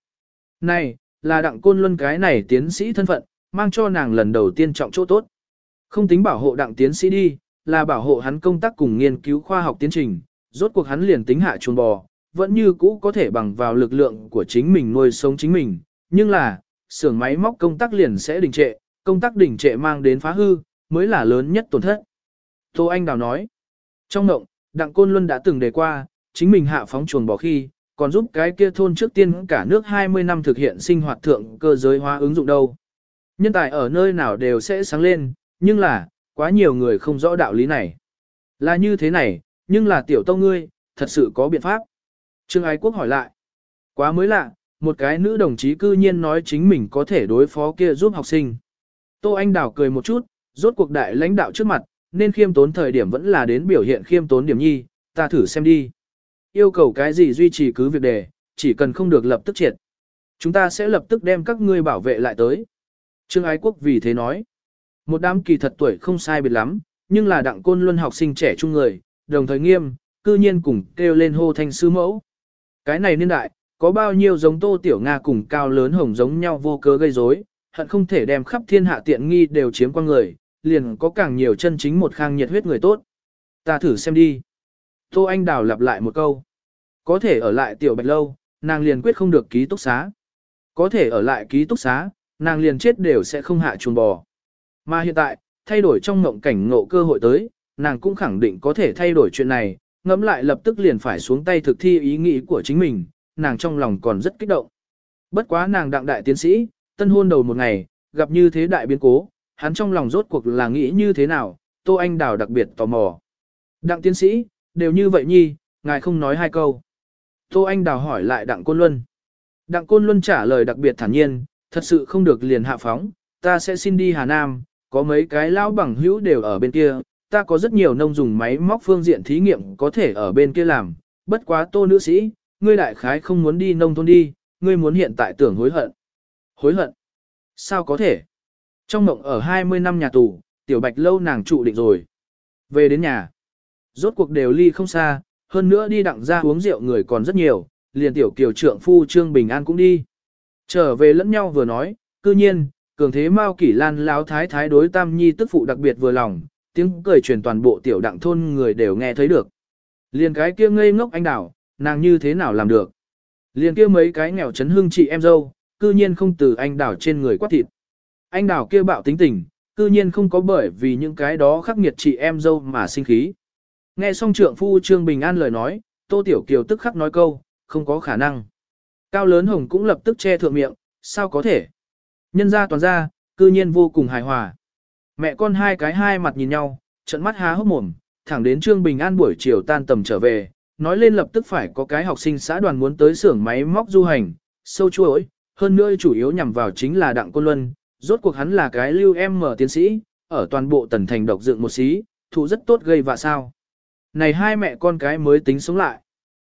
Này, là đặng côn luân cái này tiến sĩ thân phận, mang cho nàng lần đầu tiên trọng chỗ tốt. Không tính bảo hộ đặng tiến sĩ đi, là bảo hộ hắn công tác cùng nghiên cứu khoa học tiến trình, rốt cuộc hắn liền tính hạ chuồng bò, vẫn như cũ có thể bằng vào lực lượng của chính mình nuôi sống chính mình, nhưng là, xưởng máy móc công tác liền sẽ đình trệ, công tác đỉnh trệ mang đến phá hư, mới là lớn nhất tổn thất. Tô Anh Đào nói, trong ngộng, Đặng Côn Luân đã từng đề qua, chính mình hạ phóng chuồng bỏ khi, còn giúp cái kia thôn trước tiên cả nước 20 năm thực hiện sinh hoạt thượng cơ giới hóa ứng dụng đâu. Nhân tài ở nơi nào đều sẽ sáng lên, nhưng là, quá nhiều người không rõ đạo lý này. Là như thế này, nhưng là tiểu tông ngươi, thật sự có biện pháp. Trương Ái Quốc hỏi lại. Quá mới lạ, một cái nữ đồng chí cư nhiên nói chính mình có thể đối phó kia giúp học sinh. Tô Anh Đào cười một chút, rốt cuộc đại lãnh đạo trước mặt, nên khiêm tốn thời điểm vẫn là đến biểu hiện khiêm tốn điểm nhi, ta thử xem đi. Yêu cầu cái gì duy trì cứ việc đề, chỉ cần không được lập tức triệt. Chúng ta sẽ lập tức đem các ngươi bảo vệ lại tới. Trương Ái Quốc vì thế nói. Một đám kỳ thật tuổi không sai biệt lắm, nhưng là đặng côn luân học sinh trẻ trung người, đồng thời nghiêm, cư nhiên cùng kêu lên hô thanh sư mẫu. Cái này niên đại, có bao nhiêu giống tô tiểu Nga cùng cao lớn hồng giống nhau vô cớ gây rối, hận không thể đem khắp thiên hạ tiện nghi đều chiếm qua người, liền có càng nhiều chân chính một khang nhiệt huyết người tốt. Ta thử xem đi. Tô Anh Đào lặp lại một câu. Có thể ở lại tiểu bạch lâu, nàng liền quyết không được ký túc xá. Có thể ở lại ký túc xá, nàng liền chết đều sẽ không hạ chuồng bò. Mà hiện tại, thay đổi trong ngộng cảnh ngộ cơ hội tới, nàng cũng khẳng định có thể thay đổi chuyện này, ngẫm lại lập tức liền phải xuống tay thực thi ý nghĩ của chính mình, nàng trong lòng còn rất kích động. Bất quá nàng đặng đại tiến sĩ, tân hôn đầu một ngày, gặp như thế đại biến cố, hắn trong lòng rốt cuộc là nghĩ như thế nào, Tô Anh Đào đặc biệt tò mò. Đặng tiến sĩ, đều như vậy nhi, ngài không nói hai câu. Tô Anh Đào hỏi lại Đặng Côn Luân. Đặng Côn Luân trả lời đặc biệt thản nhiên, thật sự không được liền hạ phóng, ta sẽ xin đi Hà Nam, có mấy cái lão bằng hữu đều ở bên kia, ta có rất nhiều nông dùng máy móc phương diện thí nghiệm có thể ở bên kia làm, bất quá tô nữ sĩ, ngươi đại khái không muốn đi nông thôn đi, ngươi muốn hiện tại tưởng hối hận. Hối hận? Sao có thể? Trong mộng ở 20 năm nhà tù, tiểu bạch lâu nàng trụ định rồi. Về đến nhà, rốt cuộc đều ly không xa, hơn nữa đi đặng ra uống rượu người còn rất nhiều, liền tiểu kiều trượng phu Trương Bình An cũng đi. Trở về lẫn nhau vừa nói, cư nhiên, cường thế Mao Kỷ Lan láo thái thái đối Tam Nhi tức phụ đặc biệt vừa lòng, tiếng cười truyền toàn bộ tiểu đặng thôn người đều nghe thấy được. Liền cái kia ngây ngốc anh đảo, nàng như thế nào làm được? Liền kia mấy cái nghèo chấn hương chị em dâu, cư nhiên không từ anh đảo trên người quát thịt. Anh đảo kia bạo tính tình, cư nhiên không có bởi vì những cái đó khắc nghiệt chị em dâu mà sinh khí. Nghe xong trượng phu Trương Bình An lời nói, Tô Tiểu Kiều tức khắc nói câu, không có khả năng. Cao lớn hồng cũng lập tức che thượng miệng, sao có thể? Nhân ra toàn ra, cư nhiên vô cùng hài hòa. Mẹ con hai cái hai mặt nhìn nhau, trận mắt há hốc mồm, thẳng đến Trương Bình An buổi chiều tan tầm trở về, nói lên lập tức phải có cái học sinh xã đoàn muốn tới xưởng máy móc du hành, sâu chuỗi, hơn nữa chủ yếu nhằm vào chính là Đặng Côn Luân, rốt cuộc hắn là cái lưu em mở tiến sĩ, ở toàn bộ tần thành độc dựng một xí, thủ rất tốt gây vạ sao. Này hai mẹ con cái mới tính sống lại.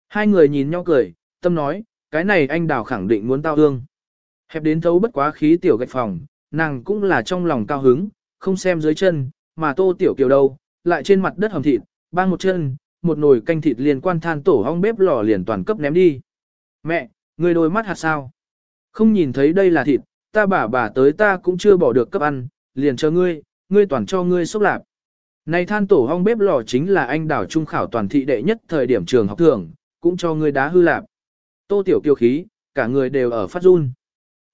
Hai người nhìn nhau cười, tâm nói, cái này anh đào khẳng định muốn tao hương. Hẹp đến thấu bất quá khí tiểu gạch phòng, nàng cũng là trong lòng cao hứng, không xem dưới chân, mà tô tiểu kiều đâu, lại trên mặt đất hầm thịt, bang một chân, một nồi canh thịt liền quan than tổ hong bếp lò liền toàn cấp ném đi. Mẹ, người đôi mắt hạt sao? Không nhìn thấy đây là thịt, ta bà bà tới ta cũng chưa bỏ được cấp ăn, liền cho ngươi, ngươi toàn cho ngươi xúc lạp. Này than tổ hong bếp lò chính là anh đảo trung khảo toàn thị đệ nhất thời điểm trường học thường, cũng cho ngươi đá hư lạp. Tô tiểu kiêu khí, cả người đều ở phát run.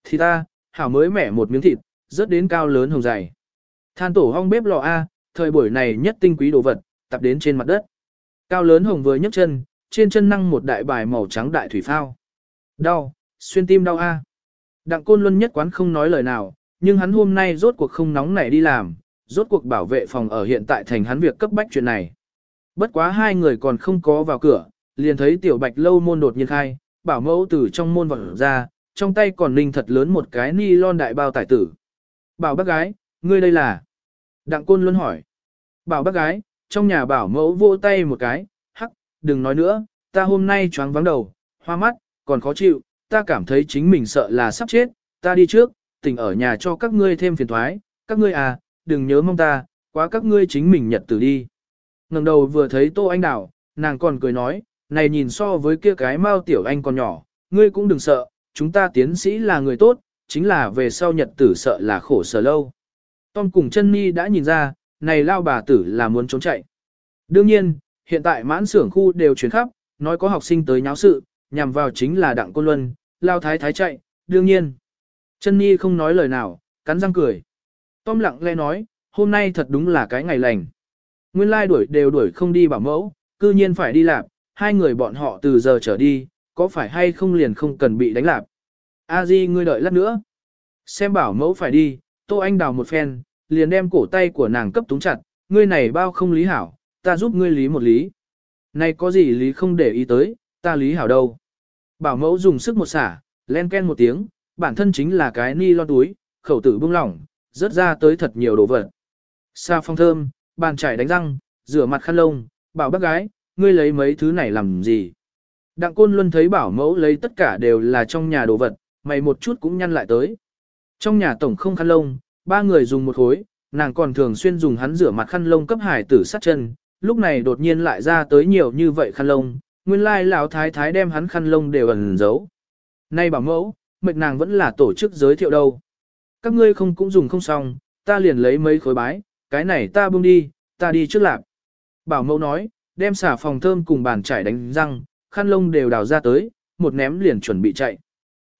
Thì ta, hảo mới mẻ một miếng thịt, rớt đến cao lớn hồng dày. Than tổ hong bếp lò A, thời buổi này nhất tinh quý đồ vật, tập đến trên mặt đất. Cao lớn hồng vừa nhấc chân, trên chân năng một đại bài màu trắng đại thủy phao. Đau, xuyên tim đau A. Đặng côn luân nhất quán không nói lời nào, nhưng hắn hôm nay rốt cuộc không nóng nảy đi làm, rốt cuộc bảo vệ phòng ở hiện tại thành hắn việc cấp bách chuyện này. Bất quá hai người còn không có vào cửa, liền thấy tiểu bạch lâu môn đột nhiên khai, bảo mẫu từ trong môn vọt ra, trong tay còn ninh thật lớn một cái ni lon đại bao tải tử. Bảo bác gái, ngươi đây là? Đặng côn luôn hỏi. Bảo bác gái, trong nhà bảo mẫu vô tay một cái, hắc, đừng nói nữa, ta hôm nay choáng vắng đầu, hoa mắt, còn khó chịu, ta cảm thấy chính mình sợ là sắp chết, ta đi trước, tỉnh ở nhà cho các ngươi thêm phiền thoái, các ngươi à, đừng nhớ mong ta, quá các ngươi chính mình nhật tử đi. ngẩng đầu vừa thấy Tô Anh Đào, nàng còn cười nói, này nhìn so với kia cái Mao Tiểu Anh còn nhỏ, ngươi cũng đừng sợ, chúng ta tiến sĩ là người tốt, chính là về sau nhật tử sợ là khổ sở lâu. Tom cùng chân Ni đã nhìn ra, này lao bà tử là muốn trốn chạy. Đương nhiên, hiện tại mãn xưởng khu đều chuyển khắp, nói có học sinh tới nháo sự, nhằm vào chính là đặng côn luân, lao thái thái chạy, đương nhiên. Chân Nhi không nói lời nào, cắn răng cười. Tom lặng lẽ nói, hôm nay thật đúng là cái ngày lành. Nguyên lai đuổi đều đuổi không đi bảo mẫu, cư nhiên phải đi làm, hai người bọn họ từ giờ trở đi, có phải hay không liền không cần bị đánh lạp. A Di ngươi đợi lát nữa. Xem bảo mẫu phải đi, Tô Anh đào một phen, liền đem cổ tay của nàng cấp túng chặt, ngươi này bao không lý hảo, ta giúp ngươi lý một lý. Này có gì lý không để ý tới, ta lý hảo đâu. Bảo mẫu dùng sức một xả, len ken một tiếng, bản thân chính là cái ni lon túi, khẩu tử bung lỏng, rớt ra tới thật nhiều đồ vật. Sa phong thơm, bàn chải đánh răng, rửa mặt khăn lông, bảo bác gái, ngươi lấy mấy thứ này làm gì? Đặng côn luôn thấy bảo mẫu lấy tất cả đều là trong nhà đồ vật, mày một chút cũng nhăn lại tới. Trong nhà tổng không khăn lông, ba người dùng một khối, nàng còn thường xuyên dùng hắn rửa mặt khăn lông cấp hải tử sát chân, lúc này đột nhiên lại ra tới nhiều như vậy khăn lông, nguyên lai lão thái thái đem hắn khăn lông đều ẩn giấu. Nay bảo mẫu, mệnh nàng vẫn là tổ chức giới thiệu đâu. Các ngươi không cũng dùng không xong, ta liền lấy mấy khối bái, cái này ta buông đi, ta đi trước lạc. Bảo mẫu nói, đem xả phòng thơm cùng bàn chải đánh răng, khăn lông đều đào ra tới, một ném liền chuẩn bị chạy.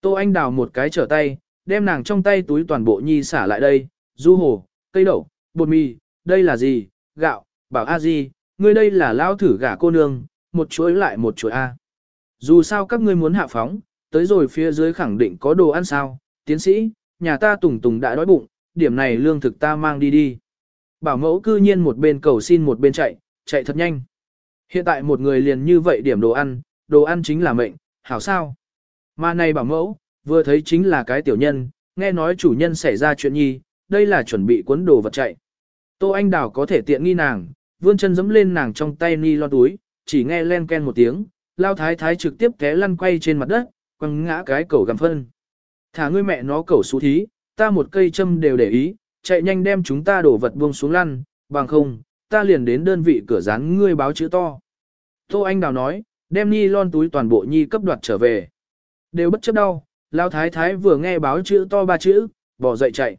Tô Anh đào một cái trở tay, đem nàng trong tay túi toàn bộ nhi xả lại đây, du hồ, cây đậu, bột mì, đây là gì, gạo, bảo a di, ngươi đây là lao thử gả cô nương, một chuỗi lại một chuỗi a. Dù sao các ngươi muốn hạ phóng, tới rồi phía dưới khẳng định có đồ ăn sao, tiến sĩ, nhà ta tùng tùng đã đói bụng, điểm này lương thực ta mang đi đi. Bảo mẫu cư nhiên một bên cầu xin một bên chạy, chạy thật nhanh. Hiện tại một người liền như vậy điểm đồ ăn, đồ ăn chính là mệnh, hảo sao. Mà này bảo mẫu, vừa thấy chính là cái tiểu nhân, nghe nói chủ nhân xảy ra chuyện nhi, đây là chuẩn bị cuốn đồ vật chạy. Tô Anh Đào có thể tiện nghi nàng, vươn chân dẫm lên nàng trong tay ni lo túi, chỉ nghe len ken một tiếng, lao thái thái trực tiếp té lăn quay trên mặt đất, quăng ngã cái cẩu gầm phân. Thả ngươi mẹ nó cẩu xú thí, ta một cây châm đều để ý, chạy nhanh đem chúng ta đổ vật buông xuống lăn, bằng không, ta liền đến đơn vị cửa rán ngươi báo chữ to. Tô Anh Đào nói, đem ni lon túi toàn bộ nhi cấp đoạt trở về. Đều bất chấp đau, lao thái thái vừa nghe báo chữ to ba chữ, bỏ dậy chạy.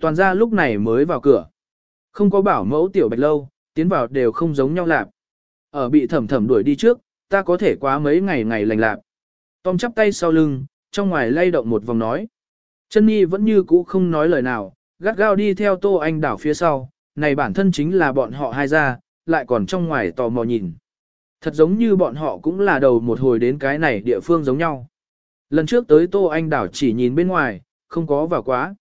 Toàn ra lúc này mới vào cửa. Không có bảo mẫu tiểu bạch lâu, tiến vào đều không giống nhau lạp. Ở bị thẩm thẩm đuổi đi trước, ta có thể quá mấy ngày ngày lành lạc. Tom chắp tay sau lưng, trong ngoài lay động một vòng nói. Chân Nhi vẫn như cũ không nói lời nào, gắt gao đi theo Tô Anh đảo phía sau, này bản thân chính là bọn họ hai gia, lại còn trong ngoài tò mò nhìn. Thật giống như bọn họ cũng là đầu một hồi đến cái này địa phương giống nhau. Lần trước tới Tô Anh đảo chỉ nhìn bên ngoài, không có vào quá.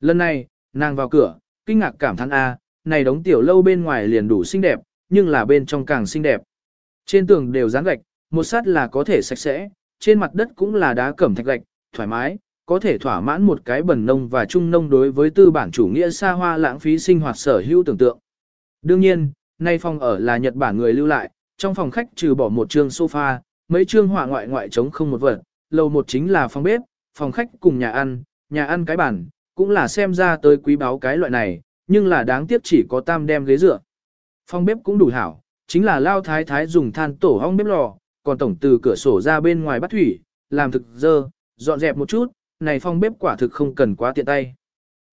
Lần này, nàng vào cửa, kinh ngạc cảm thán A, này đống tiểu lâu bên ngoài liền đủ xinh đẹp, nhưng là bên trong càng xinh đẹp. Trên tường đều dán gạch, một sát là có thể sạch sẽ, trên mặt đất cũng là đá cẩm thạch gạch, thoải mái, có thể thỏa mãn một cái bẩn nông và trung nông đối với tư bản chủ nghĩa xa hoa lãng phí sinh hoạt sở hữu tưởng tượng. Đương nhiên, nay phòng ở là Nhật Bản người lưu lại, trong phòng khách trừ bỏ một trường sofa, mấy trương họa ngoại ngoại trống không một vật, lầu một chính là phòng bếp, phòng khách cùng nhà ăn, nhà ăn cái bàn, cũng là xem ra tới quý báu cái loại này, nhưng là đáng tiếc chỉ có tam đem ghế dựa. Phong bếp cũng đủ hảo, chính là lao thái thái dùng than tổ hong bếp lò, còn tổng từ cửa sổ ra bên ngoài bắt thủy, làm thực dơ, dọn dẹp một chút, này phong bếp quả thực không cần quá tiện tay.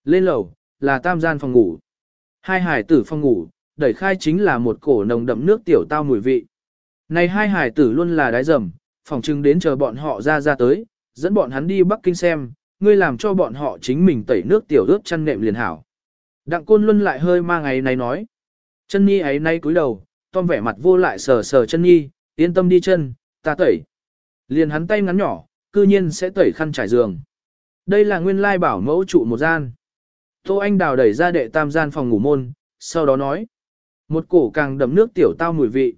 Lên lầu, là tam gian phòng ngủ. Hai hải tử phòng ngủ, đẩy khai chính là một cổ nồng đậm nước tiểu tao mùi vị. Này hai hải tử luôn là đái dầm, phòng trưng đến chờ bọn họ ra ra tới, dẫn bọn hắn đi Bắc Kinh xem, ngươi làm cho bọn họ chính mình tẩy nước tiểu ướt chăn nệm liền hảo. Đặng côn luân lại hơi mang ngày này nói. Chân nhi ấy nay cúi đầu, Tom vẻ mặt vô lại sờ sờ chân nhi, yên tâm đi chân, ta tẩy. Liền hắn tay ngắn nhỏ, cư nhiên sẽ tẩy khăn trải giường. Đây là nguyên lai bảo mẫu trụ một gian. Tô Anh đào đẩy ra đệ tam gian phòng ngủ môn, sau đó nói. Một cổ càng đậm nước tiểu tao mùi vị.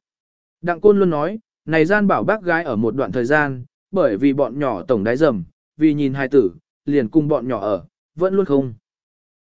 Đặng côn luôn nói, này gian bảo bác gái ở một đoạn thời gian, bởi vì bọn nhỏ tổng đái dầm, vì nhìn hai tử, liền cùng bọn nhỏ ở, vẫn luôn không.